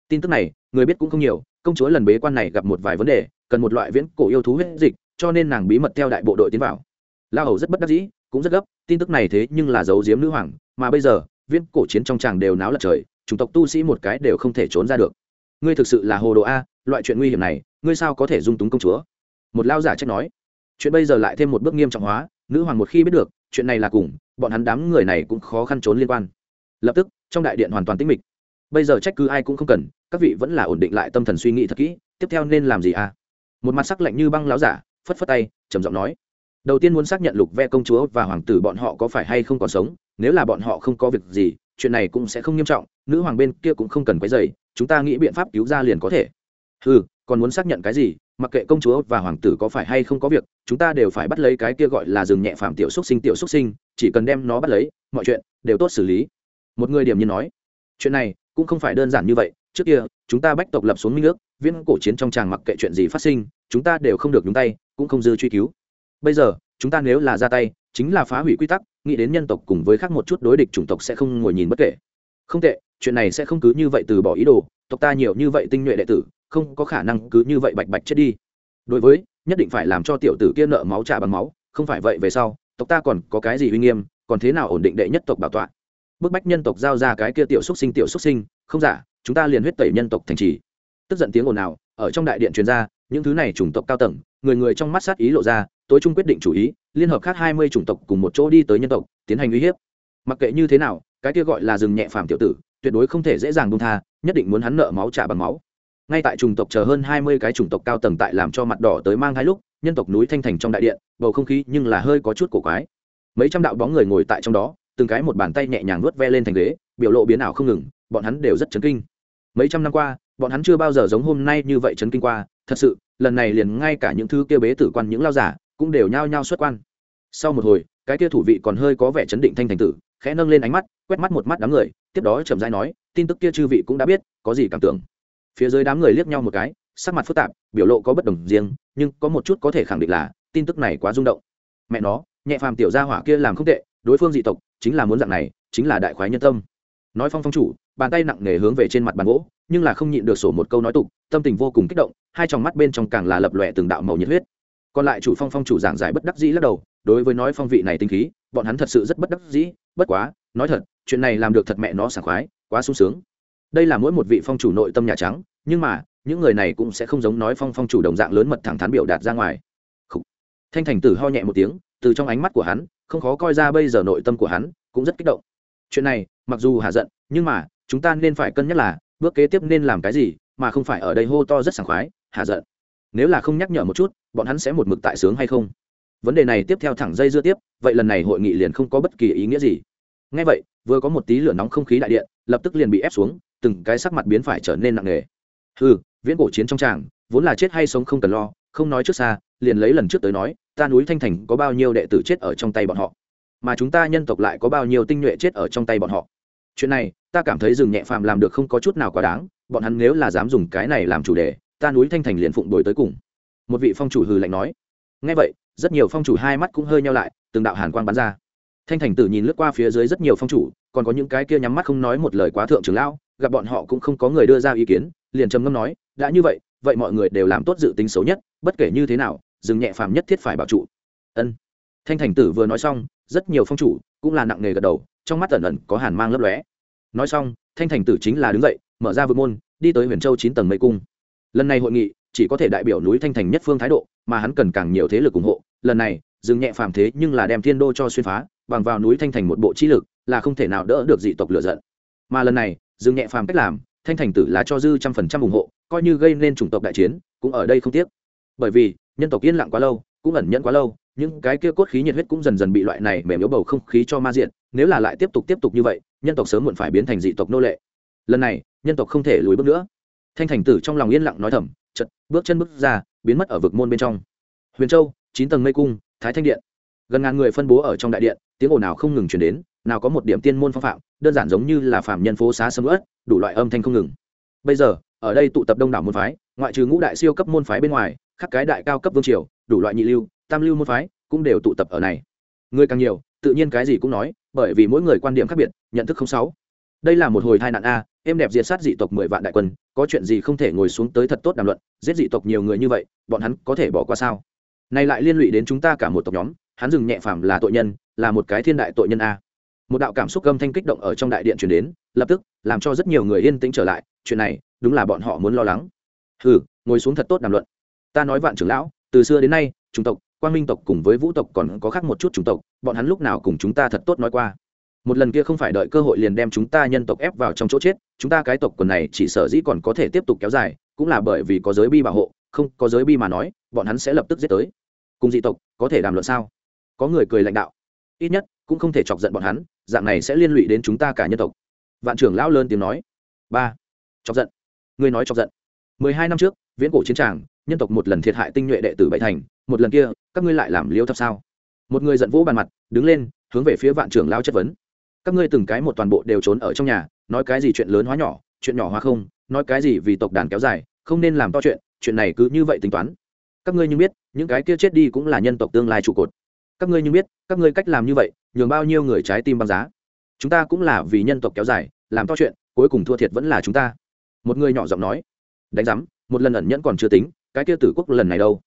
Tin tức này, người biết cũng không nhiều công chúa lần bế quan này gặp một vài vấn đề, cần một loại viễn cổ yêu thú huyết dịch, cho nên nàng bí mật theo đại bộ đội tiến vào. La hầu rất bất đắc dĩ, cũng rất gấp, tin tức này thế nhưng là giấu giếm nữ hoàng, mà bây giờ, viễn cổ chiến trong tràng đều náo lật trời, chủng tộc tu sĩ một cái đều không thể trốn ra được. Ngươi thực sự là hồ đồ a, loại chuyện nguy hiểm này, ngươi sao có thể dung túng công chúa? Một lao giả trách nói. Chuyện bây giờ lại thêm một bước nghiêm trọng hóa, nữ hoàng một khi biết được, chuyện này là cùng, bọn hắn đám người này cũng khó khăn trốn liên quan. Lập tức, trong đại điện hoàn toàn tĩnh mịch. Bây giờ trách cứ ai cũng không cần các vị vẫn là ổn định lại tâm thần suy nghĩ thật kỹ, tiếp theo nên làm gì à? Một mặt sắc lạnh như băng láo giả, phất phất tay, trầm giọng nói. Đầu tiên muốn xác nhận lục ve công chúa và hoàng tử bọn họ có phải hay không còn sống, nếu là bọn họ không có việc gì, chuyện này cũng sẽ không nghiêm trọng, nữ hoàng bên kia cũng không cần quấy dày chúng ta nghĩ biện pháp cứu ra liền có thể. Ừ còn muốn xác nhận cái gì, mặc kệ công chúa và hoàng tử có phải hay không có việc, chúng ta đều phải bắt lấy cái kia gọi là rừng nhẹ phạm tiểu xúc sinh tiểu xúc sinh, chỉ cần đem nó bắt lấy, mọi chuyện đều tốt xử lý. Một người điểm nhiên nói. Chuyện này cũng không phải đơn giản như vậy trước kia, chúng ta bách tộc lập xuống minh nước viễn cổ chiến trong tràng mặc kệ chuyện gì phát sinh, chúng ta đều không được nhúng tay, cũng không dư truy cứu. Bây giờ, chúng ta nếu là ra tay, chính là phá hủy quy tắc, nghĩ đến nhân tộc cùng với khác một chút đối địch chủng tộc sẽ không ngồi nhìn bất kể. Không tệ, chuyện này sẽ không cứ như vậy từ bỏ ý đồ, tộc ta nhiều như vậy tinh nhuệ đệ tử, không có khả năng cứ như vậy bạch bạch chết đi. Đối với, nhất định phải làm cho tiểu tử kia nợ máu trả bằng máu, không phải vậy về sau, tộc ta còn có cái gì uy nghiêm, còn thế nào ổn định đệ nhất tộc bảo tọa? Bức bách nhân tộc giao ra cái kia tiểu xúc sinh, tiểu xúc sinh, không giả chúng ta liền huyết tẩy nhân tộc thành trì. Tức giận tiếng ồn ào, ở trong đại điện truyền ra, những thứ này chủng tộc cao tầng, người người trong mắt sát ý lộ ra, tối trung quyết định chủ ý, liên hợp khác hai mươi chủng tộc cùng một chỗ đi tới nhân tộc, tiến hành uy hiếp. Mặc kệ như thế nào, cái kia gọi là rừng nhẹ phàm tiểu tử, tuyệt đối không thể dễ dàng buông tha, nhất định muốn hắn nợ máu trả bằng máu. Ngay tại chủng tộc chờ hơn hai mươi cái chủng tộc cao tầng tại làm cho mặt đỏ tới mang hai lúc, nhân tộc núi thanh thành trong đại điện, bầu không khí nhưng là hơi có chút cổ quái. Mấy trăm đạo bóng người ngồi tại trong đó, từng cái một bàn tay nhẹ nhàng nuốt ve lên thành ghế, biểu lộ biến ảo không ngừng, bọn hắn đều rất chấn kinh mấy trăm năm qua, bọn hắn chưa bao giờ giống hôm nay như vậy chấn kinh qua. Thật sự, lần này liền ngay cả những thứ kia bế tử quan, những lao giả, cũng đều nhao nhao xuất quan. Sau một hồi, cái kia thủ vị còn hơi có vẻ chấn định thanh thành tử, khẽ nâng lên ánh mắt, quét mắt một mắt đám người, tiếp đó chậm rãi nói, tin tức kia chư vị cũng đã biết, có gì cảm tưởng? Phía dưới đám người liếc nhau một cái, sắc mặt phức tạp, biểu lộ có bất đồng riêng, nhưng có một chút có thể khẳng định là, tin tức này quá rung động. Mẹ nó, nhẹ phàm tiểu gia hỏa kia làm không tệ, đối phương dị tộc, chính là muốn dạng này, chính là đại khoái nhân tâm. Nói phong phong chủ bàn tay nặng nề hướng về trên mặt bàn gỗ, nhưng là không nhịn được sổ một câu nói tục, tâm tình vô cùng kích động, hai tròng mắt bên trong càng là lập lòe từng đạo màu nhiệt huyết. Còn lại chủ phong phong chủ giảng giải bất đắc dĩ lắc đầu, đối với nói phong vị này tinh khí, bọn hắn thật sự rất bất đắc dĩ, bất quá, nói thật, chuyện này làm được thật mẹ nó sảng khoái, quá sung sướng. Đây là mỗi một vị phong chủ nội tâm nhà trắng, nhưng mà, những người này cũng sẽ không giống nói phong phong chủ đồng dạng lớn mật thẳng thắn biểu đạt ra ngoài. Thanh thành tử ho nhẹ một tiếng, từ trong ánh mắt của hắn, không khó coi ra bây giờ nội tâm của hắn cũng rất kích động. Chuyện này, mặc dù hạ giận, nhưng mà chúng ta nên phải cân nhắc là, bước kế tiếp nên làm cái gì, mà không phải ở đây hô to rất sảng khoái hạ giận. Nếu là không nhắc nhở một chút, bọn hắn sẽ một mực tại sướng hay không? Vấn đề này tiếp theo thẳng dây dưa tiếp, vậy lần này hội nghị liền không có bất kỳ ý nghĩa gì. Ngay vậy, vừa có một tí lửa nóng không khí đại điện, lập tức liền bị ép xuống, từng cái sắc mặt biến phải trở nên nặng nề. Ừ viễn cổ chiến trong tràng, vốn là chết hay sống không cần lo, không nói trước xa, liền lấy lần trước tới nói, ta núi thanh thành có bao nhiêu đệ tử chết ở trong tay bọn họ? Mà chúng ta nhân tộc lại có bao nhiêu tinh nhuệ chết ở trong tay bọn họ? Chuyện này ta cảm thấy rừng nhẹ phàm làm được không có chút nào quá đáng, bọn hắn nếu là dám dùng cái này làm chủ đề, ta núi thanh thành liền phụng đổi tới cùng. Một vị phong chủ hừ lạnh nói. Ngay vậy, rất nhiều phong chủ hai mắt cũng hơi nhau lại, từng đạo hàn quang bắn ra. Thanh thành tử nhìn lướt qua phía dưới rất nhiều phong chủ, còn có những cái kia nhắm mắt không nói một lời quá thượng trưởng lão, gặp bọn họ cũng không có người đưa ra ý kiến, liền trầm ngâm nói, đã như vậy vậy mọi người đều làm tốt dự tính xấu nhất, bất kể như thế nào dừng nhẹ phàm nhất thiết phải bảo trụ. Ân. Thanh thành tử vừa nói xong, rất nhiều phong chủ cũng là nặng nề gật đầu, trong mắt ẩn ẩn có hàn mang lấp lóe nói xong, thanh thành tử chính là đứng dậy, mở ra vượt môn, đi tới huyền châu chín tầng mây cung. Lần này hội nghị, chỉ có thể đại biểu núi thanh thành nhất phương thái độ, mà hắn cần càng nhiều thế lực ủng hộ. Lần này, dừng nhẹ phàm thế nhưng là đem thiên đô cho xuyên phá, bằng vào núi thanh thành một bộ trí lực, là không thể nào đỡ được dị tộc lựa giận. Mà lần này, dừng nhẹ phàm cách làm, thanh thành tử là cho dư trăm phần trăm ủng hộ, coi như gây nên chủng tộc đại chiến, cũng ở đây không tiếc. Bởi vì, nhân tộc yên lặng quá lâu, cũng ẩn nhẫn quá lâu những cái kia cốt khí nhiệt huyết cũng dần dần bị loại này mềm yếu bầu không khí cho ma diện nếu là lại tiếp tục tiếp tục như vậy, nhân tộc sớm muộn phải biến thành dị tộc nô lệ. Lần này, nhân tộc không thể lùi bước nữa. Thanh thành tử trong lòng yên lặng nói thầm chật bước chân bước ra, biến mất ở vực môn bên trong. Huyền châu, chín tầng mây cung, thái thanh điện. Gần ngàn người phân bố ở trong đại điện, tiếng ồn nào không ngừng chuyển đến, nào có một điểm tiên môn phong phạm, đơn giản giống như là phạm nhân phố xá sầm ớt đủ loại âm thanh không ngừng. Bây giờ, ở đây tụ tập đông đảo môn phái, ngoại trừ ngũ đại siêu cấp môn phái bên ngoài các cái đại cao cấp vương triều, đủ loại nhị lưu tam lưu môn phái cũng đều tụ tập ở này. Người càng nhiều, tự nhiên cái gì cũng nói, bởi vì mỗi người quan điểm khác biệt, nhận thức không sáu. Đây là một hồi tai nạn a, em đẹp diệt sát dị tộc mười vạn đại quân, có chuyện gì không thể ngồi xuống tới thật tốt đàm luận, giết dị tộc nhiều người như vậy, bọn hắn có thể bỏ qua sao? Nay lại liên lụy đến chúng ta cả một tộc nhóm, hắn dừng nhẹ phàm là tội nhân, là một cái thiên đại tội nhân a. Một đạo cảm xúc gâm thanh kích động ở trong đại điện truyền đến, lập tức, làm cho rất nhiều người yên tĩnh trở lại, chuyện này, đúng là bọn họ muốn lo lắng. Hừ, ngồi xuống thật tốt đàm luận. Ta nói vạn trưởng lão, từ xưa đến nay, chủng tộc quan minh tộc cùng với vũ tộc còn có khác một chút chủng tộc, bọn hắn lúc nào cùng chúng ta thật tốt nói qua. Một lần kia không phải đợi cơ hội liền đem chúng ta nhân tộc ép vào trong chỗ chết, chúng ta cái tộc quần này chỉ sở dĩ còn có thể tiếp tục kéo dài, cũng là bởi vì có giới bi bảo hộ, không, có giới bi mà nói, bọn hắn sẽ lập tức giết tới. Cùng dị tộc, có thể đàm luận sao? Có người cười lãnh đạo. Ít nhất, cũng không thể chọc giận bọn hắn, dạng này sẽ liên lụy đến chúng ta cả nhân tộc. Vạn trưởng lão lớn tiếng nói. Ba. Chọc giận. Người nói chọc giận. Mười hai năm trước, viễn cổ chiến tràng, nhân tộc một lần thiệt hại tinh nhuệ đệ tử bảy thành một lần kia, các ngươi lại làm liêu thập sao? Một người giận vũ bàn mặt, đứng lên, hướng về phía vạn trưởng lao chất vấn. Các ngươi từng cái một toàn bộ đều trốn ở trong nhà, nói cái gì chuyện lớn hóa nhỏ, chuyện nhỏ hóa không, nói cái gì vì tộc đàn kéo dài, không nên làm to chuyện chuyện này cứ như vậy tính toán. Các ngươi như biết, những cái kia chết đi cũng là nhân tộc tương lai trụ cột. Các ngươi như biết, các ngươi cách làm như vậy, nhường bao nhiêu người trái tim băng giá. Chúng ta cũng là vì nhân tộc kéo dài, làm to chuyện, cuối cùng thua thiệt vẫn là chúng ta. Một người nhỏ giọng nói, đánh giám, một lần ẩn nhẫn còn chưa tính, cái kia tử quốc lần này đâu?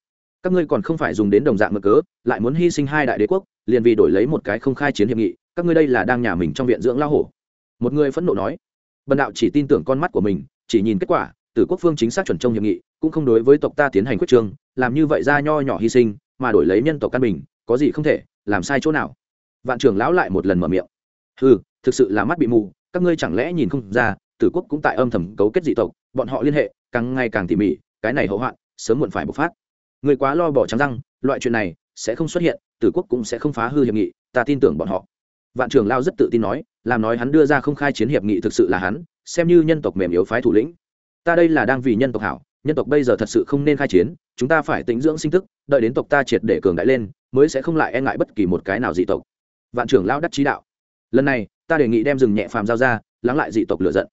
Các ngươi còn không phải dùng đến đồng dạng mực cớ, lại muốn hy sinh hai đại đế quốc, liền vì đổi lấy một cái không khai chiến hiệp nghị, các ngươi đây là đang nhà mình trong viện dưỡng lao hổ. Một người phẫn nộ nói. Bần đạo chỉ tin tưởng con mắt của mình, chỉ nhìn kết quả, tử quốc phương chính xác chuẩn trong hiệp nghị, cũng không đối với tộc ta tiến hành quyết trương làm như vậy ra nho nhỏ hy sinh, mà đổi lấy nhân tộc căn bình, có gì không thể, làm sai chỗ nào? Vạn trưởng lão lại một lần mở miệng. Ừ thực sự là mắt bị mù, các ngươi chẳng lẽ nhìn không ra, tử quốc cũng tại âm thầm cấu kết dị tộc, bọn họ liên hệ, càng ngày càng tỉ mỉ, cái này hậu hoạn, sớm muộn phải bộc phát người quá lo bỏ trắng răng, loại chuyện này sẽ không xuất hiện, tử quốc cũng sẽ không phá hư hiệp nghị, ta tin tưởng bọn họ. Vạn trưởng lao rất tự tin nói, làm nói hắn đưa ra không khai chiến hiệp nghị thực sự là hắn, xem như nhân tộc mềm yếu phái thủ lĩnh. Ta đây là đang vì nhân tộc hảo, nhân tộc bây giờ thật sự không nên khai chiến, chúng ta phải tính dưỡng sinh thức đợi đến tộc ta triệt để cường đại lên, mới sẽ không lại e ngại bất kỳ một cái nào dị tộc. Vạn trưởng lao đắc trí đạo. Lần này, ta đề nghị đem rừng nhẹ phàm giao ra, lắng lại dị tộc lựa giận.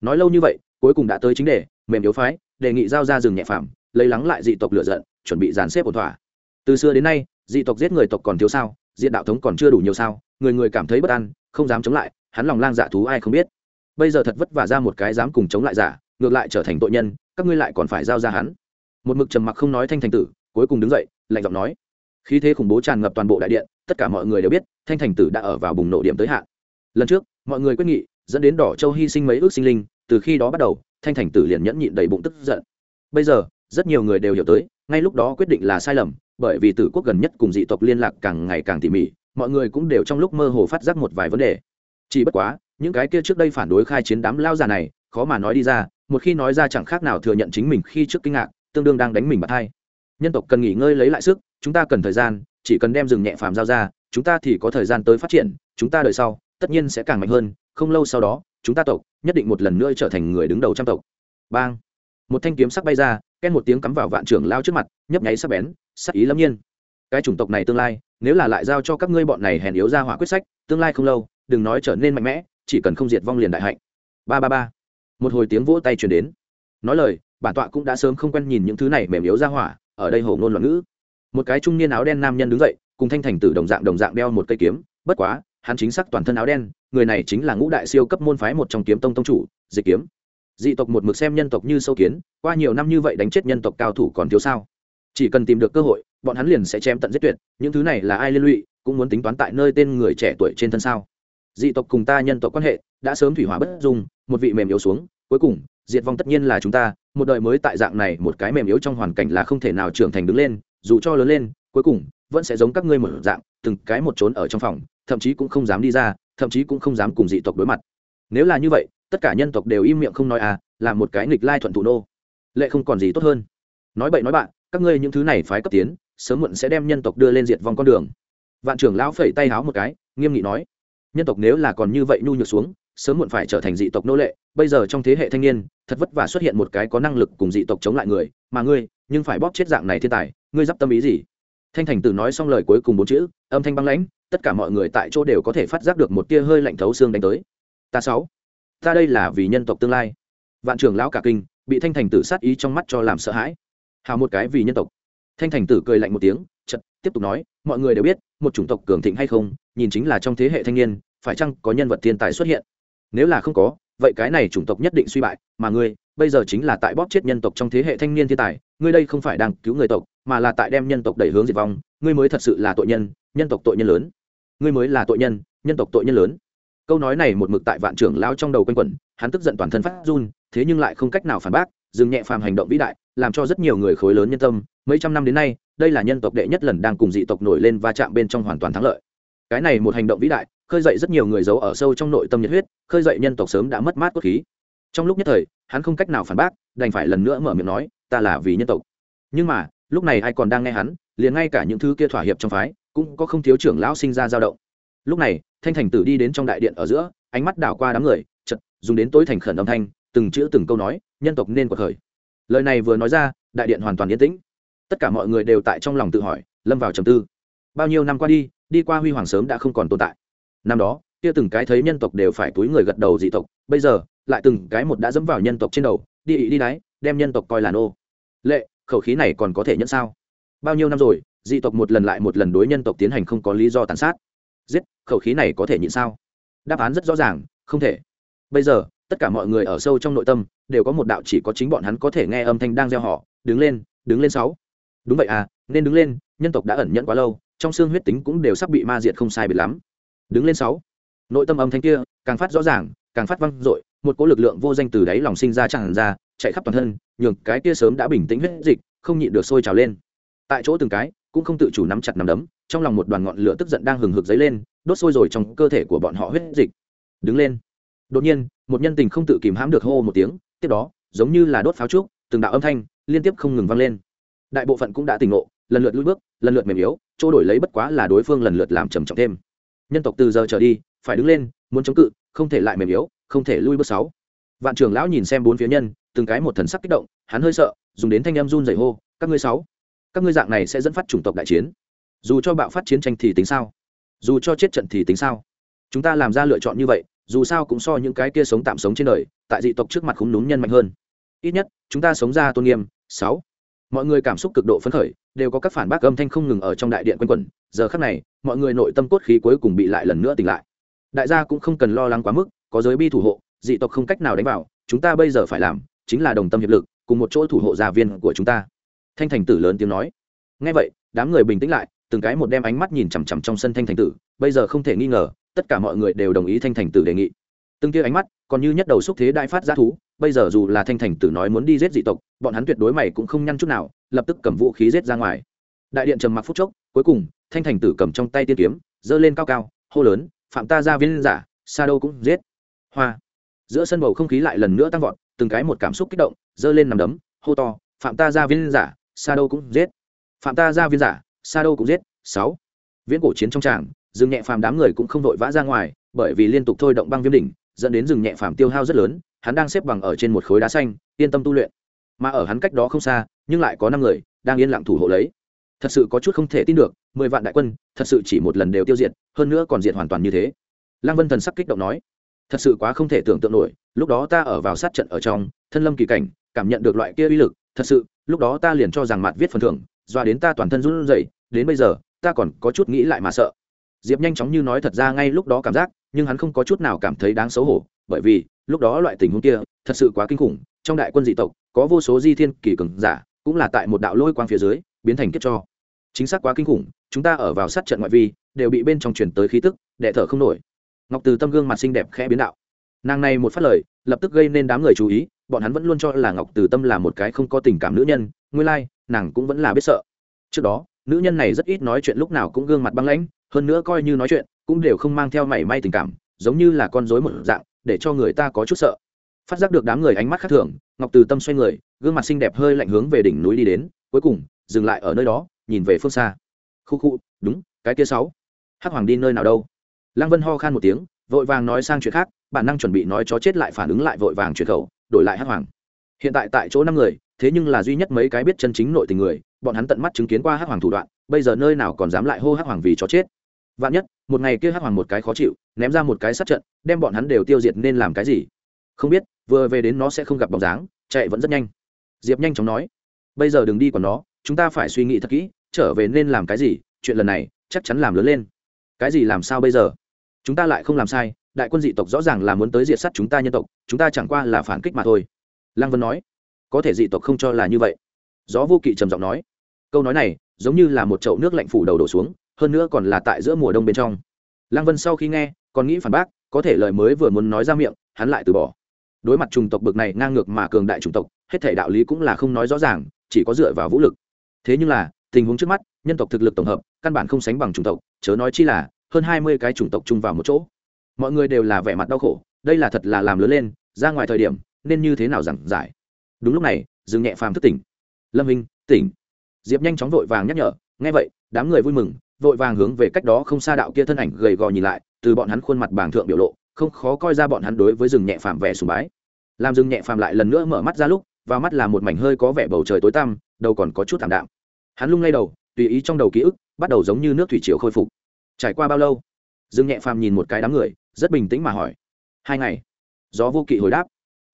Nói lâu như vậy, cuối cùng đã tới chính đề, mềm yếu phái, đề nghị giao ra rừng nhẹ phàm lấy lắng lại dị tộc lựa giận, chuẩn bị dàn xếp ổn thỏa. Từ xưa đến nay, dị tộc giết người tộc còn thiếu sao, diện đạo thống còn chưa đủ nhiều sao, người người cảm thấy bất an, không dám chống lại, hắn lòng lang dạ thú ai không biết. Bây giờ thật vất vả ra một cái dám cùng chống lại giả, ngược lại trở thành tội nhân, các ngươi lại còn phải giao ra hắn. Một mực trầm mặc không nói thanh thành tử, cuối cùng đứng dậy, lạnh giọng nói. Khí thế khủng bố tràn ngập toàn bộ đại điện, tất cả mọi người đều biết, thanh thành tử đã ở vào bùng nổ điểm tới hạn. Lần trước, mọi người quyết nghị, dẫn đến đỏ châu hy sinh mấy ước sinh linh, từ khi đó bắt đầu, thanh thành tử liền nhẫn nhịn đầy bụng tức giận. Bây giờ rất nhiều người đều hiểu tới, ngay lúc đó quyết định là sai lầm, bởi vì tử quốc gần nhất cùng dị tộc liên lạc càng ngày càng tỉ mỉ, mọi người cũng đều trong lúc mơ hồ phát giác một vài vấn đề. Chỉ bất quá, những cái kia trước đây phản đối khai chiến đám lao già này, khó mà nói đi ra, một khi nói ra chẳng khác nào thừa nhận chính mình khi trước kinh ngạc, tương đương đang đánh mình bạc thay. Nhân tộc cần nghỉ ngơi lấy lại sức, chúng ta cần thời gian, chỉ cần đem rừng nhẹ phàm giao ra, chúng ta thì có thời gian tới phát triển, chúng ta đời sau, tất nhiên sẽ càng mạnh hơn, không lâu sau đó, chúng ta tộc nhất định một lần nữa trở thành người đứng đầu trăm tộc. Bang! Một thanh kiếm sắc bay ra ken một tiếng cắm vào vạn trưởng lao trước mặt, nhấp nháy sắc bén, sắc ý lâm nhiên. Cái chủng tộc này tương lai, nếu là lại giao cho các ngươi bọn này hèn yếu ra hỏa quyết sách, tương lai không lâu, đừng nói trở nên mạnh mẽ, chỉ cần không diệt vong liền đại hạnh. Ba ba ba. Một hồi tiếng vỗ tay truyền đến. Nói lời, bản tọa cũng đã sớm không quen nhìn những thứ này mềm yếu ra hỏa, ở đây hổ ngôn loạn ngữ. Một cái trung niên áo đen nam nhân đứng dậy, cùng thanh thành tử đồng dạng đồng dạng đeo một cây kiếm, bất quá, hắn chính xác toàn thân áo đen, người này chính là ngũ đại siêu cấp môn phái một trong kiếm tông tông chủ, dịch kiếm dị tộc một mực xem nhân tộc như sâu kiến, qua nhiều năm như vậy đánh chết nhân tộc cao thủ còn thiếu sao? Chỉ cần tìm được cơ hội, bọn hắn liền sẽ chém tận giết tuyệt, những thứ này là ai liên lụy, cũng muốn tính toán tại nơi tên người trẻ tuổi trên thân sao? Dị tộc cùng ta nhân tộc quan hệ, đã sớm thủy hỏa bất dung, một vị mềm yếu xuống, cuối cùng, diệt vong tất nhiên là chúng ta, một đời mới tại dạng này, một cái mềm yếu trong hoàn cảnh là không thể nào trưởng thành đứng lên, dù cho lớn lên, cuối cùng, vẫn sẽ giống các ngươi một dạng, từng cái một trốn ở trong phòng, thậm chí cũng không dám đi ra, thậm chí cũng không dám cùng dị tộc đối mặt. Nếu là như vậy tất cả nhân tộc đều im miệng không nói à là một cái nghịch lai thuận thủ nô. Lệ không còn gì tốt hơn. Nói bậy nói bạn, các ngươi những thứ này phái cấp tiến, sớm muộn sẽ đem nhân tộc đưa lên diệt vong con đường. Vạn trưởng lão phẩy tay háo một cái, nghiêm nghị nói. Nhân tộc nếu là còn như vậy nhu nhược xuống, sớm muộn phải trở thành dị tộc nô lệ. Bây giờ trong thế hệ thanh niên, thật vất vả xuất hiện một cái có năng lực cùng dị tộc chống lại người, mà ngươi, nhưng phải bóp chết dạng này thiên tài, ngươi d tâm ý gì? Thanh thành tử nói xong lời cuối cùng bốn chữ, âm thanh băng lãnh, tất cả mọi người tại chỗ đều có thể phát giác được một tia hơi lạnh thấu xương đánh tới. Ta sáu ta đây là vì nhân tộc tương lai. Vạn trưởng lão cả kinh, bị thanh thành tử sát ý trong mắt cho làm sợ hãi. Hào một cái vì nhân tộc. Thanh thành tử cười lạnh một tiếng chật tiếp tục nói, mọi người đều biết, một chủng tộc cường thịnh hay không, nhìn chính là trong thế hệ thanh niên, phải chăng có nhân vật thiên tài xuất hiện? Nếu là không có, vậy cái này chủng tộc nhất định suy bại, mà ngươi, bây giờ chính là tại bóp chết nhân tộc trong thế hệ thanh niên thiên tài, ngươi đây không phải đang cứu người tộc, mà là tại đem nhân tộc đẩy hướng diệt vong, ngươi mới thật sự là tội nhân nhân tộc tội nhân lớn. Ngươi mới là tội nhân nhân tộc tội nhân lớn câu nói này một mực tại vạn trưởng lao trong đầu quanh quẩn, hắn tức giận toàn thân phát run, thế nhưng lại không cách nào phản bác, dừng nhẹ phàm hành động vĩ đại, làm cho rất nhiều người khối lớn nhân tâm. Mấy trăm năm đến nay, đây là nhân tộc đệ nhất lần đang cùng dị tộc nổi lên va chạm bên trong hoàn toàn thắng lợi. Cái này một hành động vĩ đại, khơi dậy rất nhiều người giấu ở sâu trong nội tâm nhiệt huyết, khơi dậy nhân tộc sớm đã mất mát cốt khí. Trong lúc nhất thời, hắn không cách nào phản bác, đành phải lần nữa mở miệng nói, ta là vì nhân tộc. Nhưng mà, lúc này ai còn đang nghe hắn, liền ngay cả những thứ kia thỏa hiệp trong phái, cũng có không thiếu trưởng lão sinh ra dao động. Lúc này thanh thành tử đi đến trong đại điện ở giữa, ánh mắt đảo qua đám người chật dùng đến tối thành khẩn âm thanh, từng chữ từng câu nói, nhân tộc nên cuộc khởi. Lời này vừa nói ra, đại điện hoàn toàn yên tĩnh. Tất cả mọi người đều tại trong lòng tự hỏi, lâm vào trầm tư. Bao nhiêu năm qua đi đi qua huy hoàng sớm đã không còn tồn tại. Năm đó, kia từng cái thấy nhân tộc đều phải túi người gật đầu dị tộc, bây giờ, lại từng cái một đã dẫm vào nhân tộc trên đầu, đi ị đi đáy đem nhân tộc coi là nô. Lệ, khẩu khí này còn có thể nhận sao? Bao nhiêu năm rồi, dị tộc một lần lại một lần đối nhân tộc tiến hành không có lý do tàn sát giết, khẩu khí này có thể nhịn sao? Đáp án rất rõ ràng, không thể. Bây giờ, tất cả mọi người ở sâu trong nội tâm, đều có một đạo chỉ có chính bọn hắn có thể nghe âm thanh đang gieo họ, đứng lên đứng lên sáu. Đúng vậy à nên đứng lên, nhân tộc đã ẩn nhẫn quá lâu, trong xương huyết tính cũng đều sắp bị ma diệt không sai biệt lắm. Đứng lên sáu. Nội tâm âm thanh kia, càng phát rõ ràng, càng phát vang dội, một cỗ lực lượng vô danh từ đáy lòng sinh ra tràn ra, chạy khắp toàn thân, nhường cái kia sớm đã bình tĩnh huyết dịch, không nhịn được sôi trào lên. Tại chỗ từng cái, cũng không tự chủ nắm chặt nắm đấm trong lòng một đoàn ngọn lửa tức giận đang hừng hực dấy lên, đốt sôi rồi trong cơ thể của bọn họ huyết dịch. Đứng lên. Đột nhiên, một nhân tình không tự kìm hãm được hô một tiếng, tiếp đó, giống như là đốt pháo trúc, từng đạo âm thanh liên tiếp không ngừng vang lên. Đại bộ phận cũng đã tỉnh ngộ, lần lượt lùi bước, lần lượt mềm yếu, chỗ đổi lấy bất quá là đối phương lần lượt làm trầm trọng thêm. Nhân tộc từ giờ trở đi, phải đứng lên, muốn chống cự, không thể lại mềm yếu, không thể lui bước sáu. Vạn trưởng lão nhìn xem bốn phía nhân, từng cái một thần sắc kích động, hắn hơi sợ, dùng đến thanh em run dày hô, các ngươi sáu, các ngươi dạng này sẽ dẫn phát chủng tộc đại chiến dù cho bạo phát chiến tranh thì tính sao? Dù cho chết trận thì tính sao? Chúng ta làm ra lựa chọn như vậy, dù sao cũng so những cái kia sống tạm sống trên đời, tại dị tộc trước mặt khúng núm nhân mạnh hơn. Ít nhất, chúng ta sống ra tôn nghiêm. Sáu. Mọi người cảm xúc cực độ phấn khởi, đều có các phản bác âm thanh không ngừng ở trong đại điện quanh quẩn. Giờ khắc này, mọi người nội tâm cốt khí cuối cùng bị lại lần nữa tỉnh lại. Đại gia cũng không cần lo lắng quá mức, có giới bi thủ hộ, dị tộc không cách nào đánh vào, chúng ta bây giờ phải làm chính là đồng tâm hiệp lực, cùng một chỗ thủ hộ gia viên của chúng ta. Thanh thành tử lớn tiếng nói. Ngay vậy, đám người bình tĩnh lại từng cái một đem ánh mắt nhìn chằm chằm trong sân thanh thành tử, bây giờ không thể nghi ngờ, tất cả mọi người đều đồng ý thanh thành tử đề nghị. Từng kia ánh mắt, còn như nhất đầu xúc thế đại phát giá thú, bây giờ dù là thanh thành tử nói muốn đi giết dị tộc, bọn hắn tuyệt đối mày cũng không nhăn chút nào, lập tức cầm vũ khí giết ra ngoài. Đại điện trầm mặc phút chốc, cuối cùng, thanh thành tử cầm trong tay tiên kiếm, giơ lên cao cao, hô lớn, phạm ta ra viên giả, xa đâu cũng giết. Hoa. Giữa sân bầu không khí lại lần nữa tăng vọt, từng cái một cảm xúc kích động, giơ lên nằm đấm, hô to, phạm ta ra viên giả, xa đâu cũng giết. Phạm ta ra viên giả xa đâu cũng giết, sáu. Viễn cổ chiến trong tràng rừng nhẹ phàm đám người cũng không vội vã ra ngoài, bởi vì liên tục thôi động băng viêm đỉnh, dẫn đến rừng nhẹ phàm tiêu hao rất lớn, hắn đang xếp bằng ở trên một khối đá xanh, yên tâm tu luyện. Mà ở hắn cách đó không xa, nhưng lại có năm người, đang yên lặng thủ hộ lấy. Thật sự có chút không thể tin được, mười vạn đại quân, thật sự chỉ một lần đều tiêu diệt, hơn nữa còn diệt hoàn toàn như thế. Lăng vân thần sắc kích động nói, thật sự quá không thể tưởng tượng nổi, lúc đó ta ở vào sát trận ở trong, thân lâm kỳ cảnh, cảm nhận được loại kia uy lực, thật sự, lúc đó ta liền cho rằng mặt viết phần thưởng doa đến ta toàn thân run rẩy, đến bây giờ, ta còn có chút nghĩ lại mà sợ. Diệp nhanh chóng như nói thật ra ngay lúc đó cảm giác, nhưng hắn không có chút nào cảm thấy đáng xấu hổ, bởi vì, lúc đó loại tình huống kia, thật sự quá kinh khủng, trong đại quân dị tộc, có vô số di thiên kỳ cường giả, cũng là tại một đạo lôi quang phía dưới, biến thành kiếp cho. Chính xác quá kinh khủng, chúng ta ở vào sát trận ngoại vi, đều bị bên trong truyền tới khí tức đệ thở không nổi. Ngọc từ tâm gương mặt xinh đẹp khẽ biến đạo. Nàng này một phát lời, lập tức gây nên đám người chú ý, bọn hắn vẫn luôn cho là ngọc từ tâm là một cái không có tình cảm nữ nhân, nguyên lai nàng cũng vẫn là biết sợ. Trước đó, nữ nhân này rất ít nói chuyện lúc nào cũng gương mặt băng lãnh, hơn nữa coi như nói chuyện, cũng đều không mang theo mảy may tình cảm, giống như là con dối một dạng, để cho người ta có chút sợ. Phát giác được đám người ánh mắt khác thường, ngọc từ tâm xoay người, gương mặt xinh đẹp hơi lạnh hướng về đỉnh núi đi đến, cuối cùng, dừng lại ở nơi đó, nhìn về phương xa. Khu khu, đúng, cái kia sáu. Hắc hoàng đi nơi nào đâu? Lăng vân ho khan một tiếng, vội vàng nói sang chuyện khác, bản năng chuẩn bị nói chó chết lại phản ứng lại vội vàng chuyển khẩu, đổi lại hắc hoàng. Hiện tại tại chỗ năm người thế nhưng là duy nhất mấy cái biết chân chính nội tình người, bọn hắn tận mắt chứng kiến qua hắc hoàng thủ đoạn, bây giờ nơi nào còn dám lại hô hắc hoàng vì chó chết. Vạn nhất, một ngày kia hắc hoàng một cái khó chịu, ném ra một cái sát trận, đem bọn hắn đều tiêu diệt nên làm cái gì? Không biết, vừa về đến nó sẽ không gặp bóng dáng, chạy vẫn rất nhanh. Diệp nhanh chóng nói, bây giờ đừng đi còn nó, chúng ta phải suy nghĩ thật kỹ, trở về nên làm cái gì, chuyện lần này, chắc chắn làm lớn lên. Cái gì làm sao bây giờ? Chúng ta lại không làm sai, đại quân dị tộc rõ ràng là muốn tới diệt sát chúng ta nhân tộc, chúng ta chẳng qua là phản kích mà thôi. Lăng vân nói có thể dị tộc không cho là như vậy. Gió vô kỵ trầm giọng nói, câu nói này giống như là một chậu nước lạnh phủ đầu đổ xuống, hơn nữa còn là tại giữa mùa đông bên trong. Lăng vân sau khi nghe, còn nghĩ phản bác, có thể lời mới vừa muốn nói ra miệng, hắn lại từ bỏ. Đối mặt chủng tộc bực này ngang ngược mà cường đại chủng tộc, hết thể đạo lý cũng là không nói rõ ràng, chỉ có dựa vào vũ lực. Thế nhưng là, tình huống trước mắt, nhân tộc thực lực tổng hợp, căn bản không sánh bằng chủng tộc, chớ nói chi là, hơn hai mươi cái chủng tộc chung vào một chỗ. Mọi người đều là vẻ mặt đau khổ, đây là thật là làm lớn lên, ra ngoài thời điểm, nên như thế nào giảng giải? Đúng lúc này dừng nhẹ phàm thức tỉnh. Lâm minh, tỉnh. Diệp nhanh chóng vội vàng nhắc nhở, nghe vậy, đám người vui mừng, vội vàng hướng về cách đó không xa đạo kia thân ảnh gầy gò nhìn lại, từ bọn hắn khuôn mặt bàng thượng biểu lộ, không khó coi ra bọn hắn đối với rừng nhẹ phàm vẻ sùng bái. Làm rừng nhẹ phàm lại lần nữa mở mắt ra lúc và mắt là một mảnh hơi có vẻ bầu trời tối tăm, đầu còn có chút thảm đạm. Hắn lung lay đầu, tùy ý trong đầu ký ức, bắt đầu giống như nước thủy triều khôi phục. Trải qua bao lâu? Dương nhẹ phàm nhìn một cái đám người, rất bình tĩnh mà hỏi. Hai ngày. Gió vô kỵ hồi đáp.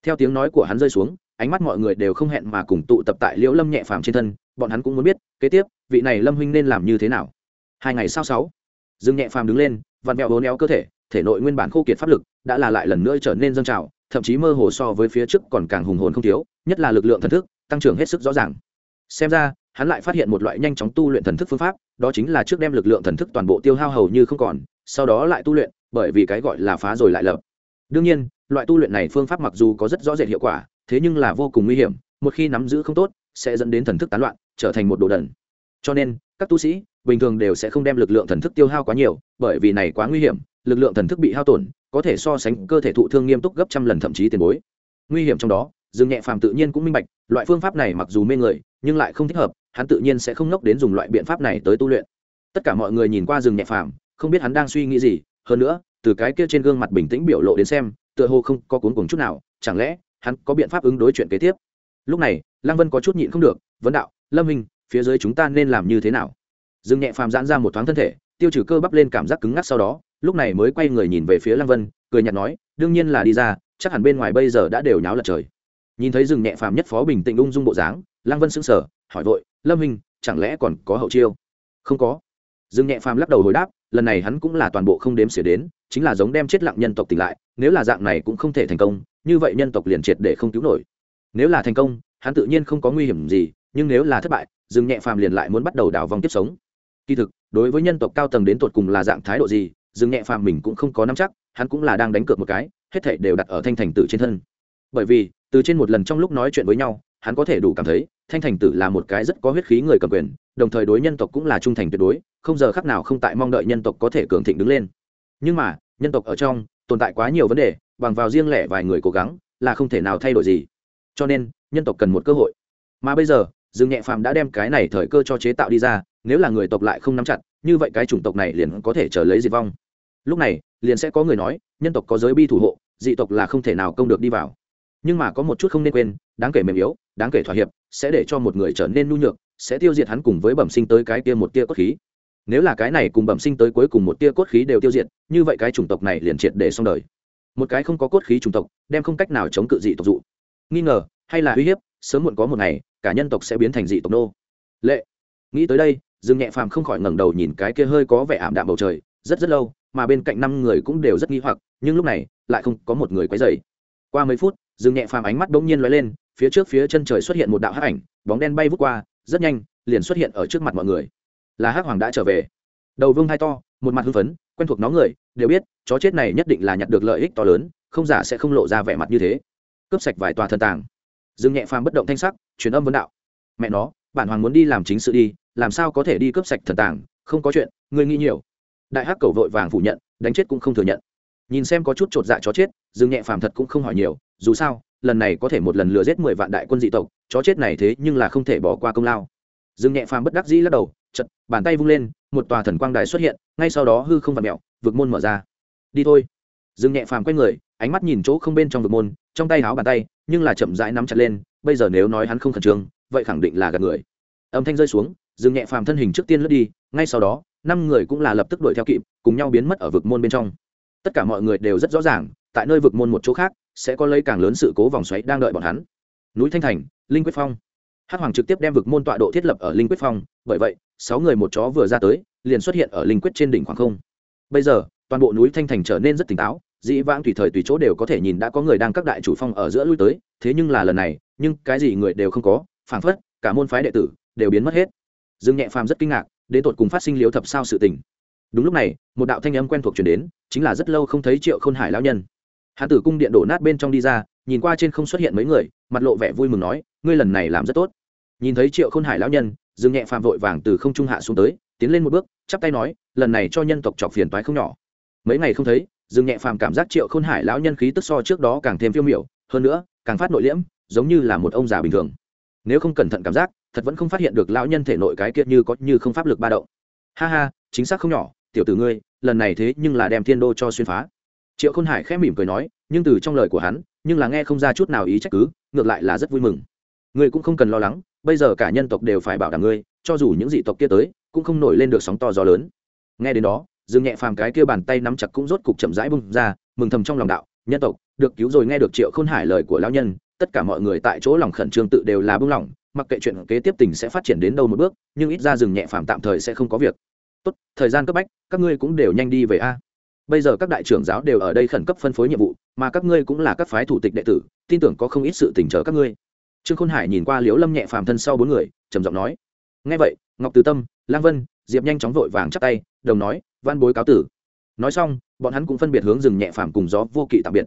Theo tiếng nói của hắn rơi xuống ánh mắt mọi người đều không hẹn mà cùng tụ tập tại liễu lâm nhẹ phàm trên thân, bọn hắn cũng muốn biết, kế tiếp, vị này lâm huynh nên làm như thế nào. Hai ngày sau sáu, dương nhẹ phàm đứng lên, vặn mẹo hố néo cơ thể thể nội nguyên bản khô kiệt pháp lực đã là lại lần nữa trở nên dâng trào, thậm chí mơ hồ so với phía trước còn càng hùng hồn không thiếu, nhất là lực lượng thần thức, tăng trưởng hết sức rõ ràng. Xem ra, hắn lại phát hiện một loại nhanh chóng tu luyện thần thức phương pháp, đó chính là trước đem lực lượng thần thức toàn bộ tiêu hao hầu như không còn, sau đó lại tu luyện, bởi vì cái gọi là phá rồi lại lập. Đương nhiên, loại tu luyện này phương pháp mặc dù có rất rõ rệt hiệu quả thế nhưng là vô cùng nguy hiểm, một khi nắm giữ không tốt, sẽ dẫn đến thần thức tán loạn, trở thành một đồ đần. Cho nên, các tu sĩ, bình thường đều sẽ không đem lực lượng thần thức tiêu hao quá nhiều, bởi vì này quá nguy hiểm, lực lượng thần thức bị hao tổn, có thể so sánh cơ thể thụ thương nghiêm túc gấp trăm lần thậm chí tiền bối. Nguy hiểm trong đó, dương nhẹ phàm tự nhiên cũng minh bạch, loại phương pháp này mặc dù mê người, nhưng lại không thích hợp, hắn tự nhiên sẽ không ngốc đến dùng loại biện pháp này tới tu luyện. Tất cả mọi người nhìn qua Dương nhẹ phàm, không biết hắn đang suy nghĩ gì, hơn nữa, từ cái kia trên gương mặt bình tĩnh biểu lộ đến xem, tựa hồ không có cuốn cùng chút nào, chẳng lẽ hắn có biện pháp ứng đối chuyện kế tiếp. Lúc này, lăng vân có chút nhịn không được, vấn đạo, lâm hình, phía dưới chúng ta nên làm như thế nào? Dương nhẹ phàm giãn ra một thoáng thân thể, tiêu trừ cơ bắp lên cảm giác cứng ngắc sau đó, lúc này mới quay người nhìn về phía lăng vân, cười nhạt nói, đương nhiên là đi ra, chắc hẳn bên ngoài bây giờ đã đều nháo lật trời. Nhìn thấy rừng nhẹ phàm nhất phó bình tĩnh ung dung bộ dáng, lăng vân sững sờ, hỏi vội, lâm hình, chẳng lẽ còn có hậu chiêu? Không có. Dương nhẹ phàm lắc đầu hồi đáp, lần này hắn cũng là toàn bộ không đếm xỉa đến, chính là giống đem chết lặng nhân tộc tỉnh lại, nếu là dạng này cũng không thể thành công như vậy nhân tộc liền triệt để không cứu nổi. Nếu là thành công, hắn tự nhiên không có nguy hiểm gì, nhưng nếu là thất bại, dương nhẹ phàm liền lại muốn bắt đầu đào vòng tiếp sống. Kỳ thực, đối với nhân tộc cao tầng đến tột cùng là dạng thái độ gì, dương nhẹ phàm mình cũng không có nắm chắc, hắn cũng là đang đánh cược một cái, hết thảy đều đặt ở thanh thành tử trên thân. Bởi vì, từ trên một lần trong lúc nói chuyện với nhau, hắn có thể đủ cảm thấy, thanh thành tử là một cái rất có huyết khí người cầm quyền, đồng thời đối nhân tộc cũng là trung thành tuyệt đối, không giờ khắc nào không tại mong đợi nhân tộc có thể cường thịnh đứng lên. Nhưng mà, nhân tộc ở trong, tồn tại quá nhiều vấn đề bằng vào riêng lẻ vài người cố gắng là không thể nào thay đổi gì. Cho nên, nhân tộc cần một cơ hội. Mà bây giờ, dương nhẹ phàm đã đem cái này thời cơ cho chế tạo đi ra, nếu là người tộc lại không nắm chặt, như vậy cái chủng tộc này liền có thể trở lấy diệt vong. Lúc này, liền sẽ có người nói, nhân tộc có giới bi thủ hộ, dị tộc là không thể nào công được đi vào. Nhưng mà có một chút không nên quên, đáng kể mềm yếu, đáng kể thỏa hiệp, sẽ để cho một người trở nên nhu nhược, sẽ tiêu diệt hắn cùng với bẩm sinh tới cái tia một tia cốt khí. Nếu là cái này cùng bẩm sinh tới cuối cùng một tia cốt khí đều tiêu diệt, như vậy cái chủng tộc này liền triệt để xong đời một cái không có cốt khí chủng tộc, đem không cách nào chống cự dị tộc dụ. Nghi ngờ, hay là uy hiếp, sớm muộn có một ngày, cả nhân tộc sẽ biến thành dị tộc nô. Lệ. Nghĩ tới đây, dương nhẹ phàm không khỏi ngẩng đầu nhìn cái kia hơi có vẻ ảm đạm bầu trời, rất rất lâu, mà bên cạnh năm người cũng đều rất nghi hoặc, nhưng lúc này, lại không có một người quấy dày qua mấy phút, dương nhẹ phàm ánh mắt bỗng nhiên lóe lên, phía trước phía chân trời xuất hiện một đạo hắc ảnh, bóng đen bay vút qua, rất nhanh, liền xuất hiện ở trước mặt mọi người. Là hắc hoàng đã trở về. Đầu vương hai to một mặt hưng phấn, quen thuộc nó người, đều biết, chó chết này nhất định là nhặt được lợi ích to lớn, không giả sẽ không lộ ra vẻ mặt như thế. Cướp sạch vài tòa thần tàng. Dương nhẹ phàm bất động thanh sắc, truyền âm vấn đạo. Mẹ nó, bản hoàng muốn đi làm chính sự đi, làm sao có thể đi cướp sạch thần tàng, không có chuyện, ngươi nghĩ nhiều. Đại hắc cầu vội vàng phủ nhận, đánh chết cũng không thừa nhận. Nhìn xem có chút chột dạ chó chết, dương nhẹ phàm thật cũng không hỏi nhiều, dù sao, lần này có thể một lần lừa giết mười vạn đại quân dị tộc, chó chết này thế nhưng là không thể bỏ qua công lao. Dương nhẹ phàm bất đắc dĩ lắc đầu, chật, bàn tay vung lên, một tòa thần quang đài xuất hiện ngay sau đó hư không vặn mẹo, vực môn mở ra. Đi thôi. Dương nhẹ phàm quay người, ánh mắt nhìn chỗ không bên trong vực môn, trong tay háo bàn tay, nhưng là chậm rãi nắm chặt lên, bây giờ nếu nói hắn không khẩn trương, vậy khẳng định là gạt người. Âm thanh rơi xuống, dương nhẹ phàm thân hình trước tiên lướt đi, ngay sau đó, năm người cũng là lập tức đuổi theo kịp, cùng nhau biến mất ở vực môn bên trong. Tất cả mọi người đều rất rõ ràng, tại nơi vực môn một chỗ khác, sẽ có lấy càng lớn sự cố vòng xoáy đang đợi bọn hắn. Núi thanh thành, linh quyết phong. Hắc hoàng trực tiếp đem vực môn tọa độ thiết lập ở linh quyết phong, bởi vậy, sáu người một chó vừa ra tới liền xuất hiện ở linh quyết trên đỉnh khoảng không. Bây giờ, toàn bộ núi thanh thành trở nên rất tỉnh táo, dĩ vãng tùy thời tùy chỗ đều có thể nhìn đã có người đang các đại chủ phong ở giữa lui tới, thế nhưng là lần này, nhưng cái gì người đều không có, phảng phất, cả môn phái đệ tử đều biến mất hết. Dương nhẹ phàm rất kinh ngạc, đến tột cùng phát sinh liếu thập sao sự tình. Đúng lúc này, một đạo thanh âm quen thuộc truyền đến, chính là rất lâu không thấy triệu khôn hải lão nhân. Hán tử cung điện đổ nát bên trong đi ra, nhìn qua trên không xuất hiện mấy người, mặt lộ vẻ vui mừng nói, ngươi lần này làm rất tốt. Nhìn thấy triệu khôn hải lão nhân, dương nhẹ phàm vội vàng từ không trung hạ xuống tới, tiến lên một bước chắp tay nói, lần này cho nhân tộc chọc phiền toái không nhỏ. Mấy ngày không thấy, dương nhẹ phàm cảm giác triệu khôn hải lão nhân khí tức so trước đó càng thêm phiêu miểu, hơn nữa, càng phát nội liễm, giống như là một ông già bình thường. Nếu không cẩn thận cảm giác, thật vẫn không phát hiện được lão nhân thể nội cái kiệt như có như không pháp lực ba động. Ha ha, chính xác không nhỏ, tiểu tử ngươi, lần này thế nhưng là đem thiên đô cho xuyên phá. Triệu khôn hải khẽ mỉm cười nói, nhưng từ trong lời của hắn, nhưng là nghe không ra chút nào ý trách cứ, ngược lại là rất vui mừng. Ngươi cũng không cần lo lắng, bây giờ cả nhân tộc đều phải bảo đảm ngươi, cho dù những dị tộc kia tới cũng không nổi lên được sóng to gió lớn. Nghe đến đó, dương nhẹ phàm cái kia bàn tay nắm chặt cũng rốt cục chậm rãi bung ra, mừng thầm trong lòng đạo, nhân tộc, được cứu rồi nghe được triệu khôn hải lời của lão nhân, tất cả mọi người tại chỗ lòng khẩn trương tự đều là bưng lòng mặc kệ chuyện kế tiếp tình sẽ phát triển đến đâu một bước, nhưng ít ra dương nhẹ phàm tạm thời sẽ không có việc. Tốt, thời gian cấp bách, các ngươi cũng đều nhanh đi về a. Bây giờ các đại trưởng giáo đều ở đây khẩn cấp phân phối nhiệm vụ, mà các ngươi cũng là các phái thủ tịch đệ tử, tin tưởng có không ít sự tình chờ các ngươi. Trương khôn hải nhìn qua liễu lâm nhẹ phàm thân sau bốn người, trầm giọng nói ngay vậy, ngọc từ tâm lang vân, diệp nhanh chóng vội vàng chắp tay, đồng nói, văn bối cáo tử. Nói xong, bọn hắn cũng phân biệt hướng rừng nhẹ phàm cùng gió vô kỵ tạm biệt.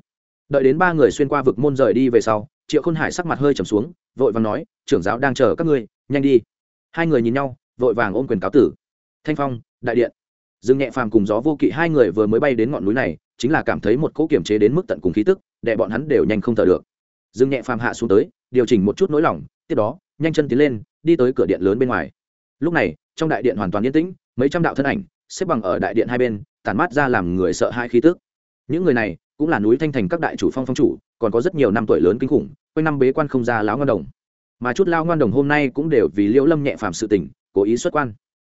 Đợi đến ba người xuyên qua vực môn rời đi về sau, triệu khôn hải sắc mặt hơi trầm xuống, vội vàng nói, trưởng giáo đang chờ các ngươi, nhanh đi. Hai người nhìn nhau, vội vàng ôm quyền cáo tử. Thanh phong, đại điện. Rừng nhẹ phàm cùng gió vô kỵ hai người vừa mới bay đến ngọn núi này, chính là cảm thấy một cỗ kiểm chế đến mức tận cùng khí tức, để bọn hắn đều nhanh không thở được. Rừng nhẹ phàm hạ xuống tới, điều chỉnh một chút nỗi lòng, tiếp đó, nhanh chân tiến lên, đi tới cửa điện lớn bên ngoài. Lúc này trong đại điện hoàn toàn yên tĩnh, mấy trăm đạo thân ảnh, xếp bằng ở đại điện hai bên, tản mát ra làm người sợ hai khí tức. Những người này cũng là núi thanh thành các đại chủ phong phong chủ, còn có rất nhiều năm tuổi lớn kinh khủng, quanh năm bế quan không ra lão ngoan đồng. Mà chút lao ngoan đồng hôm nay cũng đều vì liễu lâm nhẹ phàm sự tình, cố ý xuất quan.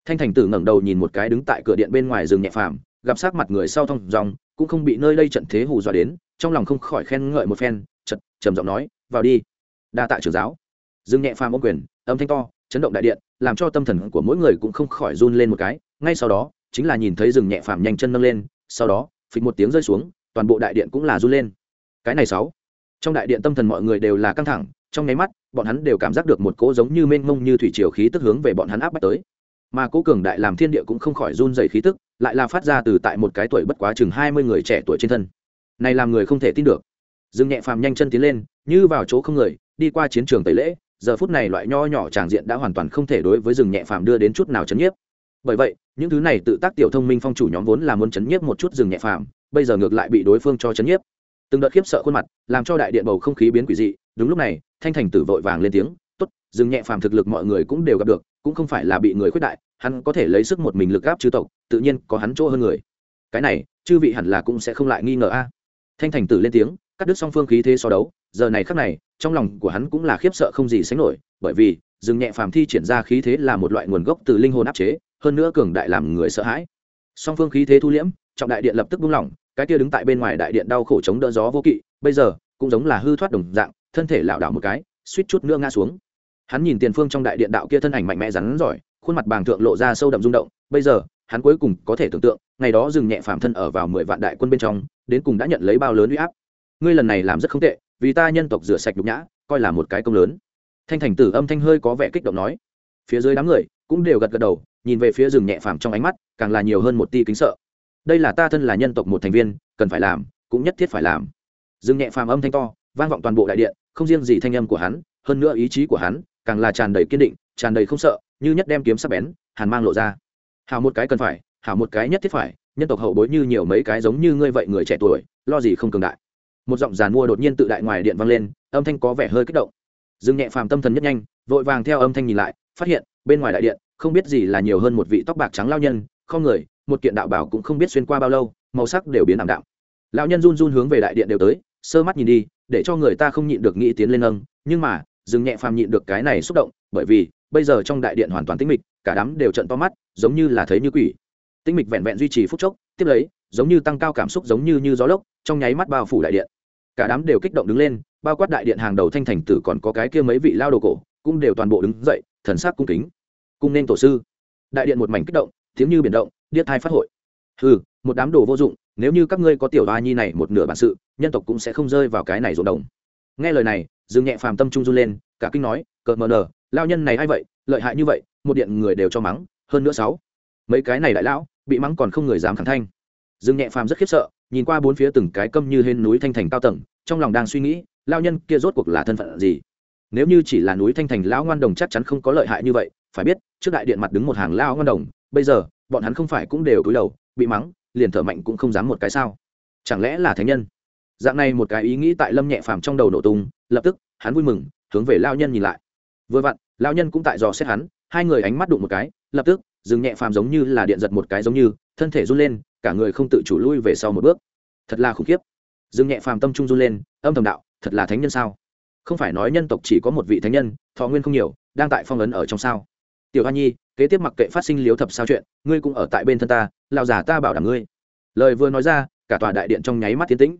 Thanh thành tử ngẩng đầu nhìn một cái đứng tại cửa điện bên ngoài rừng nhẹ phàm, gặp sát mặt người sau thông dòng cũng không bị nơi đây trận thế hù dọa đến, trong lòng không khỏi khen ngợi một phen chật trầm giọng nói, vào đi, đa tạ trưởng giáo. Dương nhẹ phàm ôm quyền, âm thanh to, chấn động đại điện làm cho tâm thần của mỗi người cũng không khỏi run lên một cái. Ngay sau đó, chính là nhìn thấy rừng nhẹ phàm nhanh chân nâng lên, sau đó, phịch một tiếng rơi xuống, toàn bộ đại điện cũng là run lên. Cái này sáu. Trong đại điện tâm thần mọi người đều là căng thẳng, trong nháy mắt, bọn hắn đều cảm giác được một cỗ giống như mênh mông như thủy triều khí tức hướng về bọn hắn áp bách tới. Mà cố cường đại làm thiên địa cũng không khỏi run dày khí tức, lại là phát ra từ tại một cái tuổi bất quá chừng hai mươi người trẻ tuổi trên thân. Này làm người không thể tin được. Dương nhẹ phàm nhanh chân tiến lên, như vào chỗ không người, đi qua chiến trường tẩy lễ giờ phút này loại nho nhỏ tràng diện đã hoàn toàn không thể đối với rừng nhẹ phàm đưa đến chút nào chấn nhiếp. Bởi vậy, những thứ này tự tác tiểu thông minh phong chủ nhóm vốn là muốn chấn nhiếp một chút rừng nhẹ phàm, bây giờ ngược lại bị đối phương cho chấn nhiếp. Từng đợt khiếp sợ khuôn mặt, làm cho đại điện bầu không khí biến quỷ dị. Đúng lúc này, thanh thành tử vội vàng lên tiếng, tốt dừng nhẹ phàm thực lực mọi người cũng đều gặp được, cũng không phải là bị người khuyết đại, hắn có thể lấy sức một mình lực gáp chư tộc, tự nhiên có hắn chỗ hơn người. Cái này, chư vị hẳn là cũng sẽ không lại nghi ngờ a. Thanh thành tử lên tiếng cắt đứt song phương khí thế so đấu, giờ này khắc này, trong lòng của hắn cũng là khiếp sợ không gì sánh nổi, bởi vì dừng nhẹ phàm thi triển ra khí thế là một loại nguồn gốc từ linh hồn áp chế, hơn nữa cường đại làm người sợ hãi. Song phương khí thế thu liễm, trọng đại điện lập tức buông lỏng, cái kia đứng tại bên ngoài đại điện đau khổ chống đỡ gió vô kỵ, bây giờ, cũng giống là hư thoát đồng dạng, thân thể lảo đảo một cái, suýt chút nữa ngã xuống. Hắn nhìn tiền phương trong đại điện đạo kia thân ảnh mạnh mẽ rắn giỏi, khuôn mặt bàng thượng lộ ra sâu đậm rung động, bây giờ, hắn cuối cùng có thể tưởng tượng, ngày đó dừng nhẹ phàm thân ở vào mười vạn đại quân bên trong, đến cùng đã nhận lấy bao lớn uy áp ngươi lần này làm rất không tệ, vì ta nhân tộc rửa sạch nhục nhã, coi là một cái công lớn. Thanh thành tử âm thanh hơi có vẻ kích động nói. Phía dưới đám người cũng đều gật gật đầu, nhìn về phía rừng nhẹ phàm trong ánh mắt, càng là nhiều hơn một ti kính sợ. Đây là ta thân là nhân tộc một thành viên, cần phải làm, cũng nhất thiết phải làm. Rừng nhẹ phàm âm thanh to, vang vọng toàn bộ đại điện, không riêng gì thanh âm của hắn, hơn nữa ý chí của hắn, càng là tràn đầy kiên định, tràn đầy không sợ, như nhất đem kiếm sắc bén, hàn mang lộ ra. Hảo một cái cần phải, hảo một cái nhất thiết phải, nhân tộc hậu bối như nhiều mấy cái giống như ngươi vậy người trẻ tuổi, lo gì không cường đại một giọng giàn mua đột nhiên tự đại ngoài điện vang lên, âm thanh có vẻ hơi kích động. Dương nhẹ phàm tâm thần nhất nhanh, vội vàng theo âm thanh nhìn lại, phát hiện, bên ngoài đại điện, không biết gì là nhiều hơn một vị tóc bạc trắng lao nhân, không người, một kiện đạo bảo cũng không biết xuyên qua bao lâu, màu sắc đều biến ảm đạm. Lão nhân run run hướng về đại điện đều tới, sơ mắt nhìn đi, để cho người ta không nhịn được nghĩ tiến lên nâng, nhưng mà dừng nhẹ phàm nhịn được cái này xúc động, bởi vì, bây giờ trong đại điện hoàn toàn tĩnh mịch, cả đám đều trận to mắt, giống như là thấy như quỷ. Tĩnh mịch vẹn vẹn duy trì phút chốc, tiếp lấy, giống như tăng cao cảm xúc giống như như gió lốc trong nháy mắt bao phủ đại điện. Cả đám đều kích động đứng lên, bao quát đại điện hàng đầu thanh thành tử còn có cái kia mấy vị lao đồ cổ, cũng đều toàn bộ đứng dậy, thần sắc cung kính. Cung nên tổ sư. Đại điện một mảnh kích động, tiếng như biển động, điếc thai phát hội. Ừ một đám đồ vô dụng, nếu như các ngươi có tiểu hoa nhi này một nửa bản sự, nhân tộc cũng sẽ không rơi vào cái này rộn đồng nghe lời này, dương nhẹ phàm tâm trung run lên, cả kinh nói, cợt mờ nờ, lao nhân này a i vậy? Lợi hại như vậy, một điện người đều cho mắng, hơn nữa sáu. Mấy cái này đại lão, bị mắng còn không người dám khẳng thanh. Dương nhẹ phàm rất khiếp sợ nhìn qua bốn phía từng cái câm như hên núi thanh thành cao tầng, trong lòng đang suy nghĩ, lao nhân kia rốt cuộc là thân phận gì? Nếu như chỉ là núi thanh thành lão ngoan đồng chắc chắn không có lợi hại như vậy, phải biết, trước đại điện mặt đứng một hàng lao ngoan đồng, bây giờ, bọn hắn không phải cũng đều cúi đầu, bị mắng, liền thở mạnh cũng không dám một cái sao. Chẳng lẽ là thánh nhân? Dạng này một cái ý nghĩ tại lâm nhẹ phàm trong đầu nổ tung, lập tức, hắn vui mừng, hướng về lao nhân nhìn lại. Vừa vặn lao nhân cũng tại dò xét hắn, hai người ánh mắt đụng một cái, lập tức dừng nhẹ phàm giống như là điện giật một cái giống như, thân thể run lên cả người không tự chủ lui về sau một bước. Thật là khủng khiếp. Dương nhẹ phàm tâm trung run lên, âm thầm đạo, thật là thánh nhân sao? Không phải nói nhân tộc chỉ có một vị thánh nhân, thọ nguyên không nhiều, đang tại phong ấn ở trong sao. Tiểu hoa nhi, kế tiếp mặc kệ phát sinh liếu thập sao chuyện, ngươi cũng ở tại bên thân ta lao giả ta bảo đảm ngươi. Lời vừa nói ra, cả tòa đại điện trong nháy mắt tiến tĩnh.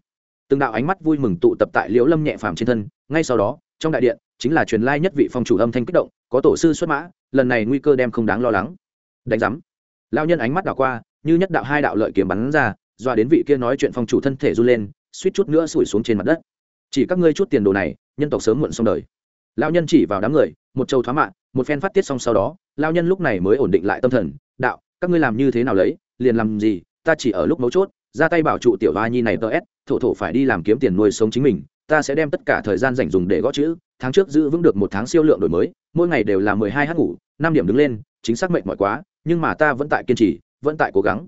Từng đạo ánh mắt vui mừng tụ tập tại liễu lâm nhẹ phàm trên thân, ngay sau đó, trong đại điện, chính là truyền lai nhất vị phong chủ âm thanh kích động, có tổ sư xuất mã, lần này nguy cơ đem không đáng lo lắng. Đánh giám. Lao nhân ánh mắt đảo qua như nhất đạo hai đạo lợi kiếm bắn ra, doa đến vị kia nói chuyện phong chủ thân thể run lên, suýt chút nữa sủi xuống trên mặt đất. Chỉ các ngươi chút tiền đồ này, nhân tộc sớm muộn xong đời. Lao nhân chỉ vào đám người, một châu thoá mạng một phen phát tiết xong sau đó lao nhân lúc này mới ổn định lại tâm thần, đạo, các ngươi làm như thế nào lấy? Liền làm gì? Ta chỉ ở lúc mấu chốt, ra tay bảo trụ tiểu va nhi này tờ s thổ thổ phải đi làm kiếm tiền nuôi sống chính mình, ta sẽ đem tất cả thời gian dành dùng để gõ chữ, tháng trước giữ vững được một tháng siêu lượng đổi mới, mỗi ngày đều là mười hai h ngủ, năm điểm đứng lên, chính xác mệnh mỏi quá, nhưng mà ta vẫn tại kiên trì vẫn tại cố gắng.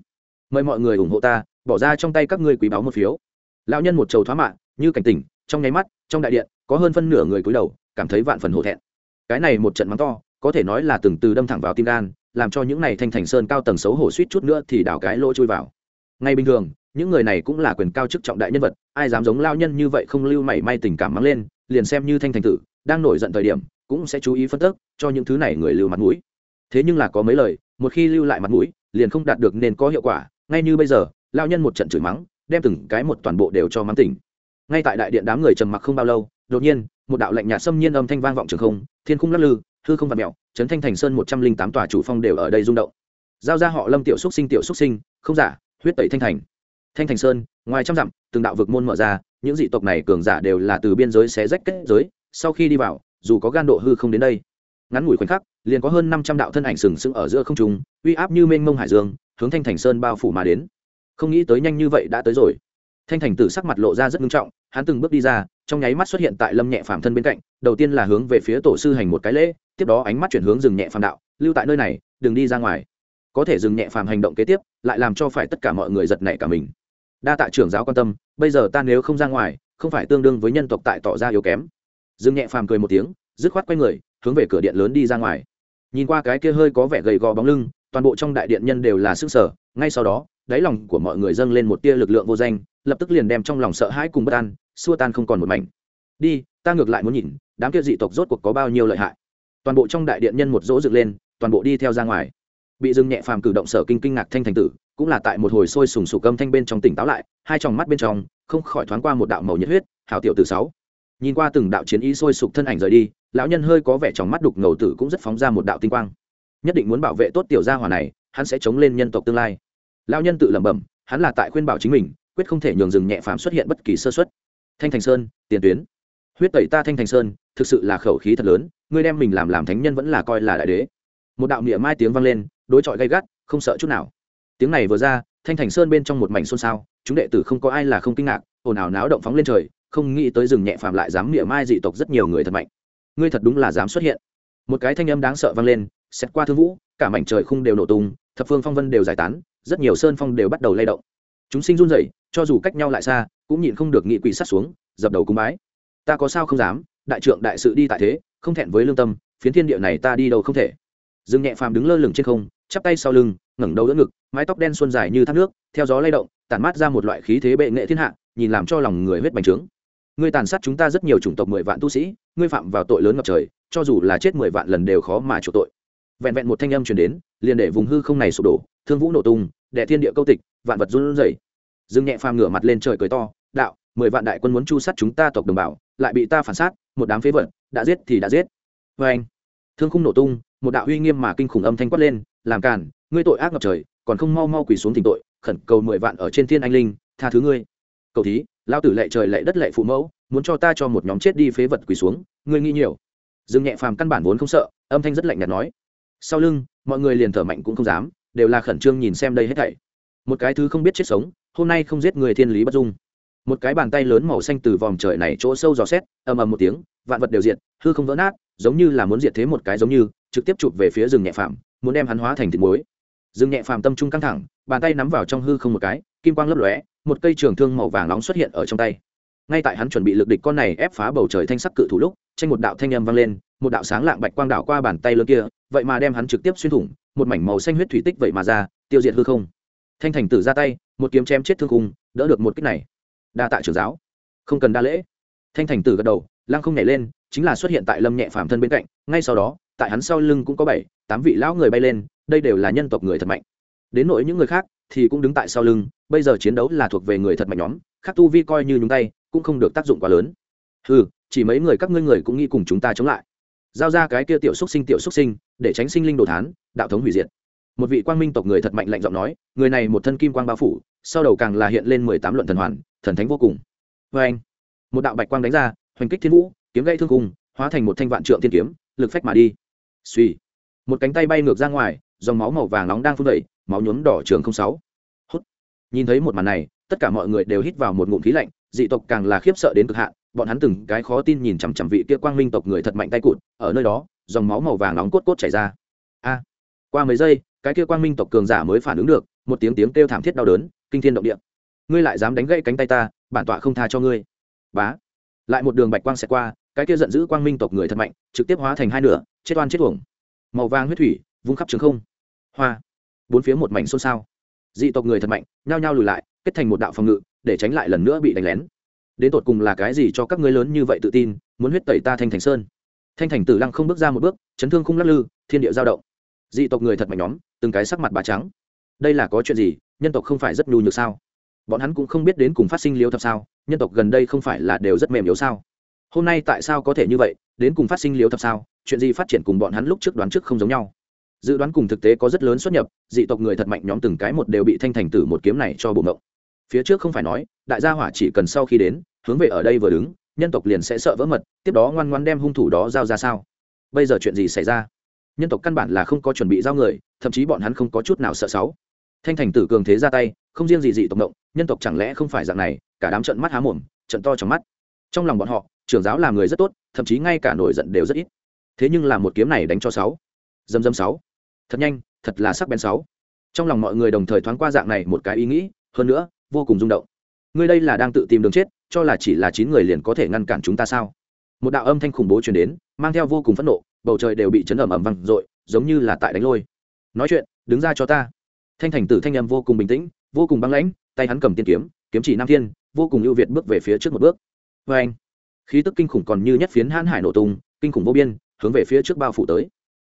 Mời mọi người ủng hộ ta, bỏ ra trong tay các ngươi quý báu một phiếu. Lão nhân một trầu thoá mạ, như cảnh tỉnh, trong nháy mắt, trong đại điện, có hơn phân nửa người cúi đầu, cảm thấy vạn phần hổ thẹn. Cái này một trận mắng to, có thể nói là từng từ đâm thẳng vào tim gan, làm cho những này thanh thành sơn cao tầng xấu hổ suýt chút nữa thì đào cái lỗ chui vào. Ngay bình thường, những người này cũng là quyền cao chức trọng đại nhân vật, ai dám giống lao nhân như vậy không lưu mảy may tình cảm mắng lên, liền xem như thanh thành tử, đang nổi giận thời điểm, cũng sẽ chú ý phân tích cho những thứ này người lưu mặt mũi. Thế nhưng là có mấy lời, một khi lưu lại mặt mũi liền không đạt được nên có hiệu quả, ngay như bây giờ lao nhân một trận chửi mắng, đem từng cái một toàn bộ đều cho mắng tỉnh. Ngay tại đại điện đám người trầm mặc không bao lâu, đột nhiên, một đạo lạnh nhạt xâm nhiên âm thanh vang vọng trường không, thiên khung lắc lư, hư không vặt mẹo trấn thanh thành sơn một trăm linh tám tòa chủ phong đều ở đây rung động. Giao ra họ lâm tiểu xúc sinh tiểu xúc sinh, không giả, huyết tẩy thanh thành. Thanh thành sơn, ngoài trăm dặm, từng đạo vực môn mở ra, những dị tộc này cường giả đều là từ biên giới xé rách kết giới, sau khi đi vào, dù có gan độ hư không đến đây, ngắn ngủi khoảnh khắc liền có hơn năm trăm đạo thân ảnh sừng sững ở giữa không trung, uy áp như mênh mông hải dương, hướng thanh thành sơn bao phủ mà đến. Không nghĩ tới nhanh như vậy đã tới rồi. Thanh thành tử sắc mặt lộ ra rất nghiêm trọng, hắn từng bước đi ra, trong nháy mắt xuất hiện tại lâm nhẹ phàm thân bên cạnh, đầu tiên là hướng về phía tổ sư hành một cái lễ, tiếp đó ánh mắt chuyển hướng rừng nhẹ phàm đạo, lưu tại nơi này, đừng đi ra ngoài. Có thể dừng nhẹ phàm hành động kế tiếp, lại làm cho phải tất cả mọi người giật nảy cả mình. Đa tạ trưởng giáo quan tâm, bây giờ ta nếu không ra ngoài, không phải tương đương với nhân tộc tại tỏ ra yếu kém. Dừng nhẹ phàm cười một tiếng, dứt khoát quay người, hướng về cửa điện lớn đi ra ngoài nhìn qua cái kia hơi có vẻ gầy gò bóng lưng, toàn bộ trong đại điện nhân đều là sức sở. Ngay sau đó, đáy lòng của mọi người dâng lên một tia lực lượng vô danh, lập tức liền đem trong lòng sợ hãi cùng bất an, xua tan không còn một mảnh. Đi, ta ngược lại muốn nhìn, đám kia dị tộc rốt cuộc có bao nhiêu lợi hại. Toàn bộ trong đại điện nhân một dỗ dựng lên, toàn bộ đi theo ra ngoài. Bị dừng nhẹ phàm cử động sở kinh kinh ngạc thanh thành tử, cũng là tại một hồi sôi sùng sục âm thanh bên trong tỉnh táo lại, hai tròng mắt bên trong, không khỏi thoáng qua một đạo màu nhiệt huyết, hảo tiểu từ sáu nhìn qua từng đạo chiến ý sôi sục thân ảnh rời đi, lão nhân hơi có vẻ trong mắt đục ngầu tử cũng rất phóng ra một đạo tinh quang. Nhất định muốn bảo vệ tốt tiểu gia hỏa này, hắn sẽ chống lên nhân tộc tương lai. Lão nhân tự lẩm bẩm, hắn là tại khuyên bảo chính mình, quyết không thể nhường rừng nhẹ phàm xuất hiện bất kỳ sơ xuất thanh thành sơn, tiền tuyến. Huyết tẩy ta thanh thành sơn, thực sự là khẩu khí thật lớn, ngươi đem mình làm làm thánh nhân vẫn là coi là đại đế. Một đạo nghĩa mai tiếng vang lên, đối chọi gay gắt, không sợ chút nào. Tiếng này vừa ra, thanh thành sơn bên trong một mảnh xôn xao, chúng đệ tử không có ai là không kinh ngạc, ồn ào náo động phóng lên trời không nghĩ tới rừng nhẹ phàm lại dám mỉa mai dị tộc rất nhiều người thật mạnh. Ngươi thật đúng là dám xuất hiện. Một cái thanh âm đáng sợ vang lên xét qua thương vũ, cả mảnh trời khung đều nổ tung, thập phương phong vân đều giải tán, rất nhiều sơn phong đều bắt đầu lay động. Chúng sinh run rẩy, cho dù cách nhau lại xa, cũng nhịn không được nghị quỷ sát xuống, dập đầu cung bái. Ta có sao không dám, đại trượng đại sự đi tại thế, không thẹn với lương tâm, phiến thiên địa này ta đi đâu không thể. Dương nhẹ phàm đứng lơ lửng trên không, chắp tay sau lưng, ngẩng đầu đỡ ngực, mái tóc đen xuân dài như thác nước, theo gió lay động, tản mát ra một loại khí thế bệ nghệ thiên hạ, nhìn làm cho lòng người huyết bành trướng ngươi tàn sát chúng ta rất nhiều chủng tộc mười vạn tu sĩ, ngươi phạm vào tội lớn ngập trời, cho dù là chết mười vạn lần đều khó mà chuộc tội. Vẹn vẹn một thanh âm truyền đến, liền để vùng hư không này sụp đổ, thương vũ nổ tung, đệ thiên địa câu tịch, vạn vật run rẩy. Dương nhẹ phàm ngửa mặt lên trời cười to, đạo, mười vạn đại quân muốn chu sát chúng ta tộc đồng bào, lại bị ta phản sát, một đám phế vật, đã giết thì đã giết. Vê anh, thương khung nổ tung, một đạo uy nghiêm mà kinh khủng âm thanh quát lên, làm càn, ngươi tội ác ngập trời, còn không mau mau quỳ xuống thỉnh tội, khẩn cầu mười vạn ở trên thiên anh linh, tha thứ ngươi cầu thí, lao tử lệ trời lệ đất lệ phụ mẫu, muốn cho ta cho một nhóm chết đi phế vật quỳ xuống, ngươi nghĩ nhiều. Dương nhẹ phàm căn bản vốn không sợ, âm thanh rất lạnh nhạt nói. Sau lưng, mọi người liền thở mạnh cũng không dám, đều là khẩn trương nhìn xem đây hết thảy. Một cái thứ không biết chết sống, hôm nay không giết người thiên lý bất dung. Một cái bàn tay lớn màu xanh từ vòm trời này chỗ sâu dò xét, ầm ầm một tiếng, vạn vật đều diệt, hư không vỡ nát, giống như là muốn diệt thế một cái giống như, trực tiếp chụp về phía rừng nhẹ phàm, muốn đem hắn hóa thành thịt muối. Rừng nhẹ phàm tâm trung căng thẳng, bàn tay nắm vào trong hư không một cái, kim quang lấp lóe một cây trường thương màu vàng nóng xuất hiện ở trong tay. Ngay tại hắn chuẩn bị lực địch con này ép phá bầu trời thanh sắc cự thủ lúc, tranh một đạo thanh âm vang lên, một đạo sáng lạng bạch quang đảo qua bàn tay lớn kia, vậy mà đem hắn trực tiếp xuyên thủng, một mảnh màu xanh huyết thủy tích vậy mà ra, tiêu diệt hư không. Thanh thành tử ra tay, một kiếm chém chết thương cung đỡ được một kích này. Đa tạ trưởng giáo. Không cần đa lễ. Thanh thành tử gật đầu, lăng không nhảy lên, chính là xuất hiện tại lâm nhẹ phàm thân bên cạnh, ngay sau đó, tại hắn sau lưng cũng có bảy, tám vị lão người bay lên, đây đều là nhân tộc người thật mạnh. Đến nỗi những người khác thì cũng đứng tại sau lưng, bây giờ chiến đấu là thuộc về người thật mạnh nhóm, khác tu vi coi như nhúng tay, cũng không được tác dụng quá lớn. Ừ chỉ mấy người các ngươi người cũng nghĩ cùng chúng ta chống lại. Giao ra cái kia tiểu xúc sinh tiểu xúc sinh, để tránh sinh linh đồ thán, đạo thống hủy diệt. Một vị quang minh tộc người thật mạnh lạnh giọng nói, người này một thân kim quang bao phủ, sau đầu càng là hiện lên mười tám luận thần hoàn, thần thánh vô cùng. Vê anh, một đạo bạch quang đánh ra, hoành kích thiên vũ, kiếm gây thương cùng hóa thành một thanh vạn trượng thiên kiếm, lực phách mà đi. Suy một cánh tay bay ngược ra ngoài, dòng máu màu vàng nóng đang phun vẩy máu nhuốm đỏ trường không sáu. Hút. Nhìn thấy một màn này, tất cả mọi người đều hít vào một ngụm khí lạnh, dị tộc càng là khiếp sợ đến cực hạn, bọn hắn từng cái khó tin nhìn chằm chằm vị kia quang minh tộc người thật mạnh tay cụt, ở nơi đó, dòng máu màu vàng nóng cốt cốt chảy ra. A. Qua mấy giây, cái kia quang minh tộc cường giả mới phản ứng được, một tiếng tiếng kêu thảm thiết đau đớn, kinh thiên động địa. Ngươi lại dám đánh gãy cánh tay ta, bản tọa không tha cho ngươi. Bá. Lại một đường bạch quang xẹt qua, cái kia giận dữ quang minh tộc người thật mạnh, trực tiếp hóa thành hai nửa, chết oan chết uổng. Màu vàng huyết thủy, vung khắp trường không. Hoa bốn phía một mảnh xôn xao. Dị tộc người thật mạnh, nhao nhao lùi lại, kết thành một đạo phòng ngự, để tránh lại lần nữa bị đánh lén. Đến tột cùng là cái gì cho các ngươi lớn như vậy tự tin, muốn huyết tẩy ta thanh thành sơn? Thanh thành tử lăng không bước ra một bước, chấn thương không lắc lư, thiên địa giao động. Dị tộc người thật mạnh nhóm, từng cái sắc mặt bà trắng. Đây là có chuyện gì, nhân tộc không phải rất nhu nhược sao? Bọn hắn cũng không biết đến cùng phát sinh liêu thập sao, nhân tộc gần đây không phải là đều rất mềm yếu sao? Hôm nay tại sao có thể như vậy, đến cùng phát sinh liêu thập sao, chuyện gì phát triển cùng bọn hắn lúc trước đoán trước không giống nhau? Dự đoán cùng thực tế có rất lớn xuất nhập, dị tộc người thật mạnh nhóm từng cái một đều bị thanh thành tử một kiếm này cho bộ mộng phía trước không phải nói, đại gia hỏa chỉ cần sau khi đến, hướng về ở đây vừa đứng, nhân tộc liền sẽ sợ vỡ mật, tiếp đó ngoan ngoan đem hung thủ đó giao ra sao? Bây giờ chuyện gì xảy ra? Nhân tộc căn bản là không có chuẩn bị giao người, thậm chí bọn hắn không có chút nào sợ sáu thanh thành tử cường thế ra tay, không riêng gì dị tộc động nhân tộc chẳng lẽ không phải dạng này, cả đám trận mắt há mồm trận to trong mắt. Trong lòng bọn họ, trưởng giáo là người rất tốt, thậm chí ngay cả nổi giận đều rất ít. Thế nhưng là một kiếm này đánh cho sáu. Dâm dâm sáu thật nhanh, thật là sắc bén sáu. Trong lòng mọi người đồng thời thoáng qua dạng này một cái ý nghĩ, hơn nữa, vô cùng rung động. Ngươi đây là đang tự tìm đường chết, cho là chỉ là chín người liền có thể ngăn cản chúng ta sao? Một đạo âm thanh khủng bố truyền đến, mang theo vô cùng phẫn nộ, bầu trời đều bị chấn ẩm ẩm văng dội, giống như là tại đánh lôi. Nói chuyện, đứng ra cho ta. Thanh thành tử thanh âm vô cùng bình tĩnh, vô cùng băng lãnh, tay hắn cầm tiên kiếm kiếm chỉ nam thiên, vô cùng ưu việt bước về phía trước một bước. Vê anh, khí tức kinh khủng còn như nhất phiến hãn hải nổ tung, kinh khủng vô biên, hướng về phía trước bao phủ tới.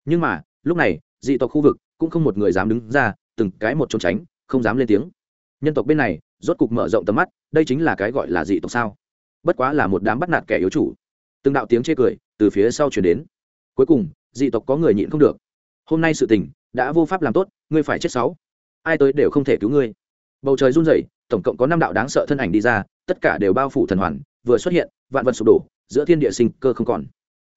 Nhưng mà, lúc này dị tộc khu vực, cũng không một người dám đứng ra, từng cái một trốn tránh, không dám lên tiếng. Nhân tộc bên này, rốt cục mở rộng tầm mắt, đây chính là cái gọi là dị tộc sao? Bất quá là một đám bắt nạt kẻ yếu chủ. Từng đạo tiếng chê cười từ phía sau chuyển đến. Cuối cùng, dị tộc có người nhịn không được. Hôm nay sự tình, đã vô pháp làm tốt, ngươi phải chết sáu. Ai tới đều không thể cứu ngươi. Bầu trời run rẩy, tổng cộng có năm đạo đáng sợ thân ảnh đi ra, tất cả đều bao phủ thần hoàn, vừa xuất hiện, vạn vật sụp đổ, giữa thiên địa sinh cơ không còn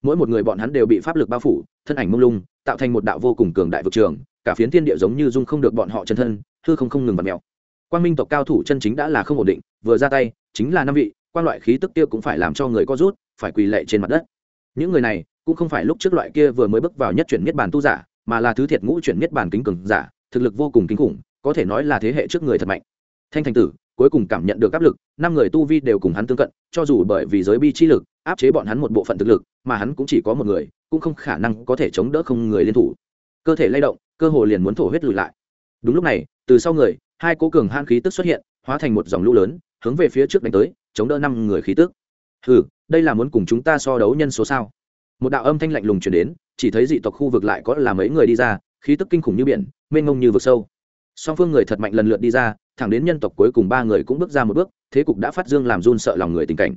mỗi một người bọn hắn đều bị pháp lực bao phủ, thân ảnh mông lung, tạo thành một đạo vô cùng cường đại vực trường, cả phiến thiên địa giống như dung không được bọn họ chân thân, hư không không ngừng bật mèo. Quan minh tộc cao thủ chân chính đã là không ổn định, vừa ra tay, chính là năm vị quan loại khí tức kia cũng phải làm cho người có rút, phải quỳ lệ trên mặt đất. Những người này, cũng không phải lúc trước loại kia vừa mới bước vào nhất chuyển miết bàn tu giả, mà là thứ thiệt ngũ chuyển miết bàn kính cường giả, thực lực vô cùng kinh khủng, có thể nói là thế hệ trước người thật mạnh. Thanh thành tử, cuối cùng cảm nhận được áp lực, năm người tu vi đều cùng hắn tương cận, cho dù bởi vì giới bi chi lực, áp chế bọn hắn một bộ phận thực lực mà hắn cũng chỉ có một người, cũng không khả năng có thể chống đỡ không người liên thủ. Cơ thể lay động, cơ hồ liền muốn thổ huyết lùi lại. Đúng lúc này, từ sau người, hai cố cường han khí tức xuất hiện, hóa thành một dòng lũ lớn, hướng về phía trước đánh tới, chống đỡ năm người khí tức. Hừ, đây là muốn cùng chúng ta so đấu nhân số sao? Một đạo âm thanh lạnh lùng chuyển đến, chỉ thấy dị tộc khu vực lại có là mấy người đi ra, khí tức kinh khủng như biển, mênh mông như vực sâu. Song phương người thật mạnh lần lượt đi ra, thẳng đến nhân tộc cuối cùng ba người cũng bước ra một bước, thế cục đã phát dương làm run sợ lòng người tình cảnh.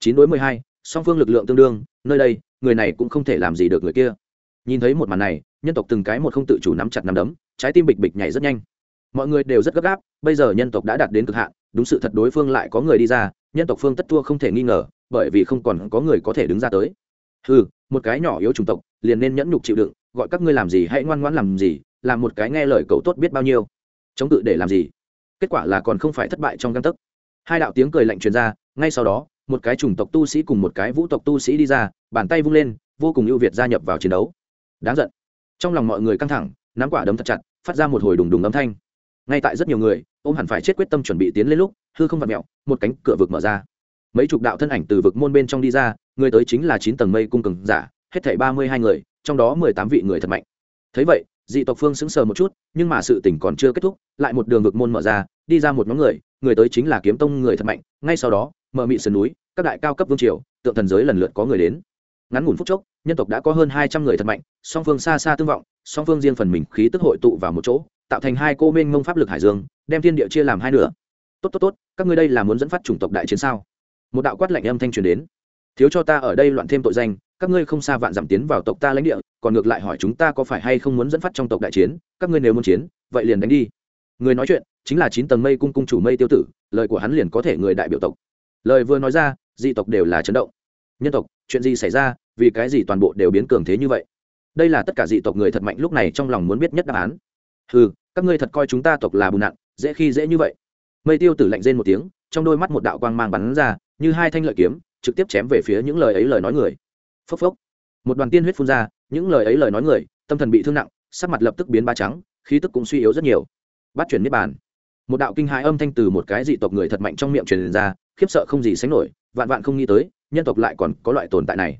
Chín đối mười hai song phương lực lượng tương đương, nơi đây, người này cũng không thể làm gì được người kia. Nhìn thấy một màn này, nhân tộc từng cái một không tự chủ nắm chặt nắm đấm, trái tim bịch bịch nhảy rất nhanh. Mọi người đều rất gấp gáp, bây giờ nhân tộc đã đạt đến cực hạn, đúng sự thật đối phương lại có người đi ra, nhân tộc phương tất thua không thể nghi ngờ, bởi vì không còn có người có thể đứng ra tới. Ừ một cái nhỏ yếu chủng tộc, liền nên nhẫn nhục chịu đựng, gọi các ngươi làm gì hãy ngoan ngoãn làm gì, làm một cái nghe lời cậu tốt biết bao nhiêu. Chống tự để làm gì? Kết quả là còn không phải thất bại trong găng tấc. Hai đạo tiếng cười lạnh truyền ra, ngay sau đó một cái chủng tộc tu sĩ cùng một cái vũ tộc tu sĩ đi ra, bàn tay vung lên, vô cùng ưu việt gia nhập vào chiến đấu. Đáng giận. Trong lòng mọi người căng thẳng, nắm quả đấm thật chặt, phát ra một hồi đùng đùng âm thanh. Ngay tại rất nhiều người, ôm hẳn phải chết quyết tâm chuẩn bị tiến lên lúc, hư không vặt mẹo một cánh cửa vực mở ra. Mấy chục đạo thân ảnh từ vực môn bên trong đi ra, người tới chính là chín tầng mây cung cường giả, hết thảy ba mươi hai người, trong đó mười tám vị người thật mạnh. Thấy vậy, dị tộc phương sững sờ một chút, nhưng mà sự tỉnh còn chưa kết thúc, lại một đường vực môn mở ra, đi ra một nhóm người người tới chính là kiếm tông người thật mạnh, ngay sau đó, mở mị sườn núi, các đại cao cấp vương triều, tượng thần giới lần lượt có người đến. Ngắn ngủn phút chốc, nhân tộc đã có hơn hai trăm người thật mạnh, song phương xa xa tương vọng, song phương riêng phần mình khí tức hội tụ vào một chỗ, tạo thành hai cô minh mông pháp lực hải dương, đem thiên địa chia làm hai nửa. Tốt tốt tốt, các ngươi đây là muốn dẫn phát chủng tộc đại chiến sao? Một đạo quát lạnh âm thanh truyền đến. Thiếu cho ta ở đây loạn thêm tội danh, các ngươi không xa vạn giảm tiến vào tộc ta lãnh địa, còn ngược lại hỏi chúng ta có phải hay không muốn dẫn phát trong tộc đại chiến, các ngươi nếu muốn chiến, vậy liền đánh đi người nói chuyện chính là chín tầng mây cung cung chủ mây tiêu tử, lời của hắn liền có thể người đại biểu tộc. Lời vừa nói ra, dị tộc đều là chấn động. Nhân tộc, chuyện gì xảy ra, vì cái gì toàn bộ đều biến cường thế như vậy? Đây là tất cả dị tộc người thật mạnh lúc này trong lòng muốn biết nhất đáp án. Ừ các ngươi thật coi chúng ta tộc là bùn nặn, dễ khi dễ như vậy. Mây tiêu tử lạnh rên một tiếng, trong đôi mắt một đạo quang mang bắn ra, như hai thanh lợi kiếm, trực tiếp chém về phía những lời ấy lời nói người. Phốc phốc. Một đoàn tiên huyết phun ra, những lời ấy lời nói người, tâm thần bị thương nặng, sắc mặt lập tức biến ba trắng, khí tức cũng suy yếu rất nhiều bắt chuyển niết bàn. Một đạo kinh hãi âm thanh từ một cái dị tộc người thật mạnh trong miệng truyền ra, khiếp sợ không gì sánh nổi, vạn vạn không nghĩ tới, nhân tộc lại còn có loại tồn tại này.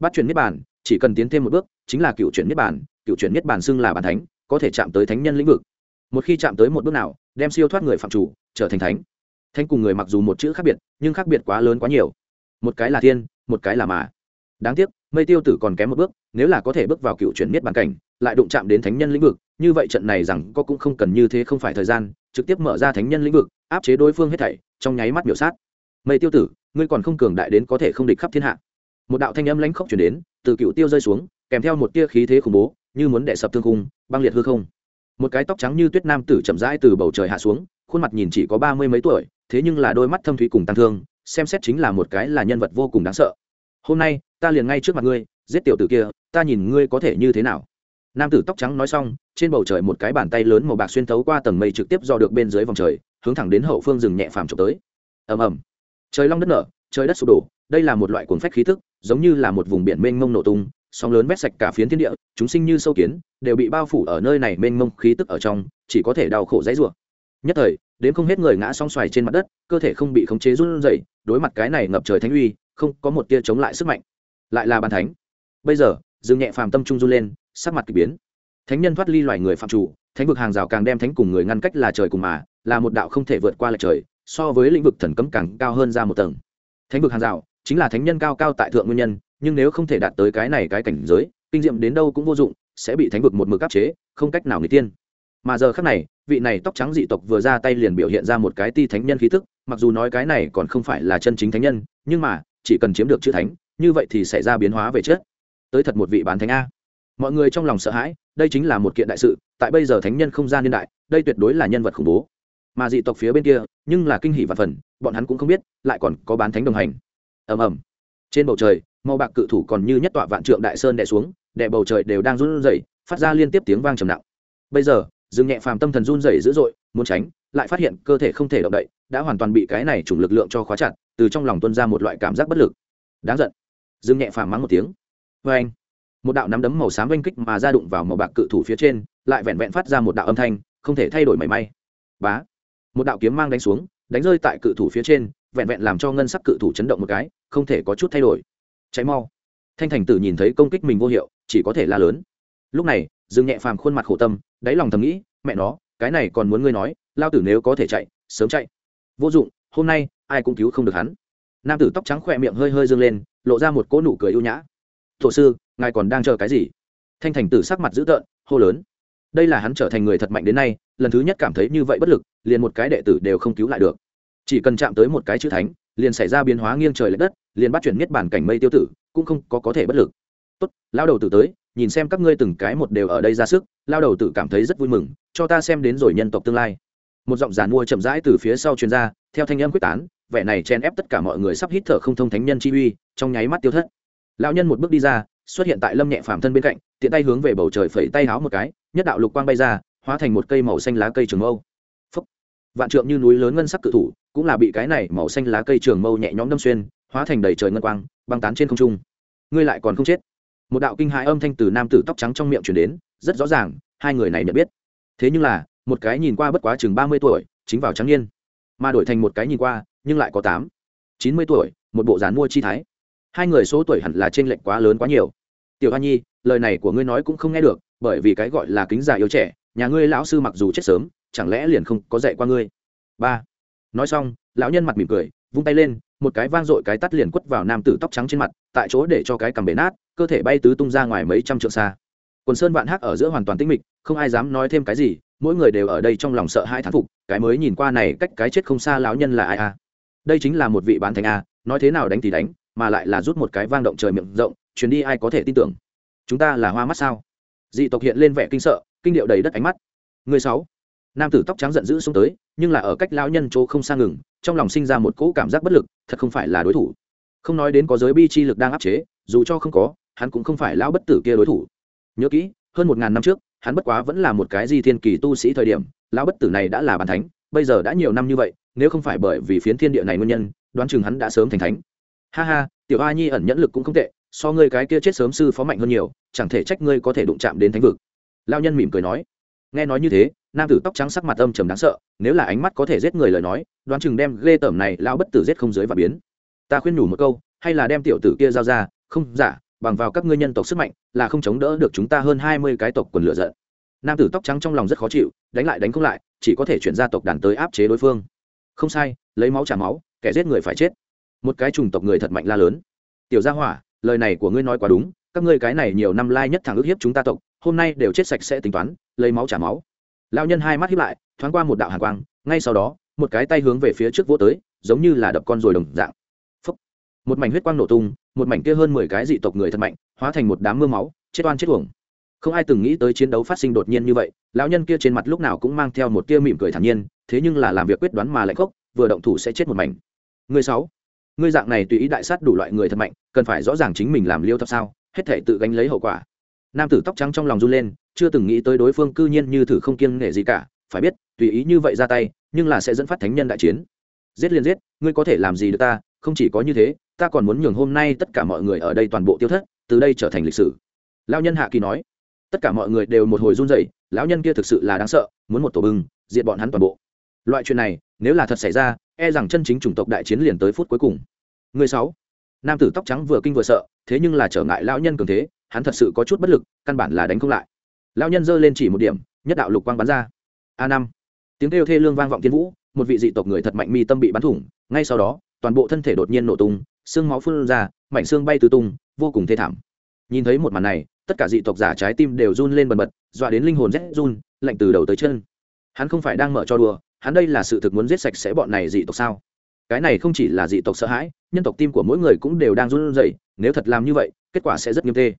Bắt chuyển niết bàn, chỉ cần tiến thêm một bước, chính là cựu chuyển niết bàn, cựu chuyển niết bàn xưng là bàn thánh, có thể chạm tới thánh nhân lĩnh vực. Một khi chạm tới một bước nào, đem siêu thoát người phạm chủ, trở thành thánh. Thánh cùng người mặc dù một chữ khác biệt, nhưng khác biệt quá lớn quá nhiều. Một cái là thiên, một cái là mà. Đáng tiếc mây tiêu tử còn kém một bước, nếu là có thể bước vào cựu chuyển miết bàn cảnh, lại đụng chạm đến thánh nhân lĩnh vực, như vậy trận này rằng có cũng không cần như thế không phải thời gian, trực tiếp mở ra thánh nhân lĩnh vực, áp chế đối phương hết thảy, trong nháy mắt biểu sát. Mây tiêu tử, ngươi còn không cường đại đến có thể không địch khắp thiên hạ. Một đạo thanh âm lãnh khốc chuyển đến, từ cựu tiêu rơi xuống, kèm theo một tia khí thế khủng bố, như muốn đẻ sập thương khung, băng liệt hư không. Một cái tóc trắng như tuyết nam tử chậm rãi từ bầu trời hạ xuống, khuôn mặt nhìn chỉ có ba mươi mấy tuổi, thế nhưng là đôi mắt thâm thúy cùng tăng thương, xem xét chính là một cái là nhân vật vô cùng đáng sợ hôm nay ta liền ngay trước mặt ngươi, giết tiểu tử kia, ta nhìn ngươi có thể như thế nào. Nam tử tóc trắng nói xong, trên bầu trời một cái bàn tay lớn màu bạc xuyên thấu qua tầng mây trực tiếp do được bên dưới vòng trời, hướng thẳng đến hậu phương rừng nhẹ phàm trộm tới. Ầm ầm. Trời long đất nở, trời đất sụp đổ, đây là một loại cuồng phách khí thức, giống như là một vùng biển mênh mông nổ tung, sóng lớn vét sạch cả phiến thiên địa, chúng sinh như sâu kiến, đều bị bao phủ ở nơi này mênh mông khí tức ở trong, chỉ có thể đau khổ dãy rủa. Nhất thời, đến không hết người ngã song xoài trên mặt đất, cơ thể không bị khống chế run rẩy, đối mặt cái này ngập trời thánh uy không có một tia chống lại sức mạnh, lại là bàn thánh. Bây giờ, dương nhẹ phàm tâm trung run lên, sắc mặt k ỳ biến. Thánh nhân thoát ly loài người phạm chủ, thánh vực hàng rào càng đem thánh cùng người ngăn cách là trời cùng mà, là một đạo không thể vượt qua lại trời, so với lĩnh vực thần cấm càng cao hơn ra một tầng. Thánh vực hàng rào chính là thánh nhân cao cao tại thượng nguyên nhân, nhưng nếu không thể đạt tới cái này cái cảnh giới, kinh nghiệm đến đâu cũng vô dụng, sẽ bị thánh vực một mực áp chế, không cách nào người tiên mà giờ khác này, vị này tóc trắng dị tộc vừa ra tay liền biểu hiện ra một cái ti thánh nhân khí thức, mặc dù nói cái này còn không phải là chân chính thánh nhân, nhưng mà chỉ cần chiếm được chữ thánh, như vậy thì xảy ra biến hóa về chết. Tới thật một vị bán thánh a. Mọi người trong lòng sợ hãi, đây chính là một kiện đại sự, tại bây giờ thánh nhân không gian niên đại, đây tuyệt đối là nhân vật khủng bố. Mà dị tộc phía bên kia, nhưng là kinh hỷ và phần, bọn hắn cũng không biết, lại còn có bán thánh đồng hành. Ầm ầm. Trên bầu trời, màu bạc cự thủ còn như nhất tọa vạn trượng đại sơn đè xuống, đè bầu trời đều đang run rẩy, phát ra liên tiếp tiếng vang trầm nặng. Bây giờ, dương nhẹ phàm tâm thần run rẩy dữ dội, muốn tránh, lại phát hiện cơ thể không thể động đậy đã hoàn toàn bị cái này chủng lực lượng cho khóa chặt, từ trong lòng tuân ra một loại cảm giác bất lực. Đáng giận. Dương nhẹ phàm mắng một tiếng. Vê anh. Một đạo nắm đấm màu xám oanh kích mà ra đụng vào màu bạc cự thủ phía trên, lại vẹn vẹn phát ra một đạo âm thanh, không thể thay đổi mảy may. Bá. Một đạo kiếm mang đánh xuống, đánh rơi tại cự thủ phía trên, vẹn vẹn làm cho ngân sắc cự thủ chấn động một cái, không thể có chút thay đổi. Cháy mau. Thanh thành tử nhìn thấy công kích mình vô hiệu, chỉ có thể la lớn. Lúc này, dương nhẹ phàm khuôn mặt khổ tâm, đáy lòng thầm nghĩ, mẹ nó, cái này còn muốn ngươi nói, lao tử nếu có thể chạy, sớm chạy vô dụng, hôm nay, ai cũng cứu không được hắn. Nam tử tóc trắng khỏe miệng hơi hơi dâng lên, lộ ra một cỗ nụ cười ưu nhã. Thổ sư, ngài còn đang chờ cái gì? Thanh thành tử sắc mặt dữ tợn, hô lớn. Đây là hắn trở thành người thật mạnh đến nay, lần thứ nhất cảm thấy như vậy bất lực, liền một cái đệ tử đều không cứu lại được. Chỉ cần chạm tới một cái chữ thánh, liền xảy ra biến hóa nghiêng trời l ệ đất, liền bắt chuyển miết bản cảnh mây tiêu tử, cũng không có có thể bất lực. Tốt, lao đầu tử tới, nhìn xem các ngươi từng cái một đều ở đây ra sức, lao đầu tử cảm thấy rất vui mừng, cho ta xem đến rồi nhân tộc tương lai một giọng giàn mua chậm rãi từ phía sau chuyên ra, theo thanh âm quyết tán vẻ này chen ép tất cả mọi người sắp hít thở không thông thánh nhân chi uy trong nháy mắt tiêu thất. Lão nhân một bước đi ra xuất hiện tại lâm nhẹ phàm thân bên cạnh tiện tay hướng về bầu trời phẩy tay háo một cái nhất đạo lục quang bay ra hóa thành một cây màu xanh lá cây trường mâu. Phúc. vạn trượng như núi lớn ngân sắc cự thủ cũng là bị cái này màu xanh lá cây trường mâu nhẹ nhõm đâm xuyên hóa thành đầy trời ngân quang băng tán trên không trung. Ngươi lại còn không chết. Một đạo kinh hãi âm thanh từ nam tử tóc trắng trong miệng truyền đến rất rõ ràng hai người này nhận biết. Thế nhưng là một cái nhìn qua bất quá chừng ba mươi tuổi, chính vào trắng niên. Mà đổi thành một cái nhìn qua, nhưng lại có tám, chín mươi tuổi, một bộ dán mua chi thái. Hai người số tuổi hẳn là t r ê n lệch quá lớn quá nhiều. Tiểu hoa nhi, lời này của ngươi nói cũng không nghe được, bởi vì cái gọi là kính già yêu trẻ, nhà ngươi lão sư mặc dù chết sớm, chẳng lẽ liền không có dạy qua ngươi? Ba. Nói xong, lão nhân mặt mỉm cười, vung tay lên, một cái vang dội cái tắt liền quất vào nam tử tóc trắng trên mặt, tại chỗ để cho cái cằm bể nát, cơ thể bay tứ tung ra ngoài mấy trăm trượng xa. Quần sơn vạn hắc ở giữa hoàn toàn tĩnh mịch, không ai dám nói thêm cái gì mỗi người đều ở đây trong lòng sợ hai thán phục, cái mới nhìn qua này cách cái chết không xa lão nhân là ai a đây chính là một vị bán thánh a nói thế nào đánh thì đánh, mà lại là rút một cái vang động trời miệng rộng chuyến đi ai có thể tin tưởng? Chúng ta là hoa mắt sao? Dị tộc hiện lên vẻ kinh sợ, kinh điệu đầy đất ánh mắt. Người sáu. Nam tử tóc trắng giận dữ xuống tới, nhưng là ở cách lão nhân chỗ không xa ngừng, trong lòng sinh ra một cỗ cảm giác bất lực, thật không phải là đối thủ. Không nói đến có giới bi chi lực đang áp chế, dù cho không có, hắn cũng không phải lão bất tử kia đối thủ. Nhớ kỹ, hơn một ngàn năm trước hắn bất quá vẫn là một cái di thiên kỳ tu sĩ thời điểm, lão bất tử này đã là bàn thánh, bây giờ đã nhiều năm như vậy, nếu không phải bởi vì phiến thiên địa này nguyên nhân, đoán chừng hắn đã sớm thành thánh. Ha ha, tiểu a nhi ẩn nhẫn lực cũng không tệ, so ngươi cái kia chết sớm sư phó mạnh hơn nhiều, chẳng thể trách ngươi có thể đụng chạm đến thánh vực. Lao nhân mỉm cười nói. Nghe nói như thế, nam tử tóc trắng sắc mặt âm trầm đáng sợ, nếu là ánh mắt có thể giết người lời nói, đoán chừng đem ghê tởm này lao bất tử giết không dưới và biến. Ta khuyên nhủ một câu, hay là đem tiểu tử kia giao ra, không giả bằng vào các ngươi nhân tộc sức mạnh, là không chống đỡ được chúng ta hơn hai mươi cái tộc quần lựa giận. Nam tử tóc trắng trong lòng rất khó chịu, đánh lại đánh không lại, chỉ có thể chuyển ra tộc đàn tới áp chế đối phương. Không sai, lấy máu trả máu, kẻ giết người phải chết. Một cái chủng tộc người thật mạnh la lớn. Tiểu gia hỏa, lời này của ngươi nói quá đúng, các ngươi cái này nhiều năm lai nhất thẳng ức hiếp chúng ta tộc, hôm nay đều chết sạch sẽ tính toán, lấy máu trả máu. Lao nhân hai mắt hiếp lại, thoáng qua một đạo hàn quang, ngay sau đó, một cái tay hướng về phía trước vỗ tới, giống như là đập con rồi đồng dạng một mảnh huyết quang nổ tung, một mảnh kia hơn mười cái dị tộc người thật mạnh, hóa thành một đám mưa máu, chết oan chết uổng. Không ai từng nghĩ tới chiến đấu phát sinh đột nhiên như vậy, lão nhân kia trên mặt lúc nào cũng mang theo một tia mỉm cười thản nhiên, thế nhưng là làm việc quyết đoán mà lạnh khốc, vừa động thủ sẽ chết một mảnh. Người sáu, ngươi dạng này tùy ý đại sát đủ loại người thật mạnh, cần phải rõ ràng chính mình làm liêu thật sao, hết thể tự gánh lấy hậu quả. Nam tử tóc trắng trong lòng run lên, chưa từng nghĩ tới đối phương cư nhiên như thử không kiêng nghệ gì cả, phải biết, tùy ý như vậy ra tay, nhưng là sẽ dẫn phát thánh nhân đại chiến. Giết liền giết, ngươi có thể làm gì được ta, không chỉ có như thế ta còn muốn nhường hôm nay tất cả mọi người ở đây toàn bộ tiêu thất, từ đây trở thành lịch sử. Lao nhân hạ kỳ nói. Tất cả mọi người đều một hồi run rẩy, lão nhân kia thực sự là đáng sợ, muốn một tổ bưng diệt bọn hắn toàn bộ. Loại chuyện này, nếu là thật xảy ra e rằng chân chính chủng tộc đại chiến liền tới phút cuối cùng. Người sáu. Nam tử tóc trắng vừa kinh vừa sợ, thế nhưng là trở ngại lão nhân cường thế, hắn thật sự có chút bất lực, căn bản là đánh không lại. Lão nhân giơ lên chỉ một điểm, nhất đạo lục quang bắn ra. A năm. Tiếng kêu thê lương vang vọng tiên vũ, một vị dị tộc người thật mạnh mi tâm bị bắn thủng, ngay sau đó, toàn bộ thân thể đột nhiên nổ tung xương máu phun ra, mảnh xương bay tứ tung, vô cùng thê thảm. Nhìn thấy một màn này, tất cả dị tộc giả trái tim đều run lên bần bật, dọa đến linh hồn rét run, lạnh từ đầu tới chân. Hắn không phải đang mở cho đùa, hắn đây là sự thực muốn giết sạch sẽ bọn này dị tộc sao? Cái này không chỉ là dị tộc sợ hãi, nhân tộc tim của mỗi người cũng đều đang run rẩy, nếu thật làm như vậy, kết quả sẽ rất nghiêm tê.